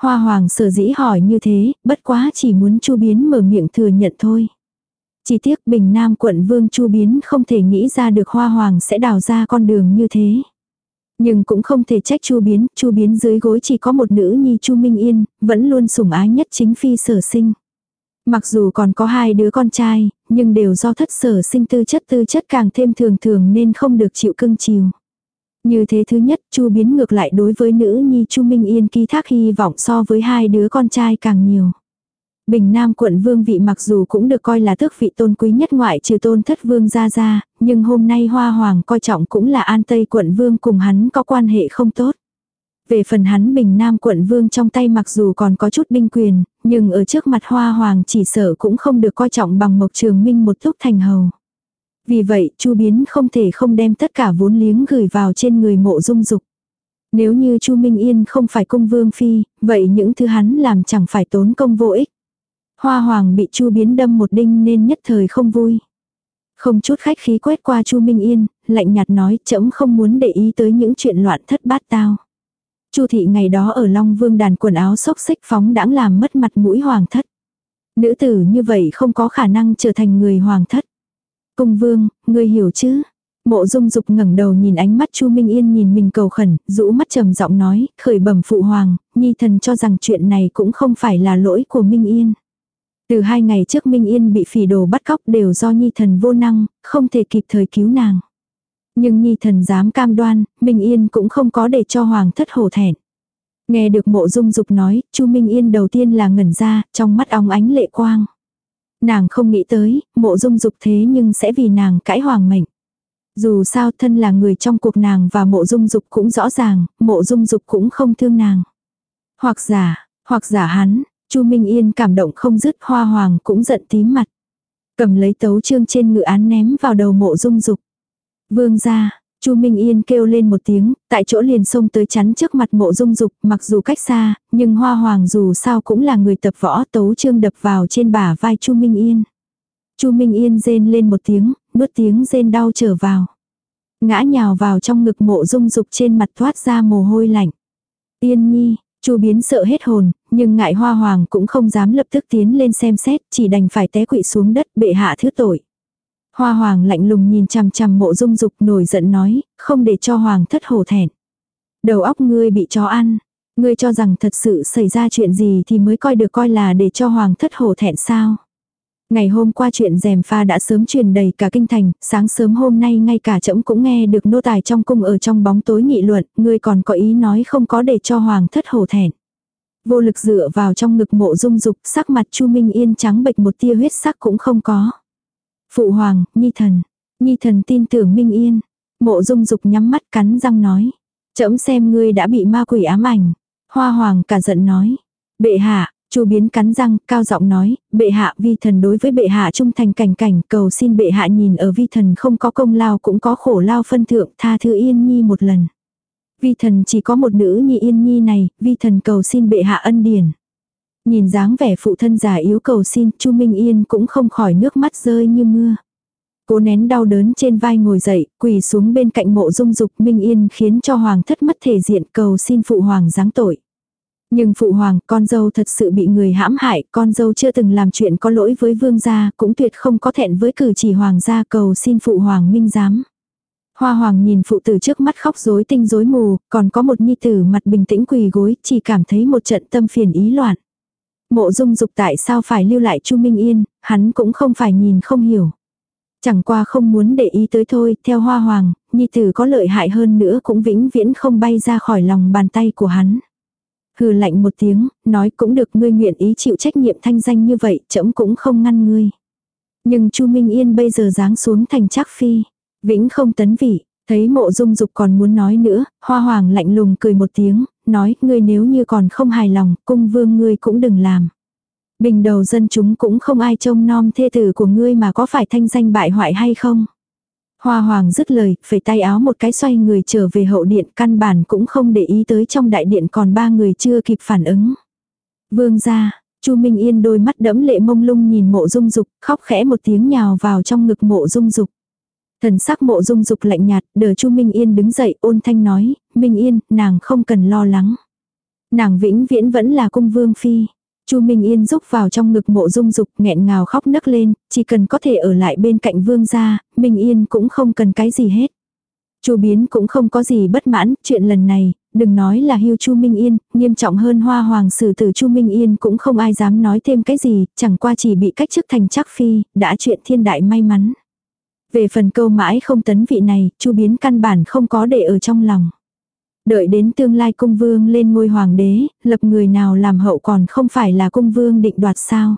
Hoa hoàng sở dĩ hỏi như thế, bất quá chỉ muốn Chu Biến mở miệng thừa nhận thôi. Chỉ tiếc Bình Nam quận Vương Chu Biến không thể nghĩ ra được Hoa hoàng sẽ đào ra con đường như thế. Nhưng cũng không thể trách Chu Biến, Chu Biến dưới gối chỉ có một nữ nhi Chu Minh Yên, vẫn luôn sủng ái nhất chính phi sở sinh. Mặc dù còn có hai đứa con trai, nhưng đều do thất sở sinh tư chất tư chất càng thêm thường thường nên không được chịu cưng chiều. Như thế thứ nhất, Chu biến ngược lại đối với nữ nhi Chu Minh Yên ký thác hy vọng so với hai đứa con trai càng nhiều. Bình Nam quận vương vị mặc dù cũng được coi là tước vị tôn quý nhất ngoại trừ tôn thất vương gia gia, nhưng hôm nay Hoa Hoàng coi trọng cũng là An Tây quận vương cùng hắn có quan hệ không tốt. Về phần hắn Bình Nam quận vương trong tay mặc dù còn có chút binh quyền, nhưng ở trước mặt Hoa Hoàng chỉ sợ cũng không được coi trọng bằng Mộc Trường Minh một thúc thành hầu. Vì vậy, Chu Biến không thể không đem tất cả vốn liếng gửi vào trên người mộ dung dục. Nếu như Chu Minh Yên không phải công vương phi, vậy những thứ hắn làm chẳng phải tốn công vô ích. Hoa Hoàng bị Chu Biến đâm một đinh nên nhất thời không vui. Không chút khách khí quét qua Chu Minh Yên, lạnh nhạt nói, chấm không muốn để ý tới những chuyện loạn thất bát tao. Chu thị ngày đó ở Long Vương đàn quần áo xốc xích phóng đãng làm mất mặt mũi hoàng thất. Nữ tử như vậy không có khả năng trở thành người hoàng thất. Cung vương, ngươi hiểu chứ? Mộ dung dục ngẩng đầu nhìn ánh mắt Chu Minh Yên nhìn mình cầu khẩn, rũ mắt trầm giọng nói, khởi bẩm phụ hoàng, nhi thần cho rằng chuyện này cũng không phải là lỗi của Minh Yên. Từ hai ngày trước Minh Yên bị phỉ đồ bắt cóc đều do nhi thần vô năng, không thể kịp thời cứu nàng. Nhưng nhi thần dám cam đoan, Minh Yên cũng không có để cho hoàng thất hổ thẹn. Nghe được mộ dung dục nói, Chu Minh Yên đầu tiên là ngẩn ra, trong mắt óng ánh lệ quang. Nàng không nghĩ tới, mộ dung dục thế nhưng sẽ vì nàng cãi hoàng mệnh. Dù sao thân là người trong cuộc nàng và mộ dung dục cũng rõ ràng, mộ dung dục cũng không thương nàng. Hoặc giả, hoặc giả hắn, Chu Minh Yên cảm động không dứt hoa hoàng cũng giận tím mặt. Cầm lấy tấu trương trên ngự án ném vào đầu mộ dung dục. Vương ra, Chu Minh Yên kêu lên một tiếng, tại chỗ liền xông tới chắn trước mặt mộ dung dục, mặc dù cách xa, nhưng hoa hoàng dù sao cũng là người tập võ tấu trương đập vào trên bả vai Chu Minh Yên. Chu Minh Yên rên lên một tiếng, nuốt tiếng rên đau trở vào. Ngã nhào vào trong ngực mộ dung dục trên mặt thoát ra mồ hôi lạnh. Yên nhi, Chu biến sợ hết hồn, nhưng ngại hoa hoàng cũng không dám lập tức tiến lên xem xét, chỉ đành phải té quỵ xuống đất bệ hạ thứ tội. Hoa hoàng lạnh lùng nhìn chằm chằm mộ dung dục nổi giận nói, không để cho hoàng thất hổ thẹn. Đầu óc ngươi bị chó ăn. Ngươi cho rằng thật sự xảy ra chuyện gì thì mới coi được coi là để cho hoàng thất hổ thẹn sao. Ngày hôm qua chuyện rèm pha đã sớm truyền đầy cả kinh thành, sáng sớm hôm nay ngay cả trẫm cũng nghe được nô tài trong cung ở trong bóng tối nghị luận, ngươi còn có ý nói không có để cho hoàng thất hổ thẹn. Vô lực dựa vào trong ngực mộ dung dục, sắc mặt Chu Minh Yên trắng bệch một tia huyết sắc cũng không có. Phụ hoàng, nhi thần. Nhi thần tin tưởng Minh Yên. Mộ dung dục nhắm mắt cắn răng nói. Chậm xem ngươi đã bị ma quỷ ám ảnh. Hoa hoàng cả giận nói. Bệ hạ, Chu biến cắn răng, cao giọng nói, bệ hạ vi thần đối với bệ hạ trung thành cảnh cảnh, cầu xin bệ hạ nhìn ở vi thần không có công lao cũng có khổ lao phân thượng, tha thứ yên nhi một lần. Vi thần chỉ có một nữ nhi yên nhi này, vi thần cầu xin bệ hạ ân điển. Nhìn dáng vẻ phụ thân già yếu cầu xin, Chu Minh Yên cũng không khỏi nước mắt rơi như mưa. Cố nén đau đớn trên vai ngồi dậy, quỳ xuống bên cạnh mộ dung dục Minh Yên khiến cho hoàng thất mất thể diện cầu xin phụ hoàng giáng tội. Nhưng phụ hoàng, con dâu thật sự bị người hãm hại, con dâu chưa từng làm chuyện có lỗi với vương gia, cũng tuyệt không có thẹn với cử chỉ hoàng gia cầu xin phụ hoàng minh giám. Hoa hoàng nhìn phụ tử trước mắt khóc rối tinh rối mù, còn có một nhi tử mặt bình tĩnh quỳ gối, chỉ cảm thấy một trận tâm phiền ý loạn. Mộ dung dục tại sao phải lưu lại Chu Minh Yên, hắn cũng không phải nhìn không hiểu. Chẳng qua không muốn để ý tới thôi, theo hoa hoàng, nhi tử có lợi hại hơn nữa cũng vĩnh viễn không bay ra khỏi lòng bàn tay của hắn. Hừ lạnh một tiếng, nói cũng được ngươi nguyện ý chịu trách nhiệm thanh danh như vậy, trẫm cũng không ngăn ngươi. Nhưng Chu Minh Yên bây giờ dáng xuống thành trác phi, vĩnh không tấn vị, thấy mộ dung dục còn muốn nói nữa, hoa hoàng lạnh lùng cười một tiếng, nói ngươi nếu như còn không hài lòng, cung vương ngươi cũng đừng làm. Bình đầu dân chúng cũng không ai trông nom thê tử của ngươi mà có phải thanh danh bại hoại hay không. Hoa hoàng dứt lời, phải tay áo một cái xoay người trở về hậu điện căn bản cũng không để ý tới trong đại điện còn ba người chưa kịp phản ứng. Vương ra, Chu Minh Yên đôi mắt đẫm lệ mông lung nhìn mộ dung dục, khóc khẽ một tiếng nhào vào trong ngực mộ dung dục. Thần sắc mộ dung dục lạnh nhạt, đờ Chu Minh Yên đứng dậy ôn thanh nói, Minh Yên, nàng không cần lo lắng. Nàng vĩnh viễn vẫn là cung vương phi. Chu Minh Yên rúc vào trong ngực mộ dung dục nghẹn ngào khóc nấc lên, chỉ cần có thể ở lại bên cạnh vương gia, Minh Yên cũng không cần cái gì hết. Chu Biến cũng không có gì bất mãn, chuyện lần này, đừng nói là hưu Chu Minh Yên, nghiêm trọng hơn hoa hoàng sử tử Chu Minh Yên cũng không ai dám nói thêm cái gì, chẳng qua chỉ bị cách chức thành chắc phi, đã chuyện thiên đại may mắn. Về phần câu mãi không tấn vị này, Chu Biến căn bản không có để ở trong lòng. Đợi đến tương lai cung vương lên ngôi hoàng đế, lập người nào làm hậu còn không phải là cung vương định đoạt sao.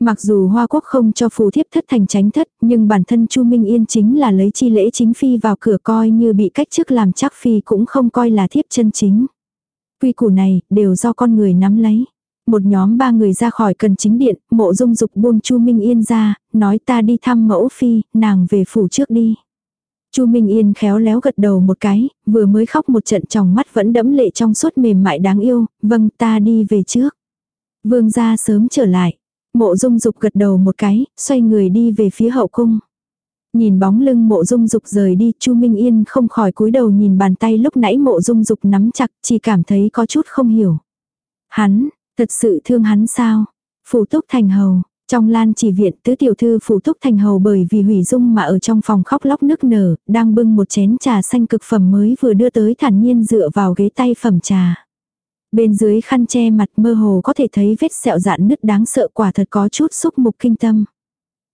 Mặc dù Hoa Quốc không cho phù thiếp thất thành tránh thất, nhưng bản thân Chu Minh Yên chính là lấy chi lễ chính phi vào cửa coi như bị cách chức làm chắc phi cũng không coi là thiếp chân chính. Quy củ này đều do con người nắm lấy. Một nhóm ba người ra khỏi cần chính điện, mộ dung dục buông Chu Minh Yên ra, nói ta đi thăm mẫu phi, nàng về phủ trước đi. Chu Minh Yên khéo léo gật đầu một cái, vừa mới khóc một trận trong mắt vẫn đẫm lệ trong suốt mềm mại đáng yêu, vâng ta đi về trước. Vương gia sớm trở lại, mộ dung dục gật đầu một cái, xoay người đi về phía hậu cung. Nhìn bóng lưng mộ dung dục rời đi, Chu Minh Yên không khỏi cúi đầu nhìn bàn tay lúc nãy mộ dung dục nắm chặt, chỉ cảm thấy có chút không hiểu. Hắn, thật sự thương hắn sao? Phủ túc thành hầu, trong lan chỉ viện tứ tiểu thư phủ túc thành hầu bởi vì hủy dung mà ở trong phòng khóc lóc nức nở, đang bưng một chén trà xanh cực phẩm mới vừa đưa tới thản nhiên dựa vào ghế tay phẩm trà. Bên dưới khăn che mặt mơ hồ có thể thấy vết sẹo dạn nứt đáng sợ quả thật có chút xúc mục kinh tâm.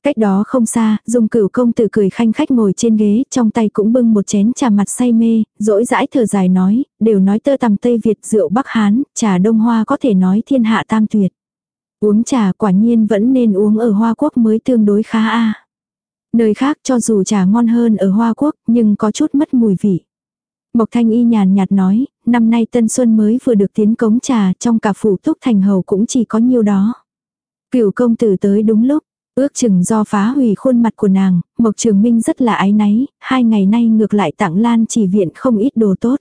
Cách đó không xa, dung cửu công tử cười khanh khách ngồi trên ghế, trong tay cũng bưng một chén trà mặt say mê, dỗi dãi thở dài nói, đều nói tơ tằm Tây Việt rượu Bắc Hán, trà Đông Hoa có thể nói thiên hạ tam tuyệt. Uống trà quả nhiên vẫn nên uống ở Hoa Quốc mới tương đối khá a. Nơi khác cho dù trà ngon hơn ở Hoa Quốc nhưng có chút mất mùi vị. Mộc Thanh Y nhàn nhạt nói, năm nay Tân Xuân mới vừa được tiến cống trà trong cả phủ túc thành hầu cũng chỉ có nhiêu đó. Cửu công tử tới đúng lúc, ước chừng do phá hủy khuôn mặt của nàng, Mộc Trường Minh rất là ái náy, hai ngày nay ngược lại tặng Lan chỉ viện không ít đồ tốt.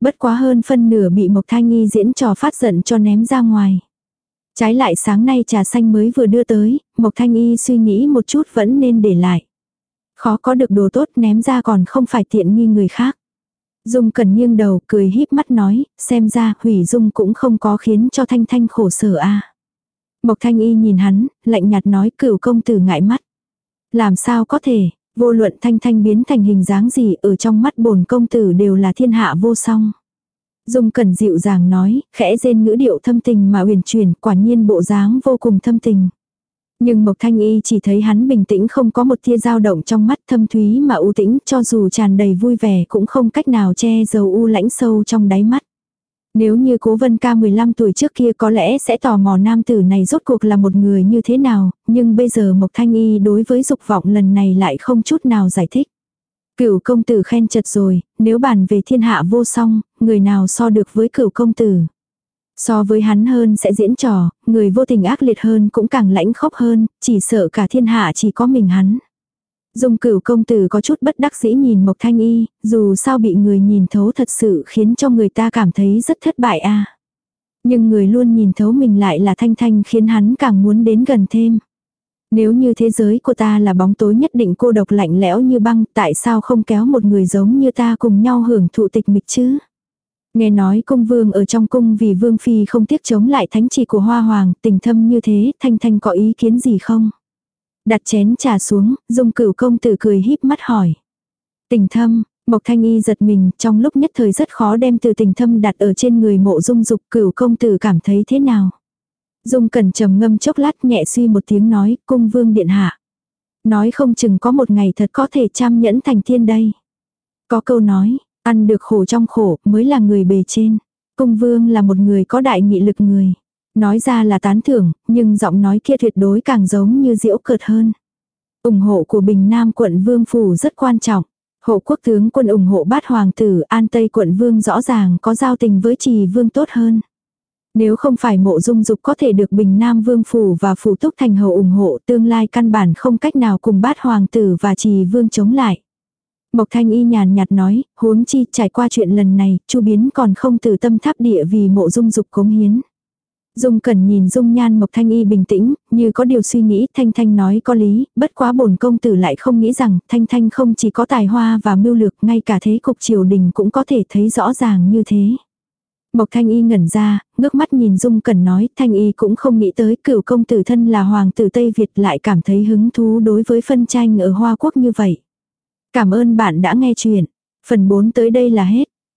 Bất quá hơn phân nửa bị Mộc Thanh Y diễn trò phát giận cho ném ra ngoài. Trái lại sáng nay trà xanh mới vừa đưa tới, Mộc Thanh Y suy nghĩ một chút vẫn nên để lại. Khó có được đồ tốt ném ra còn không phải tiện nghi người khác. Dung cần nghiêng đầu cười híp mắt nói, xem ra hủy dung cũng không có khiến cho Thanh Thanh khổ sở a. Mộc Thanh Y nhìn hắn, lạnh nhạt nói cửu công tử ngại mắt. Làm sao có thể, vô luận Thanh Thanh biến thành hình dáng gì ở trong mắt bổn công tử đều là thiên hạ vô song. Dung Cẩn dịu dàng nói, khẽ rên ngữ điệu thâm tình mà uyển chuyển, quả nhiên bộ dáng vô cùng thâm tình. Nhưng Mộc Thanh Y chỉ thấy hắn bình tĩnh không có một tia dao động trong mắt thâm thúy mà u tĩnh cho dù tràn đầy vui vẻ cũng không cách nào che giấu u lãnh sâu trong đáy mắt. Nếu như cố vân ca 15 tuổi trước kia có lẽ sẽ tò mò nam tử này rốt cuộc là một người như thế nào, nhưng bây giờ Mộc Thanh Y đối với dục vọng lần này lại không chút nào giải thích. Cửu công tử khen chật rồi, nếu bàn về thiên hạ vô song, người nào so được với cửu công tử. So với hắn hơn sẽ diễn trò, người vô tình ác liệt hơn cũng càng lãnh khốc hơn, chỉ sợ cả thiên hạ chỉ có mình hắn. Dung cửu công tử có chút bất đắc dĩ nhìn Mộc Thanh Y, dù sao bị người nhìn thấu thật sự khiến cho người ta cảm thấy rất thất bại a. Nhưng người luôn nhìn thấu mình lại là Thanh Thanh khiến hắn càng muốn đến gần thêm. Nếu như thế giới của ta là bóng tối nhất định cô độc lạnh lẽo như băng, tại sao không kéo một người giống như ta cùng nhau hưởng thụ tịch mịch chứ? Nghe nói cung vương ở trong cung vì vương phi không tiếc chống lại thánh chỉ của hoa hoàng, tình thâm như thế, thanh thanh có ý kiến gì không? Đặt chén trà xuống, dung cửu công tử cười híp mắt hỏi. Tình thâm, Mộc Thanh Y giật mình, trong lúc nhất thời rất khó đem từ tình thâm đặt ở trên người mộ dung dục cửu công tử cảm thấy thế nào? Dung cẩn trầm ngâm chốc lát nhẹ suy một tiếng nói, cung vương điện hạ. Nói không chừng có một ngày thật có thể chăm nhẫn thành thiên đây. Có câu nói, ăn được khổ trong khổ mới là người bề trên. Cung vương là một người có đại nghị lực người. Nói ra là tán thưởng, nhưng giọng nói kia tuyệt đối càng giống như diễu cợt hơn. ủng hộ của Bình Nam quận Vương Phủ rất quan trọng. Hộ quốc tướng quân ủng hộ bát hoàng tử An Tây quận Vương rõ ràng có giao tình với trì Vương tốt hơn. Nếu không phải mộ dung dục có thể được Bình Nam Vương Phủ và Phủ Túc Thành Hậu ủng hộ tương lai căn bản không cách nào cùng bát hoàng tử và trì Vương chống lại. Mộc Thanh Y nhàn nhạt nói, huống chi trải qua chuyện lần này, Chu Biến còn không từ tâm tháp địa vì mộ dung dục cống hiến. Dung Cẩn nhìn Dung Nhan Mộc Thanh Y bình tĩnh, như có điều suy nghĩ, Thanh Thanh nói có lý, bất quá bổn công tử lại không nghĩ rằng Thanh Thanh không chỉ có tài hoa và mưu lược, ngay cả thế cục triều đình cũng có thể thấy rõ ràng như thế. Mộc Thanh Y ngẩn ra, ngước mắt nhìn Dung Cẩn nói, Thanh Y cũng không nghĩ tới cửu công tử thân là hoàng tử Tây Việt lại cảm thấy hứng thú đối với phân tranh ở Hoa Quốc như vậy. Cảm ơn bạn đã nghe chuyện. Phần 4 tới đây là hết.